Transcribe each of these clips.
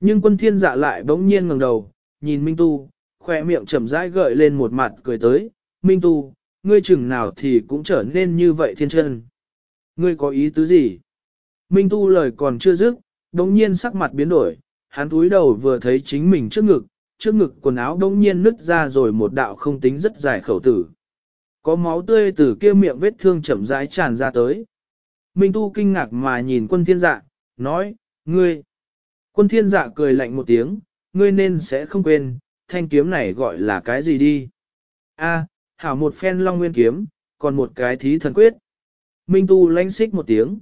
Nhưng quân thiên dạ lại bỗng nhiên ngẩng đầu, nhìn Minh Tu, khoe miệng chậm rãi gợi lên một mặt cười tới, Minh Tu, ngươi chừng nào thì cũng trở nên như vậy thiên chân. Ngươi có ý tứ gì? Minh Tu lời còn chưa dứt, đống nhiên sắc mặt biến đổi, hắn túi đầu vừa thấy chính mình trước ngực, trước ngực quần áo đống nhiên nứt ra rồi một đạo không tính rất dài khẩu tử. Có máu tươi từ kia miệng vết thương chậm rãi tràn ra tới. Minh Tu kinh ngạc mà nhìn quân thiên dạ, nói, ngươi. Quân thiên dạ cười lạnh một tiếng, ngươi nên sẽ không quên, thanh kiếm này gọi là cái gì đi. A, hảo một phen long nguyên kiếm, còn một cái thí thần quyết. Minh Tu lanh xích một tiếng.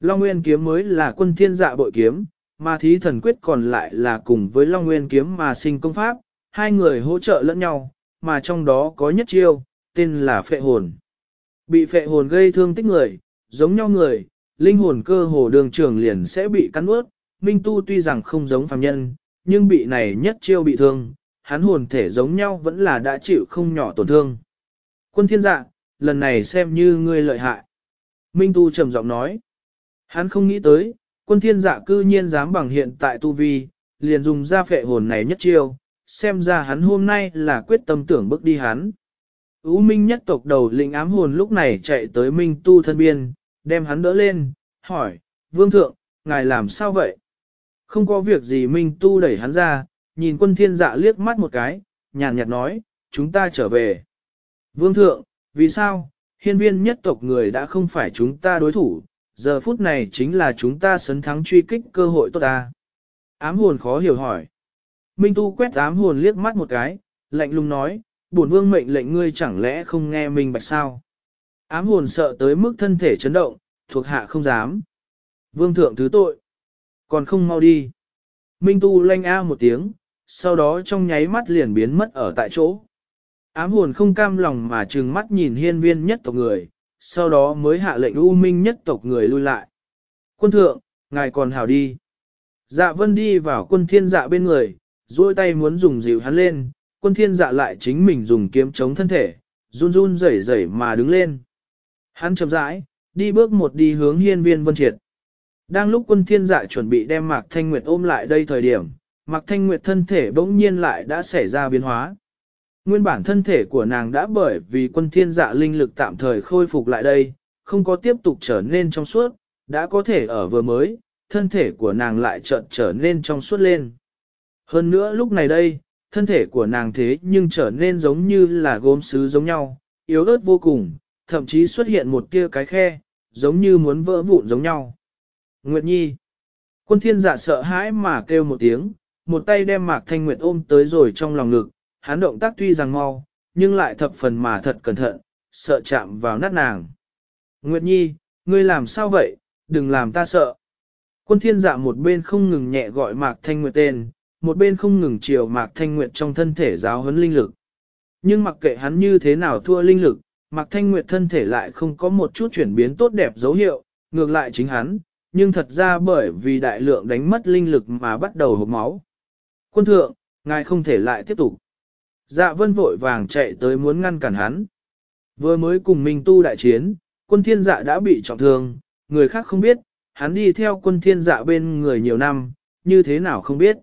Long nguyên kiếm mới là quân thiên dạ bội kiếm, mà thí thần quyết còn lại là cùng với Long Nguyên kiếm mà sinh công pháp, hai người hỗ trợ lẫn nhau, mà trong đó có nhất chiêu, tên là phệ hồn. Bị phệ hồn gây thương tích người, giống nhau người, linh hồn cơ hồ đường trường liền sẽ bị cắn ướt, Minh Tu tuy rằng không giống phàm nhân, nhưng bị này nhất chiêu bị thương, hắn hồn thể giống nhau vẫn là đã chịu không nhỏ tổn thương. Quân thiên dạ, lần này xem như ngươi lợi hại. Minh Tu trầm giọng nói. Hắn không nghĩ tới, quân thiên dạ cư nhiên dám bằng hiện tại tu vi, liền dùng ra phệ hồn này nhất chiêu, xem ra hắn hôm nay là quyết tâm tưởng bước đi hắn. U Minh nhất tộc đầu lĩnh ám hồn lúc này chạy tới Minh tu thân biên, đem hắn đỡ lên, hỏi, Vương Thượng, ngài làm sao vậy? Không có việc gì Minh tu đẩy hắn ra, nhìn quân thiên dạ liếc mắt một cái, nhàn nhạt nói, chúng ta trở về. Vương Thượng, vì sao? Hiên viên nhất tộc người đã không phải chúng ta đối thủ, giờ phút này chính là chúng ta sấn thắng truy kích cơ hội tốt ta. Ám hồn khó hiểu hỏi. Minh Tu quét ám hồn liếc mắt một cái, lạnh lùng nói, bổn vương mệnh lệnh ngươi chẳng lẽ không nghe mình bạch sao. Ám hồn sợ tới mức thân thể chấn động, thuộc hạ không dám. Vương thượng thứ tội. Còn không mau đi. Minh Tu lanh a một tiếng, sau đó trong nháy mắt liền biến mất ở tại chỗ. Ám hồn không cam lòng mà trừng mắt nhìn hiên viên nhất tộc người, sau đó mới hạ lệnh U Minh nhất tộc người lui lại. Quân thượng, ngài còn hào đi. Dạ vân đi vào quân thiên dạ bên người, duỗi tay muốn dùng dịu hắn lên, quân thiên dạ lại chính mình dùng kiếm chống thân thể, run run rẩy rẩy mà đứng lên. Hắn chậm rãi, đi bước một đi hướng hiên viên vân triệt. Đang lúc quân thiên dạ chuẩn bị đem Mạc Thanh Nguyệt ôm lại đây thời điểm, Mạc Thanh Nguyệt thân thể bỗng nhiên lại đã xảy ra biến hóa. Nguyên bản thân thể của nàng đã bởi vì quân thiên dạ linh lực tạm thời khôi phục lại đây, không có tiếp tục trở nên trong suốt, đã có thể ở vừa mới, thân thể của nàng lại chợt trở nên trong suốt lên. Hơn nữa lúc này đây, thân thể của nàng thế nhưng trở nên giống như là gốm sứ giống nhau, yếu ớt vô cùng, thậm chí xuất hiện một tia cái khe, giống như muốn vỡ vụn giống nhau. Nguyệt Nhi Quân thiên dạ sợ hãi mà kêu một tiếng, một tay đem Mạc Thanh Nguyệt ôm tới rồi trong lòng ngực, hắn động tác tuy rằng mau, nhưng lại thập phần mà thật cẩn thận, sợ chạm vào nát nàng. Nguyệt Nhi, ngươi làm sao vậy, đừng làm ta sợ. Quân thiên dạ một bên không ngừng nhẹ gọi Mạc Thanh Nguyệt tên, một bên không ngừng chiều Mạc Thanh Nguyệt trong thân thể giáo huấn linh lực. Nhưng mặc kệ hắn như thế nào thua linh lực, Mạc Thanh Nguyệt thân thể lại không có một chút chuyển biến tốt đẹp dấu hiệu, ngược lại chính hắn, nhưng thật ra bởi vì đại lượng đánh mất linh lực mà bắt đầu hộp máu. Quân thượng, ngài không thể lại tiếp tục. Dạ vân vội vàng chạy tới muốn ngăn cản hắn. Vừa mới cùng Minh tu đại chiến, quân thiên dạ đã bị trọng thương, người khác không biết, hắn đi theo quân thiên dạ bên người nhiều năm, như thế nào không biết.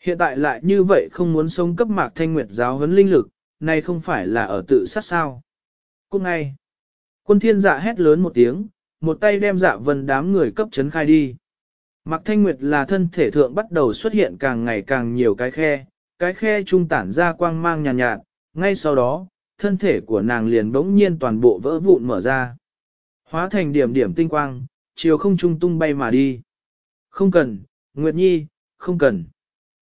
Hiện tại lại như vậy không muốn sống cấp mạc thanh nguyệt giáo huấn linh lực, này không phải là ở tự sát sao. Cũng ngay, quân thiên dạ hét lớn một tiếng, một tay đem dạ vân đám người cấp chấn khai đi. Mạc thanh nguyệt là thân thể thượng bắt đầu xuất hiện càng ngày càng nhiều cái khe, cái khe trung tản ra quang mang nhàn nhạt, nhạt, ngay sau đó, thân thể của nàng liền bỗng nhiên toàn bộ vỡ vụn mở ra. Hóa thành điểm điểm tinh quang, chiều không trung tung bay mà đi. Không cần, Nguyệt Nhi, không cần.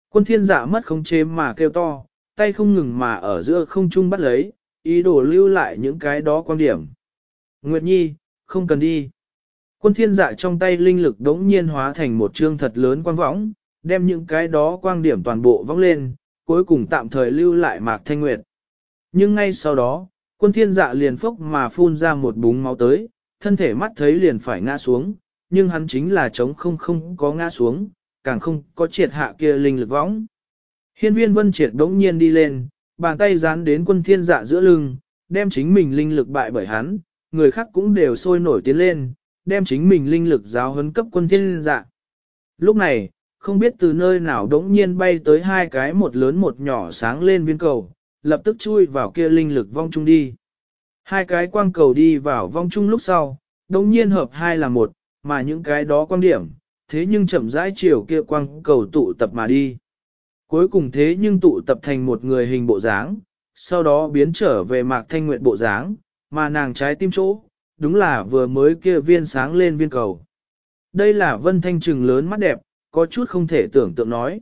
Quân thiên giả mất không chế mà kêu to, tay không ngừng mà ở giữa không trung bắt lấy, ý đồ lưu lại những cái đó quan điểm. Nguyệt Nhi, không cần đi. Quân thiên dạ trong tay linh lực đống nhiên hóa thành một trương thật lớn quan võng, đem những cái đó quang điểm toàn bộ vong lên, cuối cùng tạm thời lưu lại Mạc Thanh Nguyệt. Nhưng ngay sau đó, quân thiên dạ liền phốc mà phun ra một búng máu tới, thân thể mắt thấy liền phải ngã xuống, nhưng hắn chính là chống không không có ngã xuống, càng không có triệt hạ kia linh lực võng. Hiên viên vân triệt đống nhiên đi lên, bàn tay dán đến quân thiên dạ giữa lưng, đem chính mình linh lực bại bởi hắn, người khác cũng đều sôi nổi tiến lên, đem chính mình linh lực giáo huấn cấp quân thiên dạ. Lúc này, không biết từ nơi nào đống nhiên bay tới hai cái một lớn một nhỏ sáng lên viên cầu, lập tức chui vào kia linh lực vong chung đi. Hai cái quang cầu đi vào vong chung lúc sau, đống nhiên hợp hai là một, mà những cái đó quan điểm, thế nhưng chậm rãi chiều kia quang cầu tụ tập mà đi. Cuối cùng thế nhưng tụ tập thành một người hình bộ dáng, sau đó biến trở về mạc thanh nguyện bộ dáng, mà nàng trái tim chỗ, đúng là vừa mới kia viên sáng lên viên cầu. Đây là vân thanh trừng lớn mắt đẹp, có chút không thể tưởng tượng nói.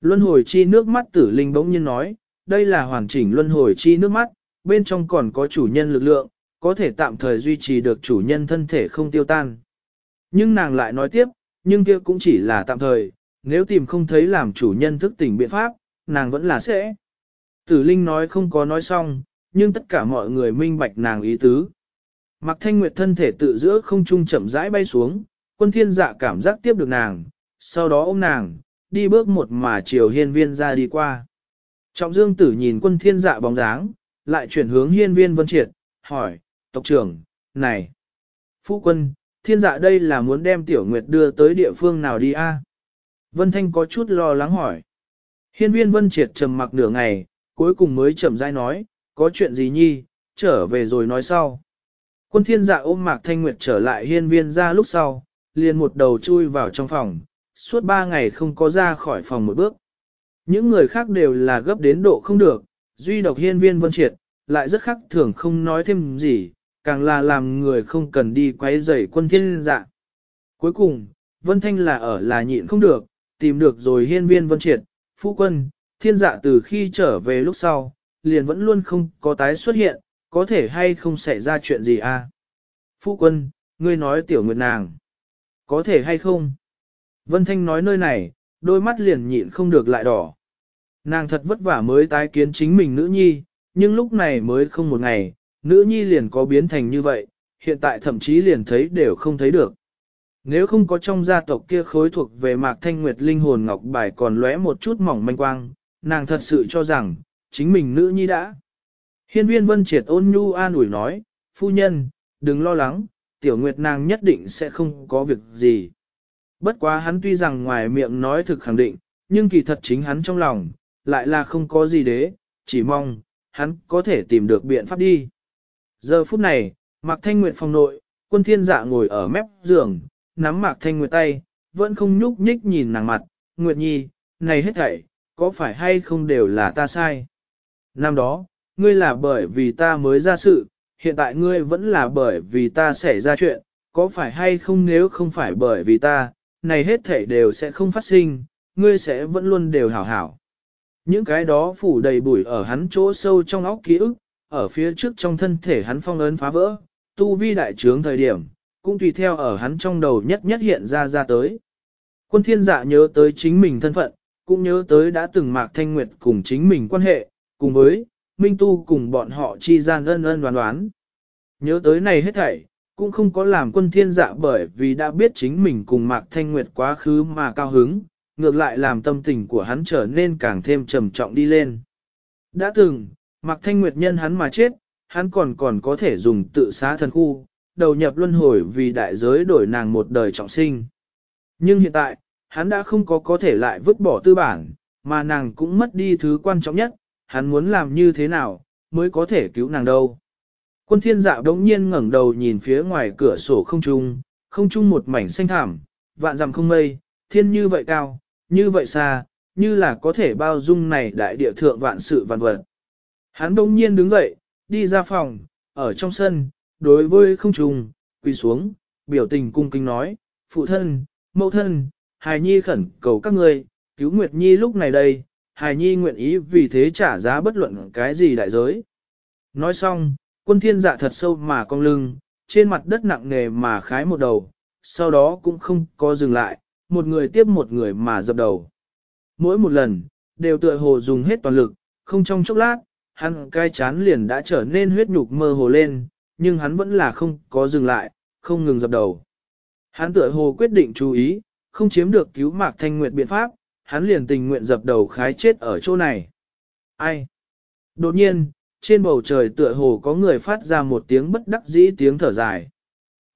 Luân hồi chi nước mắt tử linh bỗng nhiên nói, đây là hoàn chỉnh luân hồi chi nước mắt, bên trong còn có chủ nhân lực lượng, có thể tạm thời duy trì được chủ nhân thân thể không tiêu tan. Nhưng nàng lại nói tiếp, nhưng kia cũng chỉ là tạm thời, nếu tìm không thấy làm chủ nhân thức tỉnh biện pháp, nàng vẫn là sẽ. Tử Linh nói không có nói xong, nhưng tất cả mọi người minh bạch nàng ý tứ. Mặc thanh nguyệt thân thể tự giữa không trung chậm rãi bay xuống, quân thiên dạ cảm giác tiếp được nàng, sau đó ôm nàng, đi bước một mà chiều hiên viên ra đi qua. Trọng dương tử nhìn quân thiên dạ bóng dáng, lại chuyển hướng hiên viên vân triệt, hỏi, tộc trưởng, này, phu quân, thiên dạ đây là muốn đem tiểu nguyệt đưa tới địa phương nào đi a? Vân Thanh có chút lo lắng hỏi. Hiên viên vân triệt trầm mặc nửa ngày, cuối cùng mới chậm rãi nói, có chuyện gì nhi, trở về rồi nói sau. Quân thiên dạ ôm mạc thanh nguyệt trở lại hiên viên ra lúc sau, liền một đầu chui vào trong phòng, suốt ba ngày không có ra khỏi phòng một bước. Những người khác đều là gấp đến độ không được, duy độc hiên viên vân triệt, lại rất khắc thường không nói thêm gì, càng là làm người không cần đi quấy rầy quân thiên dạ. Cuối cùng, Vân Thanh là ở là nhịn không được, tìm được rồi hiên viên vân triệt, phu quân, thiên dạ từ khi trở về lúc sau, liền vẫn luôn không có tái xuất hiện, có thể hay không xảy ra chuyện gì à? Phu quân, ngươi nói tiểu nguyệt nàng, có thể hay không? Vân Thanh nói nơi này, đôi mắt liền nhịn không được lại đỏ. Nàng thật vất vả mới tái kiến chính mình nữ nhi, nhưng lúc này mới không một ngày, nữ nhi liền có biến thành như vậy, hiện tại thậm chí liền thấy đều không thấy được. Nếu không có trong gia tộc kia khối thuộc về mạc thanh nguyệt linh hồn ngọc bài còn lóe một chút mỏng manh quang, nàng thật sự cho rằng, chính mình nữ nhi đã. Hiên viên vân triệt ôn nhu an ủi nói, phu nhân, đừng lo lắng, tiểu nguyệt nàng nhất định sẽ không có việc gì. Bất quá hắn tuy rằng ngoài miệng nói thực khẳng định, nhưng kỳ thật chính hắn trong lòng, lại là không có gì đế, chỉ mong, hắn có thể tìm được biện pháp đi. Giờ phút này, Mạc Thanh Nguyệt phòng nội, quân thiên dạ ngồi ở mép giường, nắm Mạc Thanh Nguyệt tay, vẫn không nhúc nhích nhìn nàng mặt, Nguyệt Nhi, này hết thảy, có phải hay không đều là ta sai? Năm đó, ngươi là bởi vì ta mới ra sự, hiện tại ngươi vẫn là bởi vì ta xảy ra chuyện, có phải hay không nếu không phải bởi vì ta, này hết thảy đều sẽ không phát sinh, ngươi sẽ vẫn luôn đều hảo hảo. Những cái đó phủ đầy bụi ở hắn chỗ sâu trong óc ký ức, ở phía trước trong thân thể hắn phong ấn phá vỡ, tu vi đại trướng thời điểm, cũng tùy theo ở hắn trong đầu nhất nhất hiện ra ra tới. Quân thiên dạ nhớ tới chính mình thân phận, cũng nhớ tới đã từng mạc thanh nguyệt cùng chính mình quan hệ, cùng với, minh tu cùng bọn họ chi gian ân ân đoán đoán. Nhớ tới này hết thảy, cũng không có làm quân thiên dạ bởi vì đã biết chính mình cùng mạc thanh nguyệt quá khứ mà cao hứng, ngược lại làm tâm tình của hắn trở nên càng thêm trầm trọng đi lên. Đã từng, Mạc Thanh Nguyệt nhân hắn mà chết, hắn còn còn có thể dùng tự xá thần khu, đầu nhập luân hồi vì đại giới đổi nàng một đời trọng sinh. Nhưng hiện tại, hắn đã không có có thể lại vứt bỏ tư bản, mà nàng cũng mất đi thứ quan trọng nhất, hắn muốn làm như thế nào, mới có thể cứu nàng đâu. Quân thiên dạo đống nhiên ngẩng đầu nhìn phía ngoài cửa sổ không trung, không trung một mảnh xanh thảm, vạn dặm không mây, thiên như vậy cao, như vậy xa, như là có thể bao dung này đại địa thượng vạn sự vạn vật. Hắn đống nhiên đứng dậy, đi ra phòng, ở trong sân, đối với không trung, quỳ xuống, biểu tình cung kính nói, phụ thân, mẫu thân, hài nhi khẩn cầu các ngươi, cứu Nguyệt Nhi lúc này đây, hài nhi nguyện ý vì thế trả giá bất luận cái gì đại giới. Nói xong, quân thiên dạ thật sâu mà cong lưng, trên mặt đất nặng nề mà khái một đầu, sau đó cũng không có dừng lại, một người tiếp một người mà dập đầu. Mỗi một lần, đều tựa hồ dùng hết toàn lực, không trong chốc lát, hắn cai chán liền đã trở nên huyết nhục mơ hồ lên, nhưng hắn vẫn là không có dừng lại, không ngừng dập đầu. Hắn tựa hồ quyết định chú ý, không chiếm được cứu mạc thanh nguyện biện pháp, hắn liền tình nguyện dập đầu khái chết ở chỗ này. Ai? Đột nhiên, trên bầu trời tựa hồ có người phát ra một tiếng bất đắc dĩ tiếng thở dài.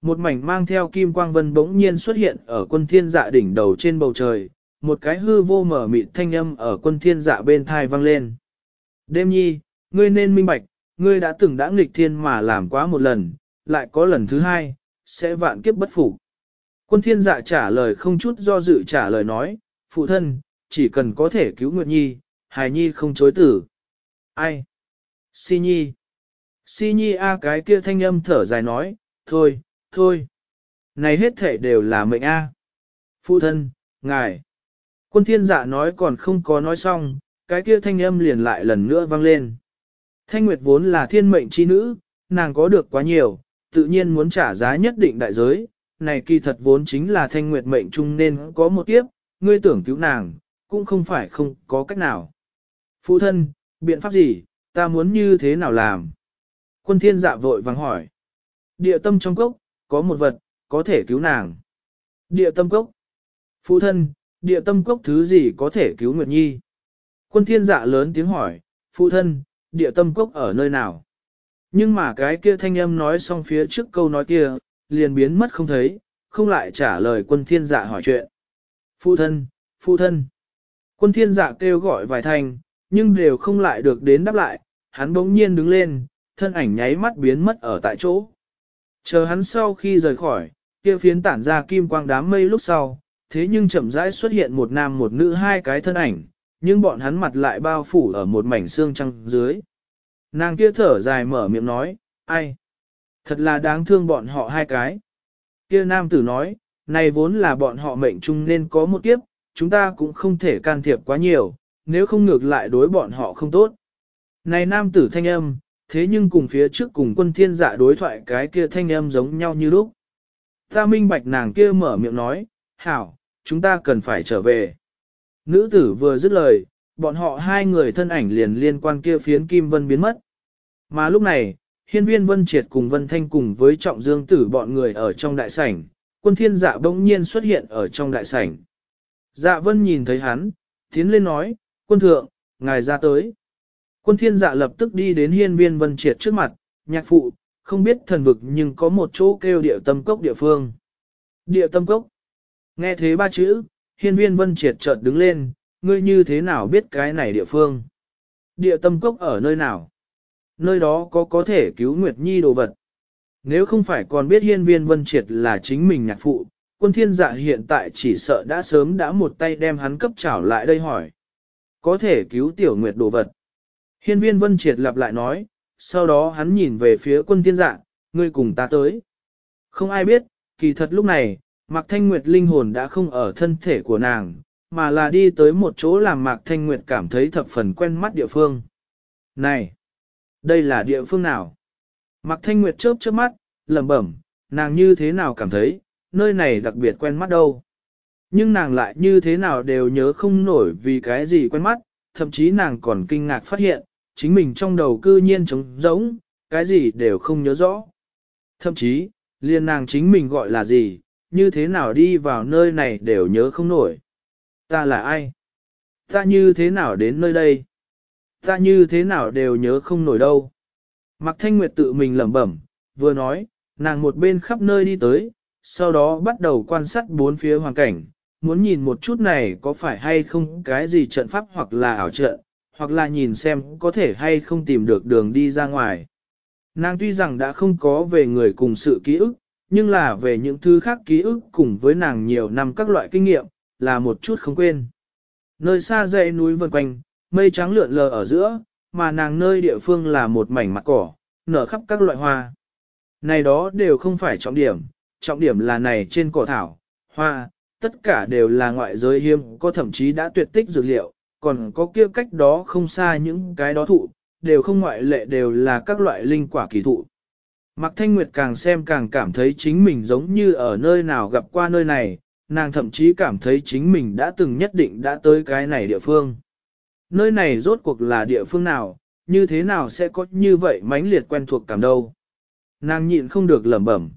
Một mảnh mang theo kim quang vân bỗng nhiên xuất hiện ở quân thiên dạ đỉnh đầu trên bầu trời, một cái hư vô mở mịt thanh âm ở quân thiên dạ bên thai vang lên. Đêm nhi, ngươi nên minh bạch, ngươi đã từng đã nghịch thiên mà làm quá một lần, lại có lần thứ hai, sẽ vạn kiếp bất phục. Quân thiên dạ trả lời không chút do dự trả lời nói, phụ thân, chỉ cần có thể cứu Nguyệt Nhi, hải Nhi không chối tử. Ai? Si Nhi. Si Nhi a cái kia thanh âm thở dài nói, thôi, thôi. Này hết thể đều là mệnh a. Phụ thân, ngài. Quân thiên dạ nói còn không có nói xong, cái kia thanh âm liền lại lần nữa vang lên. Thanh Nguyệt vốn là thiên mệnh chi nữ, nàng có được quá nhiều, tự nhiên muốn trả giá nhất định đại giới, này kỳ thật vốn chính là Thanh Nguyệt mệnh chung nên có một kiếp, ngươi tưởng cứu nàng, cũng không phải không có cách nào. Phụ thân, biện pháp gì, ta muốn như thế nào làm? Quân thiên dạ vội vàng hỏi. Địa tâm trong cốc, có một vật, có thể cứu nàng. Địa tâm cốc. Phụ thân, địa tâm cốc thứ gì có thể cứu Nguyệt Nhi? Quân thiên dạ lớn tiếng hỏi, phụ thân, địa tâm cốc ở nơi nào? Nhưng mà cái kia thanh âm nói xong phía trước câu nói kia, liền biến mất không thấy, không lại trả lời quân thiên dạ hỏi chuyện. Phụ thân, phụ thân. Quân thiên dạ kêu gọi vài thanh, nhưng đều không lại được đến đáp lại, hắn bỗng nhiên đứng lên, thân ảnh nháy mắt biến mất ở tại chỗ. Chờ hắn sau khi rời khỏi, kia phiến tản ra kim quang đám mây lúc sau, thế nhưng chậm rãi xuất hiện một nam một nữ hai cái thân ảnh, nhưng bọn hắn mặt lại bao phủ ở một mảnh xương trăng dưới. Nàng kia thở dài mở miệng nói, ai? Thật là đáng thương bọn họ hai cái. Kia nam tử nói, này vốn là bọn họ mệnh chung nên có một kiếp, chúng ta cũng không thể can thiệp quá nhiều, nếu không ngược lại đối bọn họ không tốt. Này nam tử thanh âm, thế nhưng cùng phía trước cùng quân thiên dạ đối thoại cái kia thanh âm giống nhau như lúc. Ta minh bạch nàng kia mở miệng nói, hảo, chúng ta cần phải trở về. Nữ tử vừa dứt lời, bọn họ hai người thân ảnh liền liên quan kia phiến kim vân biến mất. Mà lúc này, hiên viên vân triệt cùng vân thanh cùng với trọng dương tử bọn người ở trong đại sảnh, quân thiên dạ bỗng nhiên xuất hiện ở trong đại sảnh. Dạ vân nhìn thấy hắn, tiến lên nói, quân thượng, ngài ra tới. Quân thiên dạ lập tức đi đến hiên viên vân triệt trước mặt, nhạc phụ, không biết thần vực nhưng có một chỗ kêu địa tâm cốc địa phương. Địa tâm cốc. Nghe thế ba chữ, hiên viên vân triệt chợt đứng lên, ngươi như thế nào biết cái này địa phương? Địa tâm cốc ở nơi nào? Nơi đó có có thể cứu Nguyệt Nhi đồ vật. Nếu không phải còn biết hiên viên vân triệt là chính mình nhạc phụ, quân thiên dạ hiện tại chỉ sợ đã sớm đã một tay đem hắn cấp trảo lại đây hỏi. Có thể cứu tiểu Nguyệt đồ vật. Hiên viên vân triệt lặp lại nói, sau đó hắn nhìn về phía quân thiên dạ, ngươi cùng ta tới. Không ai biết, kỳ thật lúc này, Mạc Thanh Nguyệt linh hồn đã không ở thân thể của nàng, mà là đi tới một chỗ làm Mạc Thanh Nguyệt cảm thấy thập phần quen mắt địa phương. Này, đây là địa phương nào? Mạc Thanh Nguyệt chớp chớp mắt, lẩm bẩm, nàng như thế nào cảm thấy, nơi này đặc biệt quen mắt đâu. Nhưng nàng lại như thế nào đều nhớ không nổi vì cái gì quen mắt, thậm chí nàng còn kinh ngạc phát hiện, chính mình trong đầu cư nhiên trống rỗng, cái gì đều không nhớ rõ. Thậm chí, liền nàng chính mình gọi là gì, như thế nào đi vào nơi này đều nhớ không nổi. Ta là ai? Ta như thế nào đến nơi đây? Ta như thế nào đều nhớ không nổi đâu. Mạc Thanh Nguyệt tự mình lẩm bẩm, vừa nói, nàng một bên khắp nơi đi tới, sau đó bắt đầu quan sát bốn phía hoàn cảnh, muốn nhìn một chút này có phải hay không cái gì trận pháp hoặc là ảo trận, hoặc là nhìn xem có thể hay không tìm được đường đi ra ngoài. Nàng tuy rằng đã không có về người cùng sự ký ức, nhưng là về những thứ khác ký ức cùng với nàng nhiều năm các loại kinh nghiệm, là một chút không quên. Nơi xa dãy núi vần quanh, mây trắng lượn lờ ở giữa, mà nàng nơi địa phương là một mảnh mặt cỏ, nở khắp các loại hoa. Này đó đều không phải trọng điểm, trọng điểm là này trên cỏ thảo, hoa, tất cả đều là ngoại giới hiếm, có thậm chí đã tuyệt tích dược liệu, còn có kia cách đó không xa những cái đó thụ, đều không ngoại lệ đều là các loại linh quả kỳ thụ. Mạc Thanh Nguyệt càng xem càng cảm thấy chính mình giống như ở nơi nào gặp qua nơi này, nàng thậm chí cảm thấy chính mình đã từng nhất định đã tới cái này địa phương. Nơi này rốt cuộc là địa phương nào, như thế nào sẽ có như vậy mãnh liệt quen thuộc cảm đâu. Nàng nhịn không được lẩm bẩm.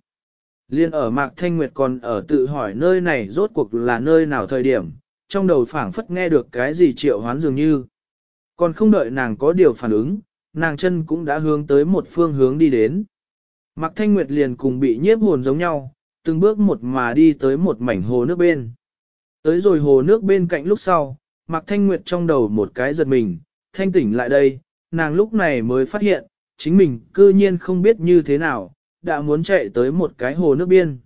Liên ở Mạc Thanh Nguyệt còn ở tự hỏi nơi này rốt cuộc là nơi nào thời điểm, trong đầu phảng phất nghe được cái gì triệu hoán dường như. Còn không đợi nàng có điều phản ứng, nàng chân cũng đã hướng tới một phương hướng đi đến. Mạc Thanh Nguyệt liền cùng bị nhiếp hồn giống nhau, từng bước một mà đi tới một mảnh hồ nước bên. Tới rồi hồ nước bên cạnh lúc sau, Mạc Thanh Nguyệt trong đầu một cái giật mình, thanh tỉnh lại đây, nàng lúc này mới phát hiện, chính mình cư nhiên không biết như thế nào, đã muốn chạy tới một cái hồ nước biên.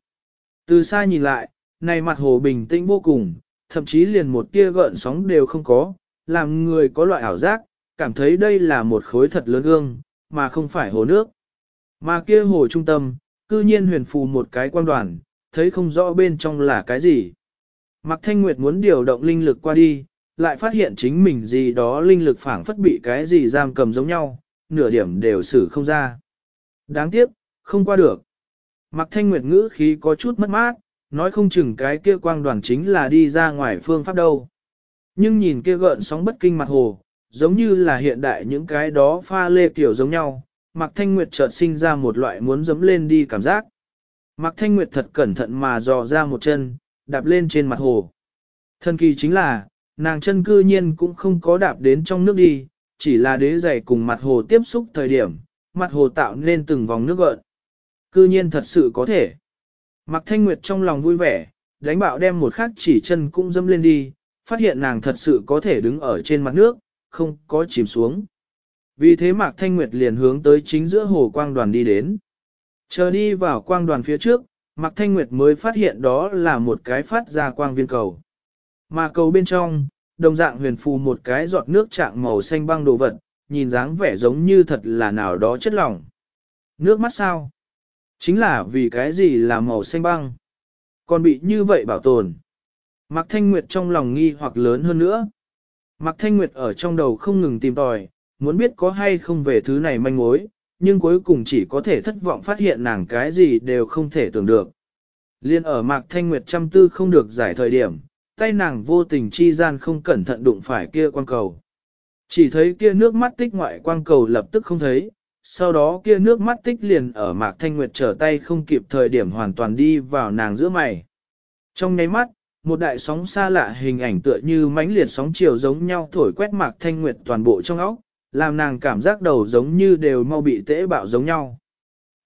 Từ xa nhìn lại, này mặt hồ bình tĩnh vô cùng, thậm chí liền một tia gợn sóng đều không có, làm người có loại ảo giác, cảm thấy đây là một khối thật lớn gương, mà không phải hồ nước. Mà kia hồ trung tâm, cư nhiên huyền phù một cái quan đoàn, thấy không rõ bên trong là cái gì. Mạc Thanh Nguyệt muốn điều động linh lực qua đi, lại phát hiện chính mình gì đó linh lực phản phất bị cái gì giam cầm giống nhau, nửa điểm đều xử không ra. Đáng tiếc, không qua được. mặc Thanh Nguyệt ngữ khí có chút mất mát, nói không chừng cái kia quang đoàn chính là đi ra ngoài phương pháp đâu. Nhưng nhìn kia gợn sóng bất kinh mặt hồ, giống như là hiện đại những cái đó pha lê kiểu giống nhau, Mạc Thanh Nguyệt chợt sinh ra một loại muốn dấm lên đi cảm giác. Mạc Thanh Nguyệt thật cẩn thận mà dò ra một chân, đạp lên trên mặt hồ. Thần kỳ chính là, nàng chân cư nhiên cũng không có đạp đến trong nước đi, chỉ là đế giày cùng mặt hồ tiếp xúc thời điểm, mặt hồ tạo nên từng vòng nước gợn. Cư nhiên thật sự có thể. Mạc Thanh Nguyệt trong lòng vui vẻ, đánh bạo đem một khắc chỉ chân cũng dâm lên đi, phát hiện nàng thật sự có thể đứng ở trên mặt nước, không có chìm xuống. Vì thế Mạc Thanh Nguyệt liền hướng tới chính giữa hồ quang đoàn đi đến. Chờ đi vào quang đoàn phía trước, Mạc Thanh Nguyệt mới phát hiện đó là một cái phát ra quang viên cầu. Mà cầu bên trong, đồng dạng huyền phù một cái giọt nước trạng màu xanh băng đồ vật, nhìn dáng vẻ giống như thật là nào đó chất lỏng. Nước mắt sao? Chính là vì cái gì là màu xanh băng? Còn bị như vậy bảo tồn. Mạc Thanh Nguyệt trong lòng nghi hoặc lớn hơn nữa. Mạc Thanh Nguyệt ở trong đầu không ngừng tìm tòi, muốn biết có hay không về thứ này manh mối, nhưng cuối cùng chỉ có thể thất vọng phát hiện nàng cái gì đều không thể tưởng được. Liên ở Mạc Thanh Nguyệt chăm tư không được giải thời điểm, tay nàng vô tình chi gian không cẩn thận đụng phải kia quang cầu. Chỉ thấy kia nước mắt tích ngoại quang cầu lập tức không thấy, sau đó kia nước mắt tích liền ở Mạc Thanh Nguyệt trở tay không kịp thời điểm hoàn toàn đi vào nàng giữa mày. Trong nháy mắt, một đại sóng xa lạ hình ảnh tựa như mãnh liệt sóng chiều giống nhau thổi quét Mạc Thanh Nguyệt toàn bộ trong óc, làm nàng cảm giác đầu giống như đều mau bị tễ bạo giống nhau.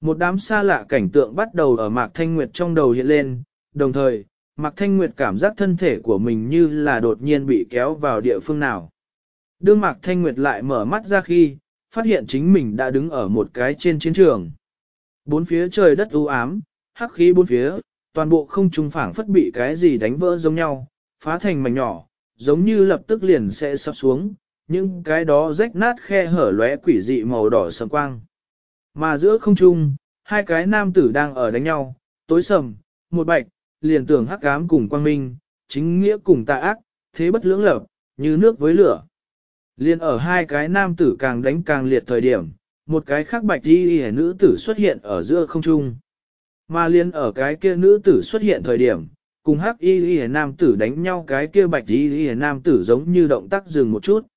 Một đám xa lạ cảnh tượng bắt đầu ở Mạc Thanh Nguyệt trong đầu hiện lên, đồng thời, Mạc Thanh Nguyệt cảm giác thân thể của mình như là đột nhiên bị kéo vào địa phương nào. Đương Mạc Thanh Nguyệt lại mở mắt ra khi, phát hiện chính mình đã đứng ở một cái trên chiến trường. Bốn phía trời đất u ám, hắc khí bốn phía, toàn bộ không trung phảng phất bị cái gì đánh vỡ giống nhau, phá thành mảnh nhỏ, giống như lập tức liền sẽ sắp xuống, những cái đó rách nát khe hở lóe quỷ dị màu đỏ sầm quang. Mà giữa không trung, hai cái nam tử đang ở đánh nhau, tối sầm, một bạch, liền tưởng hắc ám cùng quang minh, chính nghĩa cùng tà ác, thế bất lưỡng lập, như nước với lửa. Liên ở hai cái nam tử càng đánh càng liệt thời điểm, một cái khác bạch đi hẻ nữ tử xuất hiện ở giữa không trung. Mà liên ở cái kia nữ tử xuất hiện thời điểm, cùng hắc y hẻ nam tử đánh nhau cái kia bạch y hẻ nam tử giống như động tác dừng một chút.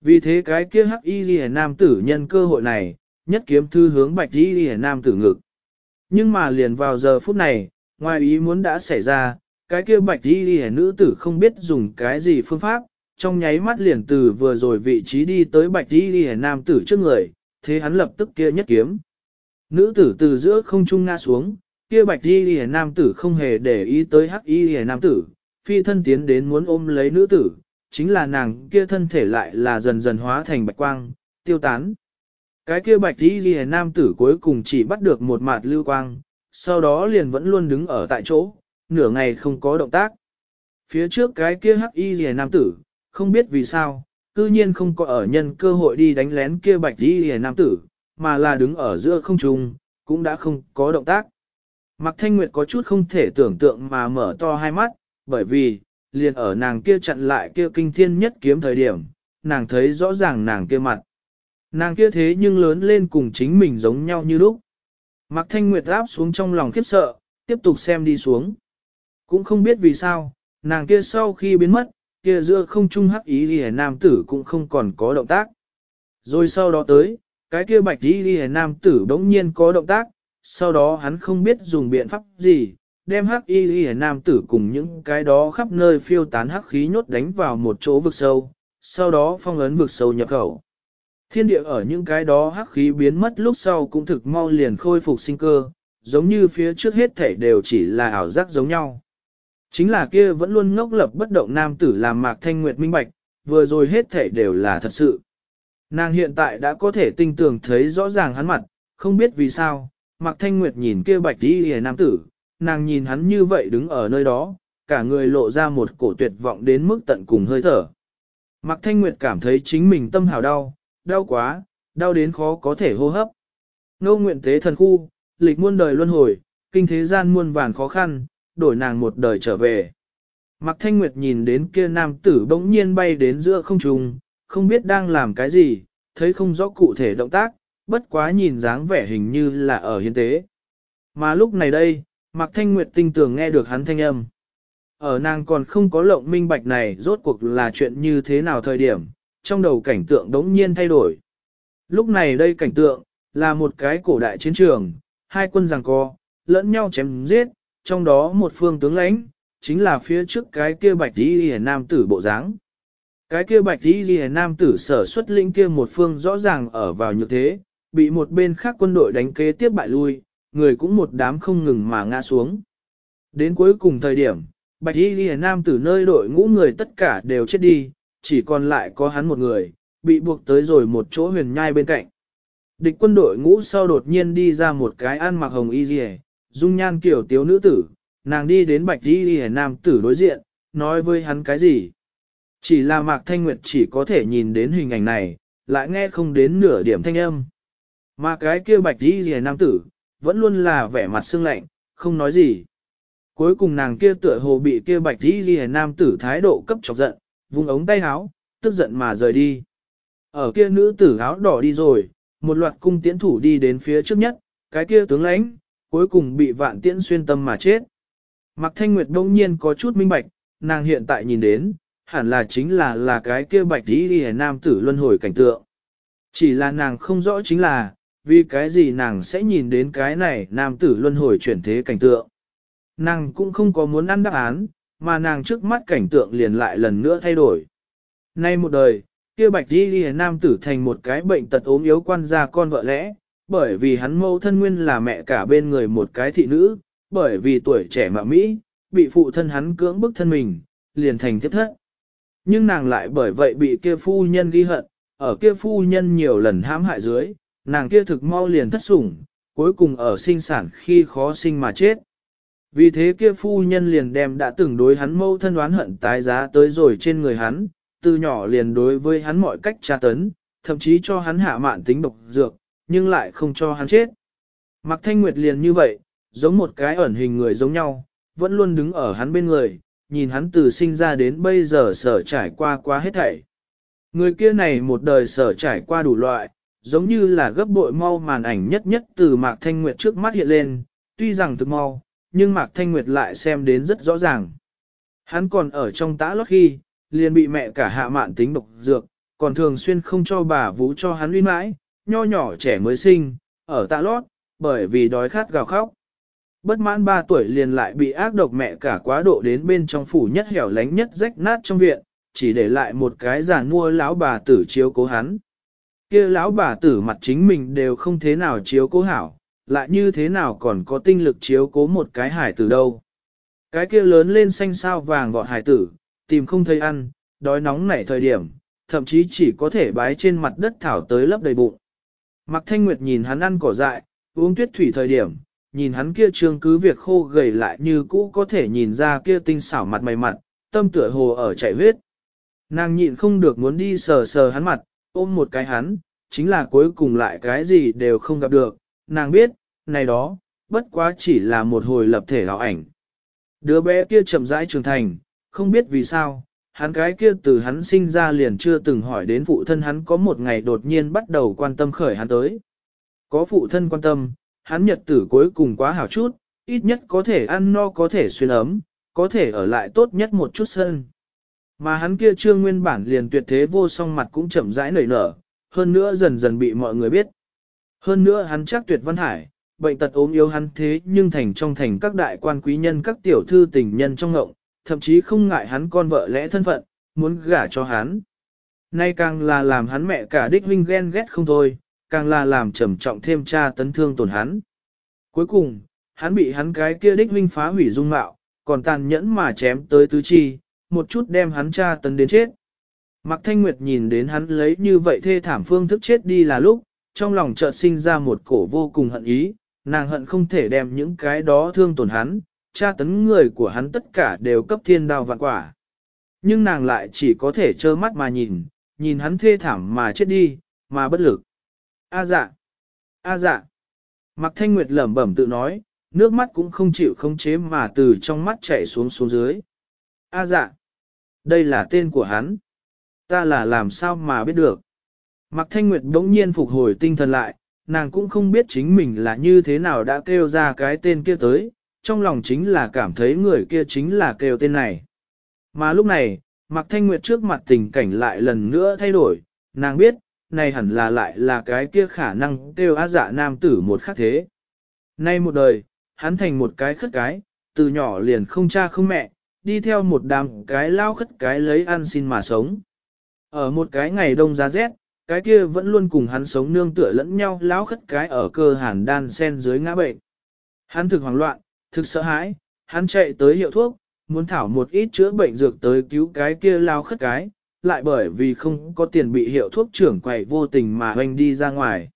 Vì thế cái kia hắc y hẻ nam tử nhân cơ hội này, nhất kiếm thư hướng bạch y hẻ nam tử ngực. Nhưng mà liền vào giờ phút này, ngoài ý muốn đã xảy ra, cái kia bạch đi hề nữ tử không biết dùng cái gì phương pháp, trong nháy mắt liền từ vừa rồi vị trí đi tới bạch đi đi nam tử trước người, thế hắn lập tức kia nhất kiếm. Nữ tử từ giữa không trung ngã xuống, kia bạch đi đi nam tử không hề để ý tới hắc y đi nam tử, phi thân tiến đến muốn ôm lấy nữ tử, chính là nàng kia thân thể lại là dần dần hóa thành bạch quang, tiêu tán. Cái kia bạch đi đi nam tử cuối cùng chỉ bắt được một mạt lưu quang, sau đó liền vẫn luôn đứng ở tại chỗ, nửa ngày không có động tác. Phía trước cái kia hắc y rìa nam tử, không biết vì sao, cư nhiên không có ở nhân cơ hội đi đánh lén kia bạch y rìa nam tử, mà là đứng ở giữa không trung, cũng đã không có động tác. Mạc Thanh Nguyệt có chút không thể tưởng tượng mà mở to hai mắt, bởi vì, liền ở nàng kia chặn lại kia kinh thiên nhất kiếm thời điểm, nàng thấy rõ ràng nàng kia mặt. Nàng kia thế nhưng lớn lên cùng chính mình giống nhau như lúc. Mạc Thanh Nguyệt áp xuống trong lòng khiếp sợ, tiếp tục xem đi xuống. Cũng không biết vì sao, nàng kia sau khi biến mất, kia giữa không trung hắc ý ghi nam tử cũng không còn có động tác. Rồi sau đó tới, cái kia bạch ý ghi nam tử đống nhiên có động tác, sau đó hắn không biết dùng biện pháp gì, đem hắc y ghi nam tử cùng những cái đó khắp nơi phiêu tán hắc khí nhốt đánh vào một chỗ vực sâu, sau đó phong ấn vực sâu nhập khẩu. Thiên địa ở những cái đó hắc khí biến mất lúc sau cũng thực mau liền khôi phục sinh cơ, giống như phía trước hết thảy đều chỉ là ảo giác giống nhau. Chính là kia vẫn luôn ngốc lập bất động nam tử làm Mạc Thanh Nguyệt minh bạch, vừa rồi hết thể đều là thật sự. Nàng hiện tại đã có thể tinh tường thấy rõ ràng hắn mặt, không biết vì sao, Mạc Thanh Nguyệt nhìn kia bạch đi hề nam tử, nàng nhìn hắn như vậy đứng ở nơi đó, cả người lộ ra một cổ tuyệt vọng đến mức tận cùng hơi thở. Mạc Thanh Nguyệt cảm thấy chính mình tâm hào đau, đau quá, đau đến khó có thể hô hấp. Ngô nguyện tế thần khu, lịch muôn đời luân hồi, kinh thế gian muôn vàn khó khăn, đổi nàng một đời trở về. Mạc Thanh Nguyệt nhìn đến kia nam tử bỗng nhiên bay đến giữa không trung, không biết đang làm cái gì, thấy không rõ cụ thể động tác, bất quá nhìn dáng vẻ hình như là ở hiến tế. Mà lúc này đây, Mạc Thanh Nguyệt tinh tường nghe được hắn thanh âm. Ở nàng còn không có lộng minh bạch này rốt cuộc là chuyện như thế nào thời điểm, trong đầu cảnh tượng đống nhiên thay đổi. Lúc này đây cảnh tượng, là một cái cổ đại chiến trường, hai quân giằng co, lẫn nhau chém giết, trong đó một phương tướng lãnh, chính là phía trước cái kia bạch đi hề nam tử bộ dáng. Cái kia bạch đi hề nam tử sở xuất lĩnh kia một phương rõ ràng ở vào như thế, bị một bên khác quân đội đánh kế tiếp bại lui, người cũng một đám không ngừng mà ngã xuống. Đến cuối cùng thời điểm, bạch đi hề nam tử nơi đội ngũ người tất cả đều chết đi, chỉ còn lại có hắn một người, bị buộc tới rồi một chỗ huyền nhai bên cạnh. Địch quân đội ngũ sau đột nhiên đi ra một cái ăn mặc hồng y dì dung nhan kiểu tiếu nữ tử, nàng đi đến bạch y dì nam tử đối diện, nói với hắn cái gì. Chỉ là Mạc Thanh Nguyệt chỉ có thể nhìn đến hình ảnh này, lại nghe không đến nửa điểm thanh âm. Mà cái kia bạch y dì nam tử, vẫn luôn là vẻ mặt sương lạnh, không nói gì. Cuối cùng nàng kia tựa hồ bị kia bạch y dì nam tử thái độ cấp chọc giận, vung ống tay áo, tức giận mà rời đi. Ở kia nữ tử áo đỏ đi rồi, một loạt cung tiễn thủ đi đến phía trước nhất, cái kia tướng lãnh, cuối cùng bị vạn tiễn xuyên tâm mà chết. Mạc Thanh Nguyệt đông nhiên có chút minh bạch, nàng hiện tại nhìn đến, hẳn là chính là là cái kia bạch đi đi nam tử luân hồi cảnh tượng. Chỉ là nàng không rõ chính là, vì cái gì nàng sẽ nhìn đến cái này nam tử luân hồi chuyển thế cảnh tượng. Nàng cũng không có muốn ăn đáp án, mà nàng trước mắt cảnh tượng liền lại lần nữa thay đổi. Nay một đời, kia bạch đi đi nam tử thành một cái bệnh tật ốm yếu quan gia con vợ lẽ, bởi vì hắn mâu thân nguyên là mẹ cả bên người một cái thị nữ, bởi vì tuổi trẻ mà Mỹ, bị phụ thân hắn cưỡng bức thân mình, liền thành thiết thất. Nhưng nàng lại bởi vậy bị kia phu nhân ghi hận, ở kia phu nhân nhiều lần hãm hại dưới, nàng kia thực mau liền thất sủng, cuối cùng ở sinh sản khi khó sinh mà chết. Vì thế kia phu nhân liền đem đã từng đối hắn mâu thân oán hận tái giá tới rồi trên người hắn, từ nhỏ liền đối với hắn mọi cách tra tấn, thậm chí cho hắn hạ mạn tính độc dược, nhưng lại không cho hắn chết. Mạc Thanh Nguyệt liền như vậy, giống một cái ẩn hình người giống nhau, vẫn luôn đứng ở hắn bên người, nhìn hắn từ sinh ra đến bây giờ sở trải qua quá hết thảy. Người kia này một đời sở trải qua đủ loại, giống như là gấp bội mau màn ảnh nhất nhất từ Mạc Thanh Nguyệt trước mắt hiện lên, tuy rằng thực mau, nhưng Mạc Thanh Nguyệt lại xem đến rất rõ ràng. Hắn còn ở trong tã lót khi, liền bị mẹ cả hạ mạn tính độc dược, còn thường xuyên không cho bà vũ cho hắn uy mãi, nho nhỏ trẻ mới sinh, ở tạ lót, bởi vì đói khát gào khóc. Bất mãn 3 tuổi liền lại bị ác độc mẹ cả quá độ đến bên trong phủ nhất hẻo lánh nhất rách nát trong viện, chỉ để lại một cái giả mua lão bà tử chiếu cố hắn. kia lão bà tử mặt chính mình đều không thế nào chiếu cố hảo, lại như thế nào còn có tinh lực chiếu cố một cái hải tử đâu. Cái kia lớn lên xanh sao vàng vọt hải tử, tìm không thấy ăn, đói nóng nảy thời điểm, thậm chí chỉ có thể bái trên mặt đất thảo tới lấp đầy bụng. Mạc Thanh Nguyệt nhìn hắn ăn cỏ dại, uống tuyết thủy thời điểm, nhìn hắn kia trương cứ việc khô gầy lại như cũ có thể nhìn ra kia tinh xảo mặt mày mặt, tâm tựa hồ ở chảy huyết. Nàng nhịn không được muốn đi sờ sờ hắn mặt, ôm một cái hắn, chính là cuối cùng lại cái gì đều không gặp được, nàng biết, này đó, bất quá chỉ là một hồi lập thể hào ảnh. Đứa bé kia chậm rãi trưởng thành, không biết vì sao, hắn cái kia từ hắn sinh ra liền chưa từng hỏi đến phụ thân hắn có một ngày đột nhiên bắt đầu quan tâm khởi hắn tới. Có phụ thân quan tâm, hắn nhật tử cuối cùng quá hảo chút, ít nhất có thể ăn no có thể xuyên ấm, có thể ở lại tốt nhất một chút sân. Mà hắn kia trương nguyên bản liền tuyệt thế vô song mặt cũng chậm rãi nảy nở, hơn nữa dần dần bị mọi người biết. Hơn nữa hắn chắc tuyệt văn hải, bệnh tật ốm yếu hắn thế nhưng thành trong thành các đại quan quý nhân các tiểu thư tình nhân trong ngộng, thậm chí không ngại hắn con vợ lẽ thân phận, muốn gả cho hắn. Nay càng là làm hắn mẹ cả đích huynh ghen ghét không thôi, càng là làm trầm trọng thêm cha tấn thương tổn hắn. Cuối cùng, hắn bị hắn cái kia đích huynh phá hủy dung mạo, còn tàn nhẫn mà chém tới tứ chi, một chút đem hắn tra tấn đến chết. Mạc Thanh Nguyệt nhìn đến hắn lấy như vậy thê thảm phương thức chết đi là lúc, trong lòng chợt sinh ra một cổ vô cùng hận ý, nàng hận không thể đem những cái đó thương tổn hắn, tra tấn người của hắn tất cả đều cấp thiên đao vạn quả. Nhưng nàng lại chỉ có thể trơ mắt mà nhìn, nhìn hắn thê thảm mà chết đi, mà bất lực. A dạ, a dạ. Mặc Thanh Nguyệt lẩm bẩm tự nói, nước mắt cũng không chịu khống chế mà từ trong mắt chảy xuống xuống dưới. A dạ, đây là tên của hắn. Ta là làm sao mà biết được. Mạc Thanh Nguyệt đống nhiên phục hồi tinh thần lại, nàng cũng không biết chính mình là như thế nào đã kêu ra cái tên kia tới, trong lòng chính là cảm thấy người kia chính là kêu tên này. Mà lúc này, Mạc Thanh Nguyệt trước mặt tình cảnh lại lần nữa thay đổi, nàng biết, này hẳn là lại là cái kia khả năng kêu á dạ nam tử một khắc thế. Nay một đời, hắn thành một cái khất cái, từ nhỏ liền không cha không mẹ, đi theo một đám cái lao khất cái lấy ăn xin mà sống. Ở một cái ngày đông giá rét, cái kia vẫn luôn cùng hắn sống nương tựa lẫn nhau lão khất cái ở cơ hàn đan sen dưới ngã bệnh. Hắn thực hoảng loạn, thực sợ hãi, hắn chạy tới hiệu thuốc, muốn thảo một ít chữa bệnh dược tới cứu cái kia lao khất cái, lại bởi vì không có tiền bị hiệu thuốc trưởng quầy vô tình mà hoành đi ra ngoài.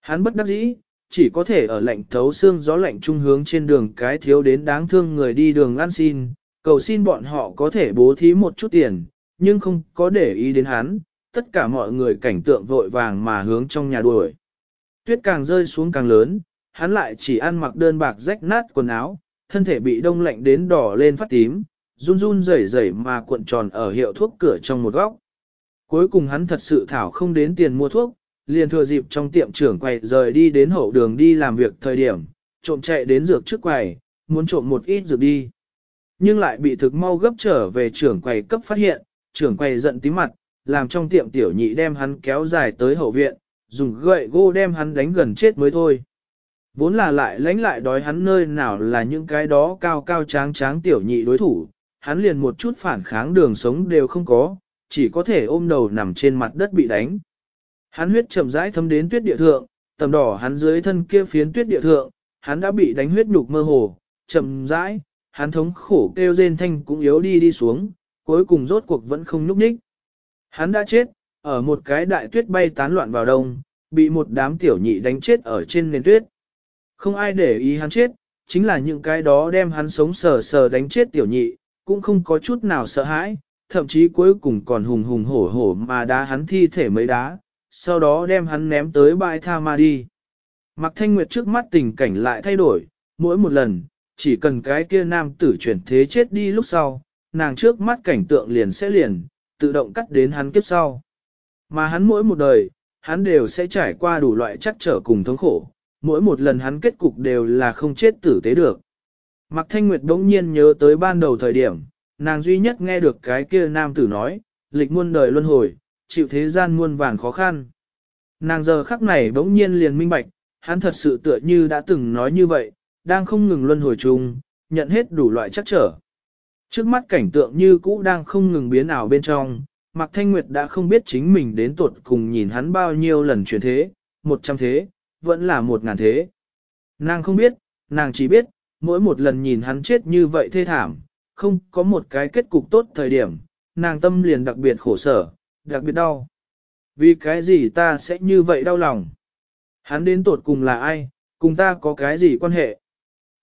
Hắn bất đắc dĩ, chỉ có thể ở lạnh thấu xương gió lạnh trung hướng trên đường cái thiếu đến đáng thương người đi đường ăn xin, cầu xin bọn họ có thể bố thí một chút tiền, nhưng không có để ý đến hắn, tất cả mọi người cảnh tượng vội vàng mà hướng trong nhà đuổi. Tuyết càng rơi xuống càng lớn, hắn lại chỉ ăn mặc đơn bạc rách nát quần áo, thân thể bị đông lạnh đến đỏ lên phát tím, run run rẩy rẩy mà cuộn tròn ở hiệu thuốc cửa trong một góc. Cuối cùng hắn thật sự thảo không đến tiền mua thuốc, liền thừa dịp trong tiệm trưởng quầy rời đi đến hậu đường đi làm việc thời điểm, trộm chạy đến dược trước quầy, muốn trộm một ít dược đi. Nhưng lại bị thực mau gấp trở về trưởng quầy cấp phát hiện, trưởng quầy giận tím mặt, làm trong tiệm tiểu nhị đem hắn kéo dài tới hậu viện, dùng gậy gô đem hắn đánh gần chết mới thôi. Vốn là lại lánh lại đói hắn nơi nào là những cái đó cao cao tráng tráng tiểu nhị đối thủ, hắn liền một chút phản kháng đường sống đều không có, chỉ có thể ôm đầu nằm trên mặt đất bị đánh. Hắn huyết chậm rãi thấm đến tuyết địa thượng, tầm đỏ hắn dưới thân kia phiến tuyết địa thượng, hắn đã bị đánh huyết nhục mơ hồ, chậm rãi, hắn thống khổ kêu rên thanh cũng yếu đi đi xuống, cuối cùng rốt cuộc vẫn không nhúc nhích. Hắn đã chết, ở một cái đại tuyết bay tán loạn vào đông, bị một đám tiểu nhị đánh chết ở trên nền tuyết. Không ai để ý hắn chết, chính là những cái đó đem hắn sống sờ sờ đánh chết tiểu nhị, cũng không có chút nào sợ hãi, thậm chí cuối cùng còn hùng hùng hổ hổ mà đá hắn thi thể mấy đá, sau đó đem hắn ném tới bãi tha ma đi. Mặc thanh nguyệt trước mắt tình cảnh lại thay đổi, mỗi một lần, chỉ cần cái kia nam tử chuyển thế chết đi lúc sau, nàng trước mắt cảnh tượng liền sẽ liền, tự động cắt đến hắn kiếp sau. Mà hắn mỗi một đời, hắn đều sẽ trải qua đủ loại chắc trở cùng thống khổ, mỗi một lần hắn kết cục đều là không chết tử tế được. Mạc Thanh Nguyệt đống nhiên nhớ tới ban đầu thời điểm, nàng duy nhất nghe được cái kia nam tử nói, lịch muôn đời luân hồi, chịu thế gian muôn vàn khó khăn. Nàng giờ khắc này bỗng nhiên liền minh bạch, hắn thật sự tựa như đã từng nói như vậy, đang không ngừng luân hồi chung, nhận hết đủ loại chắc trở. Trước mắt cảnh tượng như cũ đang không ngừng biến ảo bên trong, Mạc Thanh Nguyệt đã không biết chính mình đến tuột cùng nhìn hắn bao nhiêu lần chuyển thế, một trăm thế, vẫn là một ngàn thế. Nàng không biết, nàng chỉ biết, mỗi một lần nhìn hắn chết như vậy thê thảm, không có một cái kết cục tốt thời điểm, nàng tâm liền đặc biệt khổ sở, đặc biệt đau. Vì cái gì ta sẽ như vậy đau lòng? Hắn đến tuột cùng là ai, cùng ta có cái gì quan hệ?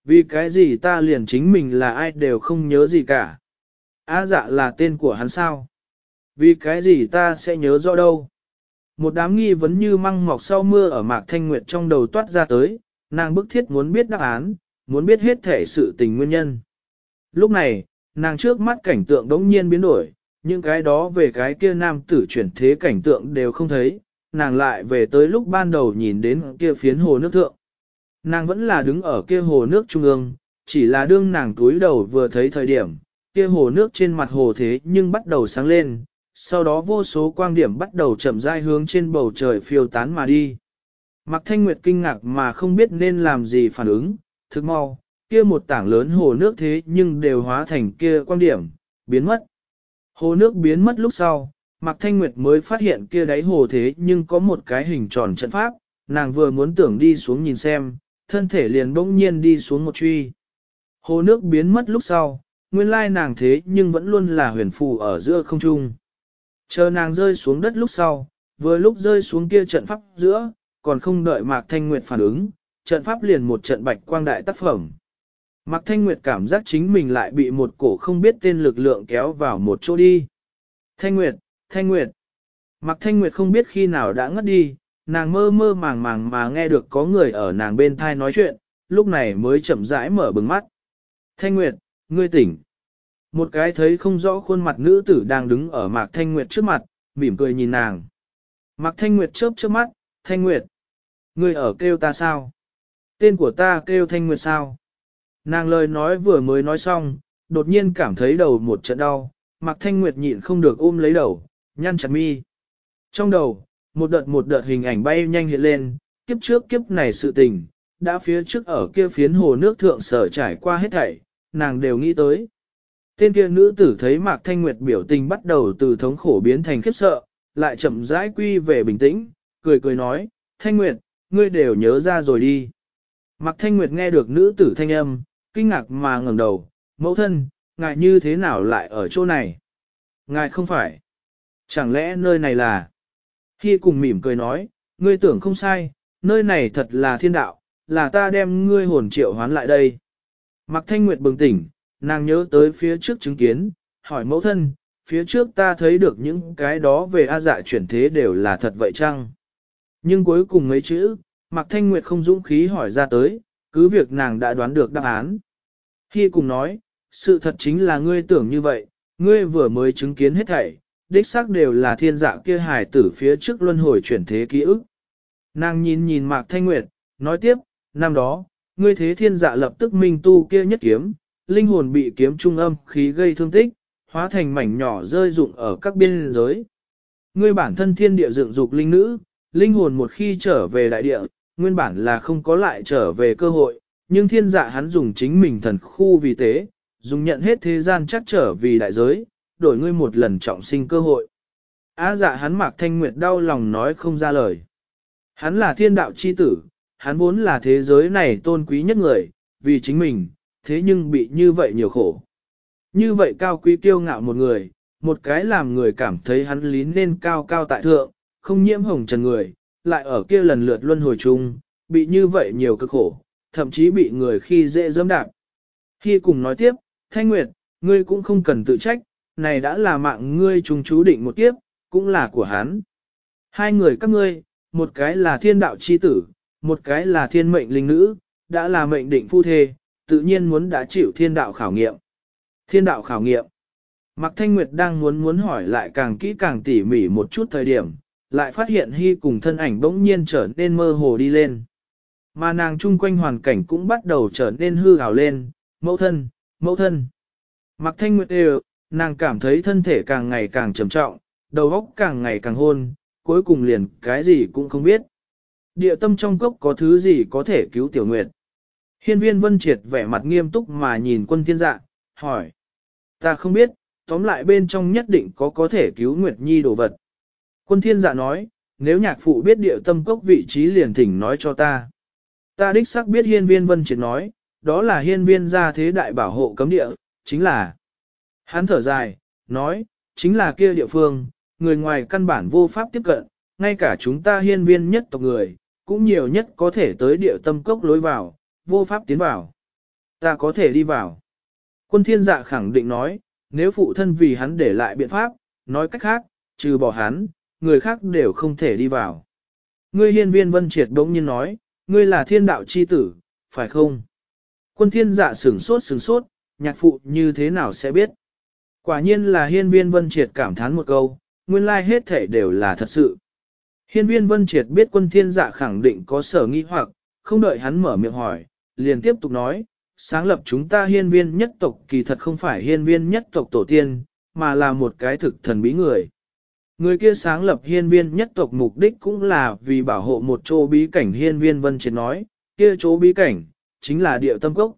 Vì cái gì ta liền chính mình là ai đều không nhớ gì cả? Á dạ là tên của hắn sao? Vì cái gì ta sẽ nhớ rõ đâu? Một đám nghi vấn như măng mọc sau mưa ở mạc thanh nguyệt trong đầu toát ra tới, nàng bức thiết muốn biết đáp án, muốn biết hết thể sự tình nguyên nhân. Lúc này, nàng trước mắt cảnh tượng đống nhiên biến đổi, những cái đó về cái kia nam tử chuyển thế cảnh tượng đều không thấy, nàng lại về tới lúc ban đầu nhìn đến kia phiến hồ nước thượng. Nàng vẫn là đứng ở kia hồ nước trung ương, chỉ là đương nàng túi đầu vừa thấy thời điểm, kia hồ nước trên mặt hồ thế nhưng bắt đầu sáng lên, sau đó vô số quang điểm bắt đầu chậm rãi hướng trên bầu trời phiêu tán mà đi. Mạc Thanh Nguyệt kinh ngạc mà không biết nên làm gì phản ứng, thực mau, kia một tảng lớn hồ nước thế nhưng đều hóa thành kia quang điểm, biến mất. Hồ nước biến mất lúc sau, Mạc Thanh Nguyệt mới phát hiện kia đáy hồ thế nhưng có một cái hình tròn trận pháp, nàng vừa muốn tưởng đi xuống nhìn xem, thân thể liền bỗng nhiên đi xuống một truy. Hồ nước biến mất lúc sau, nguyên lai nàng thế nhưng vẫn luôn là huyền phù ở giữa không trung. Chờ nàng rơi xuống đất lúc sau, vừa lúc rơi xuống kia trận pháp giữa, còn không đợi Mạc Thanh Nguyệt phản ứng, trận pháp liền một trận bạch quang đại tác phẩm. Mạc Thanh Nguyệt cảm giác chính mình lại bị một cổ không biết tên lực lượng kéo vào một chỗ đi. Thanh Nguyệt, Thanh Nguyệt. Mạc Thanh Nguyệt không biết khi nào đã ngất đi, nàng mơ mơ màng màng mà nghe được có người ở nàng bên thai nói chuyện, lúc này mới chậm rãi mở bừng mắt. Thanh Nguyệt, ngươi tỉnh. Một cái thấy không rõ khuôn mặt nữ tử đang đứng ở Mạc Thanh Nguyệt trước mặt, mỉm cười nhìn nàng. Mạc Thanh Nguyệt chớp chớp mắt, Thanh Nguyệt. Ngươi ở kêu ta sao? Tên của ta kêu Thanh Nguyệt sao? Nàng lời nói vừa mới nói xong, đột nhiên cảm thấy đầu một trận đau, Mạc Thanh Nguyệt nhịn không được ôm lấy đầu, nhăn chặt mi. Trong đầu, một đợt một đợt hình ảnh bay nhanh hiện lên, kiếp trước kiếp này sự tình, đã phía trước ở kia phiến hồ nước thượng sở trải qua hết thảy, nàng đều nghĩ tới. Tên kia nữ tử thấy Mạc Thanh Nguyệt biểu tình bắt đầu từ thống khổ biến thành khiếp sợ, lại chậm rãi quy về bình tĩnh, cười cười nói, Thanh Nguyệt, ngươi đều nhớ ra rồi đi. Mạc Thanh Nguyệt nghe được nữ tử thanh âm, kinh ngạc mà ngẩng đầu, mẫu thân, ngài như thế nào lại ở chỗ này? Ngài không phải. Chẳng lẽ nơi này là... Hy cùng mỉm cười nói, ngươi tưởng không sai, nơi này thật là thiên đạo, là ta đem ngươi hồn triệu hoán lại đây. Mạc Thanh Nguyệt bừng tỉnh, nàng nhớ tới phía trước chứng kiến, hỏi mẫu thân, phía trước ta thấy được những cái đó về A dạ chuyển thế đều là thật vậy chăng? Nhưng cuối cùng mấy chữ, Mạc Thanh Nguyệt không dũng khí hỏi ra tới, cứ việc nàng đã đoán được đáp án. Khi cùng nói, sự thật chính là ngươi tưởng như vậy, ngươi vừa mới chứng kiến hết thảy, đích xác đều là thiên dạ kia hài tử phía trước luân hồi chuyển thế ký ức. Nàng nhìn nhìn Mạc Thanh Nguyệt, nói tiếp, năm đó, ngươi thế thiên dạ lập tức minh tu kia nhất kiếm, linh hồn bị kiếm trung âm khí gây thương tích, hóa thành mảnh nhỏ rơi rụng ở các biên giới. Ngươi bản thân thiên địa dựng dục linh nữ, linh hồn một khi trở về đại địa, nguyên bản là không có lại trở về cơ hội, nhưng thiên dạ hắn dùng chính mình thần khu vì tế, dùng nhận hết thế gian chắc trở vì đại giới, đổi ngươi một lần trọng sinh cơ hội. Á dạ hắn mạc thanh nguyệt đau lòng nói không ra lời. Hắn là thiên đạo chi tử, hắn vốn là thế giới này tôn quý nhất người, vì chính mình, thế nhưng bị như vậy nhiều khổ. Như vậy cao quý kiêu ngạo một người, một cái làm người cảm thấy hắn lý nên cao cao tại thượng, không nhiễm hồng trần người, lại ở kia lần lượt luân hồi chung, bị như vậy nhiều cực khổ, thậm chí bị người khi dễ dẫm đạp. Khi cùng nói tiếp, Thanh Nguyệt, ngươi cũng không cần tự trách, này đã là mạng ngươi trùng chú định một kiếp, cũng là của hắn. Hai người các ngươi, một cái là thiên đạo chi tử, một cái là thiên mệnh linh nữ, đã là mệnh định phu thê, tự nhiên muốn đã chịu thiên đạo khảo nghiệm. Thiên đạo khảo nghiệm. Mạc Thanh Nguyệt đang muốn muốn hỏi lại càng kỹ càng tỉ mỉ một chút thời điểm, lại phát hiện Hy cùng thân ảnh bỗng nhiên trở nên mơ hồ đi lên. Mà nàng chung quanh hoàn cảnh cũng bắt đầu trở nên hư ảo lên, mẫu thân, mẫu thân. Mạc Thanh Nguyệt đều, nàng cảm thấy thân thể càng ngày càng trầm trọng, đầu óc càng ngày càng hôn, cuối cùng liền cái gì cũng không biết. Địa tâm trong cốc có thứ gì có thể cứu tiểu nguyệt. Hiên viên vân triệt vẻ mặt nghiêm túc mà nhìn quân thiên dạ, hỏi. Ta không biết, tóm lại bên trong nhất định có có thể cứu Nguyệt Nhi đồ vật. Quân thiên dạ nói, nếu nhạc phụ biết địa tâm cốc vị trí liền thỉnh nói cho ta. Ta đích xác biết hiên viên vân triệt nói, đó là hiên viên gia thế đại bảo hộ cấm địa, chính là. Hắn thở dài, nói, chính là kia địa phương, người ngoài căn bản vô pháp tiếp cận, ngay cả chúng ta hiên viên nhất tộc người, cũng nhiều nhất có thể tới địa tâm cốc lối vào, vô pháp tiến vào. Ta có thể đi vào. Quân thiên dạ khẳng định nói, nếu phụ thân vì hắn để lại biện pháp, nói cách khác, trừ bỏ hắn, người khác đều không thể đi vào. Ngươi hiên viên vân triệt đống nhiên nói, ngươi là thiên đạo chi tử, phải không? Quân thiên dạ sửng sốt sửng sốt, nhạc phụ như thế nào sẽ biết? Quả nhiên là hiên viên vân triệt cảm thán một câu, nguyên lai hết thể đều là thật sự. Hiên viên vân triệt biết quân thiên dạ khẳng định có sở nghi hoặc, không đợi hắn mở miệng hỏi, liền tiếp tục nói, sáng lập chúng ta hiên viên nhất tộc kỳ thật không phải hiên viên nhất tộc tổ tiên, mà là một cái thực thần bí người. Người kia sáng lập hiên viên nhất tộc mục đích cũng là vì bảo hộ một chỗ bí cảnh hiên viên vân triệt nói, kia chỗ bí cảnh, chính là địa tâm cốc.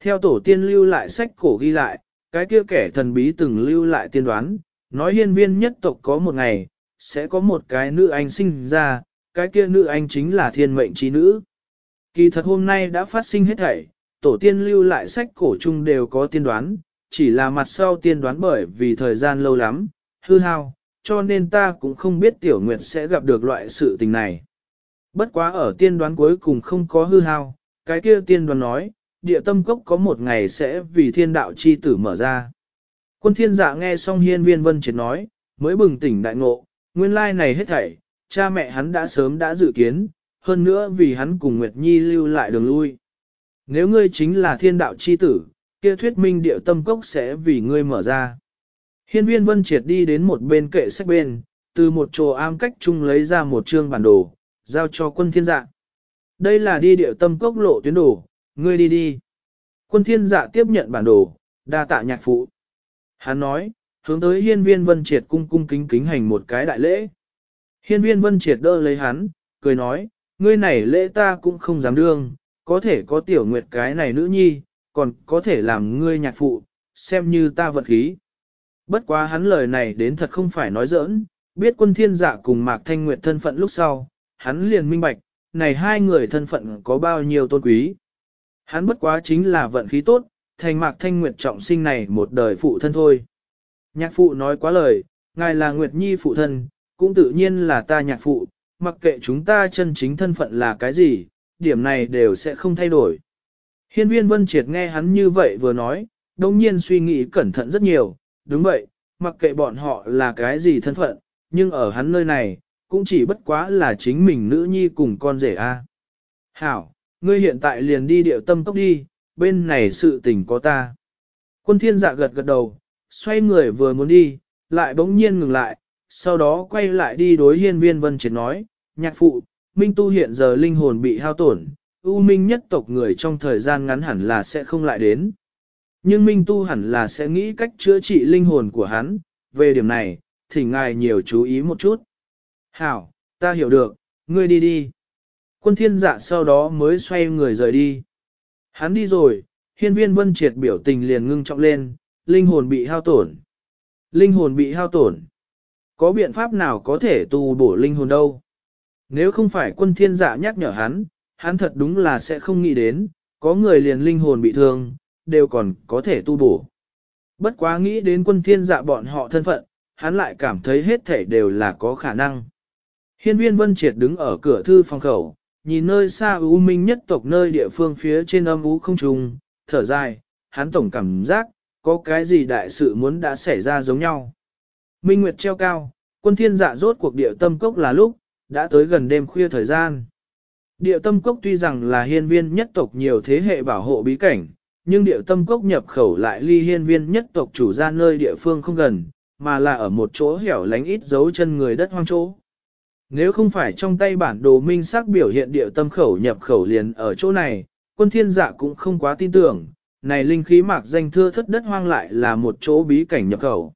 Theo tổ tiên lưu lại sách cổ ghi lại, cái kia kẻ thần bí từng lưu lại tiên đoán, nói hiên viên nhất tộc có một ngày, sẽ có một cái nữ anh sinh ra, cái kia nữ anh chính là thiên mệnh trí nữ. Kỳ thật hôm nay đã phát sinh hết thảy, tổ tiên lưu lại sách cổ chung đều có tiên đoán, chỉ là mặt sau tiên đoán bởi vì thời gian lâu lắm, hư hao, cho nên ta cũng không biết tiểu nguyệt sẽ gặp được loại sự tình này. Bất quá ở tiên đoán cuối cùng không có hư hao, cái kia tiên đoán nói, địa tâm cốc có một ngày sẽ vì thiên đạo chi tử mở ra. Quân thiên dạ nghe xong hiên viên vân triệt nói, mới bừng tỉnh đại ngộ, nguyên lai này hết thảy, cha mẹ hắn đã sớm đã dự kiến, hơn nữa vì hắn cùng Nguyệt Nhi lưu lại đường lui. Nếu ngươi chính là thiên đạo chi tử, kia thuyết minh địa tâm cốc sẽ vì ngươi mở ra. Hiên viên vân triệt đi đến một bên kệ sách bên, từ một chỗ am cách chung lấy ra một chương bản đồ, giao cho quân thiên dạ. Đây là đi địa tâm cốc lộ tuyến đồ, ngươi đi đi. Quân thiên dạ tiếp nhận bản đồ, đa tạ nhạc phụ. Hắn nói, hướng tới hiên viên vân triệt cung cung kính kính hành một cái đại lễ. Hiên viên vân triệt đỡ lấy hắn, cười nói, ngươi này lễ ta cũng không dám đương, có thể có tiểu nguyệt cái này nữ nhi, còn có thể làm ngươi nhạc phụ, xem như ta vật khí. Bất quá hắn lời này đến thật không phải nói giỡn, biết quân thiên dạ cùng Mạc Thanh Nguyệt thân phận lúc sau, hắn liền minh bạch, này hai người thân phận có bao nhiêu tôn quý. Hắn bất quá chính là vận khí tốt, thành Mạc Thanh Nguyệt trọng sinh này một đời phụ thân thôi. Nhạc phụ nói quá lời, ngài là Nguyệt Nhi phụ thân, cũng tự nhiên là ta nhạc phụ, mặc kệ chúng ta chân chính thân phận là cái gì, điểm này đều sẽ không thay đổi. Hiên viên Vân Triệt nghe hắn như vậy vừa nói, đồng nhiên suy nghĩ cẩn thận rất nhiều, đúng vậy, mặc kệ bọn họ là cái gì thân phận, nhưng ở hắn nơi này, cũng chỉ bất quá là chính mình nữ nhi cùng con rể a. Hảo, ngươi hiện tại liền đi điệu tâm tốc đi, bên này sự tình có ta. Quân thiên dạ gật gật đầu, xoay người vừa muốn đi, lại bỗng nhiên ngừng lại, sau đó quay lại đi đối hiên viên vân triệt nói, nhạc phụ, Minh Tu hiện giờ linh hồn bị hao tổn, U Minh nhất tộc người trong thời gian ngắn hẳn là sẽ không lại đến. Nhưng Minh Tu hẳn là sẽ nghĩ cách chữa trị linh hồn của hắn, về điểm này, thỉnh ngài nhiều chú ý một chút. Hảo, ta hiểu được, ngươi đi đi. Quân thiên dạ sau đó mới xoay người rời đi. Hắn đi rồi, hiên viên vân triệt biểu tình liền ngưng trọng lên, linh hồn bị hao tổn. Linh hồn bị hao tổn. Có biện pháp nào có thể tu bổ linh hồn đâu? Nếu không phải quân thiên dạ nhắc nhở hắn, hắn thật đúng là sẽ không nghĩ đến, có người liền linh hồn bị thương, đều còn có thể tu bổ. Bất quá nghĩ đến quân thiên dạ bọn họ thân phận, hắn lại cảm thấy hết thể đều là có khả năng. Hiên viên vân triệt đứng ở cửa thư phòng khẩu, nhìn nơi xa ưu minh nhất tộc nơi địa phương phía trên âm ú không trùng, thở dài, hắn tổng cảm giác, có cái gì đại sự muốn đã xảy ra giống nhau. Minh Nguyệt treo cao, quân thiên dạ rốt cuộc địa tâm cốc là lúc, đã tới gần đêm khuya thời gian. Địa tâm cốc tuy rằng là hiên viên nhất tộc nhiều thế hệ bảo hộ bí cảnh, nhưng địa tâm cốc nhập khẩu lại ly hiên viên nhất tộc chủ ra nơi địa phương không gần, mà là ở một chỗ hẻo lánh ít dấu chân người đất hoang chỗ. Nếu không phải trong tay bản đồ minh xác biểu hiện địa tâm khẩu nhập khẩu liền ở chỗ này, quân thiên dạ cũng không quá tin tưởng, này linh khí mạc danh thưa thất đất hoang lại là một chỗ bí cảnh nhập khẩu.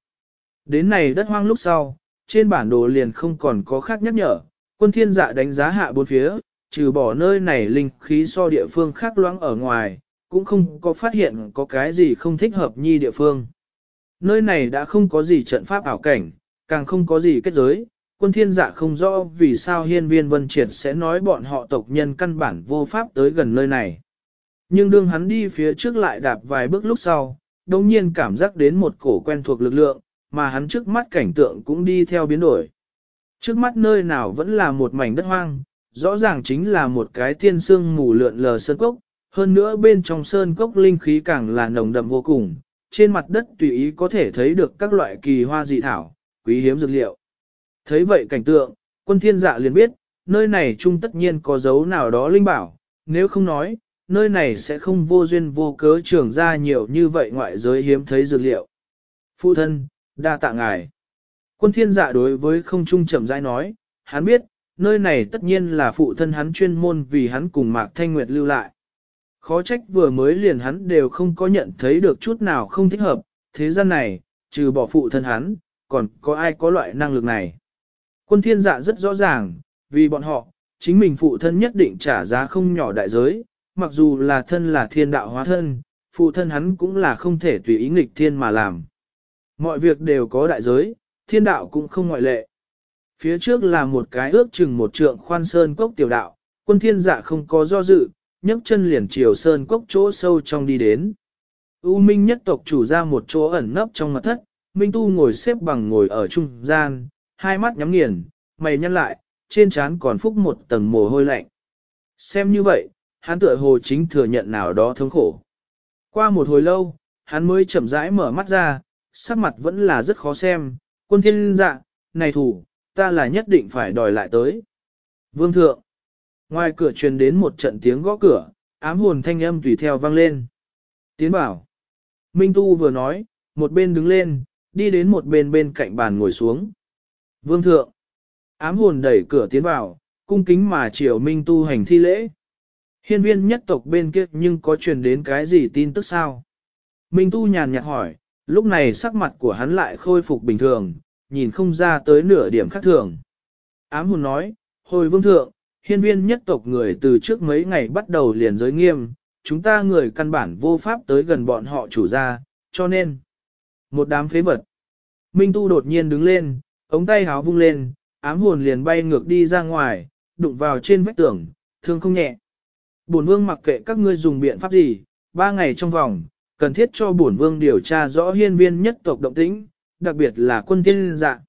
Đến này đất hoang lúc sau, trên bản đồ liền không còn có khác nhắc nhở, quân thiên dạ đánh giá hạ bốn phía, trừ bỏ nơi này linh khí so địa phương khác loãng ở ngoài, cũng không có phát hiện có cái gì không thích hợp nhi địa phương. Nơi này đã không có gì trận pháp ảo cảnh, càng không có gì kết giới, quân thiên dạ không rõ vì sao hiên viên vân triệt sẽ nói bọn họ tộc nhân căn bản vô pháp tới gần nơi này. Nhưng đương hắn đi phía trước lại đạp vài bước lúc sau, đồng nhiên cảm giác đến một cổ quen thuộc lực lượng, mà hắn trước mắt cảnh tượng cũng đi theo biến đổi. Trước mắt nơi nào vẫn là một mảnh đất hoang, rõ ràng chính là một cái tiên sương mù lượn lờ sơn cốc, hơn nữa bên trong sơn cốc linh khí càng là nồng đậm vô cùng, trên mặt đất tùy ý có thể thấy được các loại kỳ hoa dị thảo, quý hiếm dược liệu. Thấy vậy cảnh tượng, quân thiên dạ liền biết, nơi này chung tất nhiên có dấu nào đó linh bảo, nếu không nói, nơi này sẽ không vô duyên vô cớ trưởng ra nhiều như vậy ngoại giới hiếm thấy dược liệu. Phụ thân, đa tạ ngài. Quân thiên dạ đối với không trung chậm rãi nói, hắn biết, nơi này tất nhiên là phụ thân hắn chuyên môn vì hắn cùng Mạc Thanh Nguyệt lưu lại. Khó trách vừa mới liền hắn đều không có nhận thấy được chút nào không thích hợp, thế gian này, trừ bỏ phụ thân hắn, còn có ai có loại năng lực này. Quân thiên dạ rất rõ ràng, vì bọn họ, chính mình phụ thân nhất định trả giá không nhỏ đại giới, mặc dù là thân là thiên đạo hóa thân, phụ thân hắn cũng là không thể tùy ý nghịch thiên mà làm. Mọi việc đều có đại giới, thiên đạo cũng không ngoại lệ. Phía trước là một cái ước chừng một trượng khoan sơn cốc tiểu đạo, quân thiên dạ không có do dự, nhấc chân liền chiều sơn cốc chỗ sâu trong đi đến. U Minh nhất tộc chủ ra một chỗ ẩn nấp trong mặt thất, Minh Tu ngồi xếp bằng ngồi ở trung gian, hai mắt nhắm nghiền, mày nhăn lại, trên trán còn phúc một tầng mồ hôi lạnh. Xem như vậy, hắn tựa hồ chính thừa nhận nào đó thống khổ. Qua một hồi lâu, hắn mới chậm rãi mở mắt ra, sắc mặt vẫn là rất khó xem, quân thiên dạ, này thủ, ta là nhất định phải đòi lại tới. Vương thượng, ngoài cửa truyền đến một trận tiếng gõ cửa, ám hồn thanh âm tùy theo vang lên. Tiến bảo, Minh Tu vừa nói, một bên đứng lên, đi đến một bên bên cạnh bàn ngồi xuống. Vương thượng, ám hồn đẩy cửa tiến vào, cung kính mà triều Minh Tu hành thi lễ. Hiên viên nhất tộc bên kia nhưng có truyền đến cái gì tin tức sao? Minh Tu nhàn nhạt hỏi, lúc này sắc mặt của hắn lại khôi phục bình thường, nhìn không ra tới nửa điểm khác thường. Ám hồn nói, hồi vương thượng, hiên viên nhất tộc người từ trước mấy ngày bắt đầu liền giới nghiêm, chúng ta người căn bản vô pháp tới gần bọn họ chủ gia, cho nên, một đám phế vật. Minh Tu đột nhiên đứng lên, ống tay háo vung lên, ám hồn liền bay ngược đi ra ngoài, đụng vào trên vách tường, thương không nhẹ. Bổn vương mặc kệ các ngươi dùng biện pháp gì, ba ngày trong vòng, cần thiết cho bổn vương điều tra rõ hiên viên nhất tộc động tĩnh, đặc biệt là quân tiên dạ.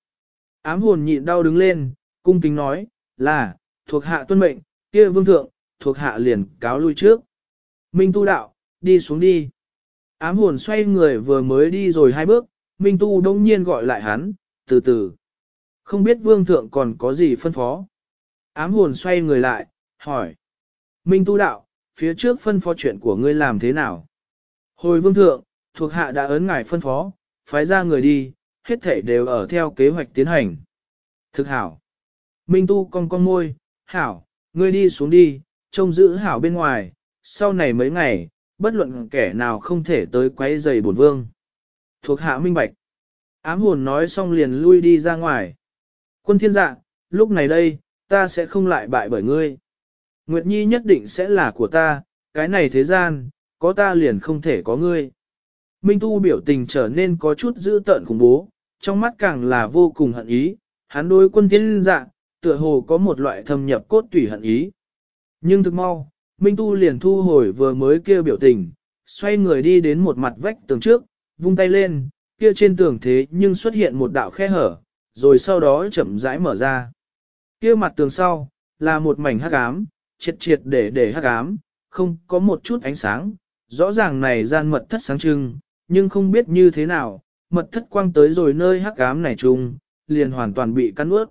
Ám hồn nhịn đau đứng lên, cung kính nói, là, thuộc hạ tuân mệnh, kia vương thượng, thuộc hạ liền cáo lui trước. Minh tu đạo, đi xuống đi. Ám hồn xoay người vừa mới đi rồi hai bước, Minh tu đông nhiên gọi lại hắn, từ từ. Không biết vương thượng còn có gì phân phó. Ám hồn xoay người lại, hỏi. Minh tu đạo, phía trước phân phó chuyện của ngươi làm thế nào? Hồi vương thượng, thuộc hạ đã ấn ngài phân phó, phái ra người đi, hết thể đều ở theo kế hoạch tiến hành. Thực hảo. Minh tu cong cong môi, hảo, ngươi đi xuống đi, trông giữ hảo bên ngoài, sau này mấy ngày, bất luận kẻ nào không thể tới quấy giày bổn vương. Thuộc hạ minh bạch. Ám hồn nói xong liền lui đi ra ngoài. Quân thiên dạ, lúc này đây, ta sẽ không lại bại bởi ngươi. Nguyệt Nhi nhất định sẽ là của ta, cái này thế gian, có ta liền không thể có ngươi. Minh Tu biểu tình trở nên có chút dữ tợn khủng bố, trong mắt càng là vô cùng hận ý, hắn đối quân thiên dạ, tựa hồ có một loại thâm nhập cốt tủy hận ý. Nhưng thực mau, Minh Tu liền thu hồi vừa mới kêu biểu tình, xoay người đi đến một mặt vách tường trước, vung tay lên, kia trên tường thế nhưng xuất hiện một đạo khe hở, rồi sau đó chậm rãi mở ra. Kia mặt tường sau, là một mảnh hắc ám, triệt triệt để để hắc ám, không có một chút ánh sáng, rõ ràng này gian mật thất sáng trưng, nhưng không biết như thế nào, mật thất quang tới rồi nơi hắc ám này chung, liền hoàn toàn bị cắn ướt.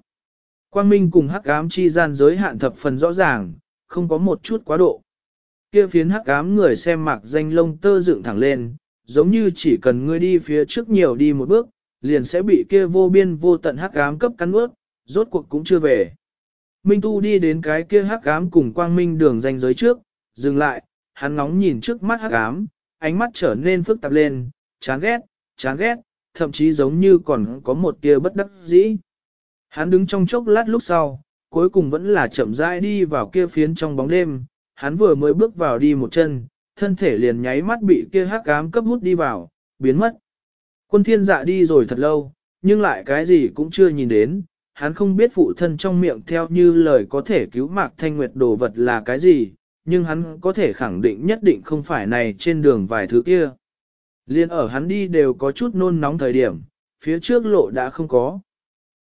Quang minh cùng hắc ám chi gian giới hạn thập phần rõ ràng, không có một chút quá độ. Kia phiến hắc ám người xem mặc danh lông tơ dựng thẳng lên, giống như chỉ cần ngươi đi phía trước nhiều đi một bước, liền sẽ bị kia vô biên vô tận hắc ám cấp cắn ướt, rốt cuộc cũng chưa về. Minh Tu đi đến cái kia hắc ám cùng quang minh đường danh giới trước, dừng lại, hắn ngóng nhìn trước mắt hắc ám, ánh mắt trở nên phức tạp lên, chán ghét, chán ghét, thậm chí giống như còn có một tia bất đắc dĩ. Hắn đứng trong chốc lát lúc sau, cuối cùng vẫn là chậm rãi đi vào kia phiến trong bóng đêm, hắn vừa mới bước vào đi một chân, thân thể liền nháy mắt bị kia hắc ám cấp hút đi vào, biến mất. Quân thiên dạ đi rồi thật lâu, nhưng lại cái gì cũng chưa nhìn đến, hắn không biết phụ thân trong miệng theo như lời có thể cứu mạc thanh nguyệt đồ vật là cái gì, nhưng hắn có thể khẳng định nhất định không phải này trên đường vài thứ kia. Liên ở hắn đi đều có chút nôn nóng thời điểm, phía trước lộ đã không có.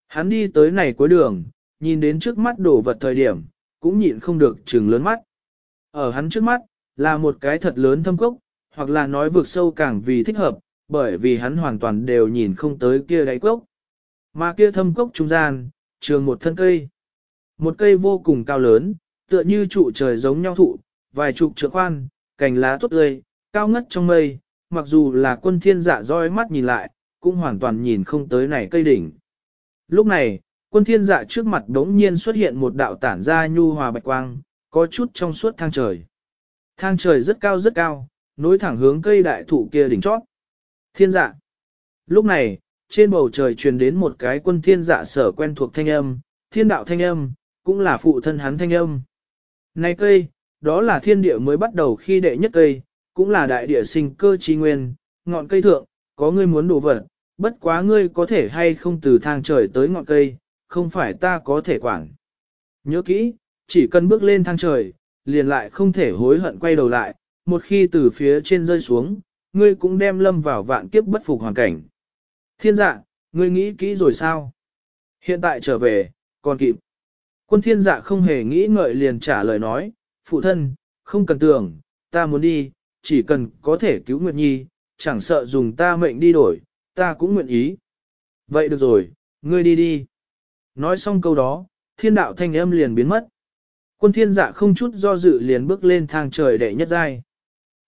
Hắn đi tới này cuối đường, nhìn đến trước mắt đồ vật thời điểm, cũng nhịn không được trừng lớn mắt. Ở hắn trước mắt, là một cái thật lớn thâm cốc, hoặc là nói vượt sâu càng vì thích hợp, bởi vì hắn hoàn toàn đều nhìn không tới kia đáy cốc. Mà kia thâm cốc trung gian, trường một thân cây. Một cây vô cùng cao lớn, tựa như trụ trời giống nhau thụ, vài chục trượng khoan, cành lá tốt tươi, cao ngất trong mây, mặc dù là quân thiên dạ roi mắt nhìn lại, cũng hoàn toàn nhìn không tới này cây đỉnh. Lúc này, quân thiên dạ trước mặt đống nhiên xuất hiện một đạo tản ra nhu hòa bạch quang, có chút trong suốt thang trời. Thang trời rất cao rất cao, nối thẳng hướng cây đại thụ kia đỉnh chót. Thiên dạ. Lúc này, trên bầu trời truyền đến một cái quân thiên dạ sở quen thuộc thanh âm, thiên đạo thanh âm, cũng là phụ thân hắn thanh âm. Này cây, đó là thiên địa mới bắt đầu khi đệ nhất cây, cũng là đại địa sinh cơ trí nguyên, ngọn cây thượng, có ngươi muốn đổ vật, bất quá ngươi có thể hay không từ thang trời tới ngọn cây, không phải ta có thể quản. Nhớ kỹ, chỉ cần bước lên thang trời, liền lại không thể hối hận quay đầu lại, một khi từ phía trên rơi xuống, ngươi cũng đem lâm vào vạn kiếp bất phục hoàn cảnh. Thiên dạ, ngươi nghĩ kỹ rồi sao? Hiện tại trở về, còn kịp. Quân thiên dạ không hề nghĩ ngợi liền trả lời nói, phụ thân, không cần tưởng, ta muốn đi, chỉ cần có thể cứu Nguyệt Nhi, chẳng sợ dùng ta mệnh đi đổi, ta cũng nguyện ý. Vậy được rồi, ngươi đi đi. Nói xong câu đó, thiên đạo thanh âm liền biến mất. Quân thiên dạ không chút do dự liền bước lên thang trời đệ nhất giai.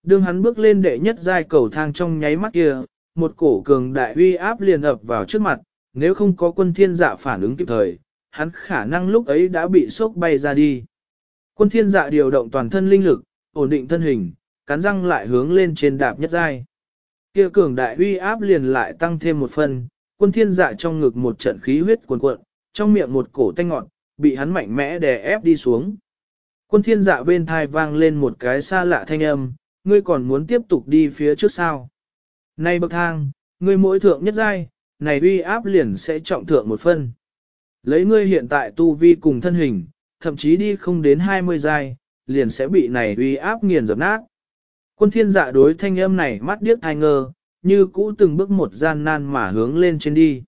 Đương hắn bước lên đệ nhất giai cầu thang trong nháy mắt kia, một cổ cường đại uy áp liền ập vào trước mặt, nếu không có quân thiên dạ phản ứng kịp thời, hắn khả năng lúc ấy đã bị sốc bay ra đi. Quân thiên dạ điều động toàn thân linh lực, ổn định thân hình, cắn răng lại hướng lên trên đạp nhất giai. Kia cường đại uy áp liền lại tăng thêm một phần, quân thiên dạ trong ngực một trận khí huyết cuồn cuộn, trong miệng một cổ tanh ngọt, bị hắn mạnh mẽ đè ép đi xuống. Quân thiên dạ bên thai vang lên một cái xa lạ thanh âm, ngươi còn muốn tiếp tục đi phía trước sao? Này bậc thang, ngươi mỗi thượng nhất giai, này uy áp liền sẽ trọng thượng một phân. Lấy ngươi hiện tại tu vi cùng thân hình, thậm chí đi không đến 20 giai, liền sẽ bị này uy áp nghiền dập nát. Quân thiên dạ đối thanh âm này mắt điếc thai ngơ, như cũ từng bước một gian nan mà hướng lên trên đi.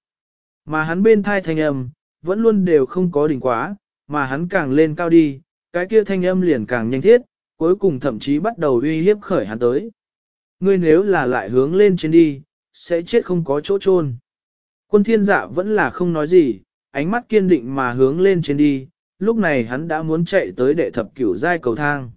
Mà hắn bên thai thanh âm, vẫn luôn đều không có đỉnh quá, mà hắn càng lên cao đi, cái kia thanh âm liền càng nhanh thiết, cuối cùng thậm chí bắt đầu uy hiếp khởi hắn tới. Ngươi nếu là lại hướng lên trên đi, sẽ chết không có chỗ chôn. Quân thiên dạ vẫn là không nói gì, ánh mắt kiên định mà hướng lên trên đi, lúc này hắn đã muốn chạy tới đệ thập cửu giai cầu thang.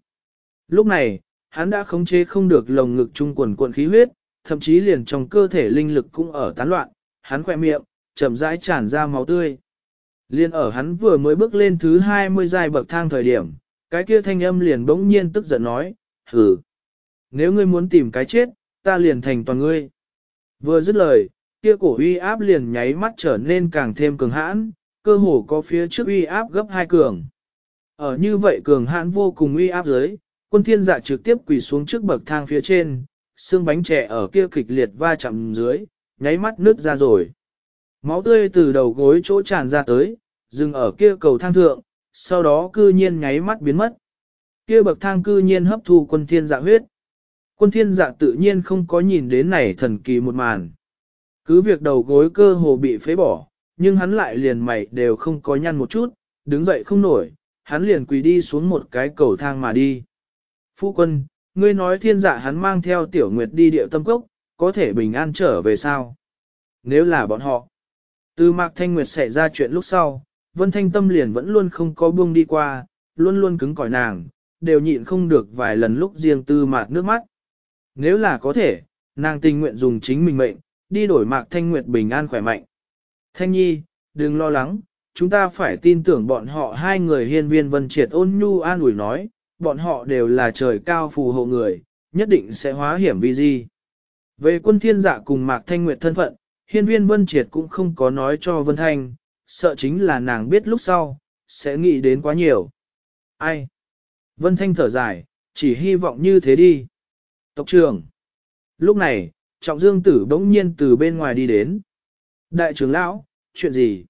Lúc này, hắn đã khống chế không được lồng ngực trung quần cuộn khí huyết, thậm chí liền trong cơ thể linh lực cũng ở tán loạn, hắn khỏe miệng, chậm rãi tràn ra máu tươi. Liên ở hắn vừa mới bước lên thứ 20 giai bậc thang thời điểm, cái kia thanh âm liền bỗng nhiên tức giận nói, hử. Nếu ngươi muốn tìm cái chết, ta liền thành toàn ngươi. Vừa dứt lời, kia cổ uy áp liền nháy mắt trở nên càng thêm cường hãn, cơ hồ có phía trước uy áp gấp hai cường. Ở như vậy cường hãn vô cùng uy áp dưới, quân thiên dạ trực tiếp quỳ xuống trước bậc thang phía trên, xương bánh trẻ ở kia kịch liệt va chạm dưới, nháy mắt nứt ra rồi. Máu tươi từ đầu gối chỗ tràn ra tới, dừng ở kia cầu thang thượng, sau đó cư nhiên nháy mắt biến mất. Kia bậc thang cư nhiên hấp thu quân thiên dạ huyết. Quân thiên dạ tự nhiên không có nhìn đến này thần kỳ một màn. Cứ việc đầu gối cơ hồ bị phế bỏ, nhưng hắn lại liền mày đều không có nhăn một chút, đứng dậy không nổi, hắn liền quỳ đi xuống một cái cầu thang mà đi. Phu quân, ngươi nói thiên dạ hắn mang theo tiểu nguyệt đi điệu tâm cốc, có thể bình an trở về sao? Nếu là bọn họ, từ Mạc Thanh Nguyệt xảy ra chuyện lúc sau, Vân Thanh Tâm liền vẫn luôn không có buông đi qua, luôn luôn cứng cỏi nàng, đều nhịn không được vài lần lúc riêng tư mạt nước mắt. Nếu là có thể, nàng tình nguyện dùng chính mình mệnh, đi đổi Mạc Thanh Nguyệt bình an khỏe mạnh. Thanh Nhi, đừng lo lắng, chúng ta phải tin tưởng bọn họ hai người hiên viên vân triệt ôn nhu an ủi nói, bọn họ đều là trời cao phù hộ người, nhất định sẽ hóa hiểm vì gì. Về quân thiên dạ cùng Mạc Thanh Nguyệt thân phận, hiên viên vân triệt cũng không có nói cho Vân Thanh, sợ chính là nàng biết lúc sau, sẽ nghĩ đến quá nhiều. Ai? Vân Thanh thở dài, chỉ hy vọng như thế đi. Tộc trưởng. Lúc này, Trọng Dương Tử bỗng nhiên từ bên ngoài đi đến. Đại trưởng lão, chuyện gì?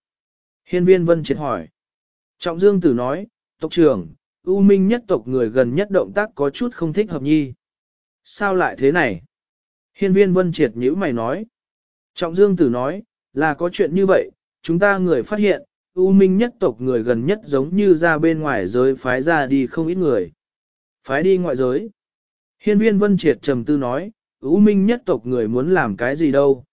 Hiên viên Vân triệt hỏi. Trọng Dương Tử nói, tộc trưởng, U Minh nhất tộc người gần nhất động tác có chút không thích hợp nhi. Sao lại thế này? Hiên viên Vân triệt nhữ mày nói. Trọng Dương Tử nói, là có chuyện như vậy, chúng ta người phát hiện, U Minh nhất tộc người gần nhất giống như ra bên ngoài giới phái ra đi không ít người. Phái đi ngoại giới. Hiên viên Vân Triệt trầm tư nói, U Minh nhất tộc người muốn làm cái gì đâu.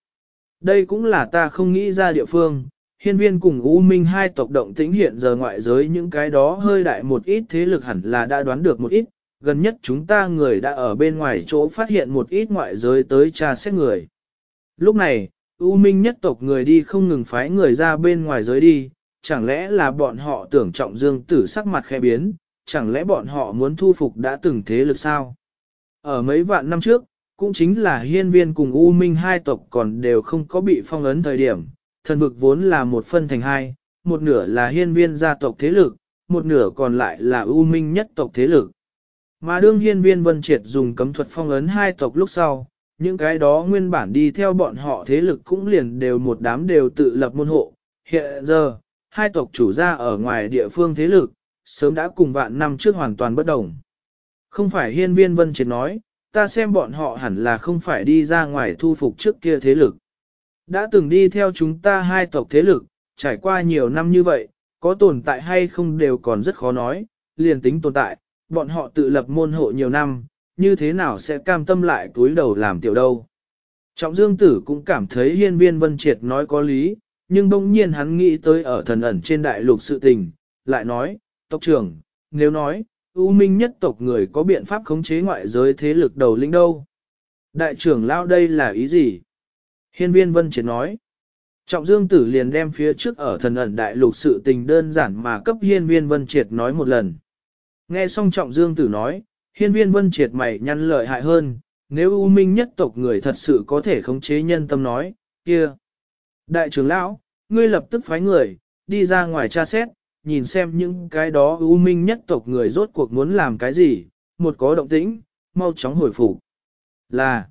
Đây cũng là ta không nghĩ ra địa phương. Hiên viên cùng U Minh hai tộc động tĩnh hiện giờ ngoại giới những cái đó hơi đại một ít thế lực hẳn là đã đoán được một ít. Gần nhất chúng ta người đã ở bên ngoài chỗ phát hiện một ít ngoại giới tới tra xét người. Lúc này, U Minh nhất tộc người đi không ngừng phái người ra bên ngoài giới đi, chẳng lẽ là bọn họ tưởng trọng dương tử sắc mặt khẽ biến, chẳng lẽ bọn họ muốn thu phục đã từng thế lực sao? Ở mấy vạn năm trước, cũng chính là hiên viên cùng U Minh hai tộc còn đều không có bị phong ấn thời điểm, thần vực vốn là một phân thành hai, một nửa là hiên viên gia tộc thế lực, một nửa còn lại là U Minh nhất tộc thế lực. Mà đương hiên viên vân triệt dùng cấm thuật phong ấn hai tộc lúc sau, những cái đó nguyên bản đi theo bọn họ thế lực cũng liền đều một đám đều tự lập môn hộ. Hiện giờ, hai tộc chủ gia ở ngoài địa phương thế lực, sớm đã cùng vạn năm trước hoàn toàn bất đồng. Không phải hiên viên vân triệt nói, ta xem bọn họ hẳn là không phải đi ra ngoài thu phục trước kia thế lực. Đã từng đi theo chúng ta hai tộc thế lực, trải qua nhiều năm như vậy, có tồn tại hay không đều còn rất khó nói, liền tính tồn tại, bọn họ tự lập môn hộ nhiều năm, như thế nào sẽ cam tâm lại túi đầu làm tiểu đâu. Trọng Dương Tử cũng cảm thấy hiên viên vân triệt nói có lý, nhưng bỗng nhiên hắn nghĩ tới ở thần ẩn trên đại lục sự tình, lại nói, tộc trưởng, nếu nói, U Minh nhất tộc người có biện pháp khống chế ngoại giới thế lực đầu lĩnh đâu. Đại trưởng lao đây là ý gì? Hiên viên vân triệt nói. Trọng Dương Tử liền đem phía trước ở thần ẩn đại lục sự tình đơn giản mà cấp hiên viên vân triệt nói một lần. Nghe xong Trọng Dương Tử nói, hiên viên vân triệt mày nhăn lợi hại hơn, nếu U Minh nhất tộc người thật sự có thể khống chế nhân tâm nói, kia. Đại trưởng lão, ngươi lập tức phái người, đi ra ngoài tra xét, nhìn xem những cái đó U Minh nhất tộc người rốt cuộc muốn làm cái gì, một có động tĩnh, mau chóng hồi phục. Là,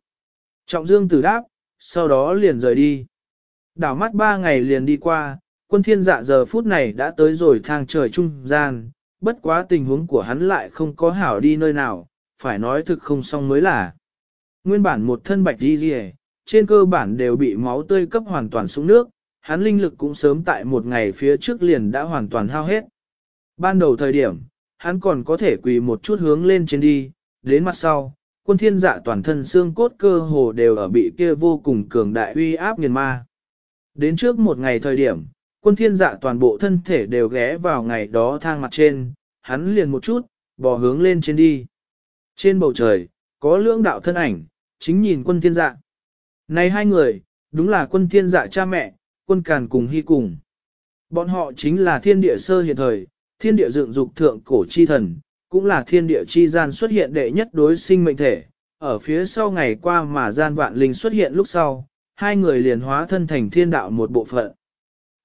Trọng Dương Tử đáp, sau đó liền rời đi. Đảo mắt ba ngày liền đi qua, quân thiên dạ giờ phút này đã tới rồi thang trời trung gian, bất quá tình huống của hắn lại không có hảo đi nơi nào, phải nói thực không xong mới là. Nguyên bản một thân bạch đi rìa, trên cơ bản đều bị máu tươi cấp hoàn toàn xuống nước, hắn linh lực cũng sớm tại một ngày phía trước liền đã hoàn toàn hao hết. Ban đầu thời điểm, hắn còn có thể quỳ một chút hướng lên trên đi, đến mặt sau, quân thiên dạ toàn thân xương cốt cơ hồ đều ở bị kia vô cùng cường đại uy áp nghiền ma. Đến trước một ngày thời điểm, quân thiên dạ toàn bộ thân thể đều ghé vào ngày đó thang mặt trên, hắn liền một chút, bò hướng lên trên đi. Trên bầu trời, có lưỡng đạo thân ảnh, chính nhìn quân thiên dạ. Này hai người, đúng là quân thiên dạ cha mẹ, quân càn cùng hy cùng. Bọn họ chính là thiên địa sơ hiện thời, thiên địa dựng dục thượng cổ chi thần, cũng là thiên địa chi gian xuất hiện đệ nhất đối sinh mệnh thể. Ở phía sau ngày qua mà gian vạn linh xuất hiện lúc sau, hai người liền hóa thân thành thiên đạo một bộ phận.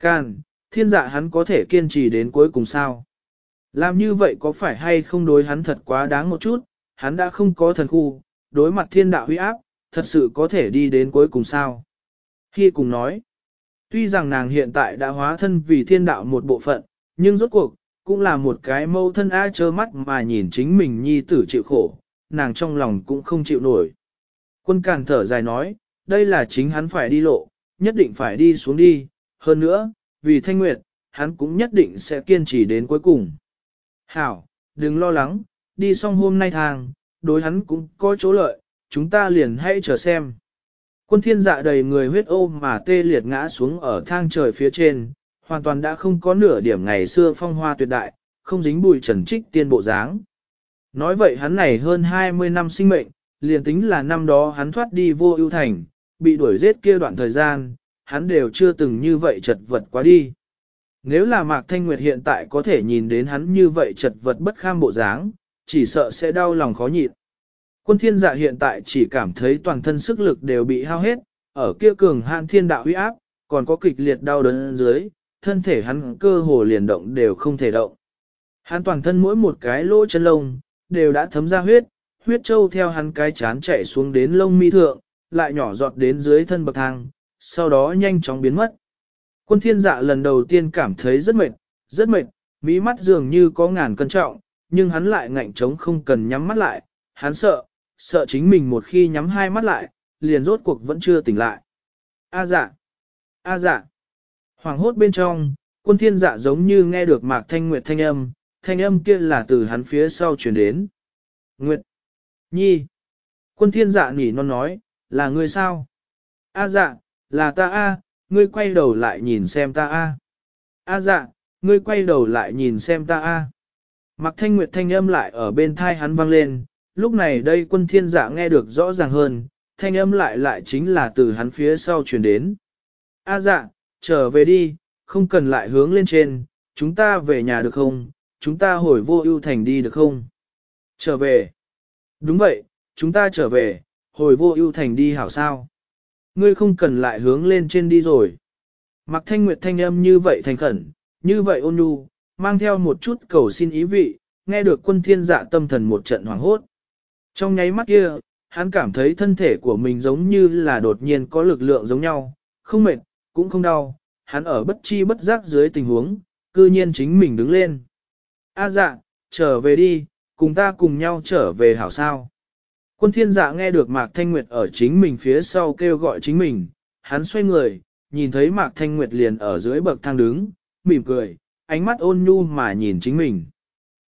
Càn, thiên dạ hắn có thể kiên trì đến cuối cùng sao? Làm như vậy có phải hay không đối hắn thật quá đáng một chút, hắn đã không có thần khu, đối mặt thiên đạo huy áp, thật sự có thể đi đến cuối cùng sao? Khi cùng nói, tuy rằng nàng hiện tại đã hóa thân vì thiên đạo một bộ phận, nhưng rốt cuộc, cũng là một cái mâu thân ai trơ mắt mà nhìn chính mình nhi tử chịu khổ, nàng trong lòng cũng không chịu nổi. Quân càn thở dài nói, đây là chính hắn phải đi lộ, nhất định phải đi xuống đi, hơn nữa, vì thanh nguyệt, hắn cũng nhất định sẽ kiên trì đến cuối cùng. Hảo, đừng lo lắng, đi xong hôm nay thang, đối hắn cũng có chỗ lợi, chúng ta liền hãy chờ xem. Quân thiên dạ đầy người huyết ô mà tê liệt ngã xuống ở thang trời phía trên, hoàn toàn đã không có nửa điểm ngày xưa phong hoa tuyệt đại, không dính bụi trần trích tiên bộ dáng. Nói vậy hắn này hơn 20 năm sinh mệnh, liền tính là năm đó hắn thoát đi vô ưu thành, bị đuổi giết kia đoạn thời gian, hắn đều chưa từng như vậy chật vật quá đi. Nếu là Mạc Thanh Nguyệt hiện tại có thể nhìn đến hắn như vậy chật vật bất kham bộ dáng, chỉ sợ sẽ đau lòng khó nhịn. Quân thiên dạ hiện tại chỉ cảm thấy toàn thân sức lực đều bị hao hết, ở kia cường hạn thiên đạo uy áp, còn có kịch liệt đau đớn dưới, thân thể hắn cơ hồ liền động đều không thể động. Hắn toàn thân mỗi một cái lỗ chân lông, đều đã thấm ra huyết, huyết trâu theo hắn cái chán chạy xuống đến lông mi thượng, lại nhỏ giọt đến dưới thân bậc thang, sau đó nhanh chóng biến mất. Quân thiên dạ lần đầu tiên cảm thấy rất mệt, rất mệt, mí mắt dường như có ngàn cân trọng, nhưng hắn lại ngạnh trống không cần nhắm mắt lại, hắn sợ, sợ chính mình một khi nhắm hai mắt lại, liền rốt cuộc vẫn chưa tỉnh lại. A dạ, a dạ, hoàng hốt bên trong, quân thiên dạ giống như nghe được mạc thanh nguyệt thanh âm, thanh âm kia là từ hắn phía sau truyền đến. Nguyệt, nhi, quân thiên dạ nỉ non nói, là người sao? A dạ, là ta a, ngươi quay đầu lại nhìn xem ta a. A dạ, ngươi quay đầu lại nhìn xem ta a. Mặc thanh nguyệt thanh âm lại ở bên thai hắn vang lên, lúc này đây quân thiên dạ nghe được rõ ràng hơn, thanh âm lại lại chính là từ hắn phía sau truyền đến. A dạ, trở về đi, không cần lại hướng lên trên, chúng ta về nhà được không, chúng ta hồi vô ưu thành đi được không? Trở về. Đúng vậy, chúng ta trở về, hồi vô ưu thành đi hảo sao. Ngươi không cần lại hướng lên trên đi rồi. Mặc thanh nguyệt thanh âm như vậy thành khẩn, như vậy ôn nhu, mang theo một chút cầu xin ý vị, nghe được quân thiên dạ tâm thần một trận hoảng hốt. Trong nháy mắt kia, hắn cảm thấy thân thể của mình giống như là đột nhiên có lực lượng giống nhau, không mệt, cũng không đau, hắn ở bất chi bất giác dưới tình huống, cư nhiên chính mình đứng lên. A dạ, trở về đi, cùng ta cùng nhau trở về hảo sao. Quân thiên dạ nghe được Mạc Thanh Nguyệt ở chính mình phía sau kêu gọi chính mình, hắn xoay người, nhìn thấy Mạc Thanh Nguyệt liền ở dưới bậc thang đứng, mỉm cười, ánh mắt ôn nhu mà nhìn chính mình.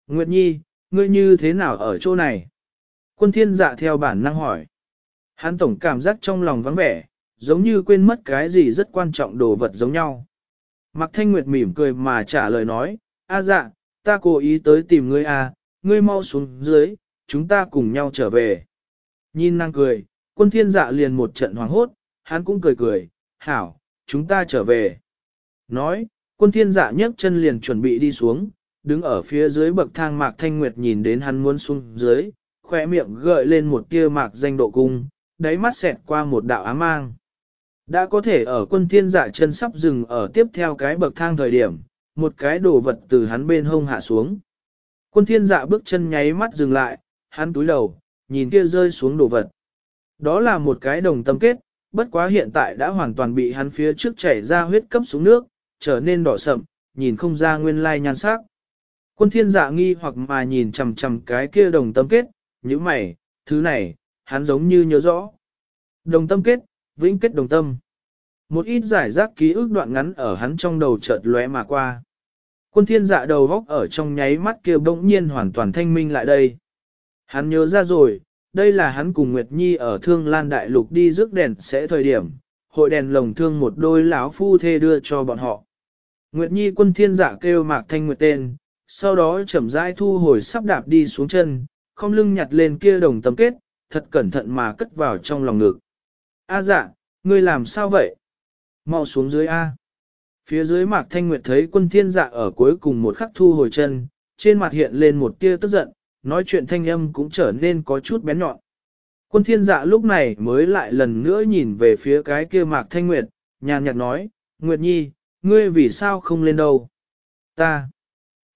Nguyệt Nhi, ngươi như thế nào ở chỗ này? Quân thiên dạ theo bản năng hỏi. Hắn tổng cảm giác trong lòng vắng vẻ, giống như quên mất cái gì rất quan trọng đồ vật giống nhau. Mạc Thanh Nguyệt mỉm cười mà trả lời nói, a dạ, ta cố ý tới tìm ngươi à, ngươi mau xuống dưới, chúng ta cùng nhau trở về. Nhìn nàng cười, quân thiên dạ liền một trận hoảng hốt, hắn cũng cười cười, hảo, chúng ta trở về. Nói, quân thiên dạ nhấc chân liền chuẩn bị đi xuống, đứng ở phía dưới bậc thang mạc thanh nguyệt nhìn đến hắn muốn xuống dưới, khỏe miệng gợi lên một tia mạc danh độ cung, đáy mắt xẹt qua một đạo ám mang. Đã có thể ở quân thiên dạ chân sắp dừng ở tiếp theo cái bậc thang thời điểm, một cái đồ vật từ hắn bên hông hạ xuống. Quân thiên dạ bước chân nháy mắt dừng lại, hắn túi đầu, nhìn kia rơi xuống đồ vật. Đó là một cái đồng tâm kết, bất quá hiện tại đã hoàn toàn bị hắn phía trước chảy ra huyết cấp xuống nước, trở nên đỏ sậm, nhìn không ra nguyên lai nhan sắc. Quân thiên dạ nghi hoặc mà nhìn chầm chầm cái kia đồng tâm kết, như mày, thứ này, hắn giống như nhớ rõ. Đồng tâm kết, vĩnh kết đồng tâm. Một ít giải rác ký ức đoạn ngắn ở hắn trong đầu chợt lóe mà qua. Quân thiên dạ đầu góc ở trong nháy mắt kia bỗng nhiên hoàn toàn thanh minh lại đây. Hắn nhớ ra rồi, đây là hắn cùng Nguyệt Nhi ở Thương Lan Đại Lục đi rước đèn sẽ thời điểm, hội đèn lồng thương một đôi lão phu thê đưa cho bọn họ. Nguyệt Nhi quân thiên giả kêu Mạc Thanh Nguyệt tên, sau đó chậm rãi thu hồi sắp đạp đi xuống chân, không lưng nhặt lên kia đồng tấm kết, thật cẩn thận mà cất vào trong lòng ngực. A dạ, ngươi làm sao vậy? Mau xuống dưới A. Phía dưới Mạc Thanh Nguyệt thấy quân thiên dạ ở cuối cùng một khắc thu hồi chân, trên mặt hiện lên một tia tức giận, nói chuyện thanh âm cũng trở nên có chút bén nhọn. Quân thiên dạ lúc này mới lại lần nữa nhìn về phía cái kia Mạc Thanh Nguyệt, nhàn nhạt nói, Nguyệt Nhi, ngươi vì sao không lên đâu? Ta.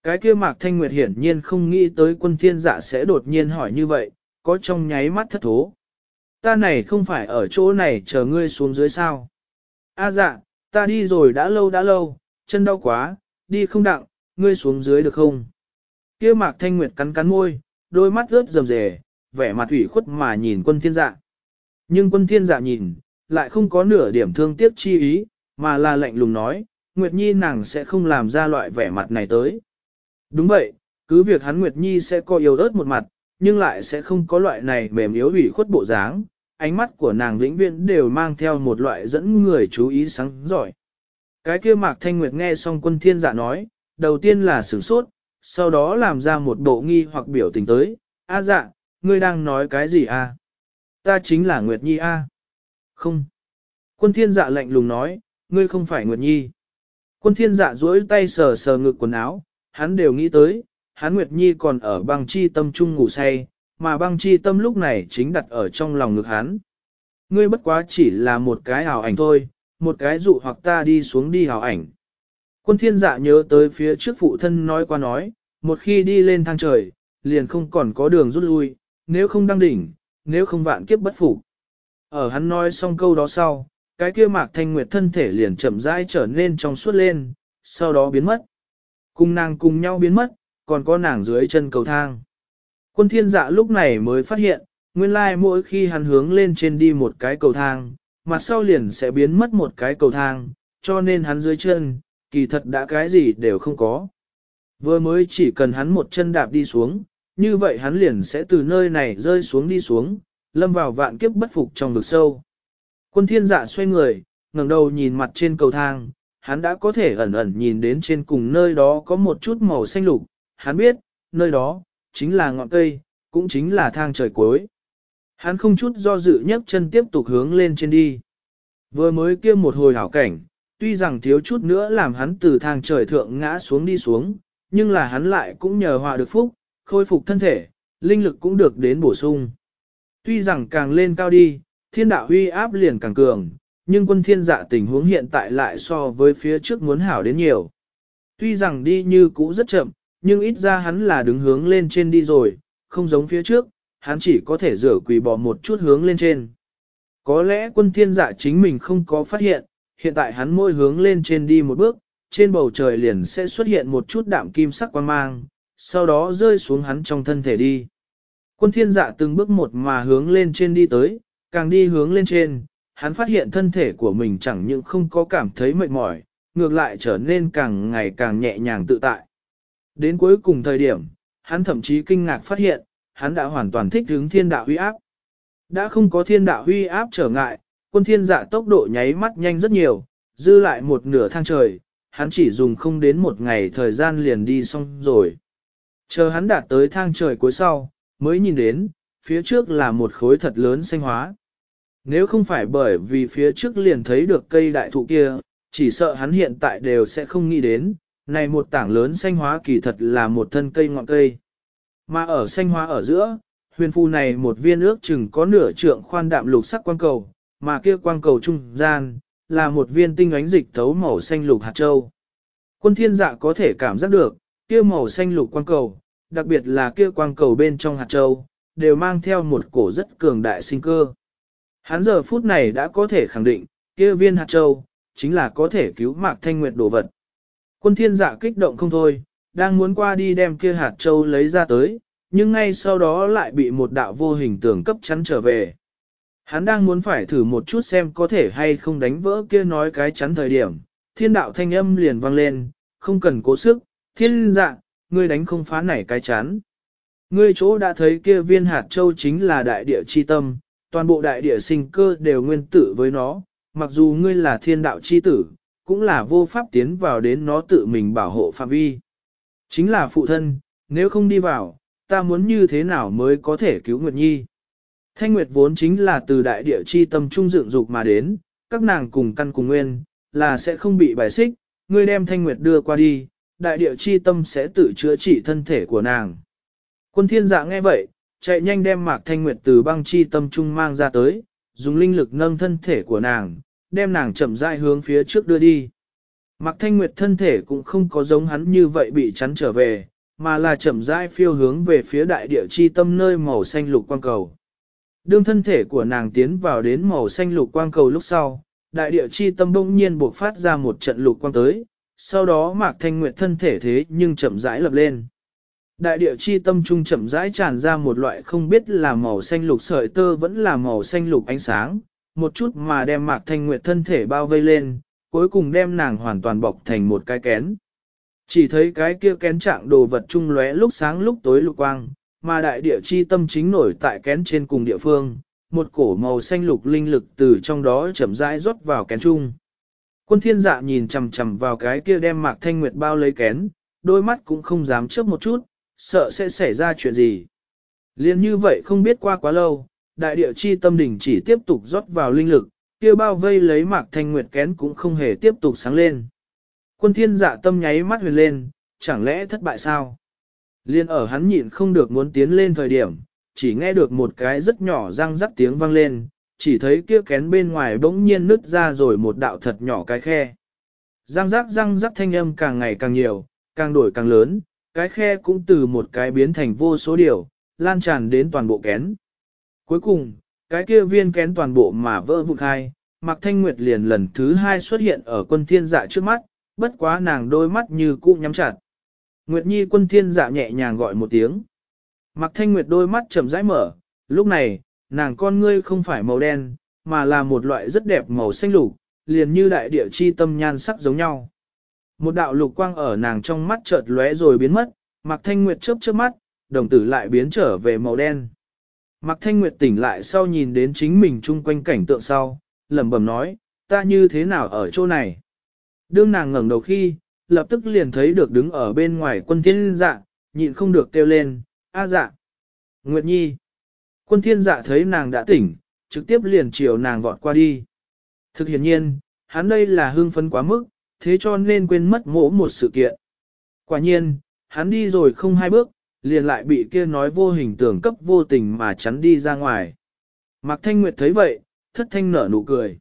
Cái kia Mạc Thanh Nguyệt hiển nhiên không nghĩ tới quân thiên dạ sẽ đột nhiên hỏi như vậy, có trong nháy mắt thất thố. Ta này không phải ở chỗ này chờ ngươi xuống dưới sao? A dạ, ta đi rồi đã lâu đã lâu, chân đau quá, đi không đặng, ngươi xuống dưới được không? Kia Mạc Thanh Nguyệt cắn cắn môi, đôi mắt ướt rầm rề, vẻ mặt ủy khuất mà nhìn quân thiên dạ. Nhưng quân thiên dạ nhìn, lại không có nửa điểm thương tiếc chi ý, mà là lạnh lùng nói, Nguyệt Nhi nàng sẽ không làm ra loại vẻ mặt này tới. Đúng vậy, cứ việc hắn Nguyệt Nhi sẽ có yếu ớt một mặt, nhưng lại sẽ không có loại này mềm yếu ủy khuất bộ dáng, ánh mắt của nàng vĩnh viễn đều mang theo một loại dẫn người chú ý sáng giỏi. Cái kia Mạc Thanh Nguyệt nghe xong quân thiên dạ nói, đầu tiên là sửng sốt, sau đó làm ra một bộ nghi hoặc biểu tình tới, a dạ, ngươi đang nói cái gì a? Ta chính là Nguyệt Nhi a. Không. Quân thiên dạ lạnh lùng nói, ngươi không phải Nguyệt Nhi. Quân thiên dạ duỗi tay sờ sờ ngực quần áo, hắn đều nghĩ tới, hắn Nguyệt Nhi còn ở băng chi tâm trung ngủ say, mà băng chi tâm lúc này chính đặt ở trong lòng ngực hắn. Ngươi bất quá chỉ là một cái ảo ảnh thôi, một cái dụ hoặc ta đi xuống đi ảo ảnh. Quân thiên dạ nhớ tới phía trước phụ thân nói qua nói, một khi đi lên thang trời, liền không còn có đường rút lui, nếu không đăng đỉnh, nếu không vạn kiếp bất phục. Ở hắn nói xong câu đó sau, cái kia mạc thanh nguyệt thân thể liền chậm rãi trở nên trong suốt lên, sau đó biến mất. Cùng nàng cùng nhau biến mất, còn có nàng dưới chân cầu thang. Quân thiên dạ lúc này mới phát hiện, nguyên lai mỗi khi hắn hướng lên trên đi một cái cầu thang, mặt sau liền sẽ biến mất một cái cầu thang, cho nên hắn dưới chân, kỳ thật đã cái gì đều không có. Vừa mới chỉ cần hắn một chân đạp đi xuống, như vậy hắn liền sẽ từ nơi này rơi xuống đi xuống, lâm vào vạn kiếp bất phục trong vực sâu. Quân thiên dạ xoay người, ngẩng đầu nhìn mặt trên cầu thang, hắn đã có thể ẩn ẩn nhìn đến trên cùng nơi đó có một chút màu xanh lục, hắn biết, nơi đó, chính là ngọn cây, cũng chính là thang trời cuối. Hắn không chút do dự nhấc chân tiếp tục hướng lên trên đi. Vừa mới kia một hồi hảo cảnh, tuy rằng thiếu chút nữa làm hắn từ thang trời thượng ngã xuống đi xuống, nhưng là hắn lại cũng nhờ họa được phúc, khôi phục thân thể, linh lực cũng được đến bổ sung. Tuy rằng càng lên cao đi, thiên đạo huy áp liền càng cường, nhưng quân thiên dạ tình huống hiện tại lại so với phía trước muốn hảo đến nhiều. Tuy rằng đi như cũ rất chậm, nhưng ít ra hắn là đứng hướng lên trên đi rồi, không giống phía trước, hắn chỉ có thể rửa quỳ bỏ một chút hướng lên trên. Có lẽ quân thiên dạ chính mình không có phát hiện, hiện tại hắn môi hướng lên trên đi một bước, trên bầu trời liền sẽ xuất hiện một chút đạm kim sắc quang mang, sau đó rơi xuống hắn trong thân thể đi. Quân thiên dạ từng bước một mà hướng lên trên đi tới, càng đi hướng lên trên, hắn phát hiện thân thể của mình chẳng những không có cảm thấy mệt mỏi, ngược lại trở nên càng ngày càng nhẹ nhàng tự tại. Đến cuối cùng thời điểm, hắn thậm chí kinh ngạc phát hiện, hắn đã hoàn toàn thích ứng thiên đạo huy áp. Đã không có thiên đạo huy áp trở ngại, quân thiên dạ tốc độ nháy mắt nhanh rất nhiều, dư lại một nửa thang trời, hắn chỉ dùng không đến một ngày thời gian liền đi xong rồi. Chờ hắn đạt tới thang trời cuối sau, mới nhìn đến, phía trước là một khối thật lớn xanh hóa. Nếu không phải bởi vì phía trước liền thấy được cây đại thụ kia, chỉ sợ hắn hiện tại đều sẽ không nghĩ đến, này một tảng lớn xanh hóa kỳ thật là một thân cây ngọn cây. Mà ở xanh hóa ở giữa, huyền phu này một viên ước chừng có nửa trượng khoan đạm lục sắc quang cầu, mà kia quang cầu trung gian, là một viên tinh ánh dịch thấu màu xanh lục hạt châu. Quân thiên dạ có thể cảm giác được, kia màu xanh lục quang cầu, đặc biệt là kia quang cầu bên trong hạt châu, đều mang theo một cổ rất cường đại sinh cơ. Hắn giờ phút này đã có thể khẳng định, kia viên hạt châu, chính là có thể cứu Mạc Thanh Nguyệt đồ vật. Quân thiên dạ kích động không thôi, đang muốn qua đi đem kia hạt châu lấy ra tới, nhưng ngay sau đó lại bị một đạo vô hình tường cấp chắn trở về. Hắn đang muốn phải thử một chút xem có thể hay không đánh vỡ kia nói cái chắn thời điểm, thiên đạo thanh âm liền vang lên, không cần cố sức, thiên dạng, ngươi đánh không phá nảy cái chắn. Ngươi chỗ đã thấy kia viên hạt châu chính là đại địa chi tâm, toàn bộ đại địa sinh cơ đều nguyên tử với nó, mặc dù ngươi là thiên đạo chi tử, cũng là vô pháp tiến vào đến nó tự mình bảo hộ phạm vi. Chính là phụ thân, nếu không đi vào, ta muốn như thế nào mới có thể cứu Nguyệt Nhi. Thanh Nguyệt vốn chính là từ đại địa chi tâm trung dựng dục mà đến, các nàng cùng căn cùng nguyên, là sẽ không bị bài xích, ngươi đem Thanh Nguyệt đưa qua đi, đại địa chi tâm sẽ tự chữa trị thân thể của nàng. Quân thiên dạ nghe vậy, chạy nhanh đem Mạc Thanh Nguyệt từ băng chi tâm trung mang ra tới, dùng linh lực nâng thân thể của nàng, đem nàng chậm rãi hướng phía trước đưa đi. Mạc Thanh Nguyệt thân thể cũng không có giống hắn như vậy bị chắn trở về, mà là chậm rãi phiêu hướng về phía đại địa chi tâm nơi màu xanh lục quang cầu. Đương thân thể của nàng tiến vào đến màu xanh lục quang cầu lúc sau, đại địa chi tâm bỗng nhiên buộc phát ra một trận lục quang tới, sau đó Mạc Thanh Nguyệt thân thể thế nhưng chậm rãi lập lên. Đại địa chi tâm trung chậm rãi tràn ra một loại không biết là màu xanh lục sợi tơ vẫn là màu xanh lục ánh sáng, một chút mà đem Mạc Thanh Nguyệt thân thể bao vây lên, cuối cùng đem nàng hoàn toàn bọc thành một cái kén. Chỉ thấy cái kia kén trạng đồ vật trung lóe lúc sáng lúc tối lục quang, mà đại địa chi tâm chính nổi tại kén trên cùng địa phương, một cổ màu xanh lục linh lực từ trong đó chậm rãi rót vào kén trung. Quân thiên dạ nhìn chằm chằm vào cái kia đem Mạc Thanh Nguyệt bao lấy kén, đôi mắt cũng không dám chớp một chút, sợ sẽ xảy ra chuyện gì. Liên như vậy không biết qua quá lâu, đại địa chi tâm đỉnh chỉ tiếp tục rót vào linh lực, kia bao vây lấy Mạc Thanh Nguyệt kén cũng không hề tiếp tục sáng lên. Quân thiên dạ tâm nháy mắt huyền lên, chẳng lẽ thất bại sao? Liên ở hắn nhịn không được muốn tiến lên thời điểm, chỉ nghe được một cái rất nhỏ răng rắc tiếng vang lên, chỉ thấy kia kén bên ngoài bỗng nhiên nứt ra rồi một đạo thật nhỏ cái khe. Răng rắc răng rắc thanh âm càng ngày càng nhiều, càng đổi càng lớn, cái khe cũng từ một cái biến thành vô số điều, lan tràn đến toàn bộ kén. Cuối cùng, cái kia viên kén toàn bộ mà vỡ vụn khai, Mạc Thanh Nguyệt liền lần thứ hai xuất hiện ở quân thiên dạ trước mắt, bất quá nàng đôi mắt như cũ nhắm chặt. Nguyệt Nhi quân thiên dạ nhẹ nhàng gọi một tiếng. Mặc Thanh Nguyệt đôi mắt chậm rãi mở, lúc này, nàng con ngươi không phải màu đen, mà là một loại rất đẹp màu xanh lục, liền như đại địa chi tâm nhan sắc giống nhau. Một đạo lục quang ở nàng trong mắt chợt lóe rồi biến mất, Mạc Thanh Nguyệt chớp chớp mắt, đồng tử lại biến trở về màu đen. Mạc Thanh Nguyệt tỉnh lại sau nhìn đến chính mình chung quanh cảnh tượng sau, lẩm bẩm nói, ta như thế nào ở chỗ này? Đương nàng ngẩng đầu khi, lập tức liền thấy được đứng ở bên ngoài quân thiên dạ, nhịn không được kêu lên, a dạ. Nguyệt Nhi. Quân thiên dạ thấy nàng đã tỉnh, trực tiếp liền chiều nàng vọt qua đi. Thực hiện nhiên, hắn đây là hưng phấn quá mức, thế cho nên quên mất mỗ một sự kiện. Quả nhiên, hắn đi rồi không hai bước, liền lại bị kia nói vô hình tưởng cấp vô tình mà chắn đi ra ngoài. Mạc Thanh Nguyệt thấy vậy, thất thanh nở nụ cười.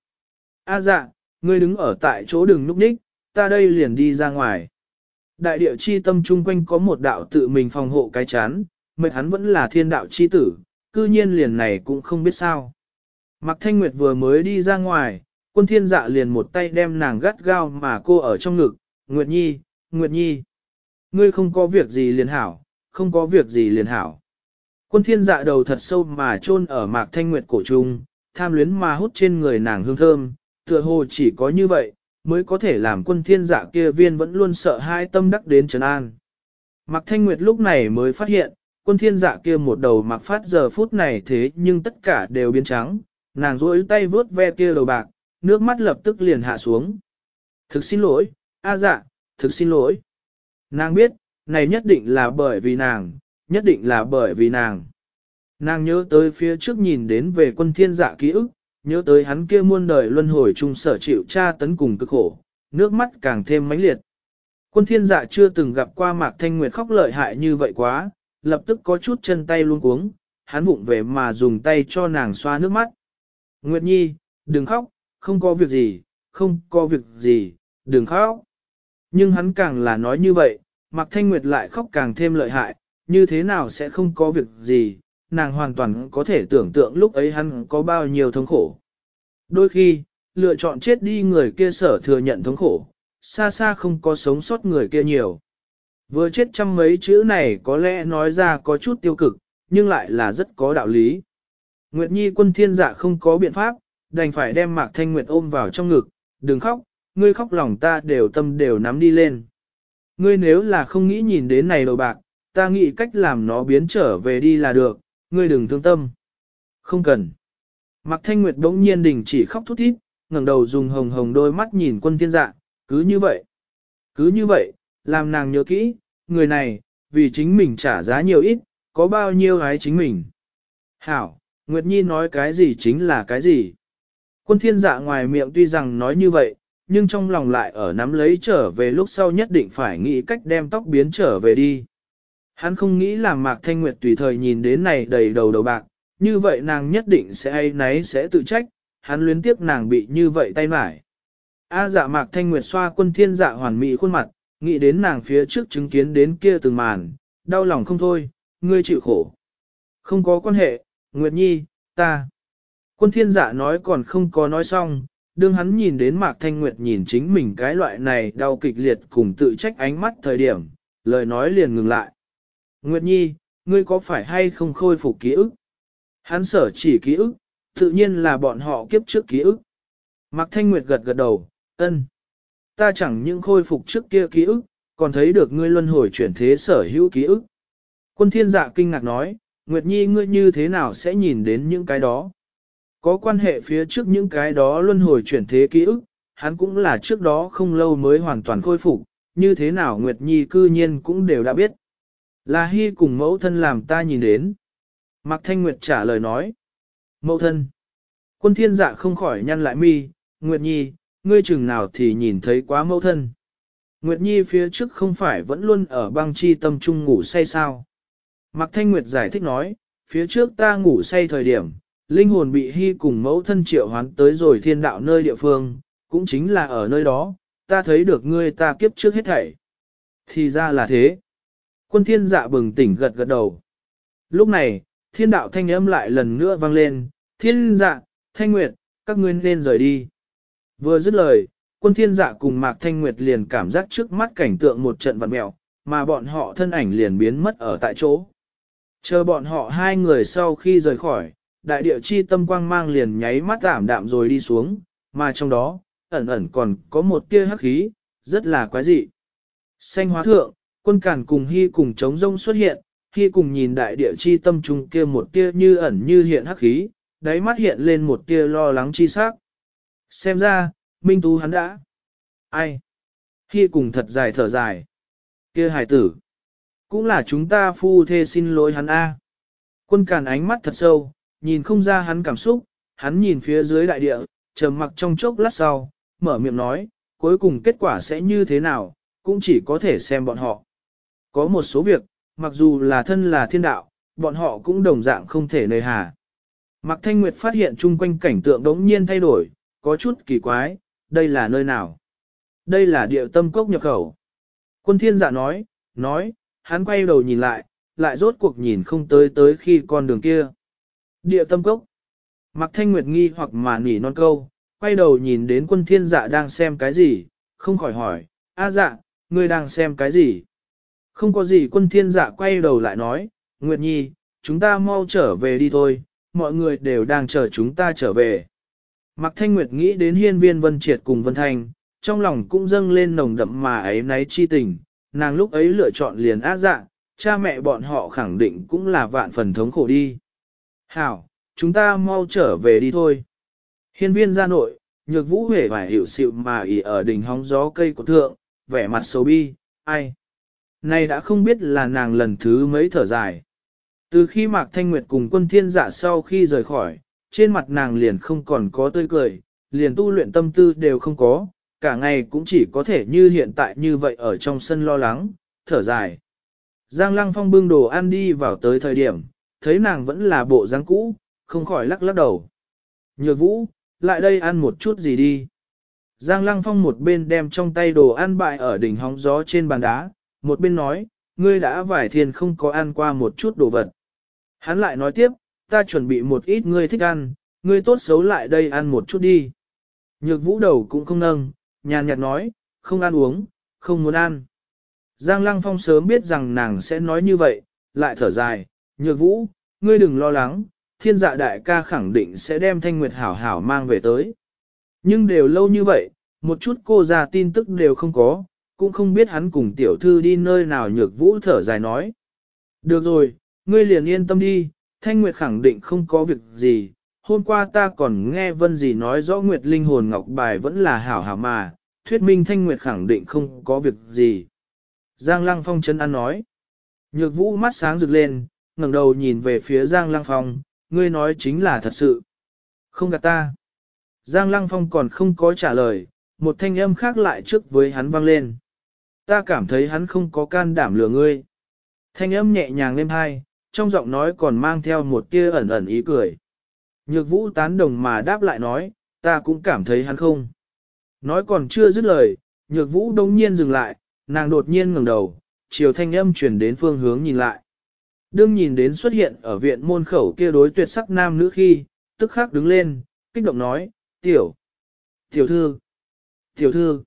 A dạ, ngươi đứng ở tại chỗ đừng núp đích, ta đây liền đi ra ngoài. Đại địa chi tâm chung quanh có một đạo tự mình phòng hộ cái chán, mệt hắn vẫn là thiên đạo chi tử, cư nhiên liền này cũng không biết sao. Mạc Thanh Nguyệt vừa mới đi ra ngoài, quân thiên dạ liền một tay đem nàng gắt gao mà cô ở trong ngực, Nguyệt Nhi, Nguyệt Nhi. Ngươi không có việc gì liền hảo, không có việc gì liền hảo. Quân thiên dạ đầu thật sâu mà chôn ở mạc thanh nguyệt cổ trung, tham luyến mà hút trên người nàng hương thơm, tựa hồ chỉ có như vậy, mới có thể làm quân thiên dạ kia viên vẫn luôn sợ hai tâm đắc đến trấn an. Mạc thanh nguyệt lúc này mới phát hiện, quân thiên dạ kia một đầu mặc phát giờ phút này thế nhưng tất cả đều biến trắng, nàng duỗi tay vướt ve kia đầu bạc, nước mắt lập tức liền hạ xuống. Thực xin lỗi, a dạ, thực xin lỗi. Nàng biết, này nhất định là bởi vì nàng, nhất định là bởi vì nàng. Nàng nhớ tới phía trước nhìn đến về quân thiên dạ ký ức, nhớ tới hắn kia muôn đời luân hồi chung sở chịu tra tấn cùng cực khổ, nước mắt càng thêm mãnh liệt. Quân thiên dạ chưa từng gặp qua Mạc Thanh Nguyệt khóc lợi hại như vậy quá, lập tức có chút chân tay luôn cuống, hắn vụng về mà dùng tay cho nàng xoa nước mắt. Nguyệt Nhi, đừng khóc, không có việc gì, không có việc gì, đừng khóc. Nhưng hắn càng là nói như vậy, Mạc Thanh Nguyệt lại khóc càng thêm lợi hại, như thế nào sẽ không có việc gì, nàng hoàn toàn có thể tưởng tượng lúc ấy hắn có bao nhiêu thống khổ. Đôi khi, lựa chọn chết đi người kia sở thừa nhận thống khổ, xa xa không có sống sót người kia nhiều. Vừa chết trăm mấy chữ này có lẽ nói ra có chút tiêu cực, nhưng lại là rất có đạo lý. Nguyệt Nhi quân thiên dạ không có biện pháp, đành phải đem Mạc Thanh Nguyệt ôm vào trong ngực, đừng khóc, ngươi khóc lòng ta đều tâm đều nắm đi lên. Ngươi nếu là không nghĩ nhìn đến này đồ bạc, ta nghĩ cách làm nó biến trở về đi là được, ngươi đừng thương tâm. Không cần. Mạc Thanh Nguyệt bỗng nhiên đình chỉ khóc thút thít, ngẩng đầu dùng hồng hồng đôi mắt nhìn quân thiên dạ, cứ như vậy. Cứ như vậy, làm nàng nhớ kỹ, người này, vì chính mình trả giá nhiều ít, có bao nhiêu gái chính mình. Hảo, Nguyệt Nhi nói cái gì chính là cái gì. Quân thiên dạ ngoài miệng tuy rằng nói như vậy, nhưng trong lòng lại ở nắm lấy trở về lúc sau nhất định phải nghĩ cách đem tóc biến trở về đi. Hắn không nghĩ là Mạc Thanh Nguyệt tùy thời nhìn đến này đầy đầu đầu bạc, như vậy nàng nhất định sẽ hay náy sẽ tự trách, hắn luyến tiếp nàng bị như vậy tay mải. A dạ Mạc Thanh Nguyệt xoa quân thiên dạ hoàn mỹ khuôn mặt, nghĩ đến nàng phía trước chứng kiến đến kia từng màn, đau lòng không thôi, ngươi chịu khổ. Không có quan hệ, Nguyệt Nhi, ta. Quân thiên dạ nói còn không có nói xong, đương hắn nhìn đến Mạc Thanh Nguyệt nhìn chính mình cái loại này đau kịch liệt cùng tự trách ánh mắt thời điểm, lời nói liền ngừng lại. Nguyệt Nhi, ngươi có phải hay không khôi phục ký ức? Hắn sở chỉ ký ức, tự nhiên là bọn họ kiếp trước ký ức. Mạc Thanh Nguyệt gật gật đầu, ân. Ta chẳng những khôi phục trước kia ký ức, còn thấy được ngươi luân hồi chuyển thế sở hữu ký ức. Quân thiên dạ kinh ngạc nói, Nguyệt Nhi ngươi như thế nào sẽ nhìn đến những cái đó? Có quan hệ phía trước những cái đó luân hồi chuyển thế ký ức, hắn cũng là trước đó không lâu mới hoàn toàn khôi phục, như thế nào Nguyệt Nhi cư nhiên cũng đều đã biết. Là Hy cùng mẫu thân làm ta nhìn đến. Mạc Thanh Nguyệt trả lời nói. Mẫu thân. Quân thiên dạ không khỏi nhăn lại mi, Nguyệt Nhi, ngươi chừng nào thì nhìn thấy quá mẫu thân. Nguyệt Nhi phía trước không phải vẫn luôn ở băng chi tâm trung ngủ say sao. Mạc Thanh Nguyệt giải thích nói, phía trước ta ngủ say thời điểm, linh hồn bị hy cùng mẫu thân triệu hoán tới rồi thiên đạo nơi địa phương, cũng chính là ở nơi đó, ta thấy được ngươi ta kiếp trước hết thảy. Thì ra là thế. Quân thiên dạ bừng tỉnh gật gật đầu. Lúc này, thiên đạo thanh âm lại lần nữa vang lên, thiên dạ, thanh nguyệt, các ngươi nên rời đi. Vừa dứt lời, quân thiên dạ cùng Mạc Thanh Nguyệt liền cảm giác trước mắt cảnh tượng một trận vặn mèo, mà bọn họ thân ảnh liền biến mất ở tại chỗ. Chờ bọn họ hai người sau khi rời khỏi, đại địa chi tâm quang mang liền nháy mắt giảm đạm rồi đi xuống, mà trong đó, ẩn ẩn còn có một tia hắc khí, rất là quái dị. Xanh hóa thượng, quân cản cùng hy cùng chống rông xuất hiện, hy cùng nhìn đại địa chi tâm trung kia một tia như ẩn như hiện hắc khí, đáy mắt hiện lên một tia lo lắng chi sắc. Xem ra, Minh Tú hắn đã. Ai? Hy cùng thật dài thở dài. kia hải tử. Cũng là chúng ta phu thê xin lỗi hắn A. Quân càn ánh mắt thật sâu, nhìn không ra hắn cảm xúc, hắn nhìn phía dưới đại địa, trầm mặc trong chốc lát sau, mở miệng nói, cuối cùng kết quả sẽ như thế nào, cũng chỉ có thể xem bọn họ. Có một số việc, mặc dù là thân là thiên đạo, bọn họ cũng đồng dạng không thể nơi hà. Mạc Thanh Nguyệt phát hiện chung quanh cảnh tượng đống nhiên thay đổi, có chút kỳ quái, đây là nơi nào? Đây là địa tâm cốc nhập khẩu. Quân thiên dạ nói, nói, hắn quay đầu nhìn lại, lại rốt cuộc nhìn không tới tới khi con đường kia. Địa tâm cốc. Mạc Thanh Nguyệt nghi hoặc mà nỉ non câu, quay đầu nhìn đến quân thiên dạ đang xem cái gì, không khỏi hỏi, a dạ, ngươi đang xem cái gì? Không có gì quân thiên dạ quay đầu lại nói, Nguyệt Nhi, chúng ta mau trở về đi thôi, mọi người đều đang chờ chúng ta trở về. Mạc Thanh Nguyệt nghĩ đến hiên viên Vân Triệt cùng Vân Thanh, trong lòng cũng dâng lên nồng đậm mà ấy náy chi tình, nàng lúc ấy lựa chọn liền á dạ, cha mẹ bọn họ khẳng định cũng là vạn phần thống khổ đi. Hảo, chúng ta mau trở về đi thôi. Hiên viên ra nội, nhược vũ hề vải hiểu sự mà ỉ ở đỉnh hóng gió cây của thượng, vẻ mặt xấu bi, ai. Này đã không biết là nàng lần thứ mấy thở dài. Từ khi Mạc Thanh Nguyệt cùng quân thiên dạ sau khi rời khỏi, trên mặt nàng liền không còn có tươi cười, liền tu luyện tâm tư đều không có, cả ngày cũng chỉ có thể như hiện tại như vậy ở trong sân lo lắng, thở dài. Giang Lăng Phong bưng đồ ăn đi vào tới thời điểm, thấy nàng vẫn là bộ dáng cũ, không khỏi lắc lắc đầu. Nhược vũ, lại đây ăn một chút gì đi. Giang Lăng Phong một bên đem trong tay đồ ăn bại ở đỉnh hóng gió trên bàn đá, một bên nói, ngươi đã vải thiên không có ăn qua một chút đồ vật. Hắn lại nói tiếp, ta chuẩn bị một ít ngươi thích ăn, ngươi tốt xấu lại đây ăn một chút đi. Nhược vũ đầu cũng không nâng, nhàn nhạt nói, không ăn uống, không muốn ăn. Giang Lăng Phong sớm biết rằng nàng sẽ nói như vậy, lại thở dài, nhược vũ, ngươi đừng lo lắng, thiên dạ đại ca khẳng định sẽ đem thanh nguyệt hảo hảo mang về tới. Nhưng đều lâu như vậy, một chút cô già tin tức đều không có, cũng không biết hắn cùng tiểu thư đi nơi nào nhược vũ thở dài nói. Được rồi, ngươi liền yên tâm đi, thanh nguyệt khẳng định không có việc gì, hôm qua ta còn nghe vân gì nói rõ nguyệt linh hồn ngọc bài vẫn là hảo hảo mà, thuyết minh thanh nguyệt khẳng định không có việc gì. Giang lăng phong chân ăn nói. Nhược vũ mắt sáng rực lên, ngẩng đầu nhìn về phía Giang lăng phong, ngươi nói chính là thật sự. Không gạt ta. Giang lăng phong còn không có trả lời, một thanh âm khác lại trước với hắn vang lên. Ta cảm thấy hắn không có can đảm lừa ngươi. Thanh âm nhẹ nhàng êm hai, trong giọng nói còn mang theo một tia ẩn ẩn ý cười. Nhược vũ tán đồng mà đáp lại nói, ta cũng cảm thấy hắn không. Nói còn chưa dứt lời, nhược vũ đông nhiên dừng lại, nàng đột nhiên ngẩng đầu, chiều thanh âm chuyển đến phương hướng nhìn lại. Đương nhìn đến xuất hiện ở viện môn khẩu kia đối tuyệt sắc nam nữ khi, tức khắc đứng lên, kích động nói, tiểu, tiểu thư, tiểu thư,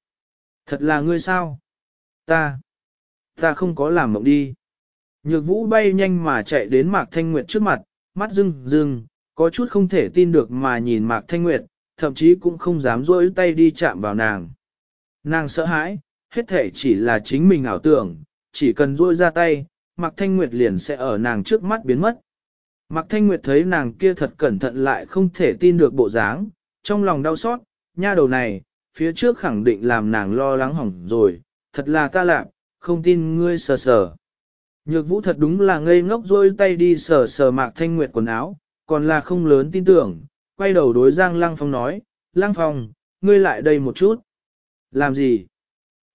thật là ngươi sao? Ta, ta không có làm mộng đi. Nhược vũ bay nhanh mà chạy đến Mạc Thanh Nguyệt trước mặt, mắt rưng rưng, có chút không thể tin được mà nhìn Mạc Thanh Nguyệt, thậm chí cũng không dám rỗi tay đi chạm vào nàng. Nàng sợ hãi, hết thể chỉ là chính mình ảo tưởng, chỉ cần rỗi ra tay, Mạc Thanh Nguyệt liền sẽ ở nàng trước mắt biến mất. Mạc Thanh Nguyệt thấy nàng kia thật cẩn thận lại không thể tin được bộ dáng, trong lòng đau xót, nha đầu này, phía trước khẳng định làm nàng lo lắng hỏng rồi, thật là ta lạc, không tin ngươi sờ sờ. Nhược vũ thật đúng là ngây ngốc rôi tay đi sờ sờ Mạc Thanh Nguyệt quần áo, còn là không lớn tin tưởng, quay đầu đối Giang Lăng Phong nói, Lăng Phong, ngươi lại đây một chút. Làm gì?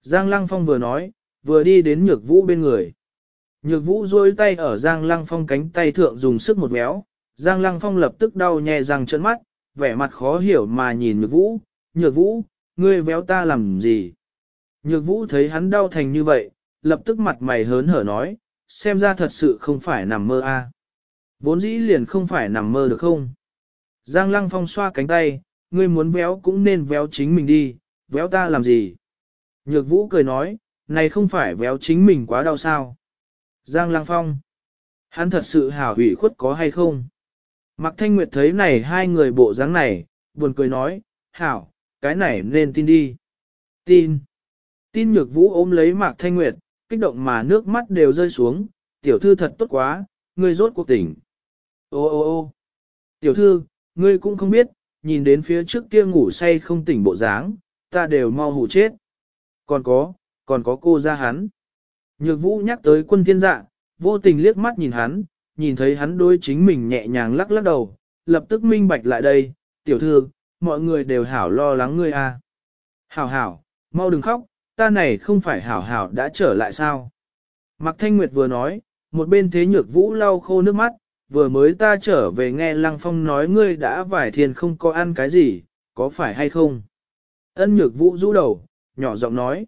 Giang Lăng Phong vừa nói, vừa đi đến nhược vũ bên người. Nhược vũ rôi tay ở Giang Lăng Phong cánh tay thượng dùng sức một véo, Giang Lăng Phong lập tức đau nhè răng trợn mắt, vẻ mặt khó hiểu mà nhìn nhược vũ, nhược vũ, ngươi véo ta làm gì? Nhược vũ thấy hắn đau thành như vậy, lập tức mặt mày hớn hở nói, xem ra thật sự không phải nằm mơ a. Vốn dĩ liền không phải nằm mơ được không? Giang Lăng Phong xoa cánh tay, ngươi muốn véo cũng nên véo chính mình đi, véo ta làm gì? Nhược vũ cười nói, này không phải véo chính mình quá đau sao? Giang Lăng Phong, hắn thật sự hảo hủy khuất có hay không? Mạc Thanh Nguyệt thấy này hai người bộ dáng này, buồn cười nói, hảo, cái này nên tin đi. Tin. Tin nhược vũ ôm lấy Mạc Thanh Nguyệt, kích động mà nước mắt đều rơi xuống, tiểu thư thật tốt quá, ngươi rốt cuộc tỉnh. Ô ô ô tiểu thư, ngươi cũng không biết, nhìn đến phía trước kia ngủ say không tỉnh bộ dáng, ta đều mau hủ chết. Còn có, còn có cô ra hắn. Nhược vũ nhắc tới quân thiên dạ, vô tình liếc mắt nhìn hắn, nhìn thấy hắn đôi chính mình nhẹ nhàng lắc lắc đầu, lập tức minh bạch lại đây, tiểu thư, mọi người đều hảo lo lắng ngươi à. Hảo hảo, mau đừng khóc, ta này không phải hảo hảo đã trở lại sao. Mạc Thanh Nguyệt vừa nói, một bên thế nhược vũ lau khô nước mắt, vừa mới ta trở về nghe Lăng Phong nói ngươi đã vải thiền không có ăn cái gì, có phải hay không? Ân nhược vũ rũ đầu, nhỏ giọng nói.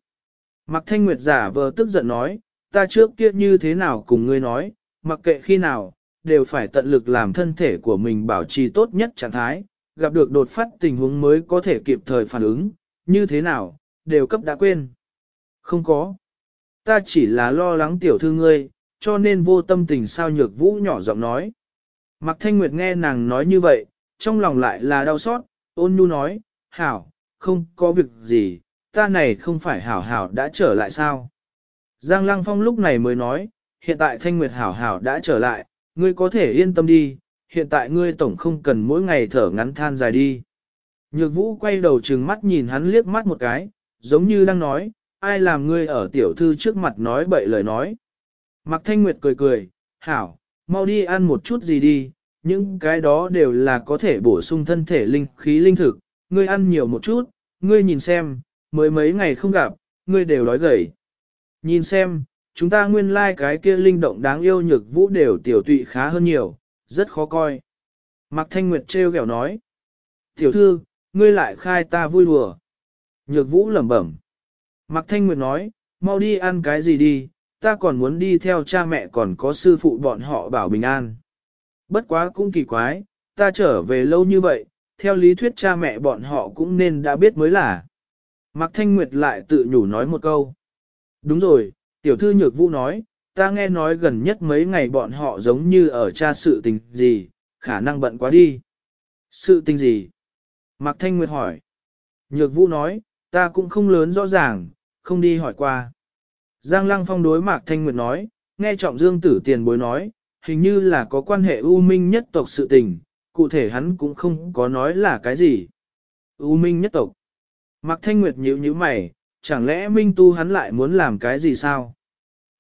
Mạc Thanh Nguyệt giả vờ tức giận nói, ta trước kia như thế nào cùng ngươi nói, mặc kệ khi nào, đều phải tận lực làm thân thể của mình bảo trì tốt nhất trạng thái, gặp được đột phát tình huống mới có thể kịp thời phản ứng, như thế nào, đều cấp đã quên. Không có. Ta chỉ là lo lắng tiểu thư ngươi, cho nên vô tâm tình sao nhược vũ nhỏ giọng nói. Mạc Thanh Nguyệt nghe nàng nói như vậy, trong lòng lại là đau xót, ôn nhu nói, hảo, không có việc gì, ta này không phải hảo hảo đã trở lại sao. Giang Lăng Phong lúc này mới nói, hiện tại Thanh Nguyệt hảo hảo đã trở lại, ngươi có thể yên tâm đi, hiện tại ngươi tổng không cần mỗi ngày thở ngắn than dài đi. Nhược vũ quay đầu trừng mắt nhìn hắn liếc mắt một cái, giống như đang nói, ai làm ngươi ở tiểu thư trước mặt nói bậy lời nói. Mạc Thanh Nguyệt cười cười, hảo, mau đi ăn một chút gì đi, những cái đó đều là có thể bổ sung thân thể linh khí linh thực, ngươi ăn nhiều một chút, ngươi nhìn xem, mới mấy ngày không gặp, ngươi đều đói gầy. Nhìn xem, chúng ta nguyên lai like cái kia linh động đáng yêu nhược vũ đều tiểu tụy khá hơn nhiều, rất khó coi. Mạc Thanh Nguyệt trêu ghẹo nói. Tiểu thư, ngươi lại khai ta vui đùa. Nhược vũ lẩm bẩm. Mạc Thanh Nguyệt nói, mau đi ăn cái gì đi, ta còn muốn đi theo cha mẹ còn có sư phụ bọn họ bảo bình an. Bất quá cũng kỳ quái, ta trở về lâu như vậy, theo lý thuyết cha mẹ bọn họ cũng nên đã biết mới là. Mạc Thanh Nguyệt lại tự nhủ nói một câu. Đúng rồi, tiểu thư nhược vũ nói, ta nghe nói gần nhất mấy ngày bọn họ giống như ở cha sự tình gì, khả năng bận quá đi. Sự tình gì? Mạc Thanh Nguyệt hỏi. Nhược vũ nói, ta cũng không lớn rõ ràng, không đi hỏi qua. Giang Lăng Phong đối Mạc Thanh Nguyệt nói, nghe trọng dương tử tiền bối nói, hình như là có quan hệ U Minh nhất tộc sự tình, cụ thể hắn cũng không có nói là cái gì. U Minh nhất tộc. Mạc Thanh Nguyệt nhíu nhíu mày, chẳng lẽ Minh Tu hắn lại muốn làm cái gì sao?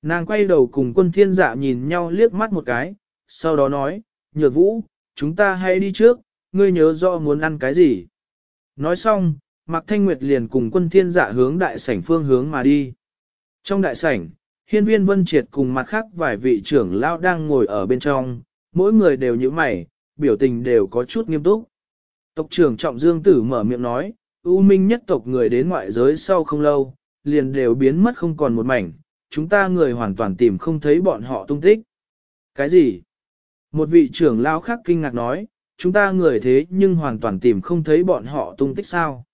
Nàng quay đầu cùng quân thiên dạ nhìn nhau liếc mắt một cái, sau đó nói, nhược vũ, chúng ta hãy đi trước, ngươi nhớ rõ muốn ăn cái gì. Nói xong, Mạc Thanh Nguyệt liền cùng quân thiên dạ hướng đại sảnh phương hướng mà đi. Trong đại sảnh, hiên viên vân triệt cùng mặt khác vài vị trưởng lão đang ngồi ở bên trong, mỗi người đều như mày, biểu tình đều có chút nghiêm túc. Tộc trưởng Trọng Dương Tử mở miệng nói, U Minh nhất tộc người đến ngoại giới sau không lâu, liền đều biến mất không còn một mảnh, chúng ta người hoàn toàn tìm không thấy bọn họ tung tích. Cái gì? Một vị trưởng lão khác kinh ngạc nói, chúng ta người thế nhưng hoàn toàn tìm không thấy bọn họ tung tích sao?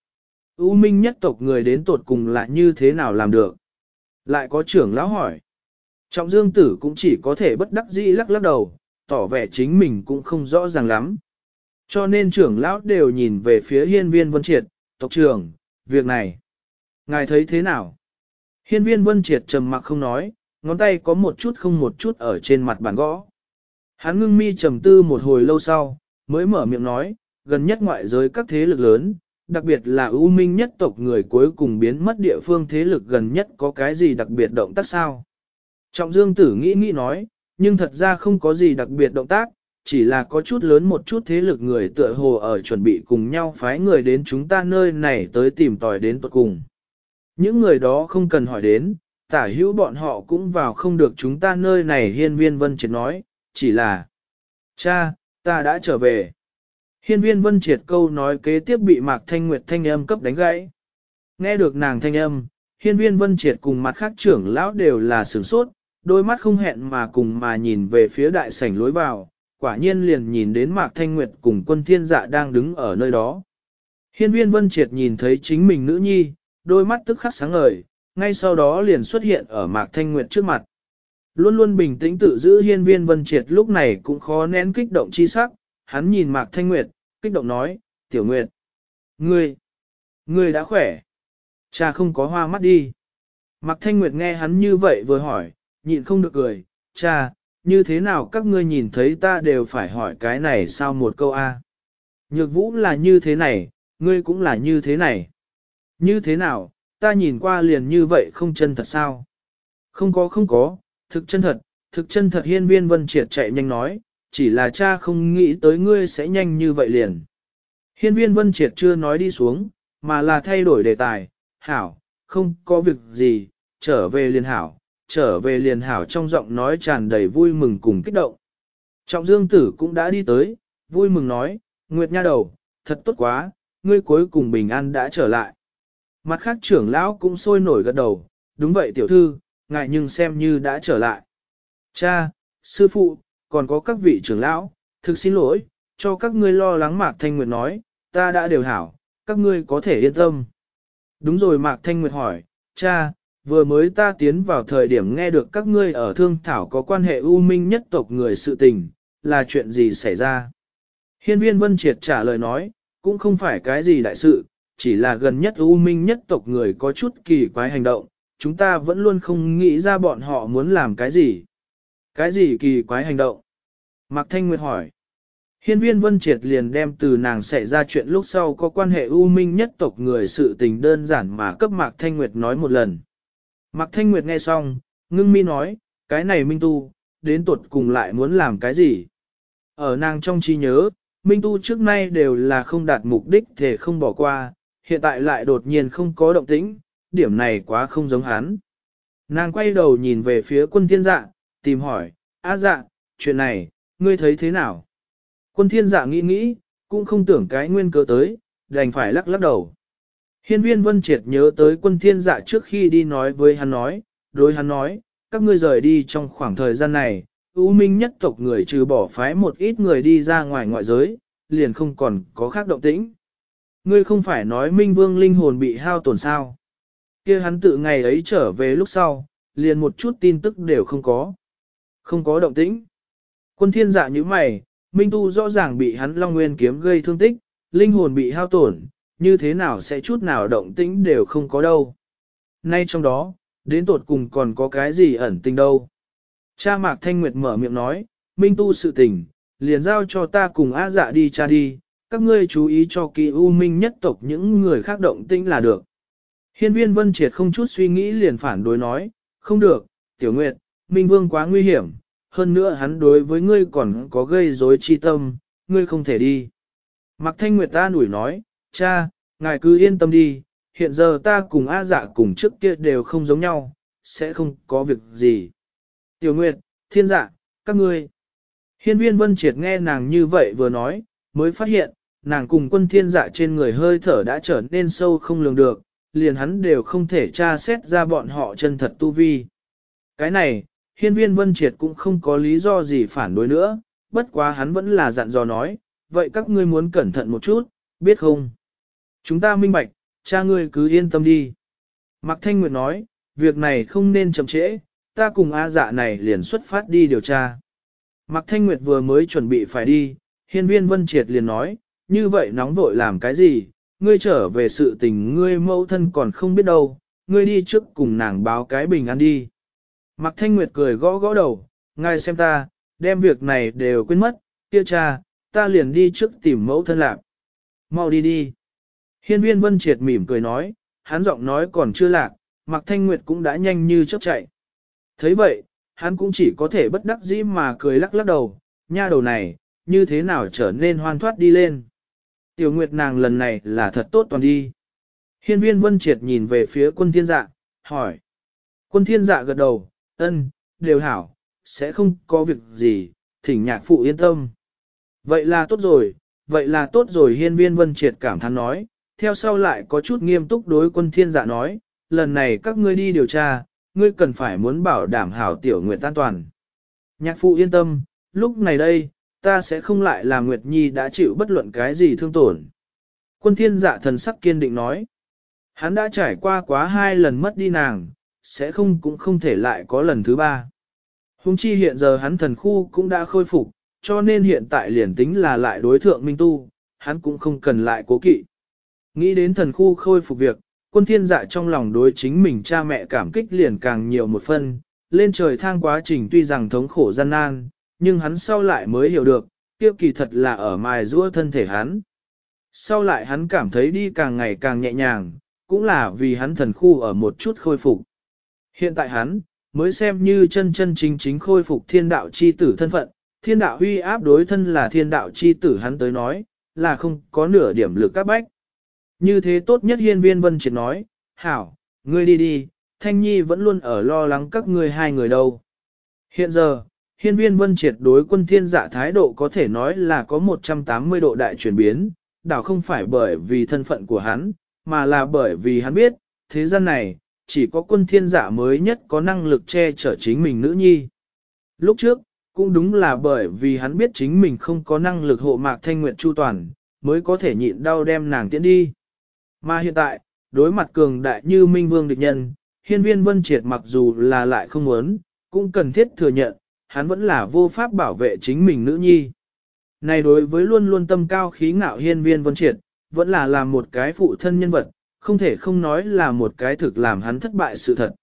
U Minh nhất tộc người đến tột cùng lại như thế nào làm được? Lại có trưởng lão hỏi. Trọng Dương Tử cũng chỉ có thể bất đắc dĩ lắc lắc đầu, tỏ vẻ chính mình cũng không rõ ràng lắm. Cho nên trưởng lão đều nhìn về phía hiên viên vân triệt, tộc trưởng, việc này. Ngài thấy thế nào? Hiên viên vân triệt trầm mặc không nói, ngón tay có một chút không một chút ở trên mặt bàn gõ. Hắn ngưng mi trầm tư một hồi lâu sau, mới mở miệng nói, gần nhất ngoại giới các thế lực lớn, đặc biệt là ưu minh nhất tộc người cuối cùng biến mất địa phương thế lực gần nhất có cái gì đặc biệt động tác sao? Trọng Dương Tử nghĩ nghĩ nói, nhưng thật ra không có gì đặc biệt động tác, chỉ là có chút lớn một chút thế lực người tựa hồ ở chuẩn bị cùng nhau phái người đến chúng ta nơi này tới tìm tòi đến tuật cùng. Những người đó không cần hỏi đến, tả hữu bọn họ cũng vào không được chúng ta nơi này hiên viên vân triệt nói, chỉ là Cha, ta đã trở về. Hiên viên vân triệt câu nói kế tiếp bị mạc thanh nguyệt thanh âm cấp đánh gãy. Nghe được nàng thanh âm, hiên viên vân triệt cùng mặt khác trưởng lão đều là sửng sốt, đôi mắt không hẹn mà cùng mà nhìn về phía đại sảnh lối vào, quả nhiên liền nhìn đến Mạc Thanh Nguyệt cùng quân thiên dạ đang đứng ở nơi đó. Hiên viên vân triệt nhìn thấy chính mình nữ nhi, đôi mắt tức khắc sáng ngời, ngay sau đó liền xuất hiện ở Mạc Thanh Nguyệt trước mặt. Luôn luôn bình tĩnh tự giữ hiên viên vân triệt lúc này cũng khó nén kích động chi sắc, hắn nhìn Mạc Thanh Nguyệt, kích động nói, tiểu Nguyệt, ngươi, ngươi đã khỏe, cha không có hoa mắt đi. Mạc Thanh Nguyệt nghe hắn như vậy vừa hỏi, nhịn không được cười, cha, như thế nào các ngươi nhìn thấy ta đều phải hỏi cái này sao một câu A. Nhược vũ là như thế này, ngươi cũng là như thế này. Như thế nào, ta nhìn qua liền như vậy không chân thật sao? Không có không có, thực chân thật, thực chân thật hiên viên vân triệt chạy nhanh nói, chỉ là cha không nghĩ tới ngươi sẽ nhanh như vậy liền. Hiên viên vân triệt chưa nói đi xuống, mà là thay đổi đề tài, hảo, không có việc gì, trở về liền hảo, trở về liền hảo trong giọng nói tràn đầy vui mừng cùng kích động. Trọng dương tử cũng đã đi tới, vui mừng nói, Nguyệt nha đầu, thật tốt quá, ngươi cuối cùng bình an đã trở lại. Mặt khác trưởng lão cũng sôi nổi gật đầu, đúng vậy tiểu thư, ngại nhưng xem như đã trở lại. Cha, sư phụ, còn có các vị trưởng lão, thực xin lỗi, cho các ngươi lo lắng Mạc Thanh Nguyệt nói, ta đã đều hảo, các ngươi có thể yên tâm. Đúng rồi Mạc Thanh Nguyệt hỏi, cha, Vừa mới ta tiến vào thời điểm nghe được các ngươi ở thương thảo có quan hệ ưu minh nhất tộc người sự tình, là chuyện gì xảy ra? Hiên viên Vân Triệt trả lời nói, cũng không phải cái gì đại sự, chỉ là gần nhất ưu minh nhất tộc người có chút kỳ quái hành động, chúng ta vẫn luôn không nghĩ ra bọn họ muốn làm cái gì. Cái gì kỳ quái hành động? Mạc Thanh Nguyệt hỏi. Hiên viên Vân Triệt liền đem từ nàng xảy ra chuyện lúc sau có quan hệ ưu minh nhất tộc người sự tình đơn giản mà cấp Mạc Thanh Nguyệt nói một lần. Mạc Thanh Nguyệt nghe xong, ngưng mi nói, cái này Minh Tu, đến tuột cùng lại muốn làm cái gì? Ở nàng trong trí nhớ, Minh Tu trước nay đều là không đạt mục đích thể không bỏ qua, hiện tại lại đột nhiên không có động tĩnh, điểm này quá không giống hắn. Nàng quay đầu nhìn về phía quân thiên dạ, tìm hỏi, A dạ, chuyện này, ngươi thấy thế nào? Quân thiên dạ nghĩ nghĩ, cũng không tưởng cái nguyên cớ tới, đành phải lắc lắc đầu. Hiên viên vân triệt nhớ tới quân thiên dạ trước khi đi nói với hắn nói, đối hắn nói, các ngươi rời đi trong khoảng thời gian này, ưu minh nhất tộc người trừ bỏ phái một ít người đi ra ngoài ngoại giới, liền không còn có khác động tĩnh. Ngươi không phải nói minh vương linh hồn bị hao tổn sao. kia hắn tự ngày ấy trở về lúc sau, liền một chút tin tức đều không có. Không có động tĩnh. Quân thiên dạ như mày, Minh Tu rõ ràng bị hắn Long Nguyên kiếm gây thương tích, linh hồn bị hao tổn, như thế nào sẽ chút nào động tĩnh đều không có đâu. Nay trong đó, đến tột cùng còn có cái gì ẩn tình đâu. Cha Mạc Thanh Nguyệt mở miệng nói, Minh Tu sự tình, liền giao cho ta cùng A dạ đi cha đi, các ngươi chú ý cho kỳ u minh nhất tộc những người khác động tĩnh là được. Hiên viên Vân Triệt không chút suy nghĩ liền phản đối nói, không được, Tiểu Nguyệt, Minh Vương quá nguy hiểm, hơn nữa hắn đối với ngươi còn có gây rối chi tâm, ngươi không thể đi. Mạc Thanh Nguyệt ta nủi nói, cha, ngài cứ yên tâm đi, hiện giờ ta cùng A dạ cùng trước kia đều không giống nhau, sẽ không có việc gì. Tiểu Nguyệt, thiên dạ, các ngươi. Hiên viên vân triệt nghe nàng như vậy vừa nói, mới phát hiện, nàng cùng quân thiên dạ trên người hơi thở đã trở nên sâu không lường được, liền hắn đều không thể tra xét ra bọn họ chân thật tu vi. Cái này, hiên viên vân triệt cũng không có lý do gì phản đối nữa, bất quá hắn vẫn là dặn dò nói, vậy các ngươi muốn cẩn thận một chút, biết không? Chúng ta minh bạch, cha ngươi cứ yên tâm đi. Mạc Thanh Nguyệt nói, việc này không nên chậm trễ, ta cùng A dạ này liền xuất phát đi điều tra. Mạc Thanh Nguyệt vừa mới chuẩn bị phải đi, hiên viên vân triệt liền nói, như vậy nóng vội làm cái gì, ngươi trở về sự tình ngươi mẫu thân còn không biết đâu, ngươi đi trước cùng nàng báo cái bình an đi. Mạc Thanh Nguyệt cười gõ gõ đầu, ngài xem ta, đem việc này đều quên mất, kia cha, ta liền đi trước tìm mẫu thân lạc. Mau đi đi. Hiên viên vân triệt mỉm cười nói, hắn giọng nói còn chưa lạc, Mạc Thanh Nguyệt cũng đã nhanh như chớp chạy. thấy vậy, hắn cũng chỉ có thể bất đắc dĩ mà cười lắc lắc đầu, nha đầu này, như thế nào trở nên hoan thoát đi lên. Tiểu Nguyệt nàng lần này là thật tốt toàn đi. Hiên viên vân triệt nhìn về phía quân thiên dạ, hỏi. Quân thiên dạ gật đầu, ân, đều hảo, sẽ không có việc gì, thỉnh nhạc phụ yên tâm. Vậy là tốt rồi, vậy là tốt rồi hiên viên vân triệt cảm thán nói, theo sau lại có chút nghiêm túc đối quân thiên dạ nói, lần này các ngươi đi điều tra, ngươi cần phải muốn bảo đảm hảo tiểu nguyệt an toàn. Nhạc phụ yên tâm, lúc này đây, ta sẽ không lại là Nguyệt Nhi đã chịu bất luận cái gì thương tổn. Quân thiên dạ thần sắc kiên định nói, hắn đã trải qua quá hai lần mất đi nàng, sẽ không cũng không thể lại có lần thứ ba. Hùng chi hiện giờ hắn thần khu cũng đã khôi phục, cho nên hiện tại liền tính là lại đối thượng minh tu, hắn cũng không cần lại cố kỵ. Nghĩ đến thần khu khôi phục việc, quân thiên dạ trong lòng đối chính mình cha mẹ cảm kích liền càng nhiều một phân, lên trời thang quá trình tuy rằng thống khổ gian nan, nhưng hắn sau lại mới hiểu được, kiếp kỳ thật là ở mài rũa thân thể hắn. Sau lại hắn cảm thấy đi càng ngày càng nhẹ nhàng, cũng là vì hắn thần khu ở một chút khôi phục. Hiện tại hắn, mới xem như chân chân chính chính khôi phục thiên đạo chi tử thân phận, thiên đạo huy áp đối thân là thiên đạo chi tử hắn tới nói, là không có nửa điểm lực các bách. Như thế tốt nhất hiên viên vân triệt nói, hảo, ngươi đi đi, thanh nhi vẫn luôn ở lo lắng các ngươi hai người đâu. Hiện giờ, hiên viên vân triệt đối quân thiên dạ thái độ có thể nói là có 180 độ đại chuyển biến, đảo không phải bởi vì thân phận của hắn, mà là bởi vì hắn biết, thế gian này, chỉ có quân thiên dạ mới nhất có năng lực che chở chính mình nữ nhi. Lúc trước, cũng đúng là bởi vì hắn biết chính mình không có năng lực hộ mạc thanh nguyện chu toàn, mới có thể nhịn đau đem nàng tiễn đi. Mà hiện tại, đối mặt cường đại như minh vương địch nhân, Hiên viên vân triệt mặc dù là lại không muốn, cũng cần thiết thừa nhận, hắn vẫn là vô pháp bảo vệ chính mình nữ nhi. Này đối với luôn luôn tâm cao khí ngạo hiên viên vân triệt, vẫn là làm một cái phụ thân nhân vật, không thể không nói là một cái thực làm hắn thất bại sự thật.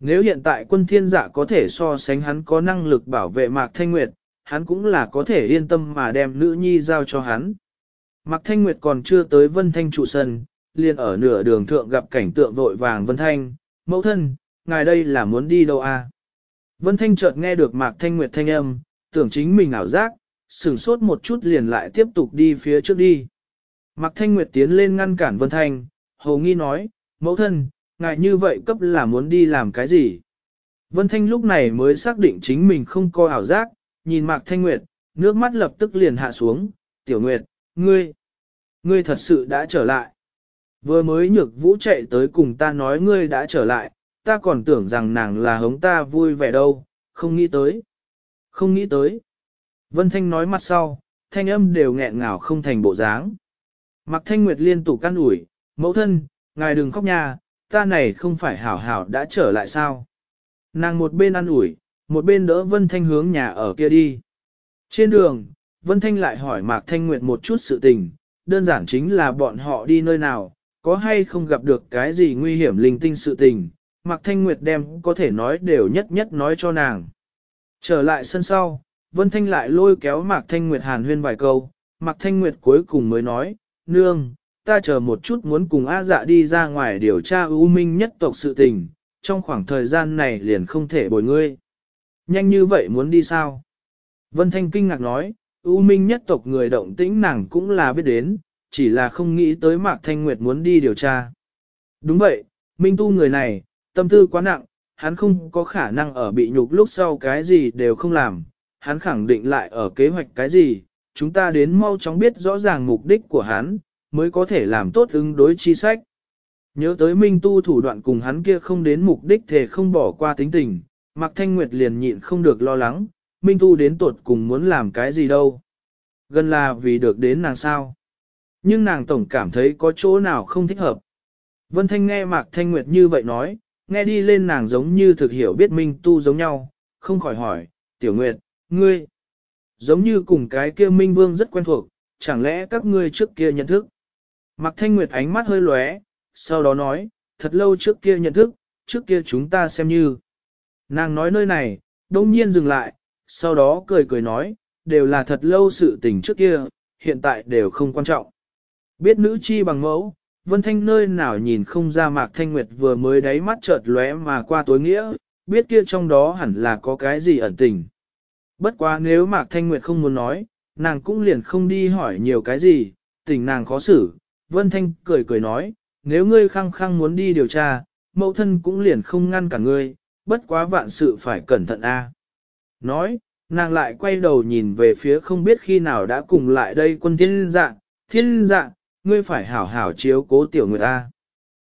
Nếu hiện tại quân thiên giả có thể so sánh hắn có năng lực bảo vệ Mạc Thanh Nguyệt, hắn cũng là có thể yên tâm mà đem nữ nhi giao cho hắn. Mạc Thanh Nguyệt còn chưa tới Vân Thanh trụ sân, liền ở nửa đường thượng gặp cảnh tượng vội vàng Vân Thanh, mẫu thân, ngài đây là muốn đi đâu à? Vân Thanh chợt nghe được Mạc Thanh Nguyệt thanh âm, tưởng chính mình ảo giác, sửng sốt một chút liền lại tiếp tục đi phía trước đi. Mạc Thanh Nguyệt tiến lên ngăn cản Vân Thanh, hầu nghi nói, mẫu thân, ngài như vậy cấp là muốn đi làm cái gì? Vân Thanh lúc này mới xác định chính mình không có ảo giác, nhìn Mạc Thanh Nguyệt, nước mắt lập tức liền hạ xuống, tiểu Nguyệt, ngươi, ngươi thật sự đã trở lại. Vừa mới nhược vũ chạy tới cùng ta nói ngươi đã trở lại, ta còn tưởng rằng nàng là hống ta vui vẻ đâu, không nghĩ tới. Không nghĩ tới. Vân Thanh nói mặt sau, thanh âm đều nghẹn ngào không thành bộ dáng. Mạc Thanh Nguyệt liên tục can ủi, mẫu thân, ngài đừng khóc nha, ta này không phải hảo hảo đã trở lại sao. Nàng một bên ăn ủi, một bên đỡ Vân Thanh hướng nhà ở kia đi. Trên đường, Vân Thanh lại hỏi Mạc Thanh Nguyệt một chút sự tình, đơn giản chính là bọn họ đi nơi nào, có hay không gặp được cái gì nguy hiểm linh tinh sự tình, Mạc Thanh Nguyệt đem có thể nói đều nhất nhất nói cho nàng. Trở lại sân sau, Vân Thanh lại lôi kéo Mạc Thanh Nguyệt hàn huyên vài câu, Mạc Thanh Nguyệt cuối cùng mới nói, Nương, ta chờ một chút muốn cùng A dạ đi ra ngoài điều tra ưu minh nhất tộc sự tình, trong khoảng thời gian này liền không thể bồi ngươi. Nhanh như vậy muốn đi sao? Vân Thanh kinh ngạc nói, ưu minh nhất tộc người động tĩnh nàng cũng là biết đến, chỉ là không nghĩ tới Mạc Thanh Nguyệt muốn đi điều tra. Đúng vậy, Minh Tu người này, tâm tư quá nặng, hắn không có khả năng ở bị nhục lúc sau cái gì đều không làm, hắn khẳng định lại ở kế hoạch cái gì, chúng ta đến mau chóng biết rõ ràng mục đích của hắn, mới có thể làm tốt ứng đối chi sách. Nhớ tới Minh Tu thủ đoạn cùng hắn kia không đến mục đích thể không bỏ qua tính tình, Mạc Thanh Nguyệt liền nhịn không được lo lắng, Minh Tu đến tuột cùng muốn làm cái gì đâu. Gần là vì được đến nàng sao. Nhưng nàng tổng cảm thấy có chỗ nào không thích hợp. Vân Thanh nghe Mạc Thanh Nguyệt như vậy nói, nghe đi lên nàng giống như thực hiểu biết Minh Tu giống nhau, không khỏi hỏi, Tiểu Nguyệt, ngươi, giống như cùng cái kia Minh Vương rất quen thuộc, chẳng lẽ các ngươi trước kia nhận thức? Mạc Thanh Nguyệt ánh mắt hơi lóe, sau đó nói, thật lâu trước kia nhận thức, trước kia chúng ta xem như. Nàng nói nơi này, đông nhiên dừng lại, sau đó cười cười nói, đều là thật lâu sự tình trước kia, hiện tại đều không quan trọng. Biết nữ chi bằng mẫu, Vân Thanh nơi nào nhìn không ra Mạc Thanh Nguyệt vừa mới đáy mắt chợt lóe mà qua tối nghĩa, biết kia trong đó hẳn là có cái gì ẩn tình. Bất quá nếu Mạc Thanh Nguyệt không muốn nói, nàng cũng liền không đi hỏi nhiều cái gì, tình nàng khó xử. Vân Thanh cười cười nói, nếu ngươi khăng khăng muốn đi điều tra, mẫu thân cũng liền không ngăn cả ngươi, bất quá vạn sự phải cẩn thận a. Nói, nàng lại quay đầu nhìn về phía không biết khi nào đã cùng lại đây quân thiên dạ, thiên dạ, ngươi phải hảo hảo chiếu cố tiểu người ta.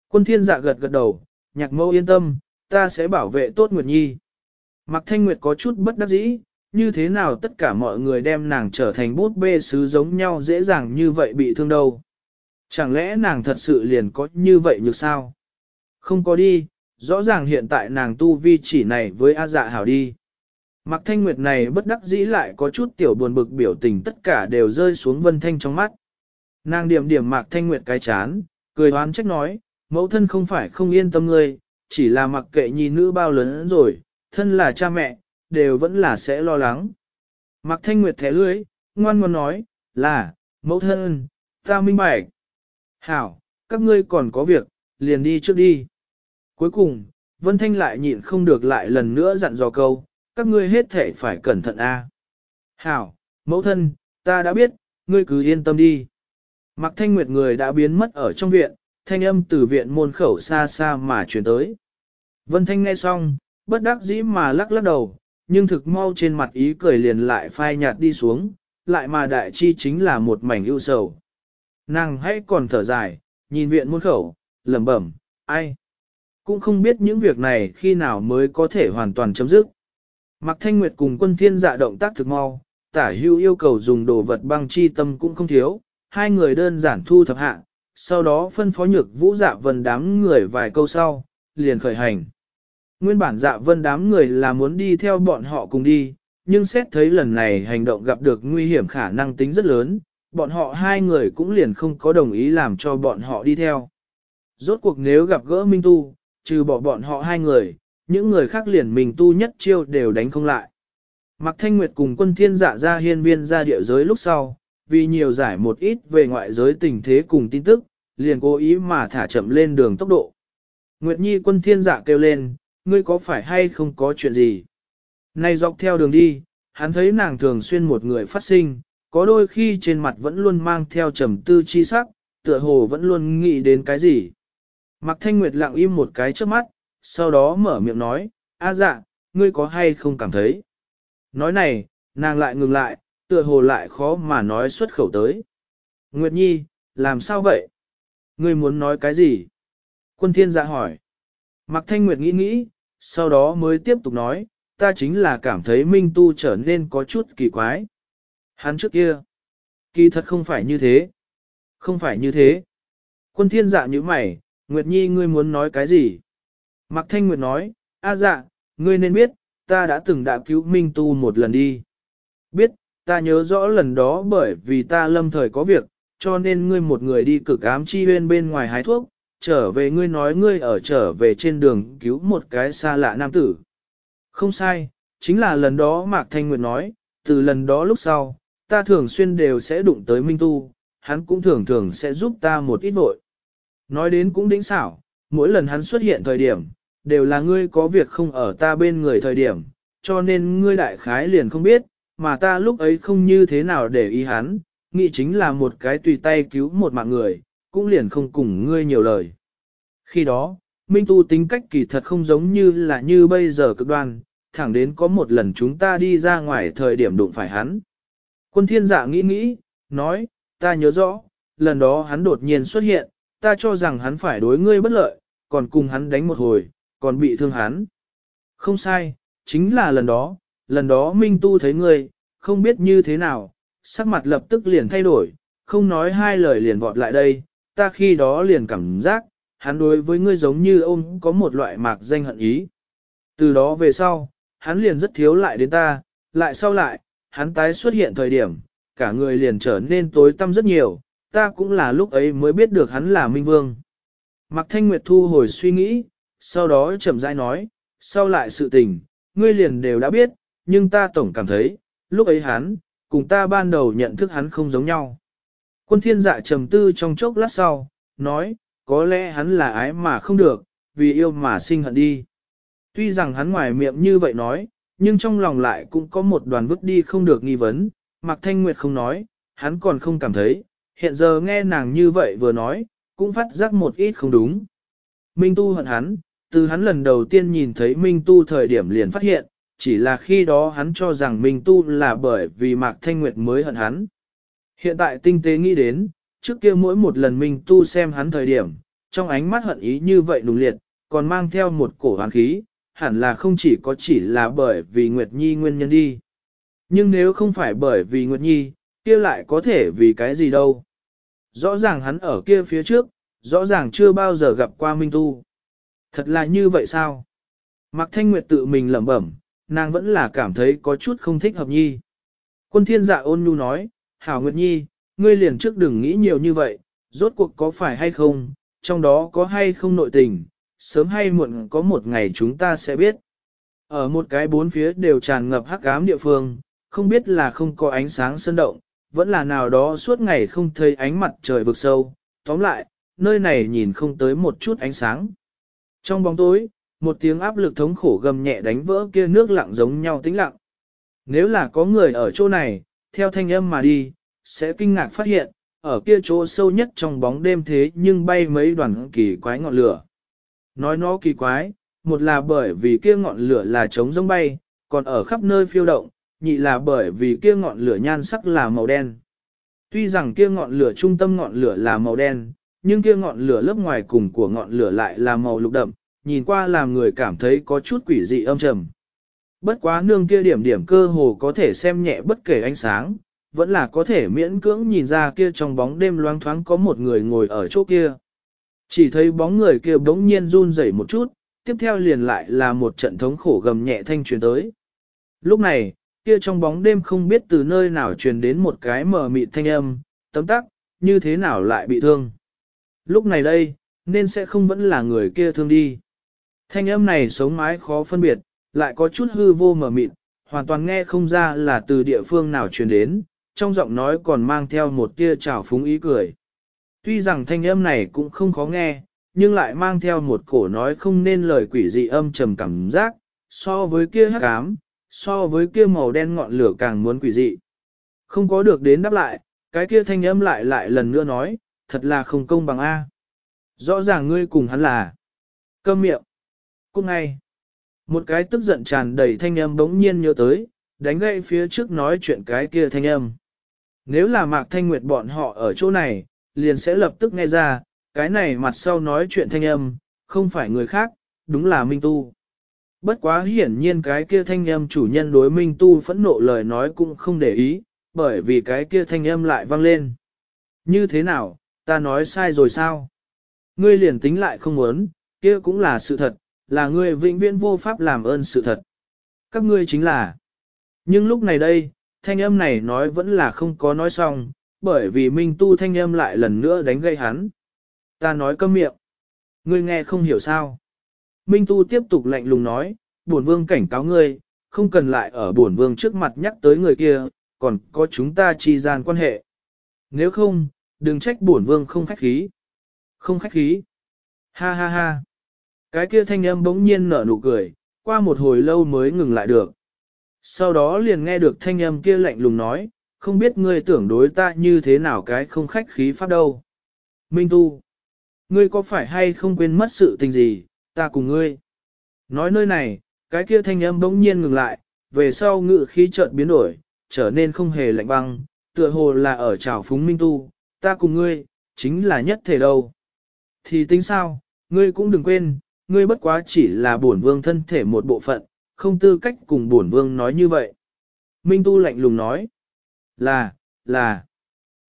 Quân thiên dạ gật gật đầu, nhạc mẫu yên tâm, ta sẽ bảo vệ tốt Nguyệt Nhi. Mạc Thanh Nguyệt có chút bất đắc dĩ, như thế nào tất cả mọi người đem nàng trở thành bút bê sứ giống nhau dễ dàng như vậy bị thương đâu. Chẳng lẽ nàng thật sự liền có như vậy như sao? Không có đi, rõ ràng hiện tại nàng tu vi chỉ này với A dạ hảo đi. mặc Thanh Nguyệt này bất đắc dĩ lại có chút tiểu buồn bực biểu tình tất cả đều rơi xuống Vân Thanh trong mắt. Nàng điểm điểm Mạc Thanh Nguyệt cái chán, cười oán trách nói, mẫu thân không phải không yên tâm ngươi, chỉ là mặc kệ nhi nữ bao lớn rồi, thân là cha mẹ, đều vẫn là sẽ lo lắng. Mạc Thanh Nguyệt thẻ lưới, ngoan ngoan nói, là, mẫu thân, ta minh bạch. Hảo, các ngươi còn có việc, liền đi trước đi. Cuối cùng, Vân Thanh lại nhịn không được lại lần nữa dặn dò câu, các ngươi hết thể phải cẩn thận a. Hảo, mẫu thân, ta đã biết, ngươi cứ yên tâm đi. Mặc Thanh Nguyệt người đã biến mất ở trong viện, thanh âm từ viện môn khẩu xa xa mà truyền tới. Vân Thanh nghe xong, bất đắc dĩ mà lắc lắc đầu, nhưng thực mau trên mặt ý cười liền lại phai nhạt đi xuống, lại mà đại chi chính là một mảnh ưu sầu. Nàng hãy còn thở dài, nhìn viện môn khẩu, lẩm bẩm, ai? Cũng không biết những việc này khi nào mới có thể hoàn toàn chấm dứt. Mạc Thanh Nguyệt cùng quân thiên dạ động tác thực mau, tả hưu yêu cầu dùng đồ vật băng chi tâm cũng không thiếu, hai người đơn giản thu thập hạ, sau đó phân phó nhược vũ dạ vân đám người vài câu sau, liền khởi hành. Nguyên bản dạ vân đám người là muốn đi theo bọn họ cùng đi, nhưng xét thấy lần này hành động gặp được nguy hiểm khả năng tính rất lớn, bọn họ hai người cũng liền không có đồng ý làm cho bọn họ đi theo. Rốt cuộc nếu gặp gỡ Minh Tu, trừ bỏ bọn họ hai người, những người khác liền Minh Tu nhất chiêu đều đánh không lại. Mạc Thanh Nguyệt cùng quân thiên dạ ra hiên viên ra địa giới lúc sau, vì nhiều giải một ít về ngoại giới tình thế cùng tin tức, liền cố ý mà thả chậm lên đường tốc độ. Nguyệt Nhi quân thiên dạ kêu lên, ngươi có phải hay không có chuyện gì? Này dọc theo đường đi, hắn thấy nàng thường xuyên một người phát sinh, có đôi khi trên mặt vẫn luôn mang theo trầm tư chi sắc, tựa hồ vẫn luôn nghĩ đến cái gì. Mạc Thanh Nguyệt lặng im một cái trước mắt, sau đó mở miệng nói, a dạ, ngươi có hay không cảm thấy? Nói này, nàng lại ngừng lại, tựa hồ lại khó mà nói xuất khẩu tới. Nguyệt Nhi, làm sao vậy? Ngươi muốn nói cái gì? Quân thiên dạ hỏi. Mạc Thanh Nguyệt nghĩ nghĩ, sau đó mới tiếp tục nói, ta chính là cảm thấy Minh Tu trở nên có chút kỳ quái. Hắn trước kia, kỳ thật không phải như thế. Không phải như thế. Quân thiên dạ như mày, Nguyệt Nhi ngươi muốn nói cái gì? Mạc Thanh Nguyệt nói, a dạ, ngươi nên biết, ta đã từng đã cứu Minh Tu một lần đi. Biết, ta nhớ rõ lần đó bởi vì ta lâm thời có việc, cho nên ngươi một người đi cực ám chi bên bên ngoài hái thuốc, trở về ngươi nói ngươi ở trở về trên đường cứu một cái xa lạ nam tử. Không sai, chính là lần đó Mạc Thanh Nguyệt nói, từ lần đó lúc sau, ta thường xuyên đều sẽ đụng tới Minh Tu, hắn cũng thường thường sẽ giúp ta một ít vội. Nói đến cũng đỉnh xảo, mỗi lần hắn xuất hiện thời điểm, đều là ngươi có việc không ở ta bên người thời điểm, cho nên ngươi đại khái liền không biết, mà ta lúc ấy không như thế nào để ý hắn, nghĩ chính là một cái tùy tay cứu một mạng người, cũng liền không cùng ngươi nhiều lời. Khi đó, Minh Tu tính cách kỳ thật không giống như là như bây giờ cực đoan, thẳng đến có một lần chúng ta đi ra ngoài thời điểm đụng phải hắn. Quân thiên giả nghĩ nghĩ, nói, ta nhớ rõ, lần đó hắn đột nhiên xuất hiện, ta cho rằng hắn phải đối ngươi bất lợi, còn cùng hắn đánh một hồi, còn bị thương hắn. Không sai, chính là lần đó, lần đó Minh Tu thấy ngươi, không biết như thế nào, sắc mặt lập tức liền thay đổi, không nói hai lời liền vọt lại đây, ta khi đó liền cảm giác, hắn đối với ngươi giống như ông có một loại mạc danh hận ý. Từ đó về sau, hắn liền rất thiếu lại đến ta, lại sau lại, hắn tái xuất hiện thời điểm, cả người liền trở nên tối tăm rất nhiều, ta cũng là lúc ấy mới biết được hắn là Minh Vương. Mạc Thanh Nguyệt thu hồi suy nghĩ, sau đó chậm rãi nói, sau lại sự tình, ngươi liền đều đã biết, nhưng ta tổng cảm thấy, lúc ấy hắn, cùng ta ban đầu nhận thức hắn không giống nhau. Quân thiên dạ trầm tư trong chốc lát sau, nói, có lẽ hắn là ái mà không được, vì yêu mà sinh hận đi. Tuy rằng hắn ngoài miệng như vậy nói, nhưng trong lòng lại cũng có một đoàn vứt đi không được nghi vấn, Mạc Thanh Nguyệt không nói, hắn còn không cảm thấy, hiện giờ nghe nàng như vậy vừa nói, cũng phát giác một ít không đúng. Minh Tu hận hắn, từ hắn lần đầu tiên nhìn thấy Minh Tu thời điểm liền phát hiện, chỉ là khi đó hắn cho rằng Minh Tu là bởi vì Mạc Thanh Nguyệt mới hận hắn. Hiện tại tinh tế nghĩ đến, trước kia mỗi một lần Minh Tu xem hắn thời điểm, trong ánh mắt hận ý như vậy nùng liệt, còn mang theo một cổ hoàn khí, hẳn là không chỉ có chỉ là bởi vì Nguyệt Nhi nguyên nhân đi. Nhưng nếu không phải bởi vì Nguyệt Nhi, kia lại có thể vì cái gì đâu. Rõ ràng hắn ở kia phía trước, rõ ràng chưa bao giờ gặp qua Minh Tu. Thật là như vậy sao? Mạc Thanh Nguyệt tự mình lẩm bẩm, nàng vẫn là cảm thấy có chút không thích hợp nhi. Quân thiên dạ ôn nhu nói, Hảo Nguyệt Nhi, ngươi liền trước đừng nghĩ nhiều như vậy, rốt cuộc có phải hay không, trong đó có hay không nội tình, sớm hay muộn có một ngày chúng ta sẽ biết. Ở một cái bốn phía đều tràn ngập hắc ám địa phương, không biết là không có ánh sáng sơn động, vẫn là nào đó suốt ngày không thấy ánh mặt trời vực sâu. Tóm lại, nơi này nhìn không tới một chút ánh sáng. Trong bóng tối, một tiếng áp lực thống khổ gầm nhẹ đánh vỡ kia nước lặng giống nhau tĩnh lặng. Nếu là có người ở chỗ này, theo thanh âm mà đi, sẽ kinh ngạc phát hiện, ở kia chỗ sâu nhất trong bóng đêm thế nhưng bay mấy đoàn kỳ quái ngọn lửa. Nói nó kỳ quái, một là bởi vì kia ngọn lửa là trống giống bay, còn ở khắp nơi phiêu động, nhị là bởi vì kia ngọn lửa nhan sắc là màu đen. Tuy rằng kia ngọn lửa trung tâm ngọn lửa là màu đen, nhưng kia ngọn lửa lớp ngoài cùng của ngọn lửa lại là màu lục đậm, nhìn qua làm người cảm thấy có chút quỷ dị âm trầm. Bất quá nương kia điểm điểm cơ hồ có thể xem nhẹ bất kể ánh sáng, vẫn là có thể miễn cưỡng nhìn ra kia trong bóng đêm loáng thoáng có một người ngồi ở chỗ kia. Chỉ thấy bóng người kia bỗng nhiên run rẩy một chút, tiếp theo liền lại là một trận thống khổ gầm nhẹ thanh truyền tới. Lúc này, kia trong bóng đêm không biết từ nơi nào truyền đến một cái mờ mịt thanh âm, tấm tắc, như thế nào lại bị thương. Lúc này đây, nên sẽ không vẫn là người kia thương đi. Thanh âm này sống mái khó phân biệt, lại có chút hư vô mờ mịt, hoàn toàn nghe không ra là từ địa phương nào truyền đến, trong giọng nói còn mang theo một tia trào phúng ý cười. Tuy rằng thanh âm này cũng không khó nghe, nhưng lại mang theo một cổ nói không nên lời quỷ dị âm trầm cảm giác, so với kia hắc ám, so với kia màu đen ngọn lửa càng muốn quỷ dị. Không có được đến đáp lại, cái kia thanh âm lại lại lần nữa nói, thật là không công bằng A. Rõ ràng ngươi cùng hắn là câm miệng. Cút ngay. Một cái tức giận tràn đầy thanh âm bỗng nhiên nhớ tới, đánh gậy phía trước nói chuyện cái kia thanh âm. Nếu là Mạc Thanh Nguyệt bọn họ ở chỗ này, liền sẽ lập tức nghe ra, cái này mặt sau nói chuyện thanh âm, không phải người khác, đúng là Minh Tu. Bất quá hiển nhiên cái kia thanh âm chủ nhân đối Minh Tu phẫn nộ lời nói cũng không để ý, bởi vì cái kia thanh âm lại vang lên. Như thế nào, ta nói sai rồi sao? Ngươi liền tính lại không muốn, kia cũng là sự thật, là ngươi vĩnh viễn vô pháp làm ơn sự thật. Các ngươi chính là. Nhưng lúc này đây, thanh âm này nói vẫn là không có nói xong, bởi vì Minh Tu thanh âm lại lần nữa đánh gây hắn. Ta nói câm miệng. Ngươi nghe không hiểu sao. Minh Tu tiếp tục lạnh lùng nói, bổn vương cảnh cáo ngươi, không cần lại ở bổn vương trước mặt nhắc tới người kia, còn có chúng ta chi gian quan hệ. Nếu không, đừng trách bổn vương không khách khí. Không khách khí. Ha ha ha. Cái kia thanh âm bỗng nhiên nở nụ cười, qua một hồi lâu mới ngừng lại được. Sau đó liền nghe được thanh âm kia lạnh lùng nói, không biết ngươi tưởng đối ta như thế nào cái không khách khí pháp đâu. Minh Tu, ngươi có phải hay không quên mất sự tình gì, ta cùng ngươi. Nói nơi này, cái kia thanh âm bỗng nhiên ngừng lại, về sau ngự khí chợt biến đổi, trở nên không hề lạnh băng, tựa hồ là ở trào phúng Minh Tu, ta cùng ngươi, chính là nhất thể đâu. Thì tính sao, ngươi cũng đừng quên, ngươi bất quá chỉ là bổn vương thân thể một bộ phận, không tư cách cùng bổn vương nói như vậy. Minh Tu lạnh lùng nói, là, là,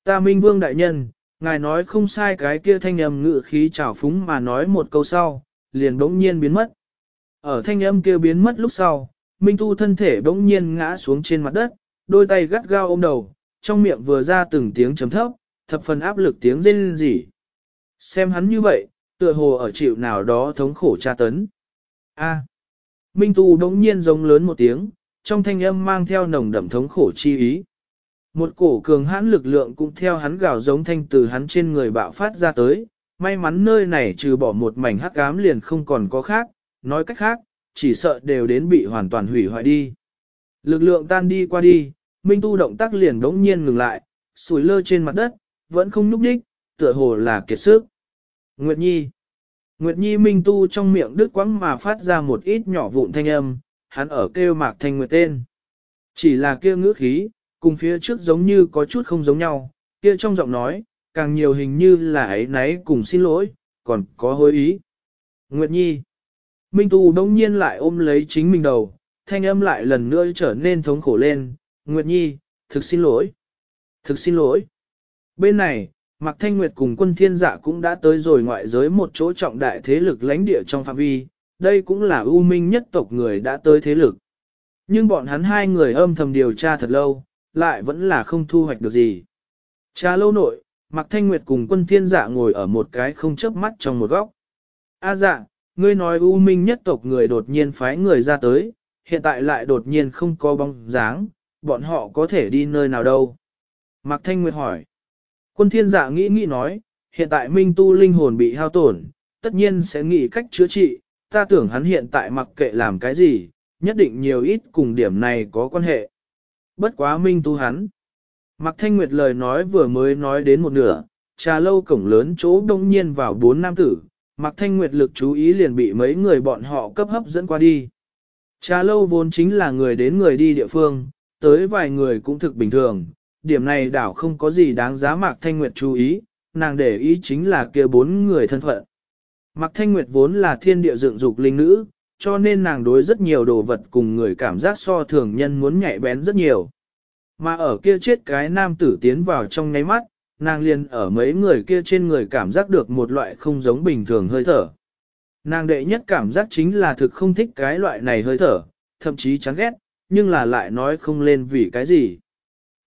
ta Minh Vương đại nhân, ngài nói không sai cái kia thanh âm ngự khí trào phúng mà nói một câu sau, liền bỗng nhiên biến mất. Ở thanh âm kia biến mất lúc sau, Minh Tu thân thể bỗng nhiên ngã xuống trên mặt đất, đôi tay gắt gao ôm đầu, trong miệng vừa ra từng tiếng chấm thấp, thập phần áp lực tiếng rên rỉ. Xem hắn như vậy, tựa hồ ở chịu nào đó thống khổ tra tấn. A. Minh Tu đống nhiên giống lớn một tiếng, trong thanh âm mang theo nồng đậm thống khổ chi ý. Một cổ cường hãn lực lượng cũng theo hắn gào giống thanh từ hắn trên người bạo phát ra tới, may mắn nơi này trừ bỏ một mảnh hắc ám liền không còn có khác, nói cách khác, chỉ sợ đều đến bị hoàn toàn hủy hoại đi. Lực lượng tan đi qua đi, Minh Tu động tác liền đống nhiên ngừng lại, sủi lơ trên mặt đất, vẫn không núp đích, tựa hồ là kiệt sức. Nguyệt Nhi Nguyệt Nhi Minh Tu trong miệng đứt quãng mà phát ra một ít nhỏ vụn thanh âm, hắn ở kêu mạc thanh nguyệt tên. Chỉ là kia ngữ khí, cùng phía trước giống như có chút không giống nhau, kia trong giọng nói, càng nhiều hình như là ấy náy cùng xin lỗi, còn có hối ý. Nguyệt Nhi Minh Tu đông nhiên lại ôm lấy chính mình đầu, thanh âm lại lần nữa trở nên thống khổ lên, Nguyệt Nhi, thực xin lỗi. Thực xin lỗi. Bên này, Mạc Thanh Nguyệt cùng quân thiên giả cũng đã tới rồi ngoại giới một chỗ trọng đại thế lực lãnh địa trong phạm vi, đây cũng là ưu minh nhất tộc người đã tới thế lực. Nhưng bọn hắn hai người âm thầm điều tra thật lâu, lại vẫn là không thu hoạch được gì. Cha lâu nội, Mạc Thanh Nguyệt cùng quân thiên dạ ngồi ở một cái không chớp mắt trong một góc. A dạ, ngươi nói ưu minh nhất tộc người đột nhiên phái người ra tới, hiện tại lại đột nhiên không có bóng dáng, bọn họ có thể đi nơi nào đâu? Mạc Thanh Nguyệt hỏi. Quân thiên dạ nghĩ nghĩ nói, hiện tại minh tu linh hồn bị hao tổn, tất nhiên sẽ nghĩ cách chữa trị, ta tưởng hắn hiện tại mặc kệ làm cái gì, nhất định nhiều ít cùng điểm này có quan hệ. Bất quá minh tu hắn. Mạc Thanh Nguyệt lời nói vừa mới nói đến một nửa, trà lâu cổng lớn chỗ đông nhiên vào bốn nam tử, Mạc Thanh Nguyệt lực chú ý liền bị mấy người bọn họ cấp hấp dẫn qua đi. Trà lâu vốn chính là người đến người đi địa phương, tới vài người cũng thực bình thường, điểm này đảo không có gì đáng giá Mạc Thanh Nguyệt chú ý, nàng để ý chính là kia bốn người thân phận. Mạc Thanh Nguyệt vốn là thiên địa dựng dục linh nữ, cho nên nàng đối rất nhiều đồ vật cùng người cảm giác so thường nhân muốn nhạy bén rất nhiều. Mà ở kia chết cái nam tử tiến vào trong ngáy mắt, nàng liền ở mấy người kia trên người cảm giác được một loại không giống bình thường hơi thở. Nàng đệ nhất cảm giác chính là thực không thích cái loại này hơi thở, thậm chí chán ghét, nhưng là lại nói không lên vì cái gì.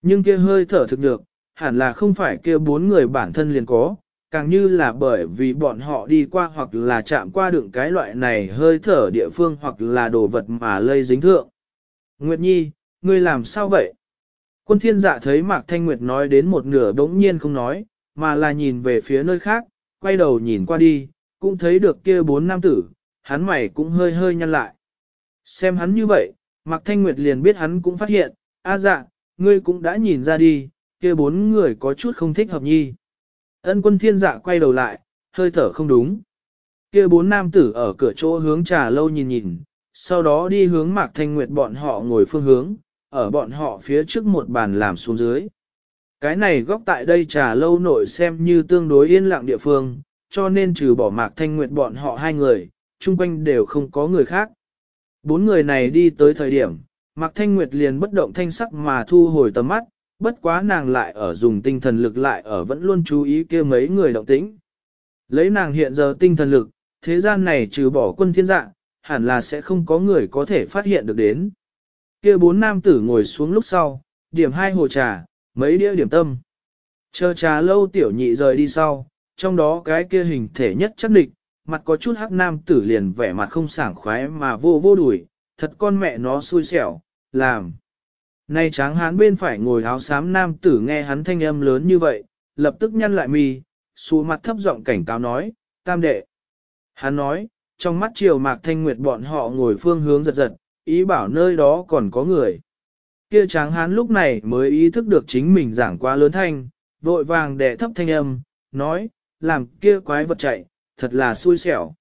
Nhưng kia hơi thở thực được, hẳn là không phải kia bốn người bản thân liền có, càng như là bởi vì bọn họ đi qua hoặc là chạm qua đựng cái loại này hơi thở địa phương hoặc là đồ vật mà lây dính thượng. Nguyệt Nhi, ngươi làm sao vậy? Quân thiên dạ thấy Mạc Thanh Nguyệt nói đến một nửa đống nhiên không nói, mà là nhìn về phía nơi khác, quay đầu nhìn qua đi, cũng thấy được kia bốn nam tử, hắn mày cũng hơi hơi nhăn lại. Xem hắn như vậy, Mạc Thanh Nguyệt liền biết hắn cũng phát hiện, a dạ, ngươi cũng đã nhìn ra đi, kia bốn người có chút không thích hợp nhi. Ân quân thiên dạ quay đầu lại, hơi thở không đúng. Kia bốn nam tử ở cửa chỗ hướng trà lâu nhìn nhìn, sau đó đi hướng Mạc Thanh Nguyệt bọn họ ngồi phương hướng, ở bọn họ phía trước một bàn làm xuống dưới. Cái này góc tại đây trà lâu nội xem như tương đối yên lặng địa phương, cho nên trừ bỏ Mạc Thanh Nguyệt bọn họ hai người, chung quanh đều không có người khác. Bốn người này đi tới thời điểm, Mạc Thanh Nguyệt liền bất động thanh sắc mà thu hồi tầm mắt, bất quá nàng lại ở dùng tinh thần lực lại ở vẫn luôn chú ý kia mấy người động tĩnh. Lấy nàng hiện giờ tinh thần lực, thế gian này trừ bỏ quân thiên dạng hẳn là sẽ không có người có thể phát hiện được đến. Kia bốn nam tử ngồi xuống lúc sau, điểm hai hồ trà, mấy đĩa điểm tâm. Chờ trà lâu tiểu nhị rời đi sau, trong đó cái kia hình thể nhất chắc địch mặt có chút hắc nam tử liền vẻ mặt không sảng khoái mà vô vô đuổi, thật con mẹ nó xui xẻo, làm. Nay tráng hán bên phải ngồi áo xám nam tử nghe hắn thanh âm lớn như vậy, lập tức nhăn lại mi, xù mặt thấp giọng cảnh cáo nói, tam đệ. Hắn nói, trong mắt chiều mạc thanh nguyệt bọn họ ngồi phương hướng giật giật, ý bảo nơi đó còn có người. Kia tráng hán lúc này mới ý thức được chính mình giảng quá lớn thanh, vội vàng đệ thấp thanh âm, nói, làm kia quái vật chạy, thật là xui xẻo.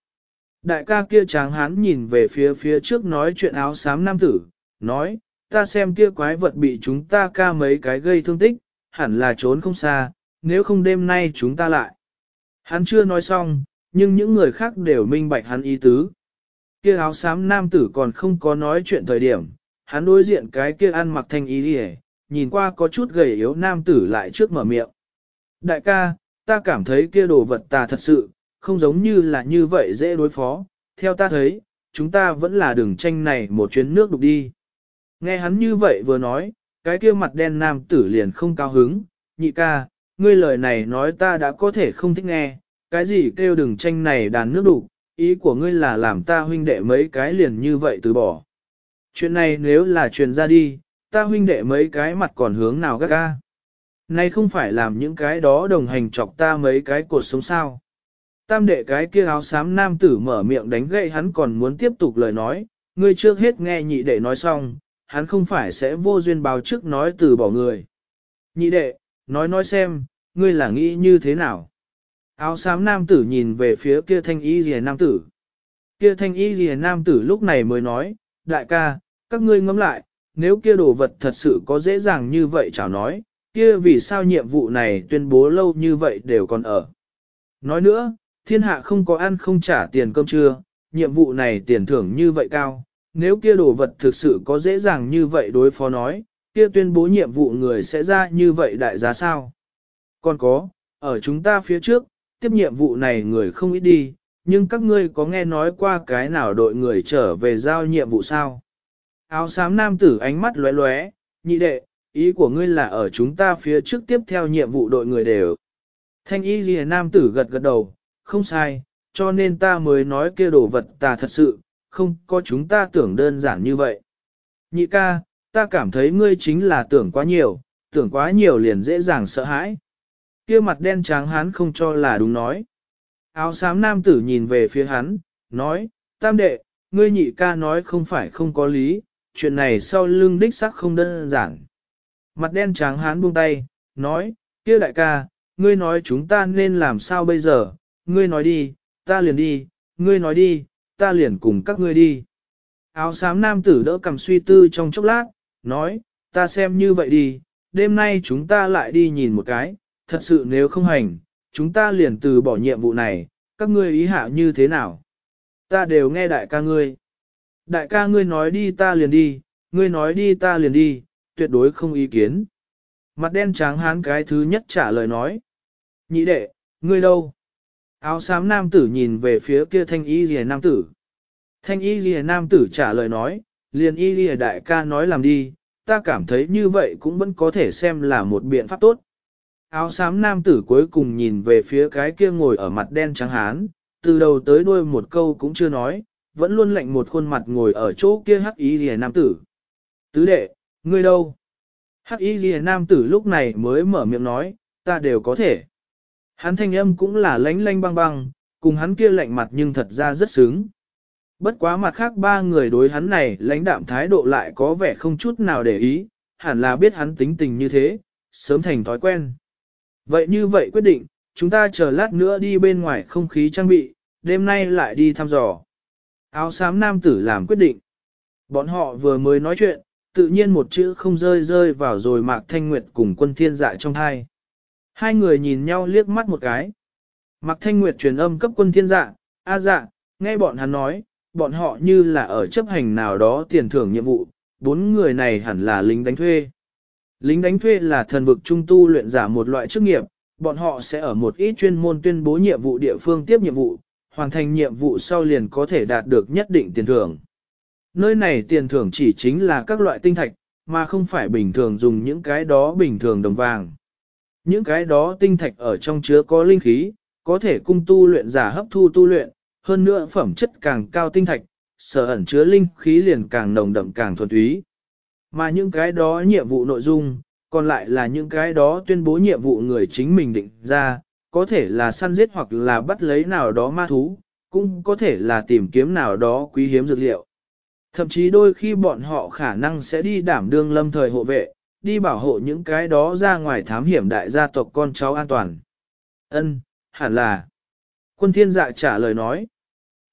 Đại ca kia tráng hán nhìn về phía phía trước nói chuyện áo xám nam tử, nói, ta xem kia quái vật bị chúng ta ca mấy cái gây thương tích, hẳn là trốn không xa, nếu không đêm nay chúng ta lại. Hắn chưa nói xong, nhưng những người khác đều minh bạch hắn ý tứ. Kia áo xám nam tử còn không có nói chuyện thời điểm, hắn đối diện cái kia ăn mặc thanh ý đi nhìn qua có chút gầy yếu nam tử lại trước mở miệng. Đại ca, ta cảm thấy kia đồ vật ta thật sự, không giống như là như vậy dễ đối phó, theo ta thấy, chúng ta vẫn là đường tranh này một chuyến nước đục đi. Nghe hắn như vậy vừa nói, cái kia mặt đen nam tử liền không cao hứng, nhị ca, ngươi lời này nói ta đã có thể không thích nghe, cái gì kêu đừng tranh này đàn nước đủ. ý của ngươi là làm ta huynh đệ mấy cái liền như vậy từ bỏ. Chuyện này nếu là truyền ra đi, ta huynh đệ mấy cái mặt còn hướng nào gác ga. Này không phải làm những cái đó đồng hành chọc ta mấy cái cột sống sao. Tam đệ cái kia áo xám nam tử mở miệng đánh gậy hắn còn muốn tiếp tục lời nói, ngươi trước hết nghe nhị đệ nói xong, hắn không phải sẽ vô duyên báo trước nói từ bỏ người. Nhị đệ, nói nói xem, ngươi là nghĩ như thế nào? Áo xám nam tử nhìn về phía kia thanh y rìa nam tử. Kia thanh y rìa nam tử lúc này mới nói, đại ca, các ngươi ngẫm lại, nếu kia đồ vật thật sự có dễ dàng như vậy chào nói, kia vì sao nhiệm vụ này tuyên bố lâu như vậy đều còn ở. Nói nữa, thiên hạ không có ăn không trả tiền cơm trưa, nhiệm vụ này tiền thưởng như vậy cao, nếu kia đồ vật thực sự có dễ dàng như vậy đối phó nói, kia tuyên bố nhiệm vụ người sẽ ra như vậy đại giá sao. Còn có, ở chúng ta phía trước, tiếp nhiệm vụ này người không ít đi, nhưng các ngươi có nghe nói qua cái nào đội người trở về giao nhiệm vụ sao? Áo xám nam tử ánh mắt lóe lóe, nhị đệ, ý của ngươi là ở chúng ta phía trước tiếp theo nhiệm vụ đội người đều. Thanh y ghi nam tử gật gật đầu, không sai, cho nên ta mới nói kia đồ vật ta thật sự, không có chúng ta tưởng đơn giản như vậy. Nhị ca, ta cảm thấy ngươi chính là tưởng quá nhiều, tưởng quá nhiều liền dễ dàng sợ hãi. Kia mặt đen trắng hắn không cho là đúng nói. Áo xám nam tử nhìn về phía hắn, nói, tam đệ, ngươi nhị ca nói không phải không có lý, chuyện này sau lưng đích sắc không đơn giản. Mặt đen trắng hắn buông tay, nói, kia đại ca, ngươi nói chúng ta nên làm sao bây giờ, ngươi nói đi, ta liền đi, ngươi nói đi, ta liền cùng các ngươi đi. Áo xám nam tử đỡ cầm suy tư trong chốc lát, nói, ta xem như vậy đi, đêm nay chúng ta lại đi nhìn một cái, thật sự nếu không hành, chúng ta liền từ bỏ nhiệm vụ này, các ngươi ý hạ như thế nào? Ta đều nghe đại ca ngươi. Đại ca ngươi nói đi ta liền đi, ngươi nói đi ta liền đi, tuyệt đối không ý kiến. Mặt đen trắng hán cái thứ nhất trả lời nói. Nhị đệ, ngươi đâu? Áo xám nam tử nhìn về phía kia thanh y rìa nam tử. Thanh y rìa nam tử trả lời nói, liền y rìa đại ca nói làm đi, ta cảm thấy như vậy cũng vẫn có thể xem là một biện pháp tốt. Áo xám nam tử cuối cùng nhìn về phía cái kia ngồi ở mặt đen trắng hán, từ đầu tới đuôi một câu cũng chưa nói, vẫn luôn lạnh một khuôn mặt ngồi ở chỗ kia hắc y rìa nam tử. Tứ đệ, ngươi đâu? Hắc y rìa nam tử lúc này mới mở miệng nói, ta đều có thể. Hắn thanh âm cũng là lánh lánh băng băng, cùng hắn kia lạnh mặt nhưng thật ra rất sướng. Bất quá mặt khác ba người đối hắn này lãnh đạm thái độ lại có vẻ không chút nào để ý, hẳn là biết hắn tính tình như thế, sớm thành thói quen. Vậy như vậy quyết định, chúng ta chờ lát nữa đi bên ngoài không khí trang bị, đêm nay lại đi thăm dò. Áo xám nam tử làm quyết định. Bọn họ vừa mới nói chuyện, tự nhiên một chữ không rơi rơi vào rồi Mạc Thanh Nguyệt cùng quân thiên dạ trong hai. Hai người nhìn nhau liếc mắt một cái. Mạc Thanh Nguyệt truyền âm cấp quân thiên dạ, a dạ, nghe bọn hắn nói, bọn họ như là ở chấp hành nào đó tiền thưởng nhiệm vụ, bốn người này hẳn là lính đánh thuê. Lính đánh thuê là thần vực trung tu luyện giả một loại chức nghiệp, bọn họ sẽ ở một ít chuyên môn tuyên bố nhiệm vụ địa phương tiếp nhiệm vụ, hoàn thành nhiệm vụ sau liền có thể đạt được nhất định tiền thưởng. Nơi này tiền thưởng chỉ chính là các loại tinh thạch, mà không phải bình thường dùng những cái đó bình thường đồng vàng. Những cái đó tinh thạch ở trong chứa có linh khí, có thể cung tu luyện giả hấp thu tu luyện, hơn nữa phẩm chất càng cao tinh thạch, sở ẩn chứa linh khí liền càng nồng đậm càng thuần túy. Mà những cái đó nhiệm vụ nội dung, còn lại là những cái đó tuyên bố nhiệm vụ người chính mình định ra, có thể là săn giết hoặc là bắt lấy nào đó ma thú, cũng có thể là tìm kiếm nào đó quý hiếm dược liệu. Thậm chí đôi khi bọn họ khả năng sẽ đi đảm đương lâm thời hộ vệ, đi bảo hộ những cái đó ra ngoài thám hiểm đại gia tộc con cháu an toàn. Ân, hẳn là. Quân thiên dạ trả lời nói.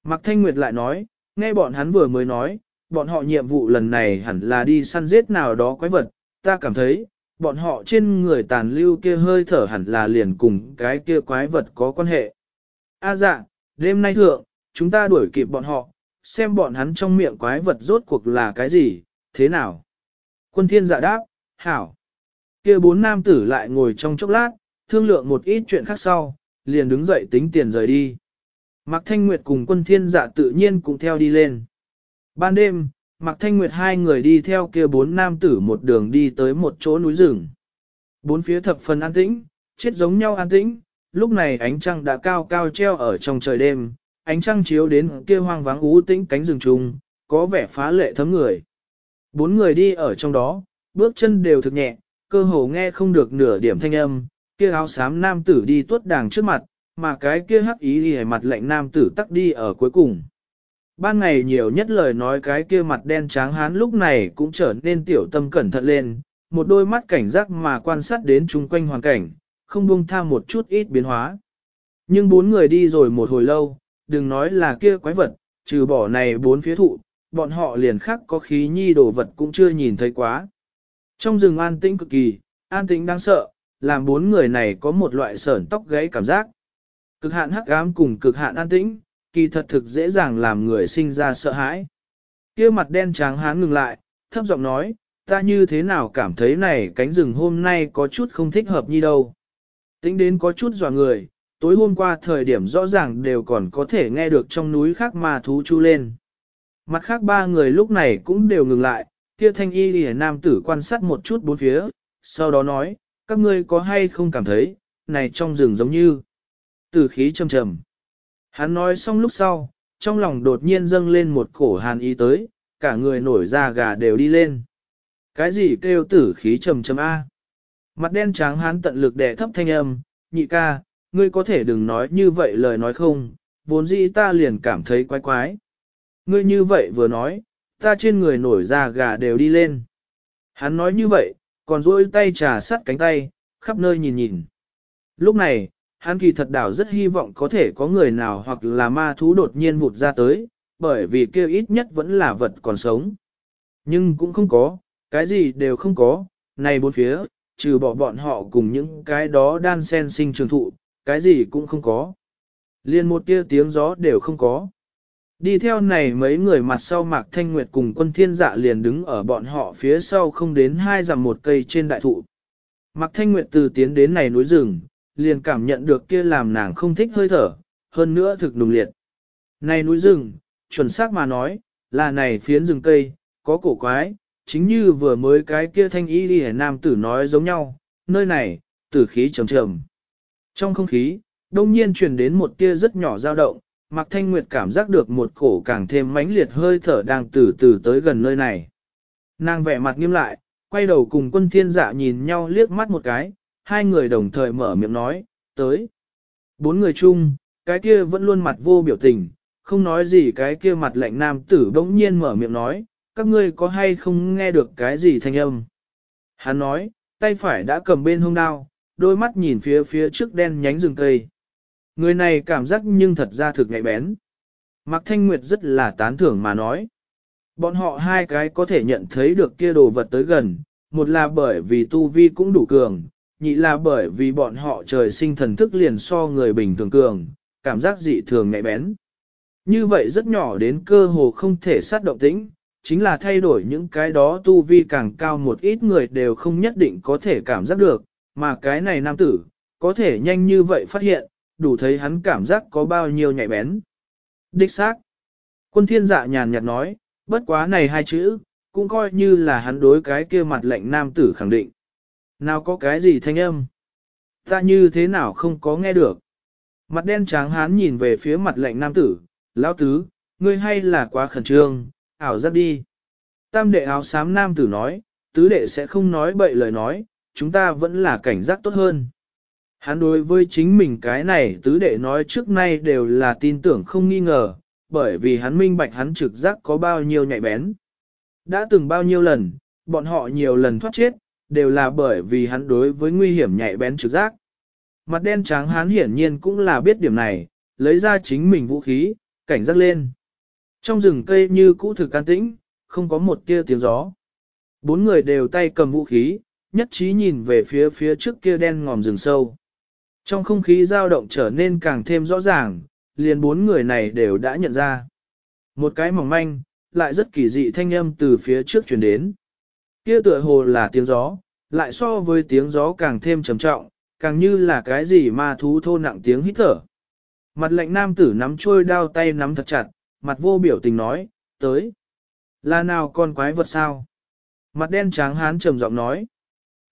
Mạc Thanh Nguyệt lại nói, nghe bọn hắn vừa mới nói, bọn họ nhiệm vụ lần này hẳn là đi săn giết nào đó quái vật, ta cảm thấy, bọn họ trên người tàn lưu kia hơi thở hẳn là liền cùng cái kia quái vật có quan hệ. A dạ, đêm nay thượng, chúng ta đuổi kịp bọn họ, xem bọn hắn trong miệng quái vật rốt cuộc là cái gì, thế nào. Quân thiên dạ đáp, hảo. Kia bốn nam tử lại ngồi trong chốc lát, thương lượng một ít chuyện khác sau, liền đứng dậy tính tiền rời đi. Mạc Thanh Nguyệt cùng quân thiên dạ tự nhiên cũng theo đi lên. Ban đêm, Mạc Thanh Nguyệt hai người đi theo kia bốn nam tử một đường đi tới một chỗ núi rừng. Bốn phía thập phần an tĩnh, chết giống nhau an tĩnh, lúc này ánh trăng đã cao cao treo ở trong trời đêm, ánh trăng chiếu đến kia hoang vắng ú tĩnh cánh rừng trùng, có vẻ phá lệ thấm người. Bốn người đi ở trong đó, bước chân đều thực nhẹ, cơ hồ nghe không được nửa điểm thanh âm, kia áo xám nam tử đi tuốt đàng trước mặt, mà cái kia hắc ý đi mặt lạnh nam tử tắc đi ở cuối cùng. Ban ngày nhiều nhất lời nói cái kia mặt đen tráng hán lúc này cũng trở nên tiểu tâm cẩn thận lên, một đôi mắt cảnh giác mà quan sát đến chung quanh hoàn cảnh, không buông tha một chút ít biến hóa. Nhưng bốn người đi rồi một hồi lâu, đừng nói là kia quái vật, trừ bỏ này bốn phía thụ, bọn họ liền khắc có khí nhi đồ vật cũng chưa nhìn thấy quá. Trong rừng an tĩnh cực kỳ, an tĩnh đáng sợ, làm bốn người này có một loại sởn tóc gáy cảm giác. Cực hạn hắc ám cùng cực hạn an tĩnh, kỳ thật thực dễ dàng làm người sinh ra sợ hãi. Kia mặt đen trắng hán ngừng lại, thấp giọng nói, ta như thế nào cảm thấy này cánh rừng hôm nay có chút không thích hợp như đâu. Tính đến có chút dọa người, tối hôm qua thời điểm rõ ràng đều còn có thể nghe được trong núi khác ma thú chu lên. Mặt khác ba người lúc này cũng đều ngừng lại, kia thanh y lìa nam tử quan sát một chút bốn phía, sau đó nói, các ngươi có hay không cảm thấy, này trong rừng giống như tử khí trầm trầm. Hắn nói xong lúc sau, trong lòng đột nhiên dâng lên một cổ hàn ý tới, cả người nổi da gà đều đi lên. Cái gì kêu tử khí trầm trầm A? Mặt đen trắng hắn tận lực đè thấp thanh âm, nhị ca, ngươi có thể đừng nói như vậy lời nói không, vốn dĩ ta liền cảm thấy quái quái. Ngươi như vậy vừa nói, ta trên người nổi da gà đều đi lên. Hắn nói như vậy, còn duỗi tay trà sắt cánh tay, khắp nơi nhìn nhìn. Lúc này, hắn kỳ thật đảo rất hy vọng có thể có người nào hoặc là ma thú đột nhiên vụt ra tới, bởi vì kia ít nhất vẫn là vật còn sống. Nhưng cũng không có, cái gì đều không có, này bốn phía, trừ bỏ bọn họ cùng những cái đó đan sen sinh trường thụ, cái gì cũng không có. Liên một tia tiếng gió đều không có. Đi theo này mấy người mặt sau Mạc Thanh Nguyệt cùng quân thiên dạ liền đứng ở bọn họ phía sau không đến hai dặm một cây trên đại thụ. Mạc Thanh Nguyệt từ tiến đến này núi rừng, liền cảm nhận được kia làm nàng không thích hơi thở, hơn nữa thực nùng liệt. Này núi rừng, chuẩn xác mà nói, là này phiến rừng cây, có cổ quái, chính như vừa mới cái kia thanh y đi nam tử nói giống nhau, nơi này, tử khí trầm trầm. Trong không khí, đông nhiên truyền đến một tia rất nhỏ dao động, Mạc Thanh Nguyệt cảm giác được một cổ càng thêm mãnh liệt hơi thở đang từ từ tới gần nơi này. Nàng vẻ mặt nghiêm lại, quay đầu cùng quân thiên dạ nhìn nhau liếc mắt một cái, hai người đồng thời mở miệng nói, tới. Bốn người chung, cái kia vẫn luôn mặt vô biểu tình, không nói gì cái kia mặt lạnh nam tử bỗng nhiên mở miệng nói, các ngươi có hay không nghe được cái gì thanh âm. Hắn nói, tay phải đã cầm bên hông đao, đôi mắt nhìn phía phía trước đen nhánh rừng cây. Người này cảm giác nhưng thật ra thực nhạy bén. Mạc Thanh Nguyệt rất là tán thưởng mà nói. Bọn họ hai cái có thể nhận thấy được kia đồ vật tới gần, một là bởi vì tu vi cũng đủ cường, nhị là bởi vì bọn họ trời sinh thần thức liền so người bình thường cường, cảm giác dị thường nhạy bén. Như vậy rất nhỏ đến cơ hồ không thể sát động tĩnh, chính là thay đổi những cái đó tu vi càng cao một ít người đều không nhất định có thể cảm giác được, mà cái này nam tử, có thể nhanh như vậy phát hiện, đủ thấy hắn cảm giác có bao nhiêu nhạy bén. Đích xác. Quân thiên dạ nhàn nhạt nói, bất quá này hai chữ, cũng coi như là hắn đối cái kia mặt lệnh nam tử khẳng định. Nào có cái gì thanh âm? Ta như thế nào không có nghe được? Mặt đen tráng hán nhìn về phía mặt lệnh nam tử, lão tứ, ngươi hay là quá khẩn trương, ảo giác đi. Tam đệ áo xám nam tử nói, tứ đệ sẽ không nói bậy lời nói, chúng ta vẫn là cảnh giác tốt hơn. Hắn đối với chính mình cái này tứ đệ nói trước nay đều là tin tưởng không nghi ngờ, bởi vì hắn minh bạch hắn trực giác có bao nhiêu nhạy bén. Đã từng bao nhiêu lần, bọn họ nhiều lần thoát chết, đều là bởi vì hắn đối với nguy hiểm nhạy bén trực giác. Mặt đen trắng hắn hiển nhiên cũng là biết điểm này, lấy ra chính mình vũ khí, cảnh giác lên. Trong rừng cây như cũ thực can tĩnh, không có một tia tiếng gió. Bốn người đều tay cầm vũ khí, nhất trí nhìn về phía phía trước kia đen ngòm rừng sâu. Trong không khí dao động trở nên càng thêm rõ ràng, liền bốn người này đều đã nhận ra. Một cái mỏng manh, lại rất kỳ dị thanh âm từ phía trước chuyển đến. Kia tựa hồ là tiếng gió, lại so với tiếng gió càng thêm trầm trọng, càng như là cái gì ma thú thô nặng tiếng hít thở. Mặt lạnh nam tử nắm trôi đao tay nắm thật chặt, mặt vô biểu tình nói, tới. Là nào con quái vật sao? Mặt đen trắng hán trầm giọng nói.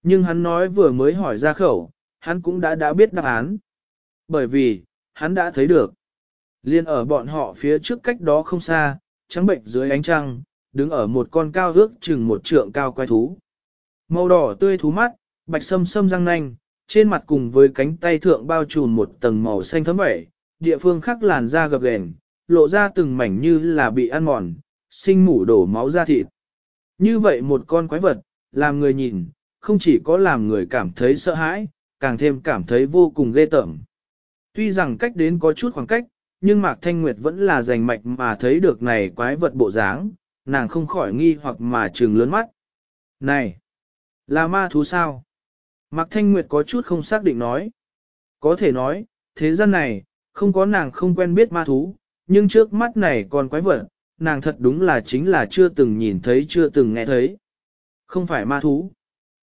Nhưng hắn nói vừa mới hỏi ra khẩu, hắn cũng đã đã biết đáp án. Bởi vì, hắn đã thấy được. Liên ở bọn họ phía trước cách đó không xa, trắng bệnh dưới ánh trăng, đứng ở một con cao ước chừng một trượng cao quái thú. Màu đỏ tươi thú mắt, bạch sâm sâm răng nanh, trên mặt cùng với cánh tay thượng bao trùm một tầng màu xanh thấm vẩy, địa phương khác làn da gập ghềnh, lộ ra từng mảnh như là bị ăn mòn, sinh mủ đổ máu ra thịt. Như vậy một con quái vật, làm người nhìn, không chỉ có làm người cảm thấy sợ hãi, càng thêm cảm thấy vô cùng ghê tởm. Tuy rằng cách đến có chút khoảng cách, nhưng Mạc Thanh Nguyệt vẫn là rành mạch mà thấy được này quái vật bộ dáng, nàng không khỏi nghi hoặc mà trừng lớn mắt. Này, là ma thú sao? Mạc Thanh Nguyệt có chút không xác định nói. Có thể nói, thế gian này, không có nàng không quen biết ma thú, nhưng trước mắt này còn quái vật, nàng thật đúng là chính là chưa từng nhìn thấy chưa từng nghe thấy. Không phải ma thú.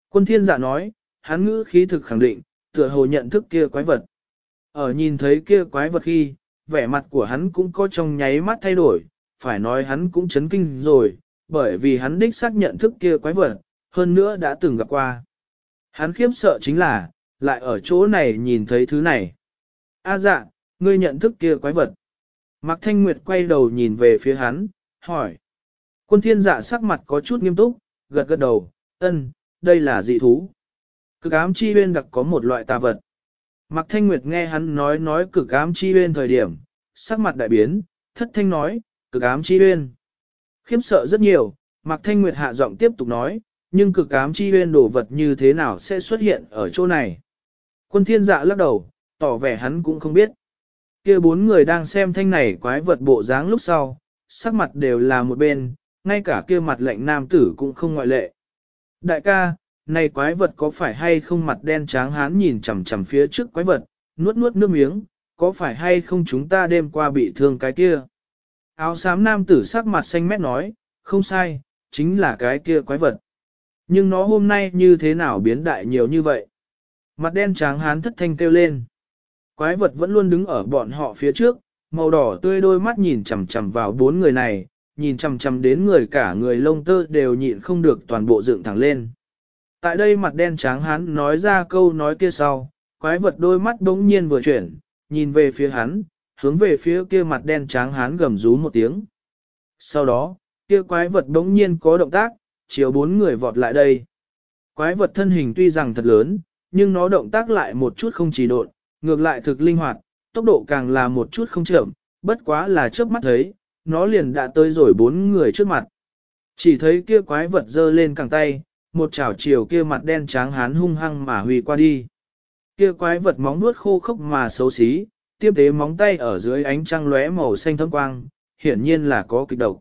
Quân thiên dạ nói, hắn ngữ khí thực khẳng định, tựa hồ nhận thức kia quái vật. Ở nhìn thấy kia quái vật khi, vẻ mặt của hắn cũng có trong nháy mắt thay đổi, phải nói hắn cũng chấn kinh rồi, bởi vì hắn đích xác nhận thức kia quái vật, hơn nữa đã từng gặp qua. Hắn khiếp sợ chính là, lại ở chỗ này nhìn thấy thứ này. A dạ, ngươi nhận thức kia quái vật. Mạc Thanh Nguyệt quay đầu nhìn về phía hắn, hỏi. Quân thiên dạ sắc mặt có chút nghiêm túc, gật gật đầu, ân, đây là dị thú. Cực ám chi huyên đặc có một loại tà vật. Mạc Thanh Nguyệt nghe hắn nói nói cực ám chi huyên thời điểm, sắc mặt đại biến, thất thanh nói, cực ám chi huyên. Khiếm sợ rất nhiều, Mạc Thanh Nguyệt hạ giọng tiếp tục nói, nhưng cực ám chi huyên đồ vật như thế nào sẽ xuất hiện ở chỗ này. Quân thiên dạ lắc đầu, tỏ vẻ hắn cũng không biết. kia bốn người đang xem thanh này quái vật bộ dáng lúc sau, sắc mặt đều là một bên, ngay cả kia mặt lệnh nam tử cũng không ngoại lệ. Đại ca, này quái vật có phải hay không mặt đen tráng hán nhìn chằm chằm phía trước quái vật, nuốt nuốt nước miếng, có phải hay không chúng ta đêm qua bị thương cái kia? Áo xám nam tử sắc mặt xanh mét nói, không sai, chính là cái kia quái vật. Nhưng nó hôm nay như thế nào biến đại nhiều như vậy? Mặt đen tráng hán thất thanh kêu lên. Quái vật vẫn luôn đứng ở bọn họ phía trước, màu đỏ tươi đôi mắt nhìn chằm chằm vào bốn người này, nhìn chằm chằm đến người cả người lông tơ đều nhịn không được toàn bộ dựng thẳng lên. Tại đây mặt đen trắng hắn nói ra câu nói kia sau, quái vật đôi mắt bỗng nhiên vừa chuyển, nhìn về phía hắn, hướng về phía kia mặt đen trắng hắn gầm rú một tiếng. Sau đó, kia quái vật bỗng nhiên có động tác, chiều bốn người vọt lại đây. Quái vật thân hình tuy rằng thật lớn, nhưng nó động tác lại một chút không chỉ độn, ngược lại thực linh hoạt, tốc độ càng là một chút không chậm, bất quá là trước mắt thấy, nó liền đã tới rồi bốn người trước mặt. Chỉ thấy kia quái vật giơ lên cẳng tay, một chảo chiều kia mặt đen trắng hán hung hăng mà huy qua đi. Kia quái vật móng nuốt khô khốc mà xấu xí, tiếp tế móng tay ở dưới ánh trăng lóe màu xanh thâm quang, hiển nhiên là có kịch độc.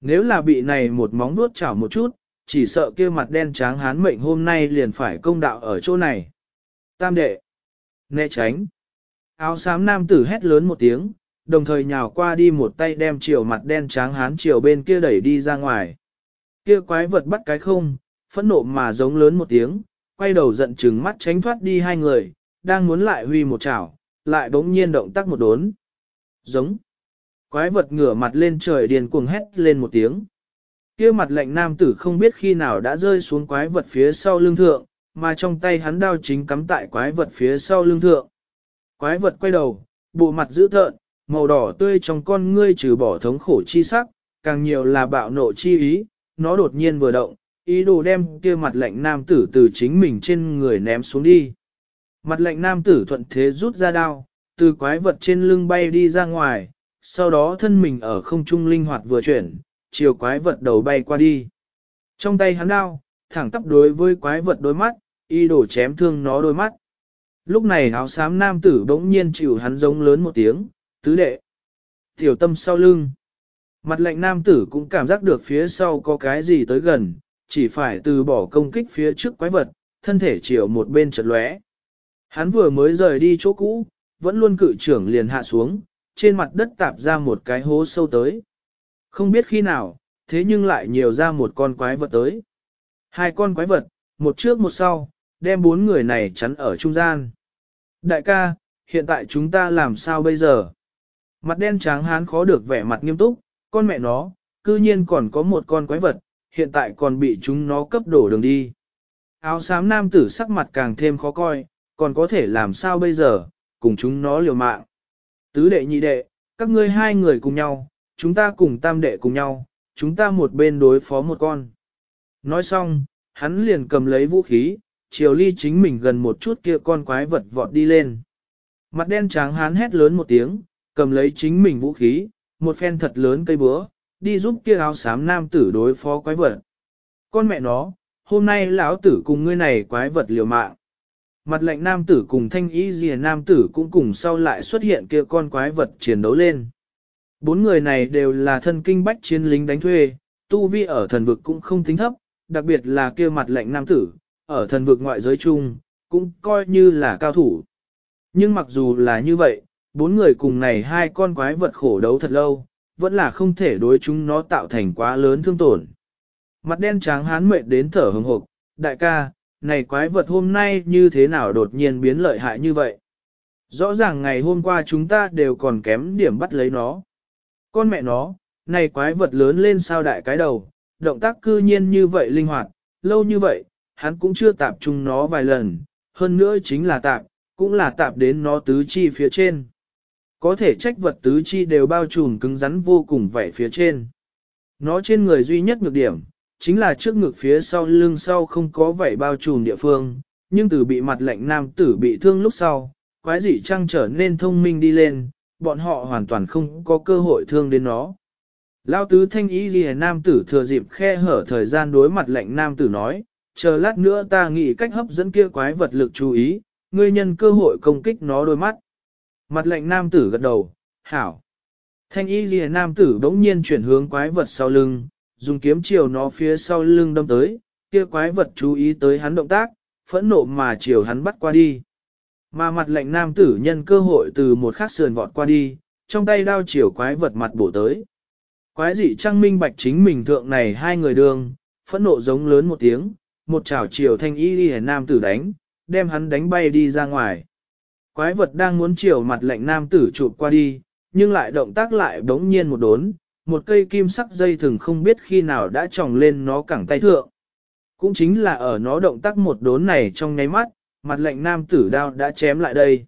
Nếu là bị này một móng nuốt chảo một chút, chỉ sợ kia mặt đen trắng hán mệnh hôm nay liền phải công đạo ở chỗ này. Tam đệ, né tránh. Áo xám nam tử hét lớn một tiếng, đồng thời nhào qua đi một tay đem chiều mặt đen trắng hán chiều bên kia đẩy đi ra ngoài. Kia quái vật bắt cái không, phẫn nộ mà giống lớn một tiếng, quay đầu giận chừng mắt tránh thoát đi hai người, đang muốn lại huy một chảo, lại bỗng nhiên động tác một đốn. Giống. Quái vật ngửa mặt lên trời điền cuồng hét lên một tiếng. kia mặt lạnh nam tử không biết khi nào đã rơi xuống quái vật phía sau lưng thượng, mà trong tay hắn đao chính cắm tại quái vật phía sau lưng thượng. Quái vật quay đầu, bộ mặt dữ tợn, màu đỏ tươi trong con ngươi trừ bỏ thống khổ chi sắc, càng nhiều là bạo nộ chi ý, nó đột nhiên vừa động, ý đồ đem kia mặt lệnh nam tử từ chính mình trên người ném xuống đi. Mặt lệnh nam tử thuận thế rút ra đao, từ quái vật trên lưng bay đi ra ngoài, sau đó thân mình ở không trung linh hoạt vừa chuyển, chiều quái vật đầu bay qua đi. Trong tay hắn đao, thẳng tắp đối với quái vật đôi mắt, ý đồ chém thương nó đôi mắt. Lúc này áo xám nam tử bỗng nhiên chịu hắn giống lớn một tiếng, tứ đệ. Tiểu tâm sau lưng. Mặt lạnh nam tử cũng cảm giác được phía sau có cái gì tới gần, chỉ phải từ bỏ công kích phía trước quái vật, thân thể chiều một bên chật lóe. Hắn vừa mới rời đi chỗ cũ, vẫn luôn cự trưởng liền hạ xuống, trên mặt đất tạp ra một cái hố sâu tới. Không biết khi nào, thế nhưng lại nhiều ra một con quái vật tới. Hai con quái vật, một trước một sau, đem bốn người này chắn ở trung gian. Đại ca, hiện tại chúng ta làm sao bây giờ? Mặt đen trắng hán khó được vẻ mặt nghiêm túc, con mẹ nó, cư nhiên còn có một con quái vật, hiện tại còn bị chúng nó cấp đổ đường đi. Áo xám nam tử sắc mặt càng thêm khó coi, còn có thể làm sao bây giờ, cùng chúng nó liều mạng. Tứ đệ nhị đệ, các ngươi hai người cùng nhau, chúng ta cùng tam đệ cùng nhau, chúng ta một bên đối phó một con. Nói xong, hắn liền cầm lấy vũ khí, chiều ly chính mình gần một chút kia con quái vật vọt đi lên. Mặt đen trắng hắn hét lớn một tiếng, cầm lấy chính mình vũ khí, một phen thật lớn cây búa, đi giúp kia áo xám nam tử đối phó quái vật. Con mẹ nó, hôm nay lão tử cùng ngươi này quái vật liều mạng. Mặt lệnh nam tử cùng thanh ý rìa nam tử cũng cùng sau lại xuất hiện kia con quái vật chiến đấu lên. Bốn người này đều là thân kinh bách chiến lính đánh thuê, tu vi ở thần vực cũng không tính thấp, đặc biệt là kia mặt lệnh nam tử, ở thần vực ngoại giới chung, cũng coi như là cao thủ. Nhưng mặc dù là như vậy, bốn người cùng này hai con quái vật khổ đấu thật lâu, vẫn là không thể đối chúng nó tạo thành quá lớn thương tổn. Mặt đen trắng hán mệt đến thở hừng hộp, đại ca, này quái vật hôm nay như thế nào đột nhiên biến lợi hại như vậy? Rõ ràng ngày hôm qua chúng ta đều còn kém điểm bắt lấy nó. Con mẹ nó, này quái vật lớn lên sao đại cái đầu, động tác cư nhiên như vậy linh hoạt, lâu như vậy, hắn cũng chưa tạp chung nó vài lần, hơn nữa chính là tạp, cũng là tạp đến nó tứ chi phía trên. Có thể trách vật tứ chi đều bao trùm cứng rắn vô cùng vảy phía trên. Nó trên người duy nhất nhược điểm, chính là trước ngực phía sau lưng sau không có vảy bao trùm địa phương, nhưng từ bị mặt lạnh nam tử bị thương lúc sau, quái dị trăng trở nên thông minh đi lên, bọn họ hoàn toàn không có cơ hội thương đến nó. Lao tứ thanh ý ghi nam tử thừa dịp khe hở thời gian đối mặt lạnh nam tử nói, chờ lát nữa ta nghĩ cách hấp dẫn kia quái vật lực chú ý, ngươi nhân cơ hội công kích nó đôi mắt. Mặt lệnh nam tử gật đầu, hảo. Thanh y lìa nam tử bỗng nhiên chuyển hướng quái vật sau lưng, dùng kiếm chiều nó phía sau lưng đâm tới, kia quái vật chú ý tới hắn động tác, phẫn nộ mà chiều hắn bắt qua đi. Mà mặt lệnh nam tử nhân cơ hội từ một khắc sườn vọt qua đi, trong tay đao chiều quái vật mặt bổ tới. Quái dị trăng minh bạch chính mình thượng này hai người đường, phẫn nộ giống lớn một tiếng, một chảo chiều thanh y lìa nam tử đánh, đem hắn đánh bay đi ra ngoài. Quái vật đang muốn chiều mặt lạnh nam tử chụp qua đi, nhưng lại động tác lại đống nhiên một đốn, một cây kim sắc dây thừng không biết khi nào đã tròng lên nó cẳng tay thượng. Cũng chính là ở nó động tác một đốn này trong nháy mắt, mặt lạnh nam tử đao đã chém lại đây.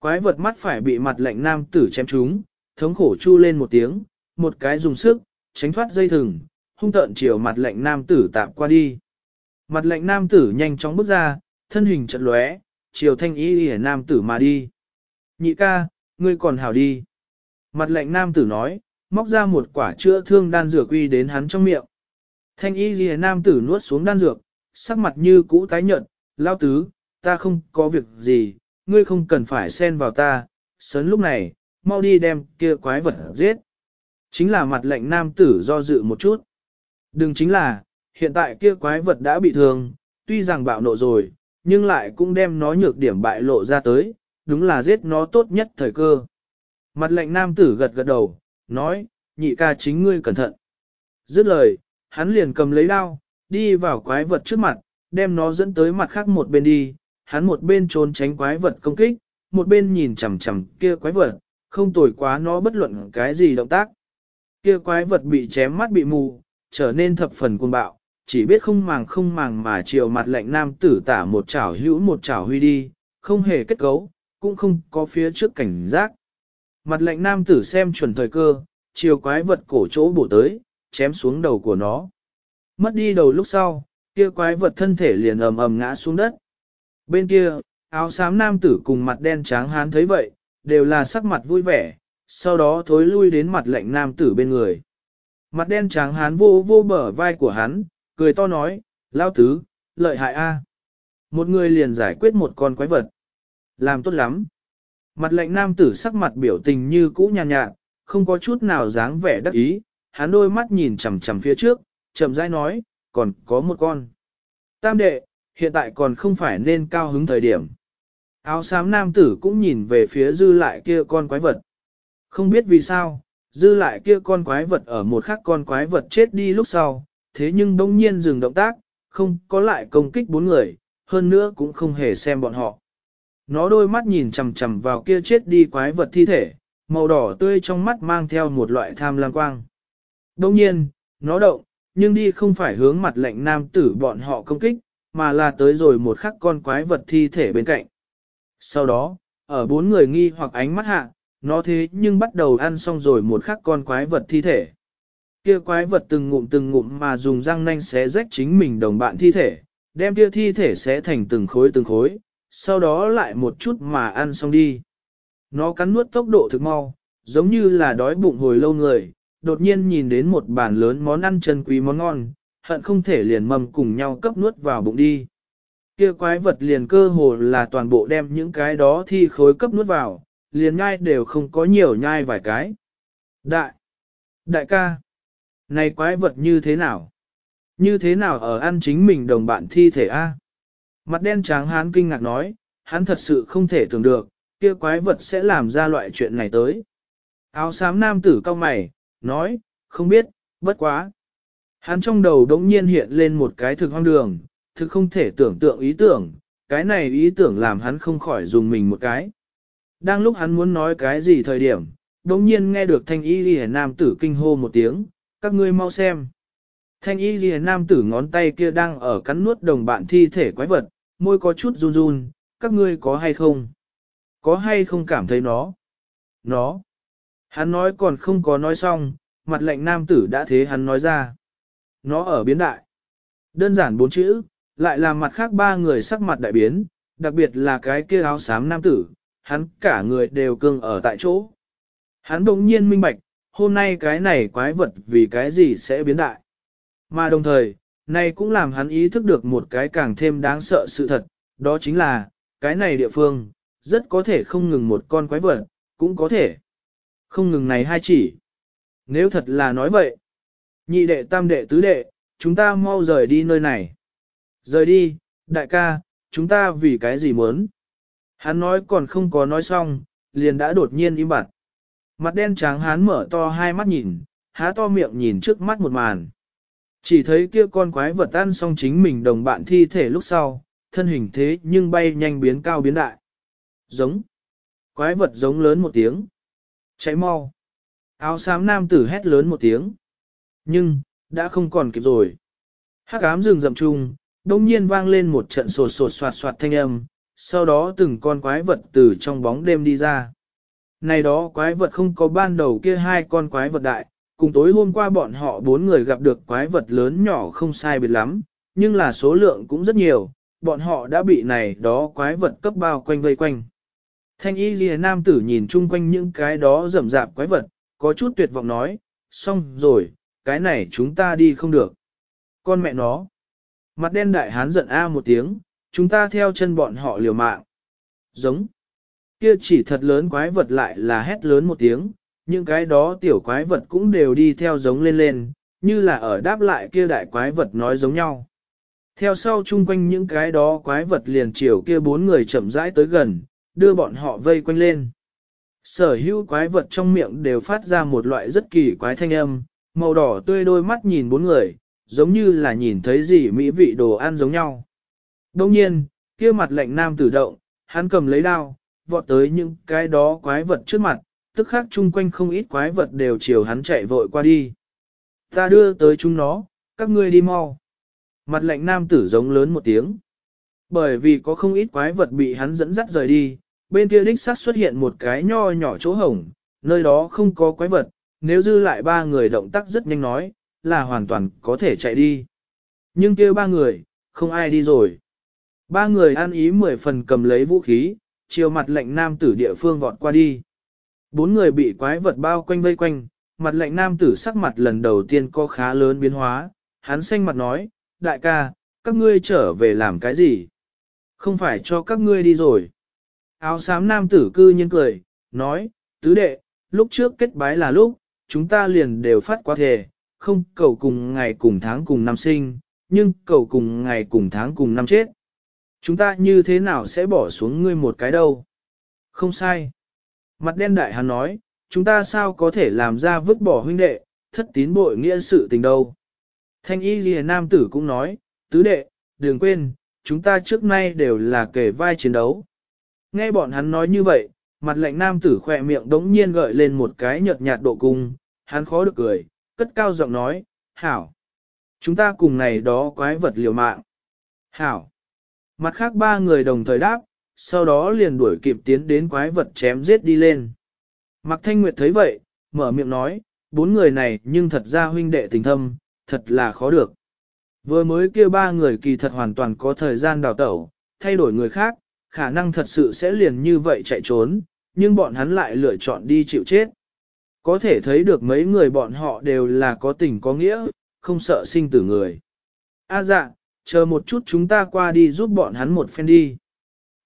Quái vật mắt phải bị mặt lạnh nam tử chém trúng, thống khổ chu lên một tiếng, một cái dùng sức, tránh thoát dây thừng, hung tợn chiều mặt lạnh nam tử tạm qua đi. Mặt lạnh nam tử nhanh chóng bước ra, thân hình chật lóe, chiều thanh y hề nam tử mà đi. Nhị ca, ngươi còn hảo đi. Mặt lạnh nam tử nói, móc ra một quả chữa thương đan dược uy đến hắn trong miệng. Thanh y ghi nam tử nuốt xuống đan dược, sắc mặt như cũ tái nhợt, lao tứ, ta không có việc gì, ngươi không cần phải xen vào ta, sớn lúc này, mau đi đem kia quái vật giết. Chính là mặt lệnh nam tử do dự một chút. Đừng chính là, hiện tại kia quái vật đã bị thương, tuy rằng bạo nộ rồi, nhưng lại cũng đem nó nhược điểm bại lộ ra tới, đúng là giết nó tốt nhất thời cơ. Mặt lệnh nam tử gật gật đầu, nói, nhị ca chính ngươi cẩn thận. Dứt lời, hắn liền cầm lấy đao, đi vào quái vật trước mặt, đem nó dẫn tới mặt khác một bên đi, hắn một bên trốn tránh quái vật công kích, một bên nhìn chằm chằm kia quái vật, không tồi quá nó bất luận cái gì động tác. Kia quái vật bị chém mắt bị mù, trở nên thập phần cuồng bạo, chỉ biết không màng không màng mà chiều mặt lạnh nam tử tả một chảo hữu một chảo huy đi, không hề kết cấu, cũng không có phía trước cảnh giác. Mặt lạnh nam tử xem chuẩn thời cơ, chiều quái vật cổ chỗ bổ tới, chém xuống đầu của nó. Mất đi đầu lúc sau, kia quái vật thân thể liền ầm ầm ngã xuống đất. Bên kia, áo xám nam tử cùng mặt đen tráng hán thấy vậy, đều là sắc mặt vui vẻ, sau đó thối lui đến mặt lạnh nam tử bên người. Mặt đen tráng hán vô vô bờ vai của hắn, cười to nói, lao tứ, lợi hại a. Một người liền giải quyết một con quái vật. Làm tốt lắm. Mặt lạnh nam tử sắc mặt biểu tình như cũ nhàn nhạt, nhạt, không có chút nào dáng vẻ đắc ý, hắn đôi mắt nhìn chằm chằm phía trước, chậm rãi nói, còn có một con. Tam đệ, hiện tại còn không phải nên cao hứng thời điểm. Áo xám nam tử cũng nhìn về phía dư lại kia con quái vật. Không biết vì sao, dư lại kia con quái vật ở một khắc con quái vật chết đi lúc sau, thế nhưng bỗng nhiên dừng động tác, không có lại công kích bốn người, hơn nữa cũng không hề xem bọn họ. Nó đôi mắt nhìn chằm chằm vào kia chết đi quái vật thi thể, màu đỏ tươi trong mắt mang theo một loại tham lam quang. Đông nhiên, nó động, nhưng đi không phải hướng mặt lệnh nam tử bọn họ công kích, mà là tới rồi một khắc con quái vật thi thể bên cạnh. Sau đó, ở bốn người nghi hoặc ánh mắt hạ, nó thế nhưng bắt đầu ăn xong rồi một khắc con quái vật thi thể. Kia quái vật từng ngụm từng ngụm mà dùng răng nanh xé rách chính mình đồng bạn thi thể, đem kia thi thể xé thành từng khối từng khối, sau đó lại một chút mà ăn xong đi. Nó cắn nuốt tốc độ thực mau, giống như là đói bụng hồi lâu người, đột nhiên nhìn đến một bàn lớn món ăn chân quý món ngon, hận không thể liền mầm cùng nhau cấp nuốt vào bụng đi. Kia quái vật liền cơ hồ là toàn bộ đem những cái đó thi khối cấp nuốt vào, liền nhai đều không có nhiều nhai vài cái. Đại! Đại ca! Này quái vật như thế nào? Như thế nào ở ăn chính mình đồng bạn thi thể A? Mặt đen tráng hán kinh ngạc nói, hắn thật sự không thể tưởng được, kia quái vật sẽ làm ra loại chuyện này tới. Áo xám nam tử cao mày, nói, không biết, bất quá. Hắn trong đầu đống nhiên hiện lên một cái thực hoang đường, thực không thể tưởng tượng ý tưởng, cái này ý tưởng làm hắn không khỏi dùng mình một cái. Đang lúc hắn muốn nói cái gì thời điểm, đống nhiên nghe được thanh y ghi nam tử kinh hô một tiếng, các ngươi mau xem. Thanh y ghi nam tử ngón tay kia đang ở cắn nuốt đồng bạn thi thể quái vật, môi có chút run run, các ngươi có hay không? Có hay không cảm thấy nó? Nó. Hắn nói còn không có nói xong, mặt lệnh nam tử đã thế hắn nói ra. Nó ở biến đại. Đơn giản bốn chữ, lại làm mặt khác ba người sắc mặt đại biến, đặc biệt là cái kia áo xám nam tử, hắn cả người đều cương ở tại chỗ. Hắn đồng nhiên minh bạch, hôm nay cái này quái vật vì cái gì sẽ biến đại. Mà đồng thời, này cũng làm hắn ý thức được một cái càng thêm đáng sợ sự thật, đó chính là, cái này địa phương, rất có thể không ngừng một con quái vật, cũng có thể không ngừng này hai chỉ. Nếu thật là nói vậy, nhị đệ tam đệ tứ đệ, chúng ta mau rời đi nơi này. Rời đi, đại ca, chúng ta vì cái gì muốn? Hắn nói còn không có nói xong, liền đã đột nhiên im bặt. Mặt đen trắng hán mở to hai mắt nhìn, há to miệng nhìn trước mắt một màn. Chỉ thấy kia con quái vật ăn xong chính mình đồng bạn thi thể lúc sau, thân hình thế nhưng bay nhanh biến cao biến đại. Giống. quái vật giống lớn một tiếng. Cháy mau. Áo xám nam tử hét lớn một tiếng. Nhưng, đã không còn kịp rồi. Hắc ám rừng rậm chung, đông nhiên vang lên một trận sột sột soạt soạt thanh âm, sau đó từng con quái vật từ trong bóng đêm đi ra. Này đó quái vật không có ban đầu kia hai con quái vật đại, cùng tối hôm qua bọn họ bốn người gặp được quái vật lớn nhỏ không sai biệt lắm, nhưng là số lượng cũng rất nhiều, bọn họ đã bị này đó quái vật cấp bao quanh vây quanh. Thanh y lìa nam tử nhìn chung quanh những cái đó rậm rạp quái vật, có chút tuyệt vọng nói, xong rồi, cái này chúng ta đi không được. Con mẹ nó. Mặt đen đại hán giận a một tiếng, chúng ta theo chân bọn họ liều mạng. Giống. Kia chỉ thật lớn quái vật lại là hét lớn một tiếng, những cái đó tiểu quái vật cũng đều đi theo giống lên lên, như là ở đáp lại kia đại quái vật nói giống nhau. Theo sau chung quanh những cái đó quái vật liền chiều kia bốn người chậm rãi tới gần, đưa bọn họ vây quanh lên. Sở hữu quái vật trong miệng đều phát ra một loại rất kỳ quái thanh âm, màu đỏ tươi đôi mắt nhìn bốn người, giống như là nhìn thấy gì mỹ vị đồ ăn giống nhau. Đông nhiên, kia mặt lạnh nam tử động, hắn cầm lấy đao, vọt tới những cái đó quái vật trước mặt, tức khác chung quanh không ít quái vật đều chiều hắn chạy vội qua đi. Ta đưa tới chúng nó, các ngươi đi mau. Mặt lạnh nam tử giống lớn một tiếng. Bởi vì có không ít quái vật bị hắn dẫn dắt rời đi, bên kia đích xác xuất hiện một cái nho nhỏ chỗ hổng, nơi đó không có quái vật, nếu dư lại ba người động tác rất nhanh nói, là hoàn toàn có thể chạy đi. Nhưng kia ba người, không ai đi rồi. Ba người ăn ý mười phần cầm lấy vũ khí, chiều mặt lệnh nam tử địa phương vọt qua đi. Bốn người bị quái vật bao quanh vây quanh, mặt lệnh nam tử sắc mặt lần đầu tiên có khá lớn biến hóa, hắn xanh mặt nói, đại ca, các ngươi trở về làm cái gì? Không phải cho các ngươi đi rồi. Áo xám nam tử cư nhiên cười, nói, tứ đệ, lúc trước kết bái là lúc, chúng ta liền đều phát qua thề, không cầu cùng ngày cùng tháng cùng năm sinh, nhưng cầu cùng ngày cùng tháng cùng năm chết. Chúng ta như thế nào sẽ bỏ xuống ngươi một cái đâu? Không sai. Mặt đen đại hắn nói, chúng ta sao có thể làm ra vứt bỏ huynh đệ, thất tín bội nghĩa sự tình đâu. Thanh y ghi nam tử cũng nói, tứ đệ, đừng quên, chúng ta trước nay đều là kể vai chiến đấu. Nghe bọn hắn nói như vậy, mặt lạnh nam tử khỏe miệng đống nhiên gợi lên một cái nhợt nhạt độ cung, hắn khó được cười, cất cao giọng nói, hảo. Chúng ta cùng này đó quái vật liều mạng. Hảo. Mặt khác ba người đồng thời đáp, sau đó liền đuổi kịp tiến đến quái vật chém giết đi lên. Mạc Thanh Nguyệt thấy vậy, mở miệng nói, bốn người này nhưng thật ra huynh đệ tình thâm, thật là khó được. Vừa mới kêu ba người kỳ thật hoàn toàn có thời gian đào tẩu, thay đổi người khác, khả năng thật sự sẽ liền như vậy chạy trốn, nhưng bọn hắn lại lựa chọn đi chịu chết. Có thể thấy được mấy người bọn họ đều là có tình có nghĩa, không sợ sinh tử người. A dạ, chờ một chút chúng ta qua đi giúp bọn hắn một phen đi.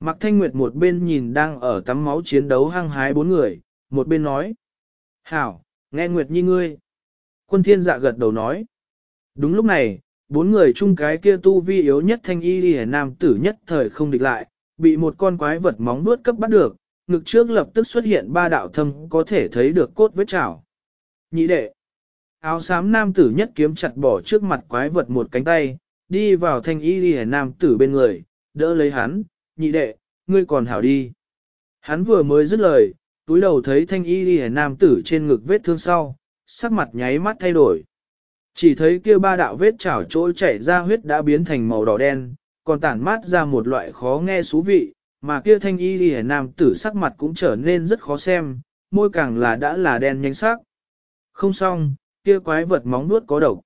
Mạc Thanh Nguyệt một bên nhìn đang ở tắm máu chiến đấu hăng hái bốn người, một bên nói. Hảo, nghe Nguyệt Nhi ngươi. Quân thiên dạ gật đầu nói. Đúng lúc này, bốn người chung cái kia tu vi yếu nhất thanh y đi nam tử nhất thời không địch lại, bị một con quái vật móng vuốt cấp bắt được, ngực trước lập tức xuất hiện ba đạo thâm có thể thấy được cốt vết chảo. Nhị đệ, áo xám nam tử nhất kiếm chặt bỏ trước mặt quái vật một cánh tay, đi vào thanh y ghi nam tử bên người, đỡ lấy hắn, nhị đệ, ngươi còn hảo đi. Hắn vừa mới dứt lời, túi đầu thấy thanh y ghi nam tử trên ngực vết thương sau, sắc mặt nháy mắt thay đổi. Chỉ thấy kia ba đạo vết chảo trôi chảy ra huyết đã biến thành màu đỏ đen, còn tản mát ra một loại khó nghe xú vị, mà kia thanh y ghi nam tử sắc mặt cũng trở nên rất khó xem, môi càng là đã là đen nhánh sắc. Không xong, kia quái vật móng nuốt có độc.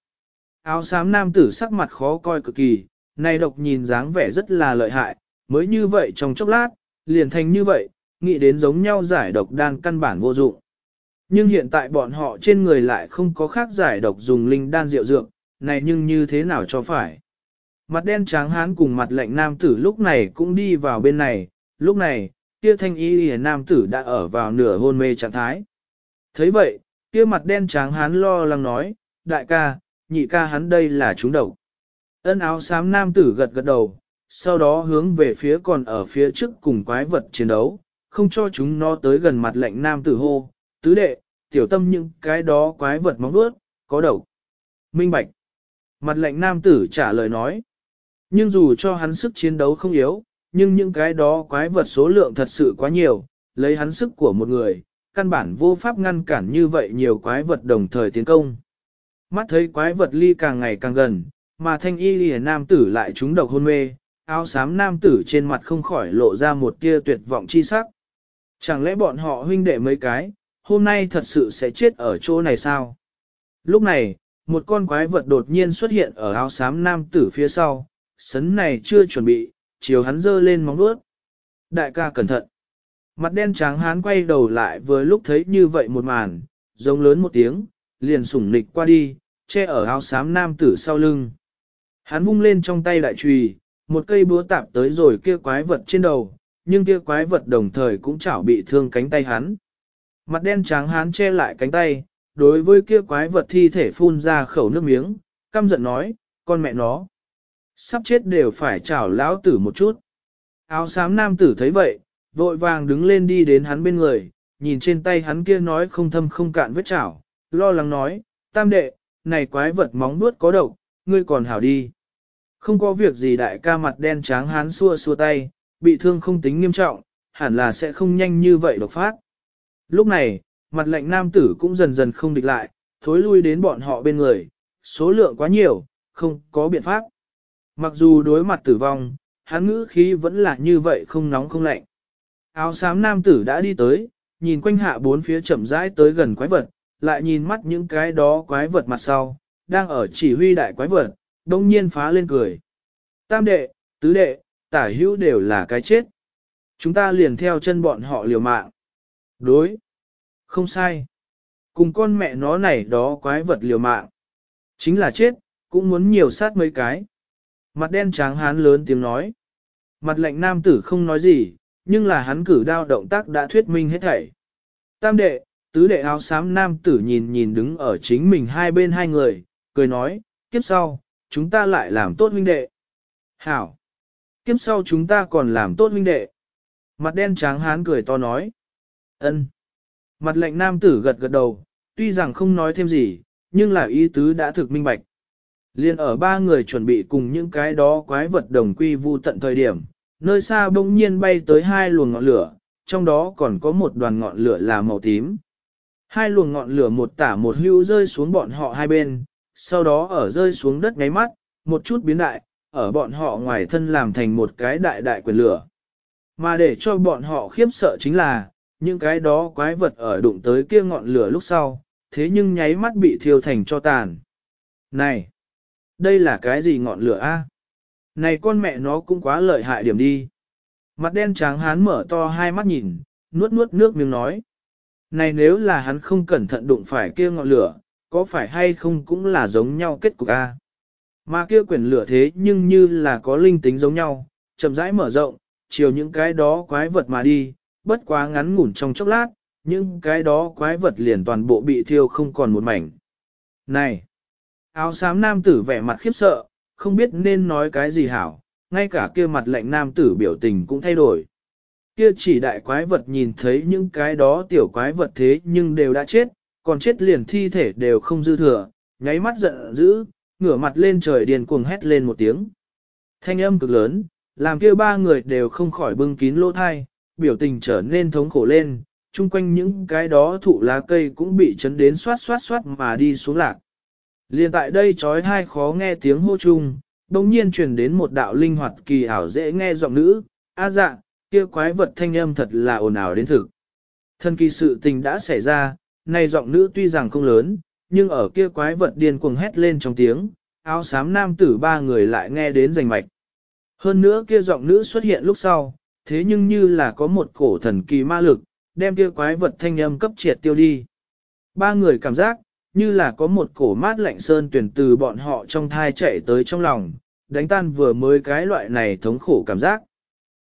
Áo xám nam tử sắc mặt khó coi cực kỳ, này độc nhìn dáng vẻ rất là lợi hại, mới như vậy trong chốc lát, liền thành như vậy, nghĩ đến giống nhau giải độc đan căn bản vô dụng. Nhưng hiện tại bọn họ trên người lại không có khác giải độc dùng linh đan rượu dược, này nhưng như thế nào cho phải. Mặt đen tráng hán cùng mặt lạnh nam tử lúc này cũng đi vào bên này, lúc này, kia thanh y hề nam tử đã ở vào nửa hôn mê trạng thái. thấy vậy, kia mặt đen tráng hán lo lắng nói, đại ca, nhị ca hắn đây là chúng độc. Ân áo xám nam tử gật gật đầu, sau đó hướng về phía còn ở phía trước cùng quái vật chiến đấu, không cho chúng nó tới gần mặt lệnh nam tử hô, tứ đệ, tiểu tâm những cái đó quái vật móng vuốt, có độc. Minh bạch. Mặt lệnh nam tử trả lời nói. Nhưng dù cho hắn sức chiến đấu không yếu, nhưng những cái đó quái vật số lượng thật sự quá nhiều, lấy hắn sức của một người, căn bản vô pháp ngăn cản như vậy nhiều quái vật đồng thời tiến công. Mắt thấy quái vật ly càng ngày càng gần, mà thanh y lìa nam tử lại trúng độc hôn mê, áo xám nam tử trên mặt không khỏi lộ ra một tia tuyệt vọng chi sắc. Chẳng lẽ bọn họ huynh đệ mấy cái, hôm nay thật sự sẽ chết ở chỗ này sao? Lúc này, một con quái vật đột nhiên xuất hiện ở áo xám nam tử phía sau, sấn này chưa chuẩn bị, chiều hắn dơ lên móng vuốt. Đại ca cẩn thận. Mặt đen trắng hán quay đầu lại vừa lúc thấy như vậy một màn, giống lớn một tiếng, liền sủng nịch qua đi, che ở áo xám nam tử sau lưng. Hắn vung lên trong tay đại trùy, một cây búa tạp tới rồi kia quái vật trên đầu, nhưng kia quái vật đồng thời cũng chảo bị thương cánh tay hắn. Mặt đen trắng hắn che lại cánh tay, đối với kia quái vật thi thể phun ra khẩu nước miếng, căm giận nói, con mẹ nó. Sắp chết đều phải chảo lão tử một chút. Áo xám nam tử thấy vậy, vội vàng đứng lên đi đến hắn bên người, nhìn trên tay hắn kia nói không thâm không cạn vết chảo, lo lắng nói, tam đệ, này quái vật móng nuốt có độc, ngươi còn hảo đi. Không có việc gì đại ca mặt đen tráng hán xua xua tay, bị thương không tính nghiêm trọng, hẳn là sẽ không nhanh như vậy độc phát. Lúc này, mặt lệnh nam tử cũng dần dần không địch lại, thối lui đến bọn họ bên người, số lượng quá nhiều, không có biện pháp. Mặc dù đối mặt tử vong, hắn ngữ khí vẫn là như vậy không nóng không lạnh. Áo xám nam tử đã đi tới, nhìn quanh hạ bốn phía chậm rãi tới gần quái vật, lại nhìn mắt những cái đó quái vật mặt sau, đang ở chỉ huy đại quái vật, đông nhiên phá lên cười. Tam đệ, tứ đệ, tả hữu đều là cái chết. Chúng ta liền theo chân bọn họ liều mạng. Đối. Không sai. Cùng con mẹ nó này đó quái vật liều mạng. Chính là chết, cũng muốn nhiều sát mấy cái. Mặt đen trắng hán lớn tiếng nói. Mặt lạnh nam tử không nói gì, nhưng là hắn cử đao động tác đã thuyết minh hết thảy. Tam đệ, tứ đệ áo xám nam tử nhìn nhìn đứng ở chính mình hai bên hai người, cười nói, kiếp sau, chúng ta lại làm tốt huynh đệ. Hảo! Kiếp sau chúng ta còn làm tốt huynh đệ. Mặt đen trắng hán cười to nói. ân. Mặt lạnh nam tử gật gật đầu, tuy rằng không nói thêm gì, nhưng là ý tứ đã thực minh bạch. Liên ở ba người chuẩn bị cùng những cái đó quái vật đồng quy vu tận thời điểm, nơi xa bỗng nhiên bay tới hai luồng ngọn lửa, trong đó còn có một đoàn ngọn lửa là màu tím. Hai luồng ngọn lửa một tả một hưu rơi xuống bọn họ hai bên, sau đó ở rơi xuống đất ngáy mắt, một chút biến đại, ở bọn họ ngoài thân làm thành một cái đại đại quyền lửa. Mà để cho bọn họ khiếp sợ chính là, những cái đó quái vật ở đụng tới kia ngọn lửa lúc sau, thế nhưng nháy mắt bị thiêu thành cho tàn. Này! Đây là cái gì ngọn lửa a? Này con mẹ nó cũng quá lợi hại điểm đi. Mặt đen trắng hán mở to hai mắt nhìn, nuốt nuốt nước miếng nói. Này nếu là hắn không cẩn thận đụng phải kia ngọn lửa, có phải hay không cũng là giống nhau kết cục a? Mà kia quyển lửa thế nhưng như là có linh tính giống nhau, chậm rãi mở rộng, chiều những cái đó quái vật mà đi, bất quá ngắn ngủn trong chốc lát, những cái đó quái vật liền toàn bộ bị thiêu không còn một mảnh. Này! Áo xám nam tử vẻ mặt khiếp sợ, không biết nên nói cái gì hảo, ngay cả kia mặt lạnh nam tử biểu tình cũng thay đổi. Kia chỉ đại quái vật nhìn thấy những cái đó tiểu quái vật thế nhưng đều đã chết, còn chết liền thi thể đều không dư thừa, nháy mắt giận dữ, ngửa mặt lên trời điền cuồng hét lên một tiếng. Thanh âm cực lớn, làm kia ba người đều không khỏi bưng kín lỗ thai, biểu tình trở nên thống khổ lên, chung quanh những cái đó thụ lá cây cũng bị chấn đến xoát xoát xoát mà đi xuống lạc. Liên tại đây trói hai khó nghe tiếng hô chung, đồng nhiên truyền đến một đạo linh hoạt kỳ ảo dễ nghe giọng nữ, a dạ, kia quái vật thanh âm thật là ồn ào đến thực. Thân kỳ sự tình đã xảy ra, này giọng nữ tuy rằng không lớn, nhưng ở kia quái vật điên cuồng hét lên trong tiếng, áo xám nam tử ba người lại nghe đến rành mạch. Hơn nữa kia giọng nữ xuất hiện lúc sau, thế nhưng như là có một cổ thần kỳ ma lực, đem kia quái vật thanh âm cấp triệt tiêu đi. Ba người cảm giác, như là có một cổ mát lạnh sơn tuyển từ bọn họ trong thai chạy tới trong lòng, đánh tan vừa mới cái loại này thống khổ cảm giác.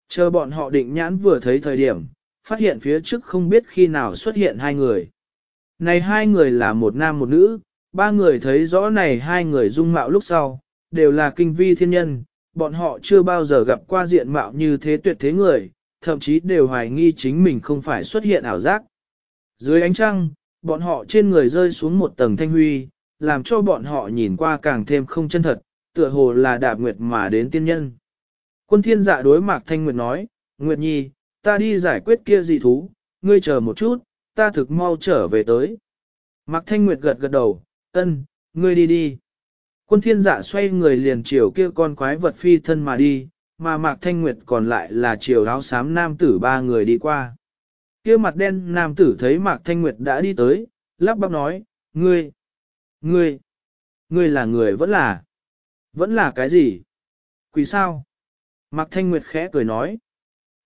Chờ bọn họ định nhãn vừa thấy thời điểm, phát hiện phía trước không biết khi nào xuất hiện hai người. Này hai người là một nam một nữ, ba người thấy rõ này hai người dung mạo lúc sau, đều là kinh vi thiên nhân, bọn họ chưa bao giờ gặp qua diện mạo như thế tuyệt thế người, thậm chí đều hoài nghi chính mình không phải xuất hiện ảo giác. Dưới ánh trăng, bọn họ trên người rơi xuống một tầng thanh huy, làm cho bọn họ nhìn qua càng thêm không chân thật, tựa hồ là đạp nguyệt mà đến tiên nhân. Quân thiên dạ đối mạc thanh nguyệt nói, Nguyệt Nhi, ta đi giải quyết kia dị thú, ngươi chờ một chút, ta thực mau trở về tới. Mạc Thanh Nguyệt gật gật đầu, ân, ngươi đi đi. Quân thiên dạ xoay người liền chiều kia con quái vật phi thân mà đi, mà Mạc Thanh Nguyệt còn lại là chiều áo xám nam tử ba người đi qua. Kia mặt đen nam tử thấy Mạc Thanh Nguyệt đã đi tới, lắp bắp nói, ngươi, ngươi, ngươi là người vẫn là, vẫn là cái gì? Quỷ sao? Mạc Thanh Nguyệt khẽ cười nói.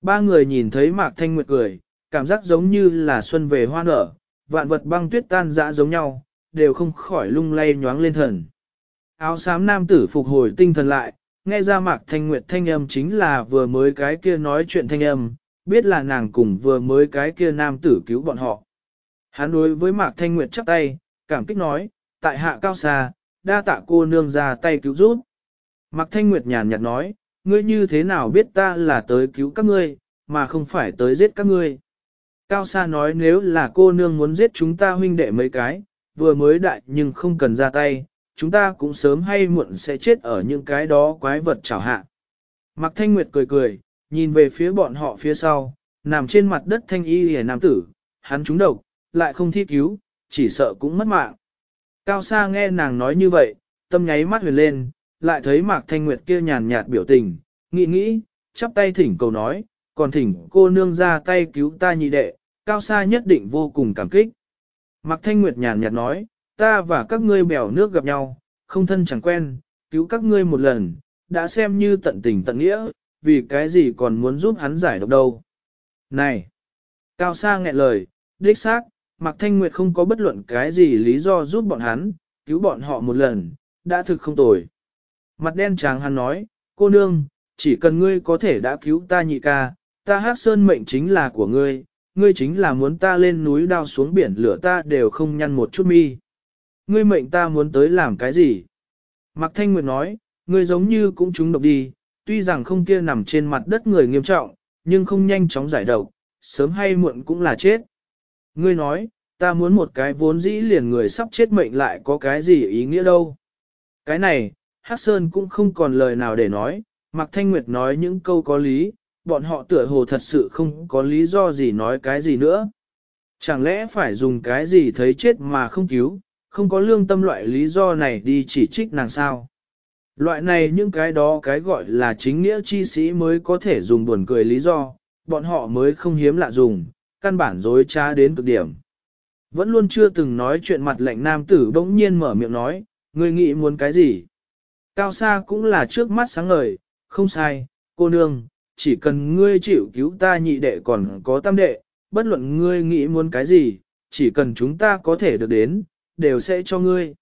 Ba người nhìn thấy Mạc Thanh Nguyệt cười, cảm giác giống như là xuân về hoa nở, vạn vật băng tuyết tan dã giống nhau, đều không khỏi lung lay nhoáng lên thần. Áo xám nam tử phục hồi tinh thần lại, nghe ra Mạc Thanh Nguyệt thanh âm chính là vừa mới cái kia nói chuyện thanh âm, biết là nàng cùng vừa mới cái kia nam tử cứu bọn họ. Hắn đối với Mạc Thanh Nguyệt chắp tay, cảm kích nói, tại hạ cao xa, đa tạ cô nương ra tay cứu giúp. Mạc Thanh Nguyệt nhàn nhạt nói, ngươi như thế nào biết ta là tới cứu các ngươi, mà không phải tới giết các ngươi. Cao Sa nói nếu là cô nương muốn giết chúng ta huynh đệ mấy cái, vừa mới đại nhưng không cần ra tay, chúng ta cũng sớm hay muộn sẽ chết ở những cái đó quái vật chảo hạ. Mạc Thanh Nguyệt cười cười, nhìn về phía bọn họ phía sau, nằm trên mặt đất thanh y hề nam tử, hắn trúng độc, lại không thi cứu, chỉ sợ cũng mất mạng. Cao Sa nghe nàng nói như vậy, tâm nháy mắt huyền lên, lại thấy Mạc Thanh Nguyệt kia nhàn nhạt biểu tình, nghĩ nghĩ, chắp tay thỉnh cầu nói, còn thỉnh cô nương ra tay cứu ta nhị đệ, Cao xa nhất định vô cùng cảm kích. Mạc Thanh Nguyệt nhàn nhạt nói, ta và các ngươi bèo nước gặp nhau, không thân chẳng quen, cứu các ngươi một lần, đã xem như tận tình tận nghĩa, vì cái gì còn muốn giúp hắn giải độc đâu. Này! Cao Sa nghẹn lời, đích xác, Mạc Thanh Nguyệt không có bất luận cái gì lý do giúp bọn hắn, cứu bọn họ một lần, đã thực không tồi. Mặt đen tráng hắn nói, cô nương, chỉ cần ngươi có thể đã cứu ta nhị ca, ta hát sơn mệnh chính là của ngươi, ngươi chính là muốn ta lên núi đao xuống biển lửa ta đều không nhăn một chút mi. Ngươi mệnh ta muốn tới làm cái gì? Mạc Thanh Nguyệt nói, ngươi giống như cũng trúng độc đi, tuy rằng không kia nằm trên mặt đất người nghiêm trọng, nhưng không nhanh chóng giải độc, sớm hay muộn cũng là chết. Ngươi nói, ta muốn một cái vốn dĩ liền người sắp chết mệnh lại có cái gì ý nghĩa đâu. Cái này, Hắc Sơn cũng không còn lời nào để nói, Mạc Thanh Nguyệt nói những câu có lý, bọn họ tựa hồ thật sự không có lý do gì nói cái gì nữa. Chẳng lẽ phải dùng cái gì thấy chết mà không cứu, không có lương tâm loại lý do này đi chỉ trích nàng sao? Loại này những cái đó cái gọi là chính nghĩa chi sĩ mới có thể dùng buồn cười lý do, bọn họ mới không hiếm lạ dùng, căn bản dối trá đến cực điểm. Vẫn luôn chưa từng nói chuyện mặt lệnh nam tử bỗng nhiên mở miệng nói, ngươi nghĩ muốn cái gì? Cao xa cũng là trước mắt sáng ngời, không sai, cô nương, chỉ cần ngươi chịu cứu ta nhị đệ còn có tam đệ, bất luận ngươi nghĩ muốn cái gì, chỉ cần chúng ta có thể được đến, đều sẽ cho ngươi.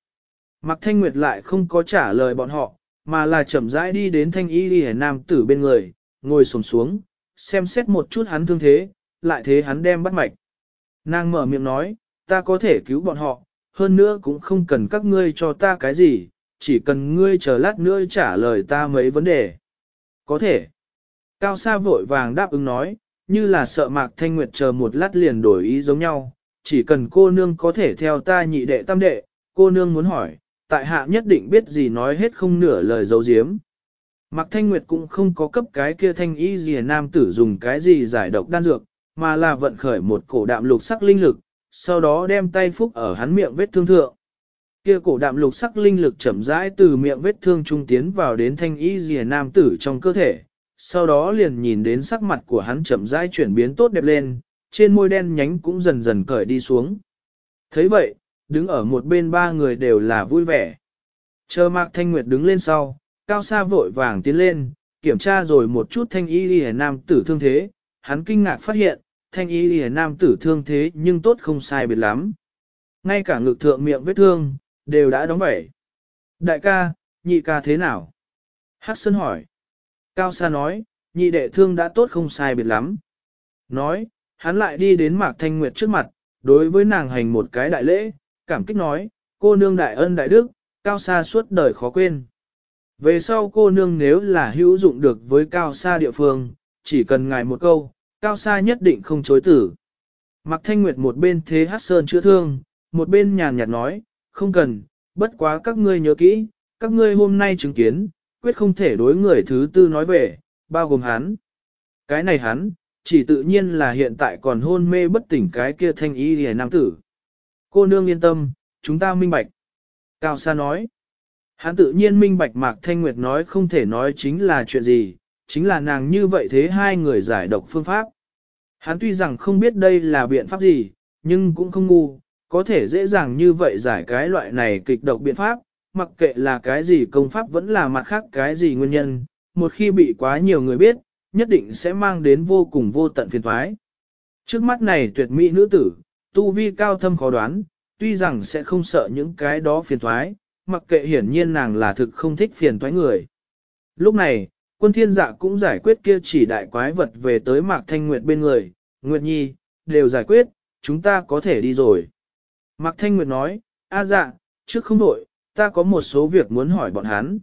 Mạc Thanh Nguyệt lại không có trả lời bọn họ, mà là chậm rãi đi đến thanh y đi nam tử bên người, ngồi sồn xuống, xem xét một chút hắn thương thế, lại thế hắn đem bắt mạch. Nàng mở miệng nói, ta có thể cứu bọn họ, hơn nữa cũng không cần các ngươi cho ta cái gì, chỉ cần ngươi chờ lát nữa trả lời ta mấy vấn đề. Có thể. Cao Sa vội vàng đáp ứng nói, như là sợ Mạc Thanh Nguyệt chờ một lát liền đổi ý giống nhau, chỉ cần cô nương có thể theo ta nhị đệ tam đệ, cô nương muốn hỏi, tại hạ nhất định biết gì nói hết không nửa lời giấu giếm. Mạc Thanh Nguyệt cũng không có cấp cái kia thanh y gì nam tử dùng cái gì giải độc đan dược, mà là vận khởi một cổ đạm lục sắc linh lực, sau đó đem tay phúc ở hắn miệng vết thương thượng. Kia cổ đạm lục sắc linh lực chậm rãi từ miệng vết thương trung tiến vào đến thanh y rìa nam tử trong cơ thể, sau đó liền nhìn đến sắc mặt của hắn chậm rãi chuyển biến tốt đẹp lên, trên môi đen nhánh cũng dần dần cởi đi xuống. thấy vậy, đứng ở một bên ba người đều là vui vẻ. Chờ Mạc Thanh Nguyệt đứng lên sau, cao xa vội vàng tiến lên, kiểm tra rồi một chút thanh y lìa nam tử thương thế, hắn kinh ngạc phát hiện, thanh y lìa nam tử thương thế nhưng tốt không sai biệt lắm. Ngay cả ngực thượng miệng vết thương, đều đã đóng vẩy. Đại ca, nhị ca thế nào? Hắc Sơn hỏi. Cao Sa nói, nhị đệ thương đã tốt không sai biệt lắm. Nói, hắn lại đi đến Mạc Thanh Nguyệt trước mặt, đối với nàng hành một cái đại lễ, cảm kích nói, cô nương đại ân đại đức, Cao Sa suốt đời khó quên. Về sau cô nương nếu là hữu dụng được với Cao Sa địa phương, chỉ cần ngài một câu, Cao Sa nhất định không chối tử. Mạc Thanh Nguyệt một bên thế hát sơn chữa thương, một bên nhàn nhạt nói, không cần, bất quá các ngươi nhớ kỹ, các ngươi hôm nay chứng kiến, quyết không thể đối người thứ tư nói về, bao gồm hắn. Cái này hắn, chỉ tự nhiên là hiện tại còn hôn mê bất tỉnh cái kia thanh y hề nam tử. Cô nương yên tâm, chúng ta minh bạch. Cao Sa nói, hắn tự nhiên minh bạch Mạc Thanh Nguyệt nói không thể nói chính là chuyện gì, chính là nàng như vậy thế hai người giải độc phương pháp. Hắn tuy rằng không biết đây là biện pháp gì, nhưng cũng không ngu, có thể dễ dàng như vậy giải cái loại này kịch độc biện pháp, mặc kệ là cái gì công pháp vẫn là mặt khác cái gì nguyên nhân, một khi bị quá nhiều người biết, nhất định sẽ mang đến vô cùng vô tận phiền thoái. Trước mắt này tuyệt mỹ nữ tử, tu vi cao thâm khó đoán, tuy rằng sẽ không sợ những cái đó phiền thoái, mặc kệ hiển nhiên nàng là thực không thích phiền thoái người. Lúc này, quân thiên dạ cũng giải quyết kia chỉ đại quái vật về tới Mạc Thanh Nguyệt bên người, Nguyệt Nhi, đều giải quyết, chúng ta có thể đi rồi. Mạc Thanh Nguyệt nói, a dạ, trước không đổi, ta có một số việc muốn hỏi bọn hắn.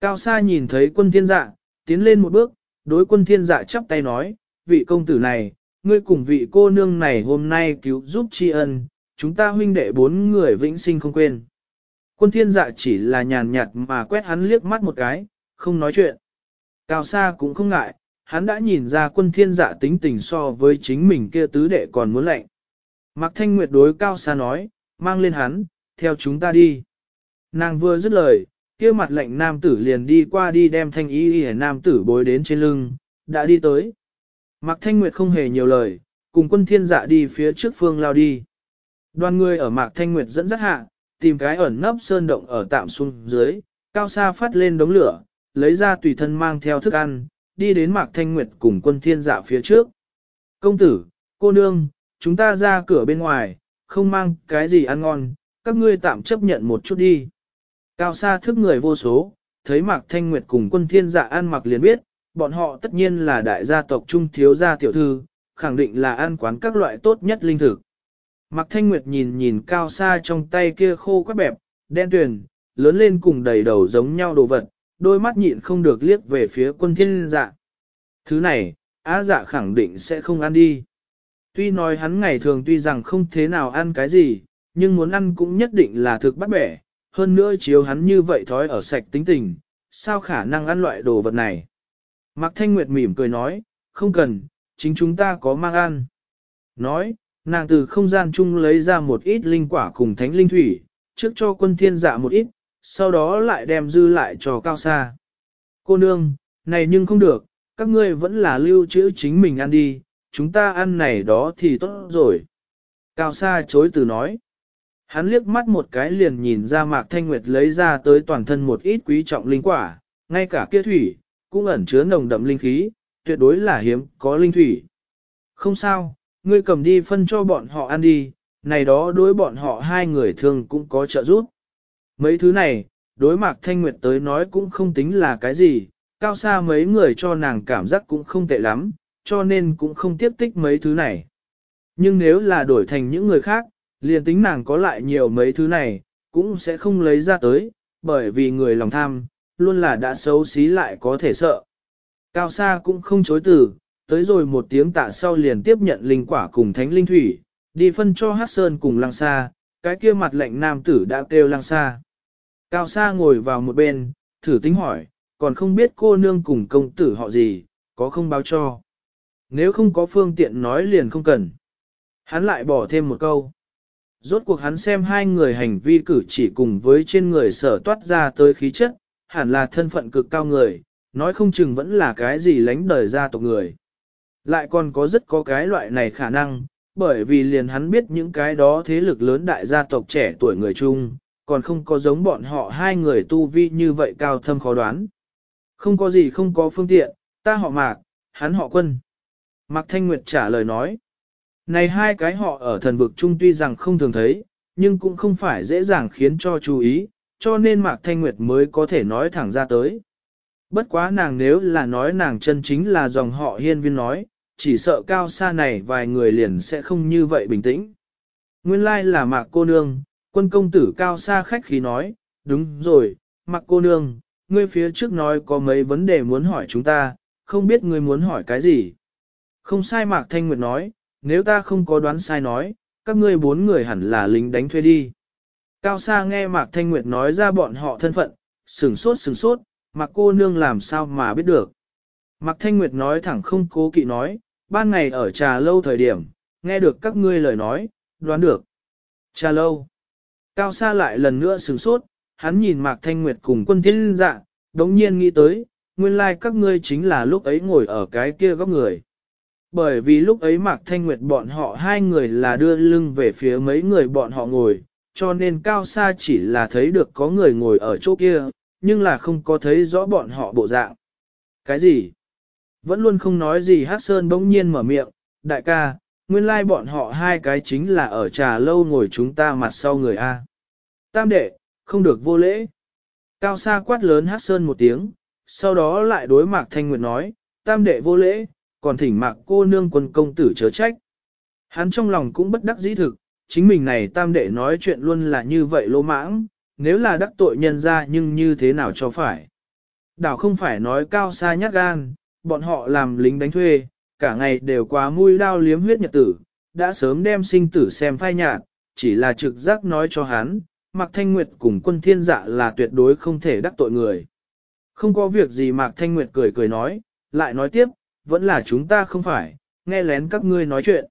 Cao Sa nhìn thấy quân thiên dạ, tiến lên một bước, đối quân thiên dạ chắp tay nói, vị công tử này, ngươi cùng vị cô nương này hôm nay cứu giúp tri ân, chúng ta huynh đệ bốn người vĩnh sinh không quên. Quân thiên dạ chỉ là nhàn nhạt mà quét hắn liếc mắt một cái, không nói chuyện. Cao Sa cũng không ngại, hắn đã nhìn ra quân thiên dạ tính tình so với chính mình kia tứ đệ còn muốn lạnh. Mạc Thanh Nguyệt đối Cao Sa nói, mang lên hắn, theo chúng ta đi. Nàng vừa dứt lời, kia mặt lệnh nam tử liền đi qua đi đem thanh y y nam tử bối đến trên lưng, đã đi tới. Mạc Thanh Nguyệt không hề nhiều lời, cùng quân thiên dạ đi phía trước phương lao đi. Đoàn người ở Mạc Thanh Nguyệt dẫn dắt hạ, tìm cái ẩn nấp sơn động ở tạm xuống dưới, cao xa phát lên đống lửa, lấy ra tùy thân mang theo thức ăn, đi đến Mạc Thanh Nguyệt cùng quân thiên dạ phía trước. Công tử, cô nương, chúng ta ra cửa bên ngoài, không mang cái gì ăn ngon, các ngươi tạm chấp nhận một chút đi. Cao xa thức người vô số, thấy Mạc Thanh Nguyệt cùng quân thiên dạ ăn mặc liền biết, bọn họ tất nhiên là đại gia tộc trung thiếu gia tiểu thư, khẳng định là ăn quán các loại tốt nhất linh thực. Mạc Thanh Nguyệt nhìn nhìn cao xa trong tay kia khô quắt bẹp, đen tuyền, lớn lên cùng đầy đầu giống nhau đồ vật, đôi mắt nhịn không được liếc về phía quân thiên dạ. Thứ này, á dạ khẳng định sẽ không ăn đi. Tuy nói hắn ngày thường tuy rằng không thế nào ăn cái gì, nhưng muốn ăn cũng nhất định là thực bắt bẻ, hơn nữa chiếu hắn như vậy thói ở sạch tính tình, sao khả năng ăn loại đồ vật này. Mạc Thanh Nguyệt mỉm cười nói, không cần, chính chúng ta có mang ăn. Nói, nàng từ không gian chung lấy ra một ít linh quả cùng thánh linh thủy, trước cho quân thiên dạ một ít, sau đó lại đem dư lại cho cao xa. Cô nương, này nhưng không được, các ngươi vẫn là lưu trữ chính mình ăn đi, chúng ta ăn này đó thì tốt rồi. Cao Sa chối từ nói. Hắn liếc mắt một cái liền nhìn ra Mạc Thanh Nguyệt lấy ra tới toàn thân một ít quý trọng linh quả, ngay cả kia thủy, cũng ẩn chứa nồng đậm linh khí, tuyệt đối là hiếm có linh thủy. Không sao, ngươi cầm đi phân cho bọn họ ăn đi, này đó đối bọn họ hai người thường cũng có trợ giúp. Mấy thứ này, đối Mạc Thanh Nguyệt tới nói cũng không tính là cái gì, cao xa mấy người cho nàng cảm giác cũng không tệ lắm, cho nên cũng không tiếp tích mấy thứ này. Nhưng nếu là đổi thành những người khác, liền tính nàng có lại nhiều mấy thứ này, cũng sẽ không lấy ra tới, bởi vì người lòng tham, luôn là đã xấu xí lại có thể sợ. Cao Sa cũng không chối từ, tới rồi một tiếng tạ sau liền tiếp nhận linh quả cùng thánh linh thủy, đi phân cho Hát Sơn cùng Lăng Sa, cái kia mặt lệnh nam tử đã kêu Lăng Sa. Cao Sa ngồi vào một bên, thử tính hỏi, còn không biết cô nương cùng công tử họ gì, có không báo cho. Nếu không có phương tiện nói liền không cần. Hắn lại bỏ thêm một câu. Rốt cuộc hắn xem hai người hành vi cử chỉ cùng với trên người sở toát ra tới khí chất, hẳn là thân phận cực cao người, nói không chừng vẫn là cái gì lánh đời gia tộc người. Lại còn có rất có cái loại này khả năng, bởi vì liền hắn biết những cái đó thế lực lớn đại gia tộc trẻ tuổi người chung, còn không có giống bọn họ hai người tu vi như vậy cao thâm khó đoán. Không có gì không có phương tiện, ta họ mạc, hắn họ quân. Mạc Thanh Nguyệt trả lời nói. Này hai cái họ ở thần vực chung tuy rằng không thường thấy, nhưng cũng không phải dễ dàng khiến cho chú ý, cho nên Mạc Thanh Nguyệt mới có thể nói thẳng ra tới. Bất quá nàng nếu là nói nàng chân chính là dòng họ hiên viên nói, chỉ sợ cao xa này vài người liền sẽ không như vậy bình tĩnh. Nguyên lai là Mạc cô nương, quân công tử cao xa khách khí nói, đúng rồi, Mạc cô nương, ngươi phía trước nói có mấy vấn đề muốn hỏi chúng ta, không biết ngươi muốn hỏi cái gì. Không sai Mạc Thanh Nguyệt nói, nếu ta không có đoán sai nói, các ngươi bốn người hẳn là lính đánh thuê đi. Cao Sa nghe Mạc Thanh Nguyệt nói ra bọn họ thân phận, sừng sốt sừng sốt, Mạc cô nương làm sao mà biết được. Mạc Thanh Nguyệt nói thẳng không cố kỵ nói, ban ngày ở trà lâu thời điểm, nghe được các ngươi lời nói, đoán được. Trà lâu. Cao Sa lại lần nữa sửng sốt, hắn nhìn Mạc Thanh Nguyệt cùng quân thiên dạ, đống nhiên nghĩ tới, nguyên lai like các ngươi chính là lúc ấy ngồi ở cái kia góc người. Bởi vì lúc ấy Mạc Thanh Nguyệt bọn họ hai người là đưa lưng về phía mấy người bọn họ ngồi, cho nên Cao Sa chỉ là thấy được có người ngồi ở chỗ kia, nhưng là không có thấy rõ bọn họ bộ dạng. Cái gì? Vẫn luôn không nói gì Hát Sơn bỗng nhiên mở miệng, đại ca, nguyên lai like bọn họ hai cái chính là ở trà lâu ngồi chúng ta mặt sau người A. Tam đệ, không được vô lễ. Cao Sa quát lớn Hát Sơn một tiếng, sau đó lại đối Mạc Thanh Nguyệt nói, tam đệ vô lễ, còn thỉnh Mạc cô nương quân công tử chớ trách. Hắn trong lòng cũng bất đắc dĩ thực, chính mình này tam đệ nói chuyện luôn là như vậy lỗ mãng, nếu là đắc tội nhân ra nhưng như thế nào cho phải. Đảo không phải nói cao xa nhát gan, bọn họ làm lính đánh thuê, cả ngày đều quá mui đao liếm huyết nhật tử, đã sớm đem sinh tử xem phai nhạt, chỉ là trực giác nói cho hắn, Mạc Thanh Nguyệt cùng quân thiên dạ là tuyệt đối không thể đắc tội người. Không có việc gì Mạc Thanh Nguyệt cười cười nói, lại nói tiếp, vẫn là chúng ta không phải, nghe lén các ngươi nói chuyện.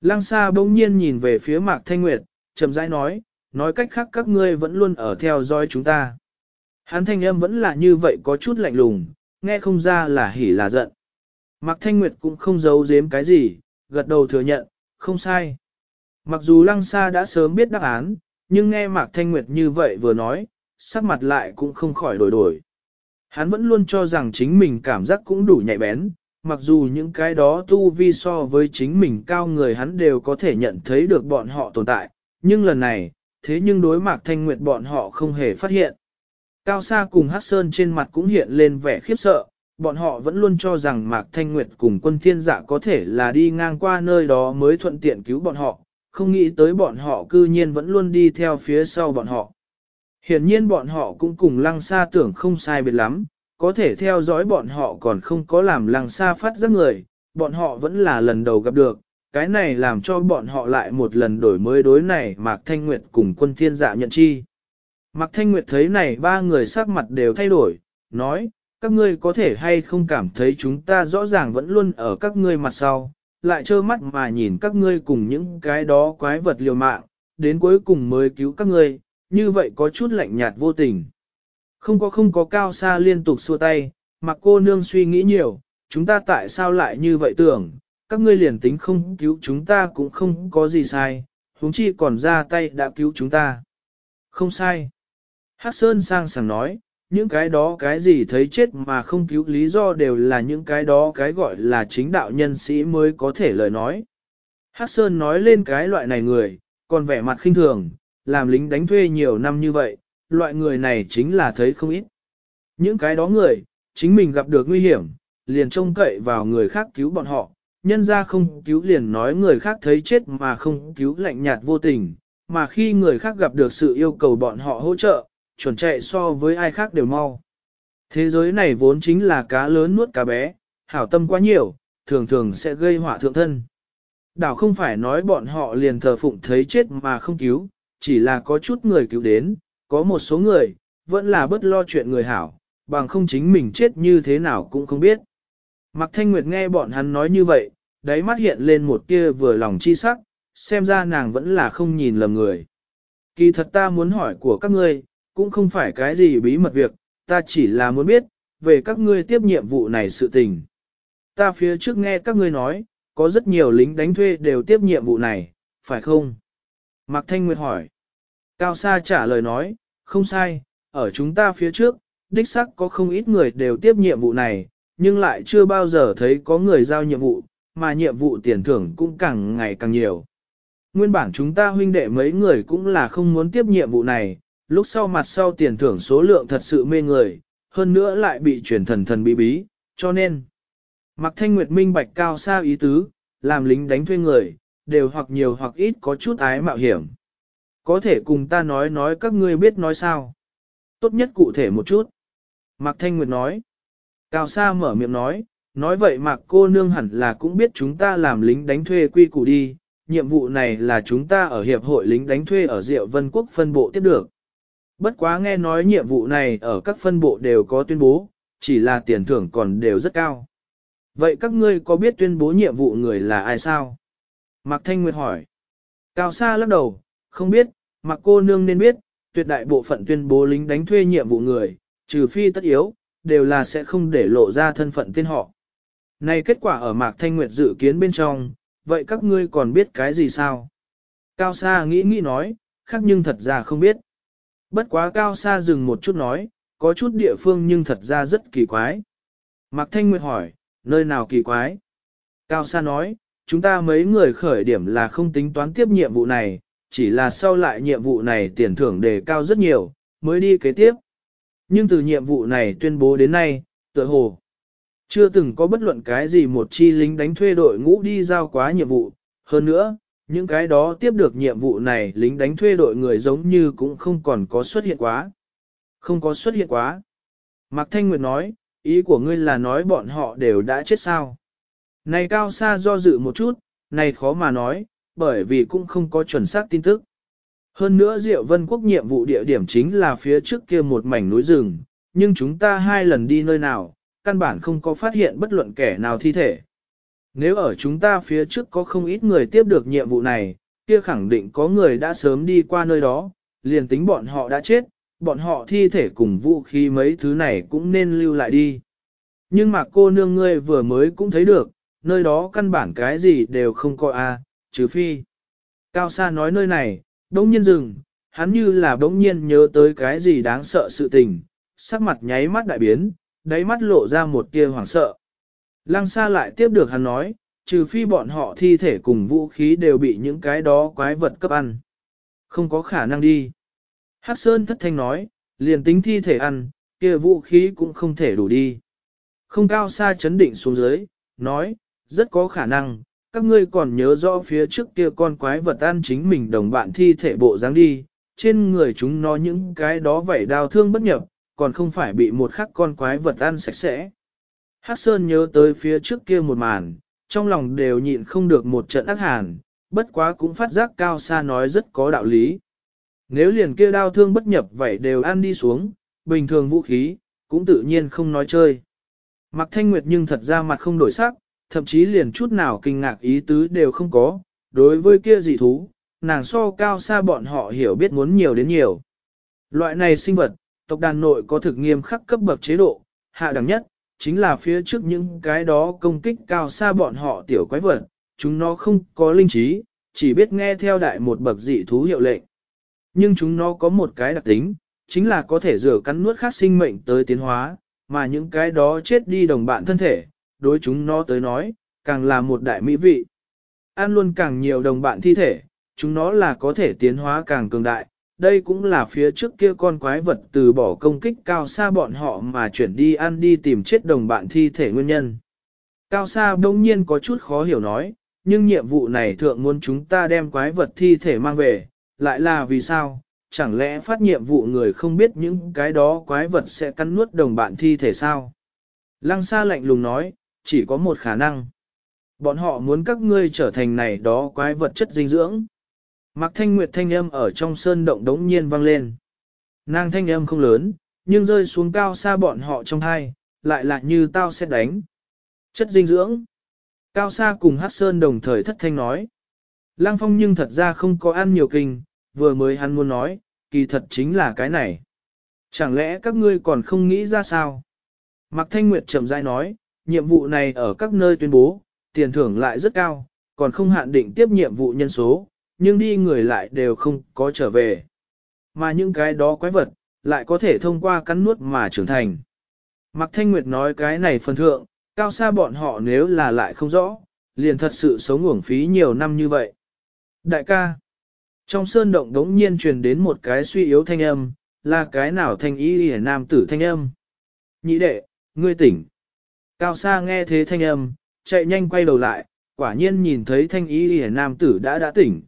Lăng Sa bỗng nhiên nhìn về phía Mạc Thanh Nguyệt, chậm rãi nói, nói cách khác các ngươi vẫn luôn ở theo dõi chúng ta. Hắn thanh âm vẫn là như vậy có chút lạnh lùng, nghe không ra là hỉ là giận. Mạc Thanh Nguyệt cũng không giấu giếm cái gì, gật đầu thừa nhận, không sai. Mặc dù Lăng Sa đã sớm biết đáp án, nhưng nghe Mạc Thanh Nguyệt như vậy vừa nói, sắc mặt lại cũng không khỏi đổi đổi. Hắn vẫn luôn cho rằng chính mình cảm giác cũng đủ nhạy bén, mặc dù những cái đó tu vi so với chính mình cao người hắn đều có thể nhận thấy được bọn họ tồn tại, nhưng lần này, thế nhưng đối mặt thanh nguyệt bọn họ không hề phát hiện. Cao xa cùng Hát Sơn trên mặt cũng hiện lên vẻ khiếp sợ, bọn họ vẫn luôn cho rằng Mạc Thanh Nguyệt cùng quân thiên giả có thể là đi ngang qua nơi đó mới thuận tiện cứu bọn họ, không nghĩ tới bọn họ cư nhiên vẫn luôn đi theo phía sau bọn họ. Hiển nhiên bọn họ cũng cùng lăng xa tưởng không sai biệt lắm, có thể theo dõi bọn họ còn không có làm lăng xa phát giấc người, bọn họ vẫn là lần đầu gặp được, cái này làm cho bọn họ lại một lần đổi mới đối này Mạc Thanh Nguyệt cùng quân thiên dạ nhận chi. Mạc Thanh Nguyệt thấy này ba người sắc mặt đều thay đổi, nói, các ngươi có thể hay không cảm thấy chúng ta rõ ràng vẫn luôn ở các ngươi mặt sau, lại trơ mắt mà nhìn các ngươi cùng những cái đó quái vật liều mạng, đến cuối cùng mới cứu các ngươi, như vậy có chút lạnh nhạt vô tình. Không có không có cao xa liên tục xua tay, mặc cô nương suy nghĩ nhiều, chúng ta tại sao lại như vậy tưởng, các ngươi liền tính không cứu chúng ta cũng không có gì sai, huống chi còn ra tay đã cứu chúng ta. Không sai. Hát Sơn sang sảng nói, những cái đó cái gì thấy chết mà không cứu lý do đều là những cái đó cái gọi là chính đạo nhân sĩ mới có thể lời nói. Hát Sơn nói lên cái loại này người, còn vẻ mặt khinh thường, làm lính đánh thuê nhiều năm như vậy, loại người này chính là thấy không ít. Những cái đó người, chính mình gặp được nguy hiểm, liền trông cậy vào người khác cứu bọn họ, nhân ra không cứu liền nói người khác thấy chết mà không cứu lạnh nhạt vô tình, mà khi người khác gặp được sự yêu cầu bọn họ hỗ trợ, chuẩn chạy so với ai khác đều mau. Thế giới này vốn chính là cá lớn nuốt cá bé, hảo tâm quá nhiều, thường thường sẽ gây họa thượng thân. Đảo không phải nói bọn họ liền thờ phụng thấy chết mà không cứu, chỉ là có chút người cứu đến, có một số người, vẫn là bất lo chuyện người hảo, bằng không chính mình chết như thế nào cũng không biết. Mạc Thanh Nguyệt nghe bọn hắn nói như vậy, đáy mắt hiện lên một tia vừa lòng chi sắc, xem ra nàng vẫn là không nhìn lầm người. Kỳ thật ta muốn hỏi của các ngươi, cũng không phải cái gì bí mật việc, ta chỉ là muốn biết, về các ngươi tiếp nhiệm vụ này sự tình. Ta phía trước nghe các ngươi nói, có rất nhiều lính đánh thuê đều tiếp nhiệm vụ này, phải không? Mạc Thanh Nguyệt hỏi. Cao Sa trả lời nói, không sai, ở chúng ta phía trước, đích sắc có không ít người đều tiếp nhiệm vụ này, nhưng lại chưa bao giờ thấy có người giao nhiệm vụ, mà nhiệm vụ tiền thưởng cũng càng ngày càng nhiều. Nguyên bản chúng ta huynh đệ mấy người cũng là không muốn tiếp nhiệm vụ này, lúc sau mặt sau tiền thưởng số lượng thật sự mê người, hơn nữa lại bị chuyển thần thần bí bí, cho nên. Mặc thanh nguyệt minh bạch cao xa ý tứ, làm lính đánh thuê người, đều hoặc nhiều hoặc ít có chút ái mạo hiểm. Có thể cùng ta nói nói các ngươi biết nói sao. Tốt nhất cụ thể một chút. Mạc Thanh Nguyệt nói. Cao Sa mở miệng nói, nói vậy Mạc cô nương hẳn là cũng biết chúng ta làm lính đánh thuê quy củ đi, nhiệm vụ này là chúng ta ở Hiệp hội lính đánh thuê ở Diệu Vân Quốc phân bộ tiếp được. Bất quá nghe nói nhiệm vụ này ở các phân bộ đều có tuyên bố, chỉ là tiền thưởng còn đều rất cao. Vậy các ngươi có biết tuyên bố nhiệm vụ người là ai sao? Mạc Thanh Nguyệt hỏi. Cao Sa lắc đầu, không biết, mặc cô nương nên biết, tuyệt đại bộ phận tuyên bố lính đánh thuê nhiệm vụ người, trừ phi tất yếu, đều là sẽ không để lộ ra thân phận tên họ. Này kết quả ở Mạc Thanh Nguyệt dự kiến bên trong, vậy các ngươi còn biết cái gì sao? Cao Sa nghĩ nghĩ nói, khác nhưng thật ra không biết. Bất quá Cao Sa dừng một chút nói, có chút địa phương nhưng thật ra rất kỳ quái. Mạc Thanh Nguyệt hỏi, nơi nào kỳ quái? Cao Sa nói, chúng ta mấy người khởi điểm là không tính toán tiếp nhiệm vụ này, chỉ là sau lại nhiệm vụ này tiền thưởng đề cao rất nhiều, mới đi kế tiếp. Nhưng từ nhiệm vụ này tuyên bố đến nay, tựa hồ, chưa từng có bất luận cái gì một chi lính đánh thuê đội ngũ đi giao quá nhiệm vụ. Hơn nữa, những cái đó tiếp được nhiệm vụ này lính đánh thuê đội người giống như cũng không còn có xuất hiện quá. Không có xuất hiện quá. Mạc Thanh Nguyệt nói, ý của ngươi là nói bọn họ đều đã chết sao. Này cao xa do dự một chút, này khó mà nói, bởi vì cũng không có chuẩn xác tin tức. Hơn nữa Diệu Vân Quốc nhiệm vụ địa điểm chính là phía trước kia một mảnh núi rừng, nhưng chúng ta hai lần đi nơi nào, căn bản không có phát hiện bất luận kẻ nào thi thể. Nếu ở chúng ta phía trước có không ít người tiếp được nhiệm vụ này, kia khẳng định có người đã sớm đi qua nơi đó, liền tính bọn họ đã chết, bọn họ thi thể cùng vũ khí mấy thứ này cũng nên lưu lại đi. Nhưng mà cô nương ngươi vừa mới cũng thấy được, nơi đó căn bản cái gì đều không có a, trừ phi. Cao Sa nói nơi này, đống nhiên dừng, hắn như là đống nhiên nhớ tới cái gì đáng sợ sự tình, sắc mặt nháy mắt đại biến, đáy mắt lộ ra một tia hoảng sợ. Lăng Sa lại tiếp được hắn nói, trừ phi bọn họ thi thể cùng vũ khí đều bị những cái đó quái vật cấp ăn. Không có khả năng đi. Hắc Sơn thất thanh nói, liền tính thi thể ăn, kia vũ khí cũng không thể đủ đi. Không cao xa chấn định xuống dưới, nói, rất có khả năng, các ngươi còn nhớ rõ phía trước kia con quái vật ăn chính mình đồng bạn thi thể bộ dáng đi, trên người chúng nó những cái đó vảy đau thương bất nhập, còn không phải bị một khắc con quái vật ăn sạch sẽ. Hắc Sơn nhớ tới phía trước kia một màn, trong lòng đều nhịn không được một trận ác hàn, bất quá cũng phát giác cao xa nói rất có đạo lý. Nếu liền kia đau thương bất nhập vậy đều ăn đi xuống, bình thường vũ khí, cũng tự nhiên không nói chơi. Mặc thanh nguyệt nhưng thật ra mặt không đổi sắc, thậm chí liền chút nào kinh ngạc ý tứ đều không có, đối với kia dị thú, nàng so cao xa bọn họ hiểu biết muốn nhiều đến nhiều. Loại này sinh vật, tộc đàn nội có thực nghiêm khắc cấp bậc chế độ, hạ đẳng nhất, chính là phía trước những cái đó công kích cao xa bọn họ tiểu quái vật, chúng nó không có linh trí, chỉ biết nghe theo đại một bậc dị thú hiệu lệnh. Nhưng chúng nó có một cái đặc tính, chính là có thể rửa cắn nuốt khác sinh mệnh tới tiến hóa, mà những cái đó chết đi đồng bạn thân thể, đối chúng nó tới nói, càng là một đại mỹ vị. Ăn luôn càng nhiều đồng bạn thi thể, chúng nó là có thể tiến hóa càng cường đại, đây cũng là phía trước kia con quái vật từ bỏ công kích cao xa bọn họ mà chuyển đi ăn đi tìm chết đồng bạn thi thể nguyên nhân. Cao xa đông nhiên có chút khó hiểu nói, nhưng nhiệm vụ này thượng muốn chúng ta đem quái vật thi thể mang về, lại là vì sao? Chẳng lẽ phát nhiệm vụ người không biết những cái đó quái vật sẽ cắn nuốt đồng bạn thi thể sao? Lăng xa lạnh lùng nói, chỉ có một khả năng. Bọn họ muốn các ngươi trở thành này đó quái vật chất dinh dưỡng. Mạc thanh nguyệt thanh âm ở trong sơn động đống nhiên vang lên. Nàng thanh âm không lớn, nhưng rơi xuống cao xa bọn họ trong hai, lại lại như tao sẽ đánh. Chất dinh dưỡng. Cao xa cùng hát sơn đồng thời thất thanh nói. Lăng phong nhưng thật ra không có ăn nhiều kinh, vừa mới hắn muốn nói, kỳ thật chính là cái này. Chẳng lẽ các ngươi còn không nghĩ ra sao? Mạc Thanh Nguyệt chậm rãi nói, nhiệm vụ này ở các nơi tuyên bố, tiền thưởng lại rất cao, còn không hạn định tiếp nhiệm vụ nhân số, nhưng đi người lại đều không có trở về. Mà những cái đó quái vật, lại có thể thông qua cắn nuốt mà trưởng thành. Mạc Thanh Nguyệt nói cái này phần thượng, cao xa bọn họ nếu là lại không rõ, liền thật sự sống uổng phí nhiều năm như vậy. Đại ca, trong sơn động đống nhiên truyền đến một cái suy yếu thanh âm, là cái nào thanh ý hề nam tử thanh âm. Nhĩ đệ, ngươi tỉnh. Cao xa nghe thế thanh âm, chạy nhanh quay đầu lại, quả nhiên nhìn thấy thanh y lìa nam tử đã đã tỉnh.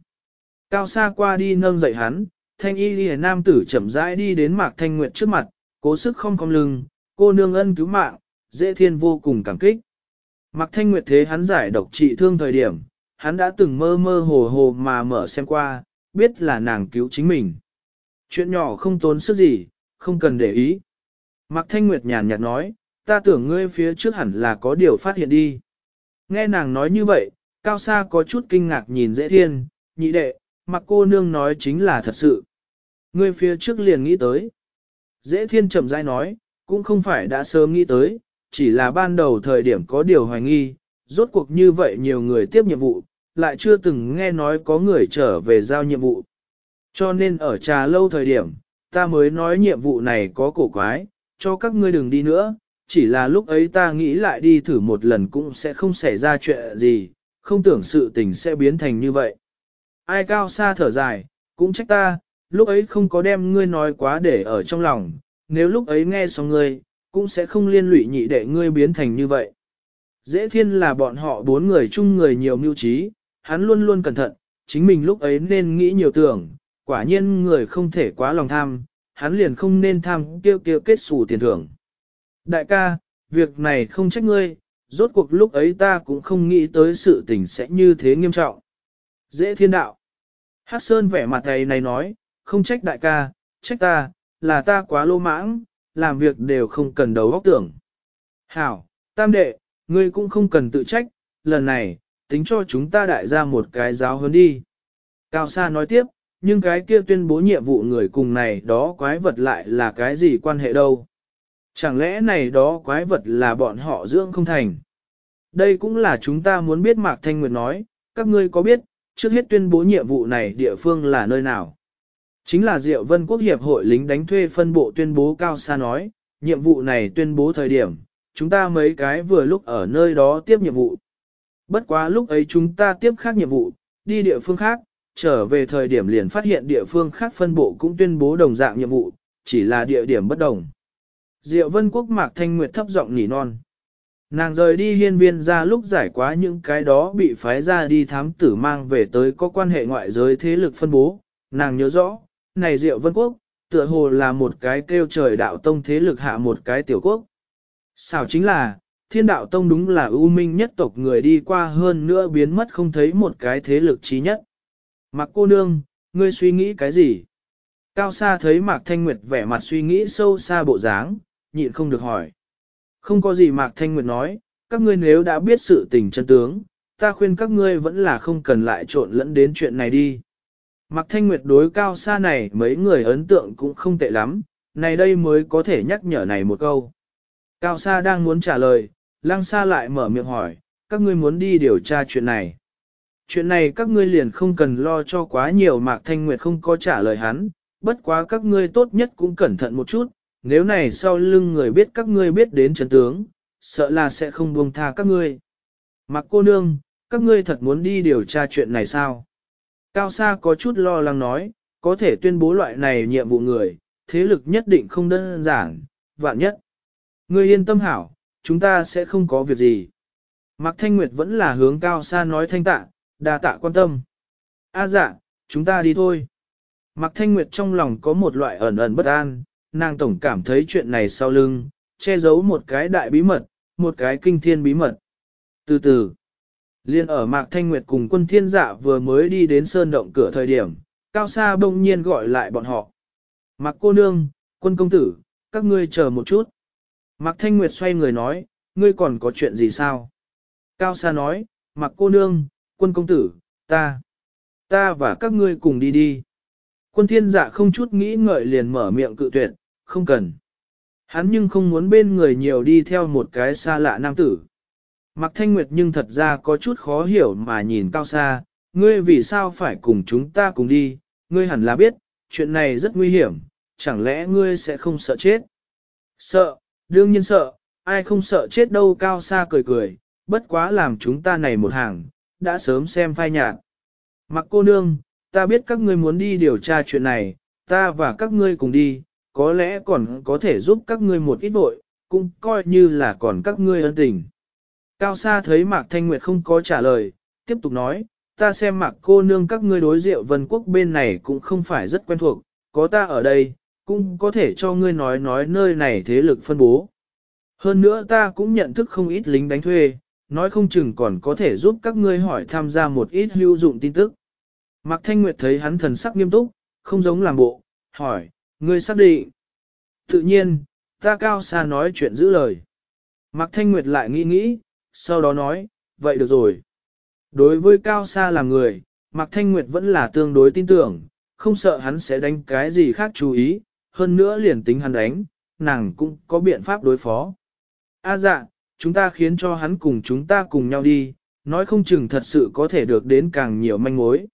Cao xa qua đi nâng dậy hắn, thanh y lìa nam tử chậm rãi đi đến mạc thanh nguyệt trước mặt, cố sức không cong lưng, cô nương ân cứu mạng, dễ thiên vô cùng cảm kích. Mạc thanh nguyệt thế hắn giải độc trị thương thời điểm, hắn đã từng mơ mơ hồ hồ mà mở xem qua, biết là nàng cứu chính mình. Chuyện nhỏ không tốn sức gì, không cần để ý. Mạc Thanh Nguyệt nhàn nhạt nói, ta tưởng ngươi phía trước hẳn là có điều phát hiện đi. Nghe nàng nói như vậy, cao xa có chút kinh ngạc nhìn dễ thiên, nhị đệ, mặc cô nương nói chính là thật sự. Ngươi phía trước liền nghĩ tới. Dễ thiên chậm rãi nói, cũng không phải đã sớm nghĩ tới, chỉ là ban đầu thời điểm có điều hoài nghi, rốt cuộc như vậy nhiều người tiếp nhiệm vụ, lại chưa từng nghe nói có người trở về giao nhiệm vụ. Cho nên ở trà lâu thời điểm, ta mới nói nhiệm vụ này có cổ quái, cho các ngươi đừng đi nữa, chỉ là lúc ấy ta nghĩ lại đi thử một lần cũng sẽ không xảy ra chuyện gì, không tưởng sự tình sẽ biến thành như vậy. Ai cao xa thở dài, cũng trách ta, lúc ấy không có đem ngươi nói quá để ở trong lòng, nếu lúc ấy nghe xong ngươi, cũng sẽ không liên lụy nhị đệ ngươi biến thành như vậy. Dễ thiên là bọn họ bốn người chung người nhiều mưu trí, hắn luôn luôn cẩn thận, chính mình lúc ấy nên nghĩ nhiều tưởng, quả nhiên người không thể quá lòng tham, hắn liền không nên tham kêu kêu kết xù tiền thưởng. Đại ca, việc này không trách ngươi, rốt cuộc lúc ấy ta cũng không nghĩ tới sự tình sẽ như thế nghiêm trọng. Dễ thiên đạo. Hắc Sơn vẻ mặt thầy này nói, không trách đại ca, trách ta, là ta quá lô mãng, làm việc đều không cần đầu óc tưởng. Hảo, tam đệ, ngươi cũng không cần tự trách, lần này, tính cho chúng ta đại ra một cái giáo hơn đi. Cao Sa nói tiếp, nhưng cái kia tuyên bố nhiệm vụ người cùng này đó quái vật lại là cái gì quan hệ đâu. Chẳng lẽ này đó quái vật là bọn họ dưỡng không thành? Đây cũng là chúng ta muốn biết Mạc Thanh Nguyệt nói, các ngươi có biết, trước hết tuyên bố nhiệm vụ này địa phương là nơi nào? Chính là Diệu Vân Quốc Hiệp hội lính đánh thuê phân bộ tuyên bố cao xa nói, nhiệm vụ này tuyên bố thời điểm, chúng ta mấy cái vừa lúc ở nơi đó tiếp nhiệm vụ. Bất quá lúc ấy chúng ta tiếp khác nhiệm vụ, đi địa phương khác, trở về thời điểm liền phát hiện địa phương khác phân bộ cũng tuyên bố đồng dạng nhiệm vụ, chỉ là địa điểm bất đồng. Diệu Vân Quốc Mạc Thanh Nguyệt thấp giọng nỉ non. Nàng rời đi hiên viên ra lúc giải quá những cái đó bị phái ra đi thám tử mang về tới có quan hệ ngoại giới thế lực phân bố. Nàng nhớ rõ, này Diệu Vân Quốc, tựa hồ là một cái kêu trời đạo tông thế lực hạ một cái tiểu quốc. Sao chính là, thiên đạo tông đúng là ưu minh nhất tộc người đi qua hơn nữa biến mất không thấy một cái thế lực trí nhất. Mạc cô nương, ngươi suy nghĩ cái gì? Cao Sa thấy Mạc Thanh Nguyệt vẻ mặt suy nghĩ sâu xa bộ dáng, nhịn không được hỏi. Không có gì Mạc Thanh Nguyệt nói, các ngươi nếu đã biết sự tình chân tướng, ta khuyên các ngươi vẫn là không cần lại trộn lẫn đến chuyện này đi. Mạc Thanh Nguyệt đối Cao xa này mấy người ấn tượng cũng không tệ lắm, này đây mới có thể nhắc nhở này một câu. Cao xa đang muốn trả lời, Lăng xa lại mở miệng hỏi, các ngươi muốn đi điều tra chuyện này. Chuyện này các ngươi liền không cần lo cho quá nhiều Mạc Thanh Nguyệt không có trả lời hắn, bất quá các ngươi tốt nhất cũng cẩn thận một chút, nếu này sau lưng người biết các ngươi biết đến chấn tướng, sợ là sẽ không buông tha các ngươi. Mặc cô nương, các ngươi thật muốn đi điều tra chuyện này sao? Cao Sa có chút lo lắng nói, có thể tuyên bố loại này nhiệm vụ người, thế lực nhất định không đơn giản, vạn nhất. Ngươi yên tâm hảo, chúng ta sẽ không có việc gì. Mạc Thanh Nguyệt vẫn là hướng Cao Sa nói thanh tạ, đa tạ quan tâm. A dạ, chúng ta đi thôi. Mạc Thanh Nguyệt trong lòng có một loại ẩn ẩn bất an, nàng tổng cảm thấy chuyện này sau lưng, che giấu một cái đại bí mật, một cái kinh thiên bí mật. Từ từ, liên ở Mạc Thanh Nguyệt cùng quân thiên dạ vừa mới đi đến sơn động cửa thời điểm, Cao Sa bỗng nhiên gọi lại bọn họ. Mạc cô nương, quân công tử, các ngươi chờ một chút. Mạc Thanh Nguyệt xoay người nói, ngươi còn có chuyện gì sao? Cao Sa nói, Mạc cô nương, quân công tử, ta, ta và các ngươi cùng đi đi. Quân thiên dạ không chút nghĩ ngợi liền mở miệng cự tuyệt, không cần. Hắn nhưng không muốn bên người nhiều đi theo một cái xa lạ nam tử. Mạc Thanh Nguyệt nhưng thật ra có chút khó hiểu mà nhìn cao xa, ngươi vì sao phải cùng chúng ta cùng đi, ngươi hẳn là biết, chuyện này rất nguy hiểm, chẳng lẽ ngươi sẽ không sợ chết? Sợ, đương nhiên sợ, ai không sợ chết đâu cao xa cười cười, bất quá làm chúng ta này một hàng, đã sớm xem phai nhạt. Mặc cô nương, ta biết các ngươi muốn đi điều tra chuyện này, ta và các ngươi cùng đi, có lẽ còn có thể giúp các ngươi một ít vội, cũng coi như là còn các ngươi ân tình. Cao Sa thấy Mạc Thanh Nguyệt không có trả lời, tiếp tục nói, ta xem Mạc cô nương các ngươi đối rượu vân quốc bên này cũng không phải rất quen thuộc, có ta ở đây, cũng có thể cho ngươi nói nói nơi này thế lực phân bố. Hơn nữa ta cũng nhận thức không ít lính đánh thuê, nói không chừng còn có thể giúp các ngươi hỏi tham gia một ít hữu dụng tin tức. Mạc Thanh Nguyệt thấy hắn thần sắc nghiêm túc, không giống làm bộ, hỏi, ngươi xác định. Tự nhiên, ta cao xa nói chuyện giữ lời. Mạc Thanh Nguyệt lại nghĩ nghĩ, sau đó nói, vậy được rồi. Đối với Cao Sa làm người, Mạc Thanh Nguyệt vẫn là tương đối tin tưởng, không sợ hắn sẽ đánh cái gì khác chú ý, hơn nữa liền tính hắn đánh, nàng cũng có biện pháp đối phó. A dạ, chúng ta khiến cho hắn cùng chúng ta cùng nhau đi, nói không chừng thật sự có thể được đến càng nhiều manh mối.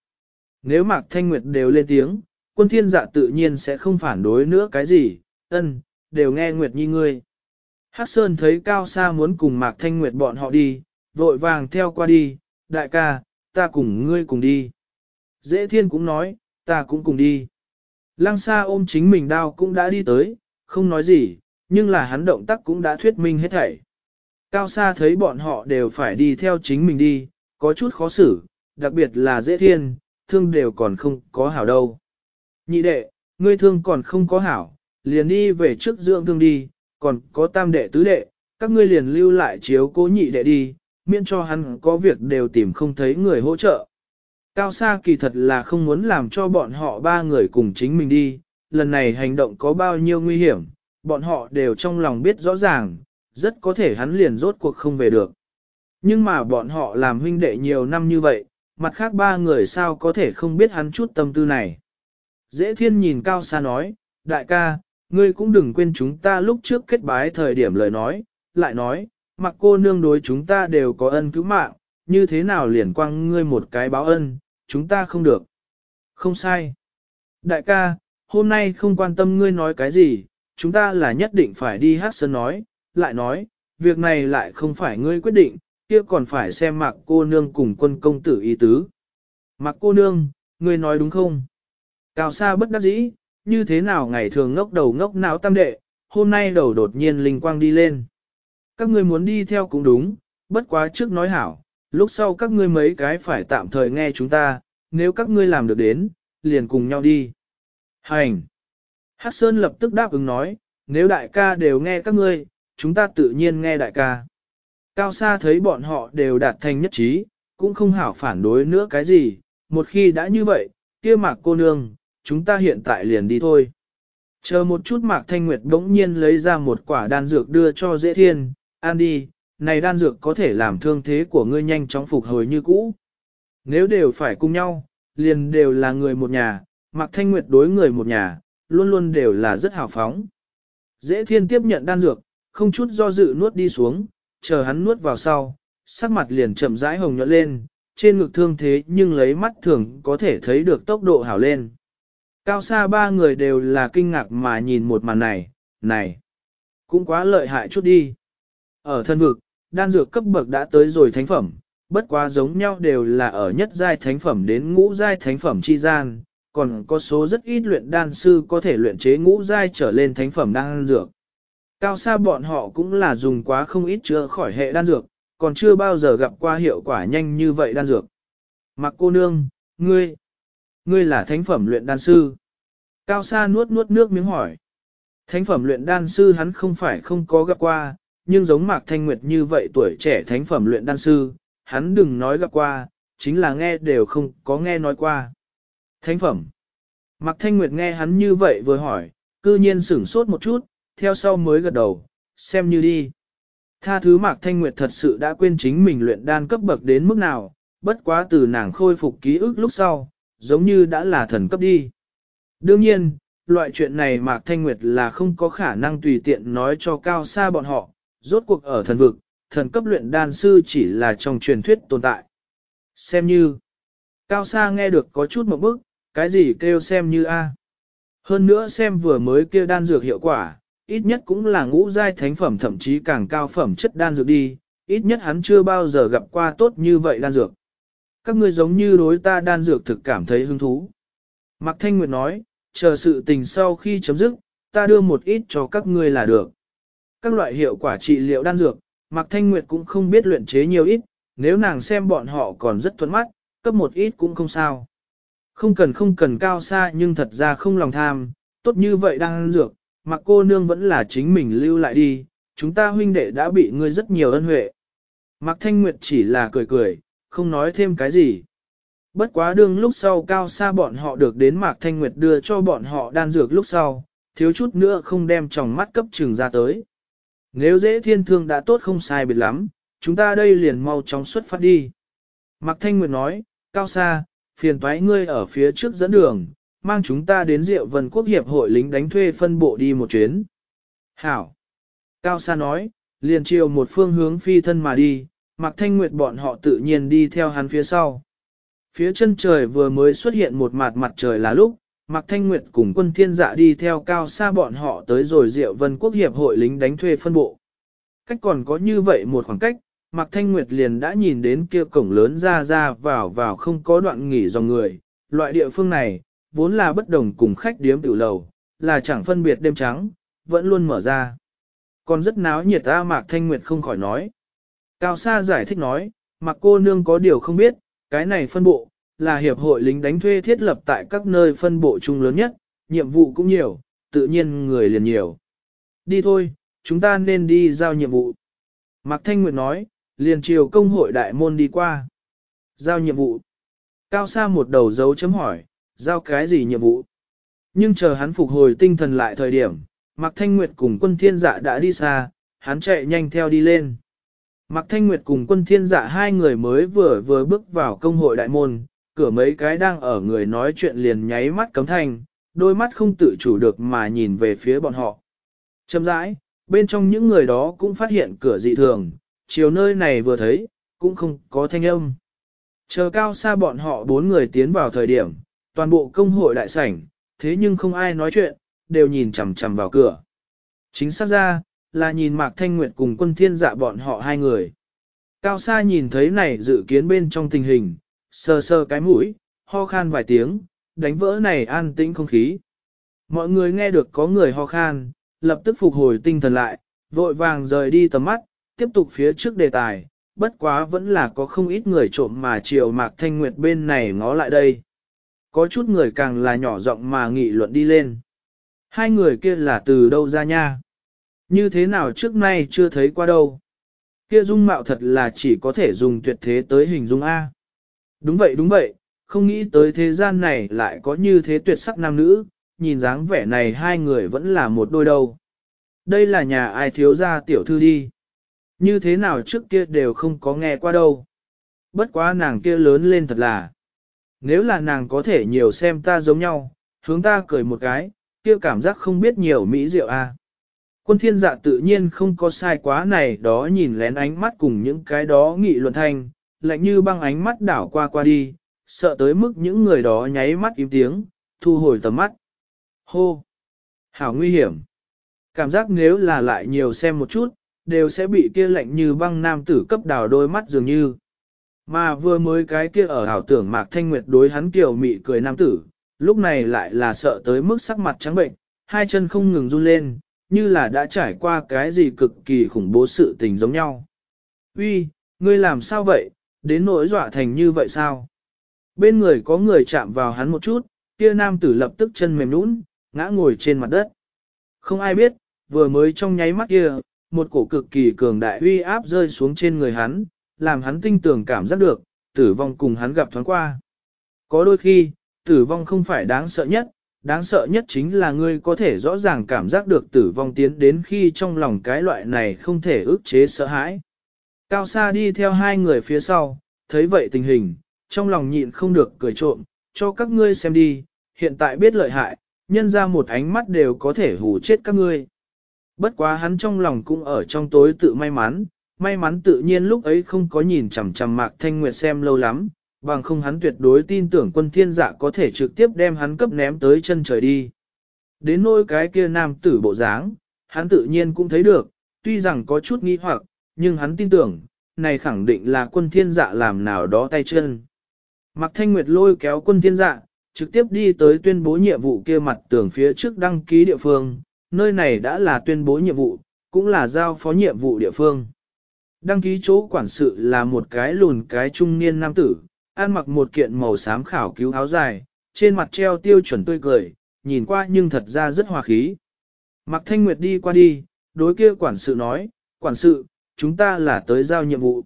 Nếu Mạc Thanh Nguyệt đều lên tiếng, quân thiên dạ tự nhiên sẽ không phản đối nữa cái gì, ân, đều nghe Nguyệt Nhi ngươi. Hắc Sơn thấy Cao Sa muốn cùng Mạc Thanh Nguyệt bọn họ đi, vội vàng theo qua đi, đại ca, ta cùng ngươi cùng đi. Dễ thiên cũng nói, ta cũng cùng đi. Lăng Sa ôm chính mình đao cũng đã đi tới, không nói gì, nhưng là hắn động tác cũng đã thuyết minh hết thảy. Cao Sa thấy bọn họ đều phải đi theo chính mình đi, có chút khó xử, đặc biệt là dễ thiên, thương đều còn không có hảo đâu. Nhị đệ, ngươi thương còn không có hảo, liền đi về trước dưỡng thương đi, còn có tam đệ tứ đệ, các ngươi liền lưu lại chiếu cố nhị đệ đi, miễn cho hắn có việc đều tìm không thấy người hỗ trợ. Cao Sa kỳ thật là không muốn làm cho bọn họ ba người cùng chính mình đi, lần này hành động có bao nhiêu nguy hiểm, bọn họ đều trong lòng biết rõ ràng, rất có thể hắn liền rốt cuộc không về được. Nhưng mà bọn họ làm huynh đệ nhiều năm như vậy, mặt khác ba người sao có thể không biết hắn chút tâm tư này. Dễ thiên nhìn Cao xa nói, đại ca, ngươi cũng đừng quên chúng ta lúc trước kết bái thời điểm lời nói, lại nói, mặc cô nương đối chúng ta đều có ân cứu mạng, như thế nào liền quăng ngươi một cái báo ân, chúng ta không được. Không sai. Đại ca, hôm nay không quan tâm ngươi nói cái gì, chúng ta là nhất định phải đi hát sơn nói, lại nói, việc này lại không phải ngươi quyết định, kia còn phải xem mặc cô nương cùng quân công tử ý tứ. Mặc cô nương, ngươi nói đúng không? Cao xa bất đắc dĩ, như thế nào ngày thường ngốc đầu ngốc não tam đệ, hôm nay đầu đột nhiên linh quang đi lên. Các ngươi muốn đi theo cũng đúng, bất quá trước nói hảo, lúc sau các ngươi mấy cái phải tạm thời nghe chúng ta, nếu các ngươi làm được đến, liền cùng nhau đi. Hành! Hát Sơn lập tức đáp ứng nói, nếu đại ca đều nghe các ngươi, chúng ta tự nhiên nghe đại ca. Cao Sa thấy bọn họ đều đạt thành nhất trí, cũng không hảo phản đối nữa cái gì, một khi đã như vậy, kia mạc cô nương, chúng ta hiện tại liền đi thôi. Chờ một chút mạc thanh nguyệt bỗng nhiên lấy ra một quả đan dược đưa cho dễ thiên, ăn đi, này đan dược có thể làm thương thế của ngươi nhanh chóng phục hồi như cũ. Nếu đều phải cùng nhau, liền đều là người một nhà, mạc thanh nguyệt đối người một nhà, luôn luôn đều là rất hào phóng. Dễ thiên tiếp nhận đan dược, không chút do dự nuốt đi xuống, chờ hắn nuốt vào sau, sắc mặt liền chậm rãi hồng nhuận lên, trên ngực thương thế nhưng lấy mắt thường có thể thấy được tốc độ hảo lên. Cao xa ba người đều là kinh ngạc mà nhìn một màn này, này, cũng quá lợi hại chút đi. Ở thân vực, đan dược cấp bậc đã tới rồi thánh phẩm, bất quá giống nhau đều là ở nhất giai thánh phẩm đến ngũ giai thánh phẩm chi gian, còn có số rất ít luyện đan sư có thể luyện chế ngũ giai trở lên thánh phẩm đan dược. Cao xa bọn họ cũng là dùng quá không ít chữa khỏi hệ đan dược, còn chưa bao giờ gặp qua hiệu quả nhanh như vậy đan dược. Mặc cô nương, ngươi, ngươi là thánh phẩm luyện đan sư. Cao xa nuốt nuốt nước miếng hỏi. Thánh phẩm luyện đan sư hắn không phải không có gặp qua, nhưng giống Mạc Thanh Nguyệt như vậy tuổi trẻ thánh phẩm luyện đan sư, hắn đừng nói gặp qua, chính là nghe đều không có nghe nói qua. Thánh phẩm. Mạc Thanh Nguyệt nghe hắn như vậy vừa hỏi, cư nhiên sửng sốt một chút, theo sau mới gật đầu, xem như đi. Tha thứ Mạc Thanh Nguyệt thật sự đã quên chính mình luyện đan cấp bậc đến mức nào, bất quá từ nàng khôi phục ký ức lúc sau, giống như đã là thần cấp đi. Đương nhiên, loại chuyện này Mạc Thanh Nguyệt là không có khả năng tùy tiện nói cho cao xa bọn họ, rốt cuộc ở thần vực, thần cấp luyện đan sư chỉ là trong truyền thuyết tồn tại. Xem như, cao xa nghe được có chút một bức, cái gì kêu xem như A. Hơn nữa xem vừa mới kêu đan dược hiệu quả, ít nhất cũng là ngũ giai thánh phẩm thậm chí càng cao phẩm chất đan dược đi, ít nhất hắn chưa bao giờ gặp qua tốt như vậy đan dược. Các ngươi giống như đối ta đan dược thực cảm thấy hứng thú. Mạc Thanh Nguyệt nói, chờ sự tình sau khi chấm dứt, ta đưa một ít cho các ngươi là được. Các loại hiệu quả trị liệu đan dược, Mạc Thanh Nguyệt cũng không biết luyện chế nhiều ít, nếu nàng xem bọn họ còn rất thuận mắt, cấp một ít cũng không sao. Không cần không cần cao xa nhưng thật ra không lòng tham, tốt như vậy đang dược, mặc cô nương vẫn là chính mình lưu lại đi, chúng ta huynh đệ đã bị ngươi rất nhiều ân huệ. Mạc Thanh Nguyệt chỉ là cười cười, không nói thêm cái gì. Bất quá đương lúc sau cao xa bọn họ được đến Mạc Thanh Nguyệt đưa cho bọn họ đan dược lúc sau, thiếu chút nữa không đem tròng mắt cấp trừng ra tới. Nếu dễ thiên thương đã tốt không sai biệt lắm, chúng ta đây liền mau chóng xuất phát đi. Mạc Thanh Nguyệt nói, cao xa, phiền toái ngươi ở phía trước dẫn đường, mang chúng ta đến Diệu Vân Quốc Hiệp hội lính đánh thuê phân bộ đi một chuyến. Hảo! Cao Sa nói, liền chiều một phương hướng phi thân mà đi, Mạc Thanh Nguyệt bọn họ tự nhiên đi theo hắn phía sau. Phía chân trời vừa mới xuất hiện một mặt mặt trời là lúc, Mạc Thanh Nguyệt cùng quân thiên dạ đi theo cao Sa bọn họ tới rồi Diệu Vân Quốc Hiệp hội lính đánh thuê phân bộ. Cách còn có như vậy một khoảng cách, Mạc Thanh Nguyệt liền đã nhìn đến kia cổng lớn ra ra vào vào không có đoạn nghỉ dòng người. Loại địa phương này, vốn là bất đồng cùng khách điếm tiểu lầu, là chẳng phân biệt đêm trắng, vẫn luôn mở ra. Còn rất náo nhiệt ta Mạc Thanh Nguyệt không khỏi nói. Cao Sa giải thích nói, Mạc cô nương có điều không biết, cái này phân bộ, là hiệp hội lính đánh thuê thiết lập tại các nơi phân bộ chung lớn nhất, nhiệm vụ cũng nhiều, tự nhiên người liền nhiều. Đi thôi, chúng ta nên đi giao nhiệm vụ. Mạc Thanh Nguyệt nói, liền chiều công hội đại môn đi qua. Giao nhiệm vụ. Cao Sa một đầu dấu chấm hỏi, giao cái gì nhiệm vụ? Nhưng chờ hắn phục hồi tinh thần lại thời điểm, Mạc Thanh Nguyệt cùng quân thiên dạ đã đi xa, hắn chạy nhanh theo đi lên. Mạc Thanh Nguyệt cùng quân thiên dạ hai người mới vừa vừa bước vào công hội đại môn, cửa mấy cái đang ở người nói chuyện liền nháy mắt cấm thanh, đôi mắt không tự chủ được mà nhìn về phía bọn họ. Châm rãi, bên trong những người đó cũng phát hiện cửa dị thường, chiều nơi này vừa thấy, cũng không có thanh âm. Chờ cao xa bọn họ bốn người tiến vào thời điểm, toàn bộ công hội đại sảnh, thế nhưng không ai nói chuyện, đều nhìn chằm chằm vào cửa. Chính xác ra, là nhìn Mạc Thanh Nguyệt cùng quân thiên dạ bọn họ hai người. Cao xa nhìn thấy này dự kiến bên trong tình hình, sờ sờ cái mũi, ho khan vài tiếng, đánh vỡ này an tĩnh không khí. Mọi người nghe được có người ho khan, lập tức phục hồi tinh thần lại, vội vàng rời đi tầm mắt, tiếp tục phía trước đề tài, bất quá vẫn là có không ít người trộm mà chiều Mạc Thanh Nguyệt bên này ngó lại đây. Có chút người càng là nhỏ giọng mà nghị luận đi lên. Hai người kia là từ đâu ra nha? Như thế nào trước nay chưa thấy qua đâu? Kia dung mạo thật là chỉ có thể dùng tuyệt thế tới hình dung A. Đúng vậy đúng vậy, không nghĩ tới thế gian này lại có như thế tuyệt sắc nam nữ, nhìn dáng vẻ này hai người vẫn là một đôi đâu. Đây là nhà ai thiếu gia tiểu thư đi. Như thế nào trước kia đều không có nghe qua đâu. Bất quá nàng kia lớn lên thật là. Nếu là nàng có thể nhiều xem ta giống nhau, hướng ta cười một cái, kia cảm giác không biết nhiều mỹ diệu a. À. Quân thiên dạ tự nhiên không có sai quá này đó nhìn lén ánh mắt cùng những cái đó nghị luận thanh, lạnh như băng ánh mắt đảo qua qua đi, sợ tới mức những người đó nháy mắt im tiếng, thu hồi tầm mắt. Hô! Hảo nguy hiểm! Cảm giác nếu là lại nhiều xem một chút, đều sẽ bị kia lạnh như băng nam tử cấp đào đôi mắt dường như. Mà vừa mới cái kia ở ảo tưởng Mạc Thanh Nguyệt đối hắn kiểu mị cười nam tử, lúc này lại là sợ tới mức sắc mặt trắng bệnh, hai chân không ngừng run lên, như là đã trải qua cái gì cực kỳ khủng bố sự tình giống nhau. Uy, ngươi làm sao vậy, đến nỗi dọa thành như vậy sao? Bên người có người chạm vào hắn một chút, kia nam tử lập tức chân mềm nũng, ngã ngồi trên mặt đất. Không ai biết, vừa mới trong nháy mắt kia, một cổ cực kỳ cường đại uy áp rơi xuống trên người hắn, làm hắn tinh tường cảm giác được, tử vong cùng hắn gặp thoáng qua. Có đôi khi, tử vong không phải đáng sợ nhất, đáng sợ nhất chính là ngươi có thể rõ ràng cảm giác được tử vong tiến đến khi trong lòng cái loại này không thể ức chế sợ hãi. Cao Sa đi theo hai người phía sau, thấy vậy tình hình, trong lòng nhịn không được cười trộm, cho các ngươi xem đi, hiện tại biết lợi hại, nhân ra một ánh mắt đều có thể hù chết các ngươi. Bất quá hắn trong lòng cũng ở trong tối tự may mắn, may mắn tự nhiên lúc ấy không có nhìn chằm chằm Mạc Thanh Nguyệt xem lâu lắm, bằng không hắn tuyệt đối tin tưởng quân thiên dạ có thể trực tiếp đem hắn cấp ném tới chân trời đi. Đến nỗi cái kia nam tử bộ dáng, hắn tự nhiên cũng thấy được, tuy rằng có chút nghi hoặc, nhưng hắn tin tưởng, này khẳng định là quân thiên dạ làm nào đó tay chân. Mạc Thanh Nguyệt lôi kéo quân thiên dạ, trực tiếp đi tới tuyên bố nhiệm vụ kia mặt tường phía trước đăng ký địa phương, nơi này đã là tuyên bố nhiệm vụ, cũng là giao phó nhiệm vụ địa phương. Đăng ký chỗ quản sự là một cái lùn cái trung niên nam tử, ăn mặc một kiện màu xám khảo cứu áo dài, trên mặt treo tiêu chuẩn tươi cười, nhìn qua nhưng thật ra rất hòa khí. Mạc Thanh Nguyệt đi qua đi, đối kia quản sự nói, quản sự, chúng ta là tới giao nhiệm vụ.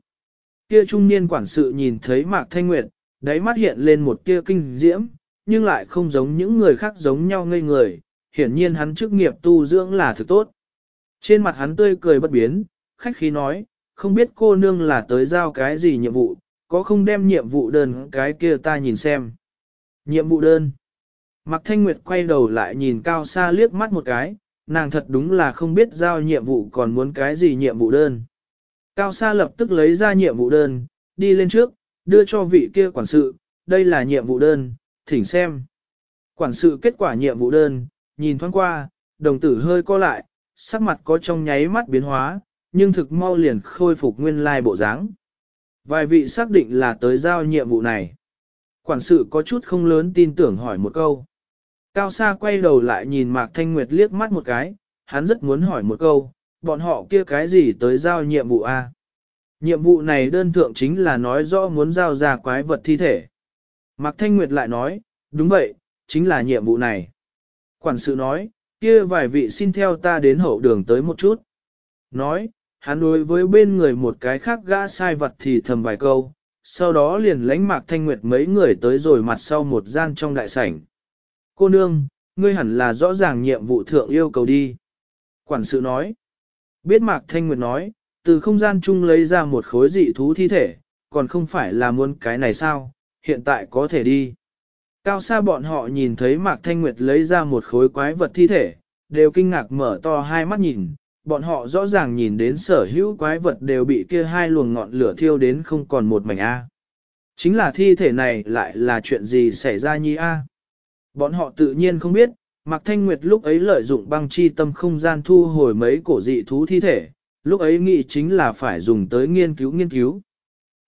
Kia trung niên quản sự nhìn thấy Mạc Thanh Nguyệt, đáy mắt hiện lên một tia kinh diễm, nhưng lại không giống những người khác giống nhau ngây người, hiển nhiên hắn chức nghiệp tu dưỡng là thực tốt. Trên mặt hắn tươi cười bất biến, khách khí nói, không biết cô nương là tới giao cái gì nhiệm vụ, có không đem nhiệm vụ đơn cái kia ta nhìn xem. Nhiệm vụ đơn. Mạc Thanh Nguyệt quay đầu lại nhìn cao xa liếc mắt một cái, nàng thật đúng là không biết giao nhiệm vụ còn muốn cái gì nhiệm vụ đơn. Cao xa lập tức lấy ra nhiệm vụ đơn, đi lên trước, đưa cho vị kia quản sự, đây là nhiệm vụ đơn, thỉnh xem. Quản sự kết quả nhiệm vụ đơn, nhìn thoáng qua, đồng tử hơi co lại, sắc mặt có trong nháy mắt biến hóa, nhưng thực mau liền khôi phục nguyên lai bộ dáng. Vài vị xác định là tới giao nhiệm vụ này. Quản sự có chút không lớn tin tưởng hỏi một câu. Cao Sa quay đầu lại nhìn Mạc Thanh Nguyệt liếc mắt một cái, hắn rất muốn hỏi một câu, bọn họ kia cái gì tới giao nhiệm vụ a? Nhiệm vụ này đơn thượng chính là nói rõ muốn giao ra quái vật thi thể. Mạc Thanh Nguyệt lại nói, đúng vậy, chính là nhiệm vụ này. Quản sự nói, kia vài vị xin theo ta đến hậu đường tới một chút. Nói, hắn đối với bên người một cái khác gã sai vật thì thầm vài câu, sau đó liền lánh Mạc Thanh Nguyệt mấy người tới rồi mặt sau một gian trong đại sảnh. Cô nương, ngươi hẳn là rõ ràng nhiệm vụ thượng yêu cầu đi. Quản sự nói, biết Mạc Thanh Nguyệt nói, từ không gian chung lấy ra một khối dị thú thi thể, còn không phải là muốn cái này sao, hiện tại có thể đi. Cao xa bọn họ nhìn thấy Mạc Thanh Nguyệt lấy ra một khối quái vật thi thể, đều kinh ngạc mở to hai mắt nhìn, bọn họ rõ ràng nhìn đến sở hữu quái vật đều bị kia hai luồng ngọn lửa thiêu đến không còn một mảnh A. Chính là thi thể này lại là chuyện gì xảy ra nhi A. Bọn họ tự nhiên không biết, Mạc Thanh Nguyệt lúc ấy lợi dụng băng chi tâm không gian thu hồi mấy cổ dị thú thi thể, lúc ấy nghĩ chính là phải dùng tới nghiên cứu nghiên cứu.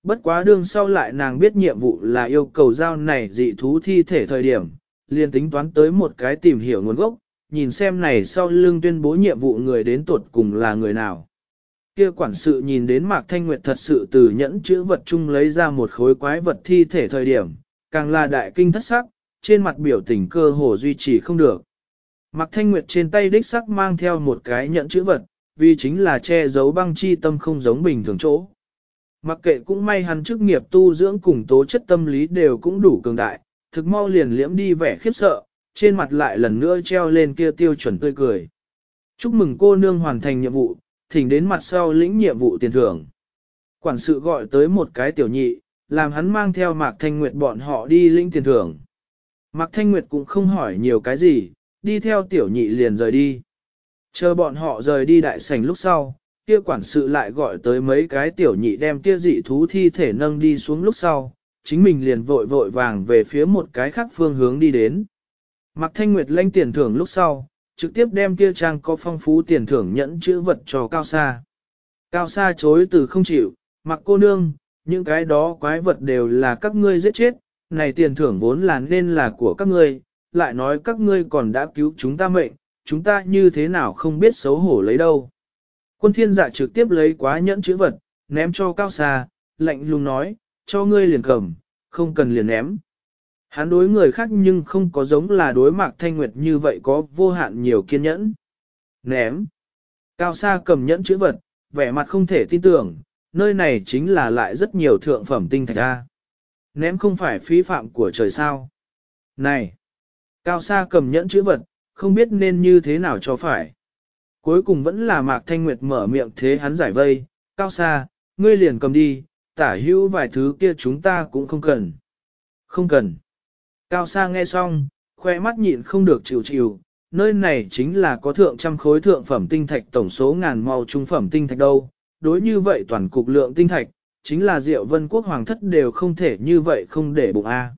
Bất quá đương sau lại nàng biết nhiệm vụ là yêu cầu giao này dị thú thi thể thời điểm, liền tính toán tới một cái tìm hiểu nguồn gốc, nhìn xem này sau lưng tuyên bố nhiệm vụ người đến tuột cùng là người nào. Kia quản sự nhìn đến Mạc Thanh Nguyệt thật sự từ nhẫn chữ vật chung lấy ra một khối quái vật thi thể thời điểm, càng là đại kinh thất sắc, trên mặt biểu tình cơ hồ duy trì không được. Mạc Thanh Nguyệt trên tay đích sắc mang theo một cái nhẫn chữ vật, vì chính là che giấu băng chi tâm không giống bình thường chỗ. Mặc kệ cũng may hắn chức nghiệp tu dưỡng cùng tố chất tâm lý đều cũng đủ cường đại, thực mau liền liễm đi vẻ khiếp sợ, trên mặt lại lần nữa treo lên kia tiêu chuẩn tươi cười. Chúc mừng cô nương hoàn thành nhiệm vụ, thỉnh đến mặt sau lĩnh nhiệm vụ tiền thưởng. Quản sự gọi tới một cái tiểu nhị, làm hắn mang theo Mạc Thanh Nguyệt bọn họ đi lĩnh tiền thưởng. Mạc Thanh Nguyệt cũng không hỏi nhiều cái gì, đi theo tiểu nhị liền rời đi. Chờ bọn họ rời đi đại sảnh lúc sau, kia quản sự lại gọi tới mấy cái tiểu nhị đem kia dị thú thi thể nâng đi xuống lúc sau, chính mình liền vội vội vàng về phía một cái khác phương hướng đi đến. Mạc Thanh Nguyệt lãnh tiền thưởng lúc sau, trực tiếp đem kia trang có phong phú tiền thưởng nhẫn chữ vật cho Cao Sa. Cao Sa chối từ không chịu, Mạc cô nương, những cái đó quái vật đều là các ngươi giết chết, này tiền thưởng vốn là nên là của các ngươi, lại nói các ngươi còn đã cứu chúng ta mệnh, chúng ta như thế nào không biết xấu hổ lấy đâu. Quân thiên dạ trực tiếp lấy quá nhẫn chữ vật, ném cho Cao Sa, lạnh lùng nói, cho ngươi liền cầm, không cần liền ném. Hắn đối người khác nhưng không có giống là đối mạc thanh nguyệt như vậy có vô hạn nhiều kiên nhẫn. Ném. Cao Sa cầm nhẫn chữ vật, vẻ mặt không thể tin tưởng, nơi này chính là lại rất nhiều thượng phẩm tinh thạch A. Ném không phải phí phạm của trời sao. Này. Cao Sa cầm nhẫn chữ vật, không biết nên như thế nào cho phải. Cuối cùng vẫn là Mạc Thanh Nguyệt mở miệng thế hắn giải vây, Cao Sa, ngươi liền cầm đi, tả hữu vài thứ kia chúng ta cũng không cần. Không cần. Cao Sa nghe xong, khoe mắt nhịn không được chịu chịu, nơi này chính là có thượng trăm khối thượng phẩm tinh thạch tổng số ngàn màu trung phẩm tinh thạch đâu. Đối như vậy toàn cục lượng tinh thạch, chính là Diệu Vân Quốc Hoàng thất đều không thể như vậy không để bụng A.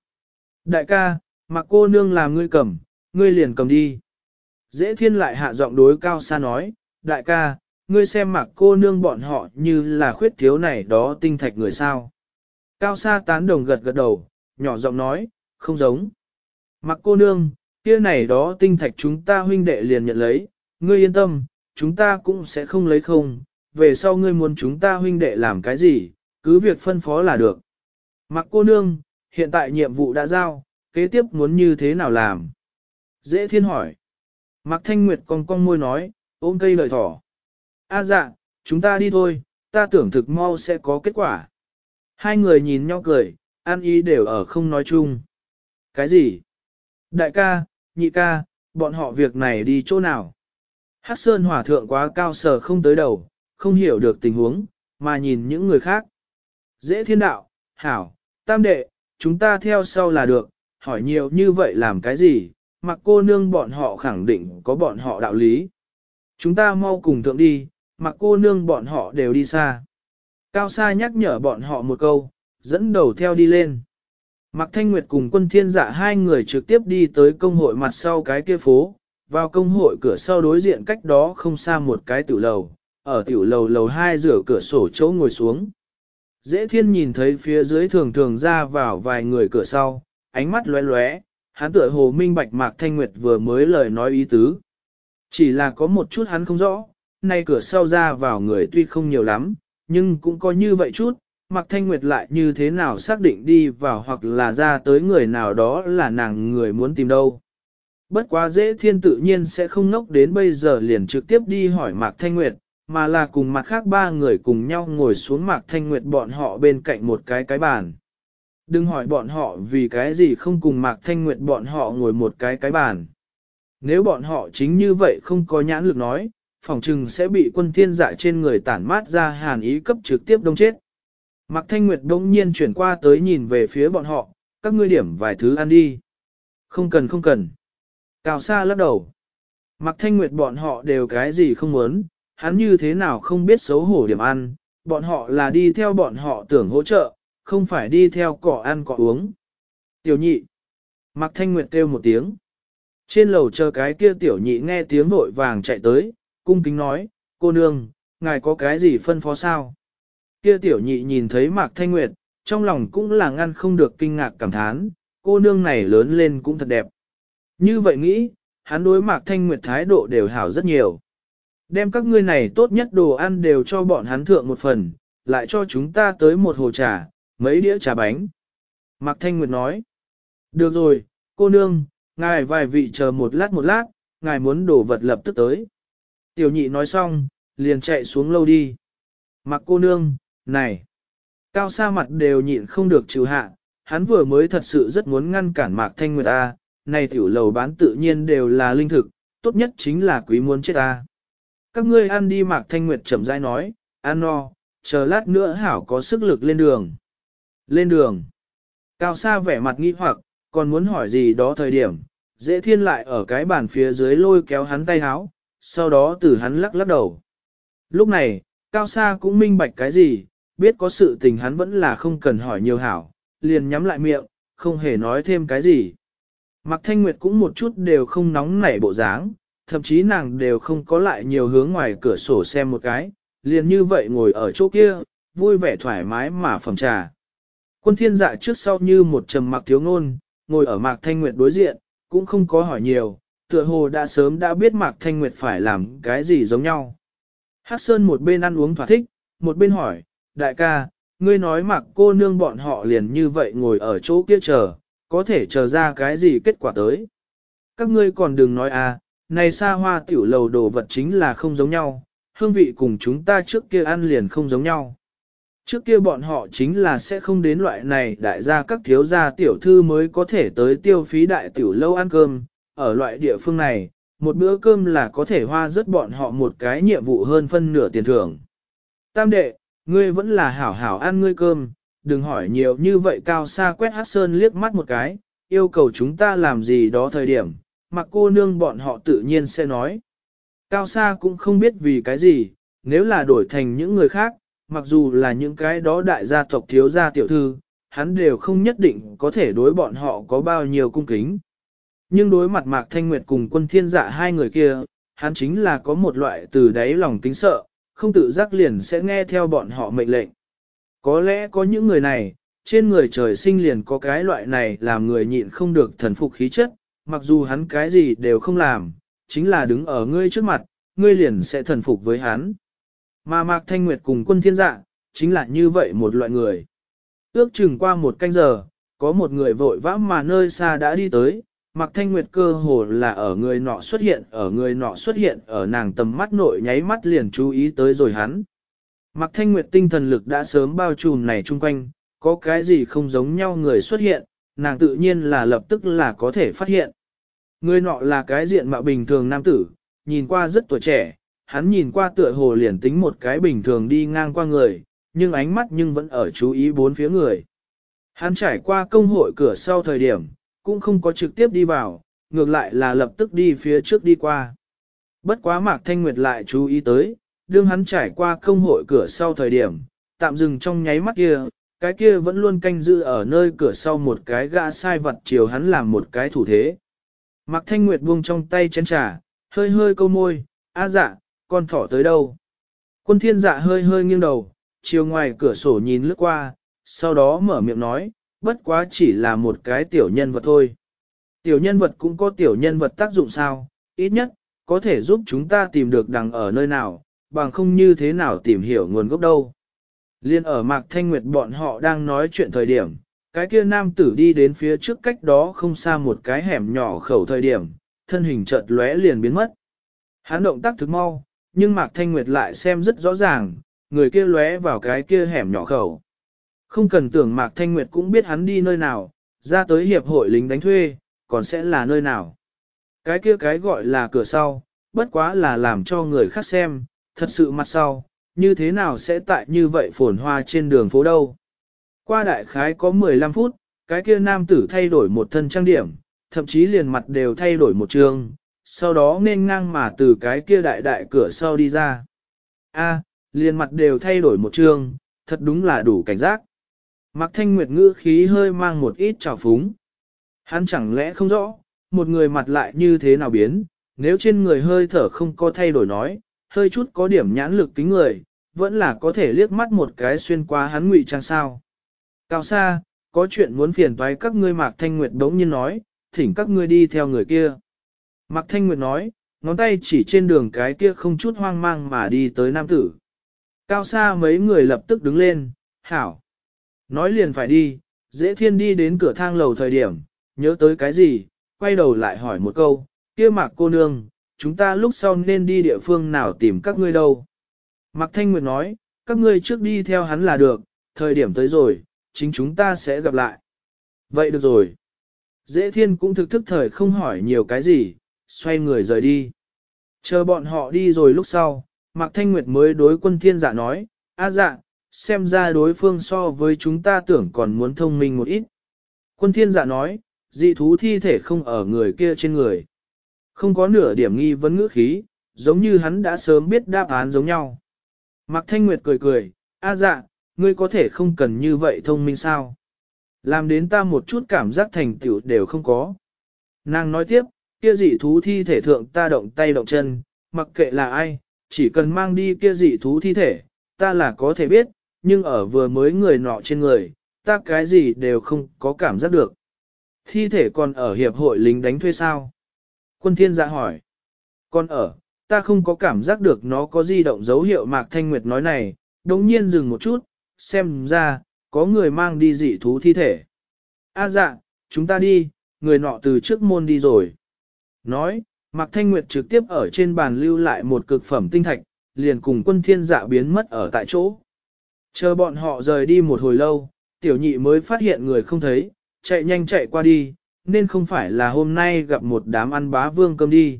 Đại ca, mặc cô nương làm ngươi cầm, ngươi liền cầm đi. Dễ thiên lại hạ giọng đối Cao Sa nói, đại ca, ngươi xem mặc cô nương bọn họ như là khuyết thiếu này đó tinh thạch người sao. Cao Sa tán đồng gật gật đầu, nhỏ giọng nói, không giống. Mặc cô nương, kia này đó tinh thạch chúng ta huynh đệ liền nhận lấy, ngươi yên tâm, chúng ta cũng sẽ không lấy không, về sau ngươi muốn chúng ta huynh đệ làm cái gì, cứ việc phân phó là được. Mặc cô nương, hiện tại nhiệm vụ đã giao, kế tiếp muốn như thế nào làm? Dễ thiên hỏi. Mặc thanh nguyệt con con môi nói, ôm cây lợi thỏ. A dạ, chúng ta đi thôi, ta tưởng thực mau sẽ có kết quả. Hai người nhìn nhau cười, an ý đều ở không nói chung. Cái gì? Đại ca, nhị ca, bọn họ việc này đi chỗ nào? Hắc Sơn hỏa thượng quá cao sở không tới đầu, không hiểu được tình huống, mà nhìn những người khác. Dễ thiên đạo, hảo, tam đệ, chúng ta theo sau là được, hỏi nhiều như vậy làm cái gì, mặc cô nương bọn họ khẳng định có bọn họ đạo lý. Chúng ta mau cùng thượng đi, mặc cô nương bọn họ đều đi xa. Cao Sa nhắc nhở bọn họ một câu, dẫn đầu theo đi lên. Mạc Thanh Nguyệt cùng quân thiên dạ hai người trực tiếp đi tới công hội mặt sau cái kia phố, vào công hội cửa sau đối diện cách đó không xa một cái tiểu lầu, ở tiểu lầu lầu hai rửa cửa sổ chỗ ngồi xuống. Dễ thiên nhìn thấy phía dưới thường thường ra vào vài người cửa sau, ánh mắt lóe lóe, hắn tựa hồ minh bạch Mạc Thanh Nguyệt vừa mới lời nói ý tứ. Chỉ là có một chút hắn không rõ, nay cửa sau ra vào người tuy không nhiều lắm, nhưng cũng có như vậy chút, Mạc Thanh Nguyệt lại như thế nào xác định đi vào hoặc là ra tới người nào đó là nàng người muốn tìm đâu. Bất quá dễ thiên tự nhiên sẽ không ngốc đến bây giờ liền trực tiếp đi hỏi Mạc Thanh Nguyệt, mà là cùng mặt khác ba người cùng nhau ngồi xuống Mạc Thanh Nguyệt bọn họ bên cạnh một cái cái bàn. Đừng hỏi bọn họ vì cái gì không cùng Mạc Thanh Nguyệt bọn họ ngồi một cái cái bàn. Nếu bọn họ chính như vậy không có nhãn lực nói, phòng trừng sẽ bị quân thiên dạ trên người tản mát ra hàn ý cấp trực tiếp đông chết. Mạc Thanh Nguyệt đông nhiên chuyển qua tới nhìn về phía bọn họ, các ngươi điểm vài thứ ăn đi. Không cần không cần. Cao xa lắc đầu. Mạc Thanh Nguyệt bọn họ đều cái gì không muốn, hắn như thế nào không biết xấu hổ điểm ăn, bọn họ là đi theo bọn họ tưởng hỗ trợ, không phải đi theo cỏ ăn cỏ uống. Tiểu nhị. Mạc Thanh Nguyệt kêu một tiếng. Trên lầu chờ cái kia tiểu nhị nghe tiếng vội vàng chạy tới, cung kính nói, cô nương, ngài có cái gì phân phó sao? Kia tiểu nhị nhìn thấy Mạc Thanh Nguyệt, trong lòng cũng là ngăn không được kinh ngạc cảm thán, cô nương này lớn lên cũng thật đẹp. Như vậy nghĩ, hắn đối Mạc Thanh Nguyệt thái độ đều hảo rất nhiều. Đem các ngươi này tốt nhất đồ ăn đều cho bọn hắn thượng một phần, lại cho chúng ta tới một hồ trà, mấy đĩa trà bánh. Mạc Thanh Nguyệt nói, được rồi, cô nương, ngài vài vị chờ một lát một lát, ngài muốn đổ vật lập tức tới. Tiểu nhị nói xong, liền chạy xuống lâu đi. Mặc cô nương, này, cao sa mặt đều nhịn không được trừ hạ, hắn vừa mới thật sự rất muốn ngăn cản Mạc Thanh Nguyệt A, này tiểu lầu bán tự nhiên đều là linh thực, tốt nhất chính là quý muốn chết A. Các ngươi ăn đi Mạc Thanh Nguyệt chậm rãi nói, ăn no, chờ lát nữa hảo có sức lực lên đường. Lên đường. Cao sa vẻ mặt nghi hoặc, còn muốn hỏi gì đó thời điểm, dễ thiên lại ở cái bàn phía dưới lôi kéo hắn tay háo, sau đó từ hắn lắc lắc đầu. Lúc này, Cao Sa cũng minh bạch cái gì, biết có sự tình hắn vẫn là không cần hỏi nhiều hảo, liền nhắm lại miệng, không hề nói thêm cái gì. Mạc Thanh Nguyệt cũng một chút đều không nóng nảy bộ dáng, thậm chí nàng đều không có lại nhiều hướng ngoài cửa sổ xem một cái, liền như vậy ngồi ở chỗ kia, vui vẻ thoải mái mà phẩm trà. Quân thiên dạ trước sau như một trầm mặc thiếu ngôn, ngồi ở Mạc Thanh Nguyệt đối diện, cũng không có hỏi nhiều, tựa hồ đã sớm đã biết Mạc Thanh Nguyệt phải làm cái gì giống nhau. Hắc Sơn một bên ăn uống thỏa thích, một bên hỏi, đại ca, ngươi nói mặc cô nương bọn họ liền như vậy ngồi ở chỗ kia chờ, có thể chờ ra cái gì kết quả tới. Các ngươi còn đừng nói à, này xa hoa tiểu lầu đồ vật chính là không giống nhau, hương vị cùng chúng ta trước kia ăn liền không giống nhau. Trước kia bọn họ chính là sẽ không đến loại này đại gia các thiếu gia tiểu thư mới có thể tới tiêu phí đại tiểu lâu ăn cơm, ở loại địa phương này, một bữa cơm là có thể hoa rất bọn họ một cái nhiệm vụ hơn phân nửa tiền thưởng. Tam đệ, ngươi vẫn là hảo hảo ăn ngươi cơm, đừng hỏi nhiều như vậy cao xa quét hát sơn liếc mắt một cái, yêu cầu chúng ta làm gì đó thời điểm, mặc cô nương bọn họ tự nhiên sẽ nói. Cao xa cũng không biết vì cái gì, nếu là đổi thành những người khác, mặc dù là những cái đó đại gia tộc thiếu gia tiểu thư, hắn đều không nhất định có thể đối bọn họ có bao nhiêu cung kính. Nhưng đối mặt Mạc Thanh Nguyệt cùng quân thiên dạ hai người kia, hắn chính là có một loại từ đáy lòng kính sợ, không tự giác liền sẽ nghe theo bọn họ mệnh lệnh. Có lẽ có những người này, trên người trời sinh liền có cái loại này làm người nhịn không được thần phục khí chất, mặc dù hắn cái gì đều không làm, chính là đứng ở ngươi trước mặt, ngươi liền sẽ thần phục với hắn. Mà Mạc Thanh Nguyệt cùng quân thiên dạ, chính là như vậy một loại người. Ước chừng qua một canh giờ, có một người vội vã mà nơi xa đã đi tới, Mạc Thanh Nguyệt cơ hồ là ở người nọ xuất hiện, ở người nọ xuất hiện, ở nàng tầm mắt nội nháy mắt liền chú ý tới rồi hắn. Mạc Thanh Nguyệt tinh thần lực đã sớm bao trùm này chung quanh, có cái gì không giống nhau người xuất hiện, nàng tự nhiên là lập tức là có thể phát hiện. Người nọ là cái diện mạo bình thường nam tử, nhìn qua rất tuổi trẻ, hắn nhìn qua tựa hồ liền tính một cái bình thường đi ngang qua người, nhưng ánh mắt nhưng vẫn ở chú ý bốn phía người. Hắn trải qua công hội cửa sau thời điểm, cũng không có trực tiếp đi vào, ngược lại là lập tức đi phía trước đi qua. Bất quá Mạc Thanh Nguyệt lại chú ý tới, đương hắn trải qua công hội cửa sau thời điểm, tạm dừng trong nháy mắt kia, cái kia vẫn luôn canh giữ ở nơi cửa sau một cái gã sai vật chiều hắn làm một cái thủ thế. Mạc Thanh Nguyệt buông trong tay chén trà, hơi hơi câu môi, a dạ, con thỏ tới đâu? Quân thiên dạ hơi hơi nghiêng đầu, chiều ngoài cửa sổ nhìn lướt qua, sau đó mở miệng nói, bất quá chỉ là một cái tiểu nhân vật thôi. Tiểu nhân vật cũng có tiểu nhân vật tác dụng sao, ít nhất, có thể giúp chúng ta tìm được đằng ở nơi nào, bằng không như thế nào tìm hiểu nguồn gốc đâu. Liên ở Mạc Thanh Nguyệt bọn họ đang nói chuyện thời điểm, cái kia nam tử đi đến phía trước cách đó không xa một cái hẻm nhỏ khẩu thời điểm, thân hình chợt lóe liền biến mất. Hắn động tác thực mau, nhưng Mạc Thanh Nguyệt lại xem rất rõ ràng, người kia lóe vào cái kia hẻm nhỏ khẩu. Không cần tưởng Mạc Thanh Nguyệt cũng biết hắn đi nơi nào, ra tới hiệp hội lính đánh thuê, còn sẽ là nơi nào. Cái kia cái gọi là cửa sau, bất quá là làm cho người khác xem, thật sự mặt sau, như thế nào sẽ tại như vậy phồn hoa trên đường phố đâu. Qua đại khái có 15 phút, cái kia nam tử thay đổi một thân trang điểm, thậm chí liền mặt đều thay đổi một trường, sau đó nên ngang mà từ cái kia đại đại cửa sau đi ra. A, liền mặt đều thay đổi một trường, thật đúng là đủ cảnh giác. Mạc Thanh Nguyệt ngữ khí hơi mang một ít trào phúng. Hắn chẳng lẽ không rõ, một người mặt lại như thế nào biến, nếu trên người hơi thở không có thay đổi nói, hơi chút có điểm nhãn lực kính người, vẫn là có thể liếc mắt một cái xuyên qua hắn ngụy trang sao. Cao xa, có chuyện muốn phiền toái các ngươi Mạc Thanh Nguyệt đống nhiên nói, thỉnh các ngươi đi theo người kia. Mạc Thanh Nguyệt nói, ngón tay chỉ trên đường cái kia không chút hoang mang mà đi tới nam tử. Cao xa mấy người lập tức đứng lên, hảo. Nói liền phải đi, dễ thiên đi đến cửa thang lầu thời điểm, nhớ tới cái gì, quay đầu lại hỏi một câu, kia Mạc cô nương, chúng ta lúc sau nên đi địa phương nào tìm các ngươi đâu. Mạc Thanh Nguyệt nói, các ngươi trước đi theo hắn là được, thời điểm tới rồi, chính chúng ta sẽ gặp lại. Vậy được rồi. Dễ thiên cũng thực thức thời không hỏi nhiều cái gì, xoay người rời đi. Chờ bọn họ đi rồi lúc sau, Mạc Thanh Nguyệt mới đối quân thiên dạ nói, a dạ, xem ra đối phương so với chúng ta tưởng còn muốn thông minh một ít. Quân thiên dạ nói, dị thú thi thể không ở người kia trên người. Không có nửa điểm nghi vấn ngữ khí, giống như hắn đã sớm biết đáp án giống nhau. Mạc Thanh Nguyệt cười cười, a dạ, ngươi có thể không cần như vậy thông minh sao? Làm đến ta một chút cảm giác thành tựu đều không có. Nàng nói tiếp, kia dị thú thi thể thượng ta động tay động chân, mặc kệ là ai, chỉ cần mang đi kia dị thú thi thể, ta là có thể biết, nhưng ở vừa mới người nọ trên người, ta cái gì đều không có cảm giác được. Thi thể còn ở hiệp hội lính đánh thuê sao? Quân thiên dạ hỏi. Còn ở, ta không có cảm giác được nó có di động dấu hiệu Mạc Thanh Nguyệt nói này, đống nhiên dừng một chút, xem ra, có người mang đi dị thú thi thể. A dạ, chúng ta đi, người nọ từ trước môn đi rồi. Nói, Mạc Thanh Nguyệt trực tiếp ở trên bàn lưu lại một cực phẩm tinh thạch, liền cùng quân thiên dạ biến mất ở tại chỗ. Chờ bọn họ rời đi một hồi lâu, tiểu nhị mới phát hiện người không thấy, chạy nhanh chạy qua đi, nên không phải là hôm nay gặp một đám ăn bá vương cơm đi.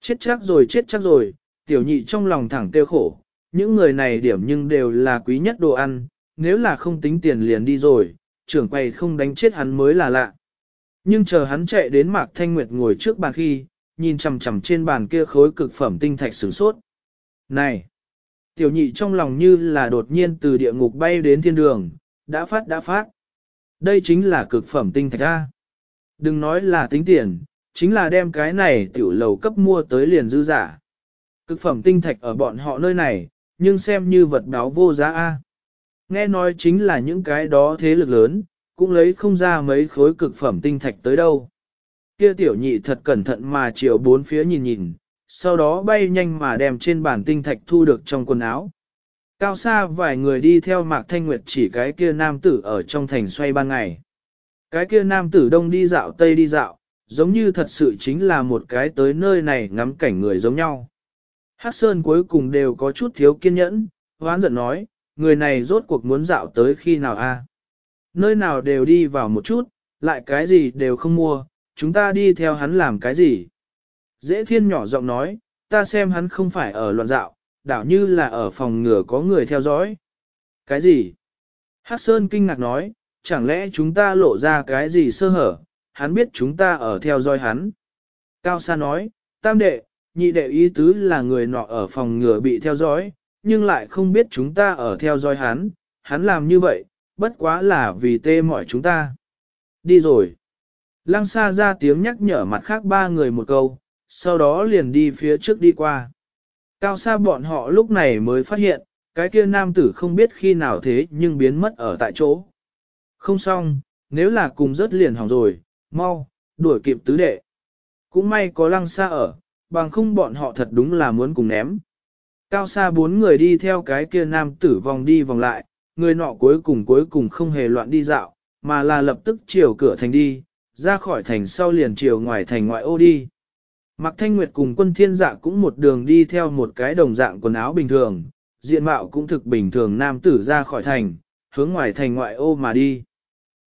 Chết chắc rồi chết chắc rồi, tiểu nhị trong lòng thẳng tiêu khổ, những người này điểm nhưng đều là quý nhất đồ ăn, nếu là không tính tiền liền đi rồi, trưởng quầy không đánh chết hắn mới là lạ. Nhưng chờ hắn chạy đến Mạc Thanh Nguyệt ngồi trước bàn khi, nhìn chằm chằm trên bàn kia khối cực phẩm tinh thạch sửng sốt. Này! Tiểu nhị trong lòng như là đột nhiên từ địa ngục bay đến thiên đường, đã phát đã phát. Đây chính là cực phẩm tinh thạch A. Đừng nói là tính tiền, chính là đem cái này tiểu lầu cấp mua tới liền dư giả. Cực phẩm tinh thạch ở bọn họ nơi này, nhưng xem như vật báo vô giá A. Nghe nói chính là những cái đó thế lực lớn, cũng lấy không ra mấy khối cực phẩm tinh thạch tới đâu. Kia tiểu nhị thật cẩn thận mà chiều bốn phía nhìn nhìn, sau đó bay nhanh mà đem trên bàn tinh thạch thu được trong quần áo. Cao xa vài người đi theo Mạc Thanh Nguyệt chỉ cái kia nam tử ở trong thành xoay ban ngày. Cái kia nam tử đông đi dạo tây đi dạo, giống như thật sự chính là một cái tới nơi này ngắm cảnh người giống nhau. Hát Sơn cuối cùng đều có chút thiếu kiên nhẫn, hoán giận nói, người này rốt cuộc muốn dạo tới khi nào a? Nơi nào đều đi vào một chút, lại cái gì đều không mua, chúng ta đi theo hắn làm cái gì? Dễ thiên nhỏ giọng nói, ta xem hắn không phải ở loạn dạo, đảo như là ở phòng ngừa có người theo dõi. Cái gì? Hắc Sơn kinh ngạc nói, chẳng lẽ chúng ta lộ ra cái gì sơ hở, hắn biết chúng ta ở theo dõi hắn. Cao Sa nói, tam đệ, nhị đệ ý tứ là người nọ ở phòng ngừa bị theo dõi, nhưng lại không biết chúng ta ở theo dõi hắn, hắn làm như vậy, bất quá là vì tê mỏi chúng ta. Đi rồi. Lăng Sa ra tiếng nhắc nhở mặt khác ba người một câu, sau đó liền đi phía trước đi qua. Cao Sa bọn họ lúc này mới phát hiện, cái kia nam tử không biết khi nào thế nhưng biến mất ở tại chỗ. Không xong, nếu là cùng rất liền hỏng rồi, mau, đuổi kịp tứ đệ. Cũng may có lăng xa ở, bằng không bọn họ thật đúng là muốn cùng ném. Cao xa bốn người đi theo cái kia nam tử vòng đi vòng lại, người nọ cuối cùng cuối cùng không hề loạn đi dạo, mà là lập tức chiều cửa thành đi, ra khỏi thành sau liền chiều ngoài thành ngoại ô đi. Mạc Thanh Nguyệt cùng quân thiên dạ cũng một đường đi theo một cái đồng dạng quần áo bình thường, diện mạo cũng thực bình thường nam tử ra khỏi thành, hướng ngoài thành ngoại ô mà đi.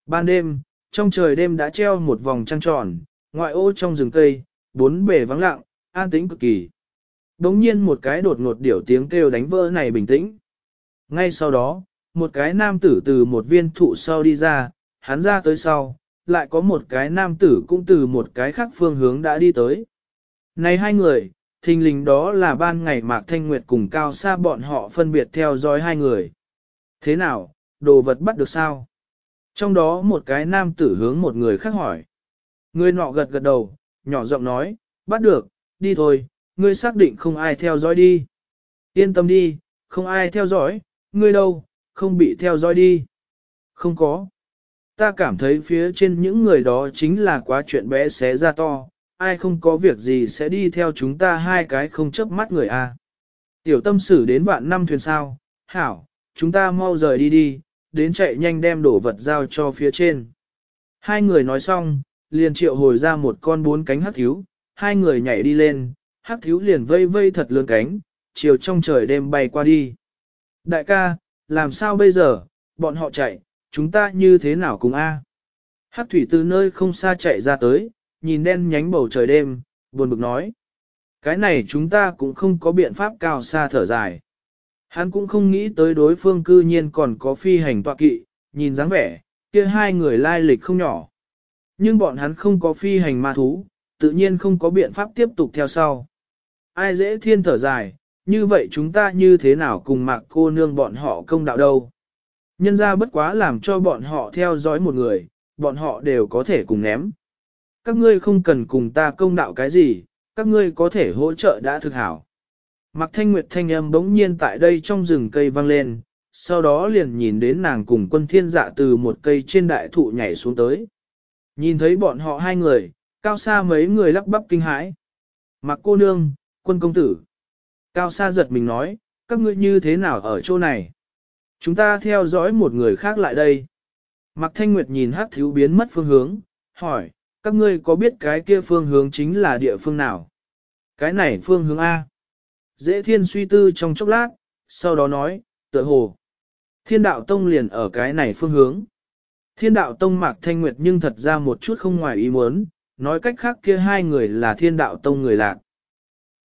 Ban đêm, trong trời đêm đã treo một vòng trăng tròn, ngoại ô trong rừng cây, bốn bề vắng lặng, an tĩnh cực kỳ. Đống nhiên một cái đột ngột điểu tiếng kêu đánh vỡ này bình tĩnh. Ngay sau đó, một cái nam tử từ một viên thụ sau đi ra, hắn ra tới sau, lại có một cái nam tử cũng từ một cái khác phương hướng đã đi tới. Này hai người, thình lình đó là ban ngày Mạc Thanh Nguyệt cùng Cao Sa bọn họ phân biệt theo dõi hai người. Thế nào, đồ vật bắt được sao? Trong đó một cái nam tử hướng một người khác hỏi. Người nọ gật gật đầu, nhỏ giọng nói, bắt được, đi thôi, ngươi xác định không ai theo dõi đi. Yên tâm đi, không ai theo dõi, ngươi đâu, không bị theo dõi đi. Không có. Ta cảm thấy phía trên những người đó chính là quá chuyện bé xé ra to, ai không có việc gì sẽ đi theo chúng ta hai cái không chấp mắt người a. Tiểu tâm sử đến vạn năm thuyền sao, hảo, chúng ta mau rời đi đi, đến chạy nhanh đem đổ vật giao cho phía trên. Hai người nói xong, liền triệu hồi ra một con bốn cánh hắc thiếu, hai người nhảy đi lên, hắc thiếu liền vây vây thật lớn cánh, chiều trong trời đêm bay qua đi. Đại ca, làm sao bây giờ, bọn họ chạy, chúng ta như thế nào cùng a? Hắc thủy từ nơi không xa chạy ra tới, nhìn đen nhánh bầu trời đêm, buồn bực nói. Cái này chúng ta cũng không có biện pháp cao xa thở dài. Hắn cũng không nghĩ tới đối phương cư nhiên còn có phi hành tọa kỵ, nhìn dáng vẻ, kia hai người lai lịch không nhỏ. Nhưng bọn hắn không có phi hành ma thú, tự nhiên không có biện pháp tiếp tục theo sau. Ai dễ thiên thở dài, như vậy chúng ta như thế nào cùng mạc cô nương bọn họ công đạo đâu. Nhân ra bất quá làm cho bọn họ theo dõi một người, bọn họ đều có thể cùng ném. Các ngươi không cần cùng ta công đạo cái gì, các ngươi có thể hỗ trợ đã thực hảo. Mạc Thanh Nguyệt thanh âm bỗng nhiên tại đây trong rừng cây vang lên, sau đó liền nhìn đến nàng cùng quân thiên dạ từ một cây trên đại thụ nhảy xuống tới. Nhìn thấy bọn họ hai người, cao xa mấy người lắp bắp kinh hãi. Mạc cô nương, quân công tử. Cao xa giật mình nói, các ngươi như thế nào ở chỗ này? Chúng ta theo dõi một người khác lại đây. Mạc Thanh Nguyệt nhìn hát thiếu biến mất phương hướng, hỏi, các ngươi có biết cái kia phương hướng chính là địa phương nào? Cái này phương hướng A. Dễ thiên suy tư trong chốc lát, sau đó nói, tựa hồ. Thiên đạo tông liền ở cái này phương hướng. Thiên đạo tông mạc thanh nguyệt nhưng thật ra một chút không ngoài ý muốn, nói cách khác kia hai người là thiên đạo tông người lạc.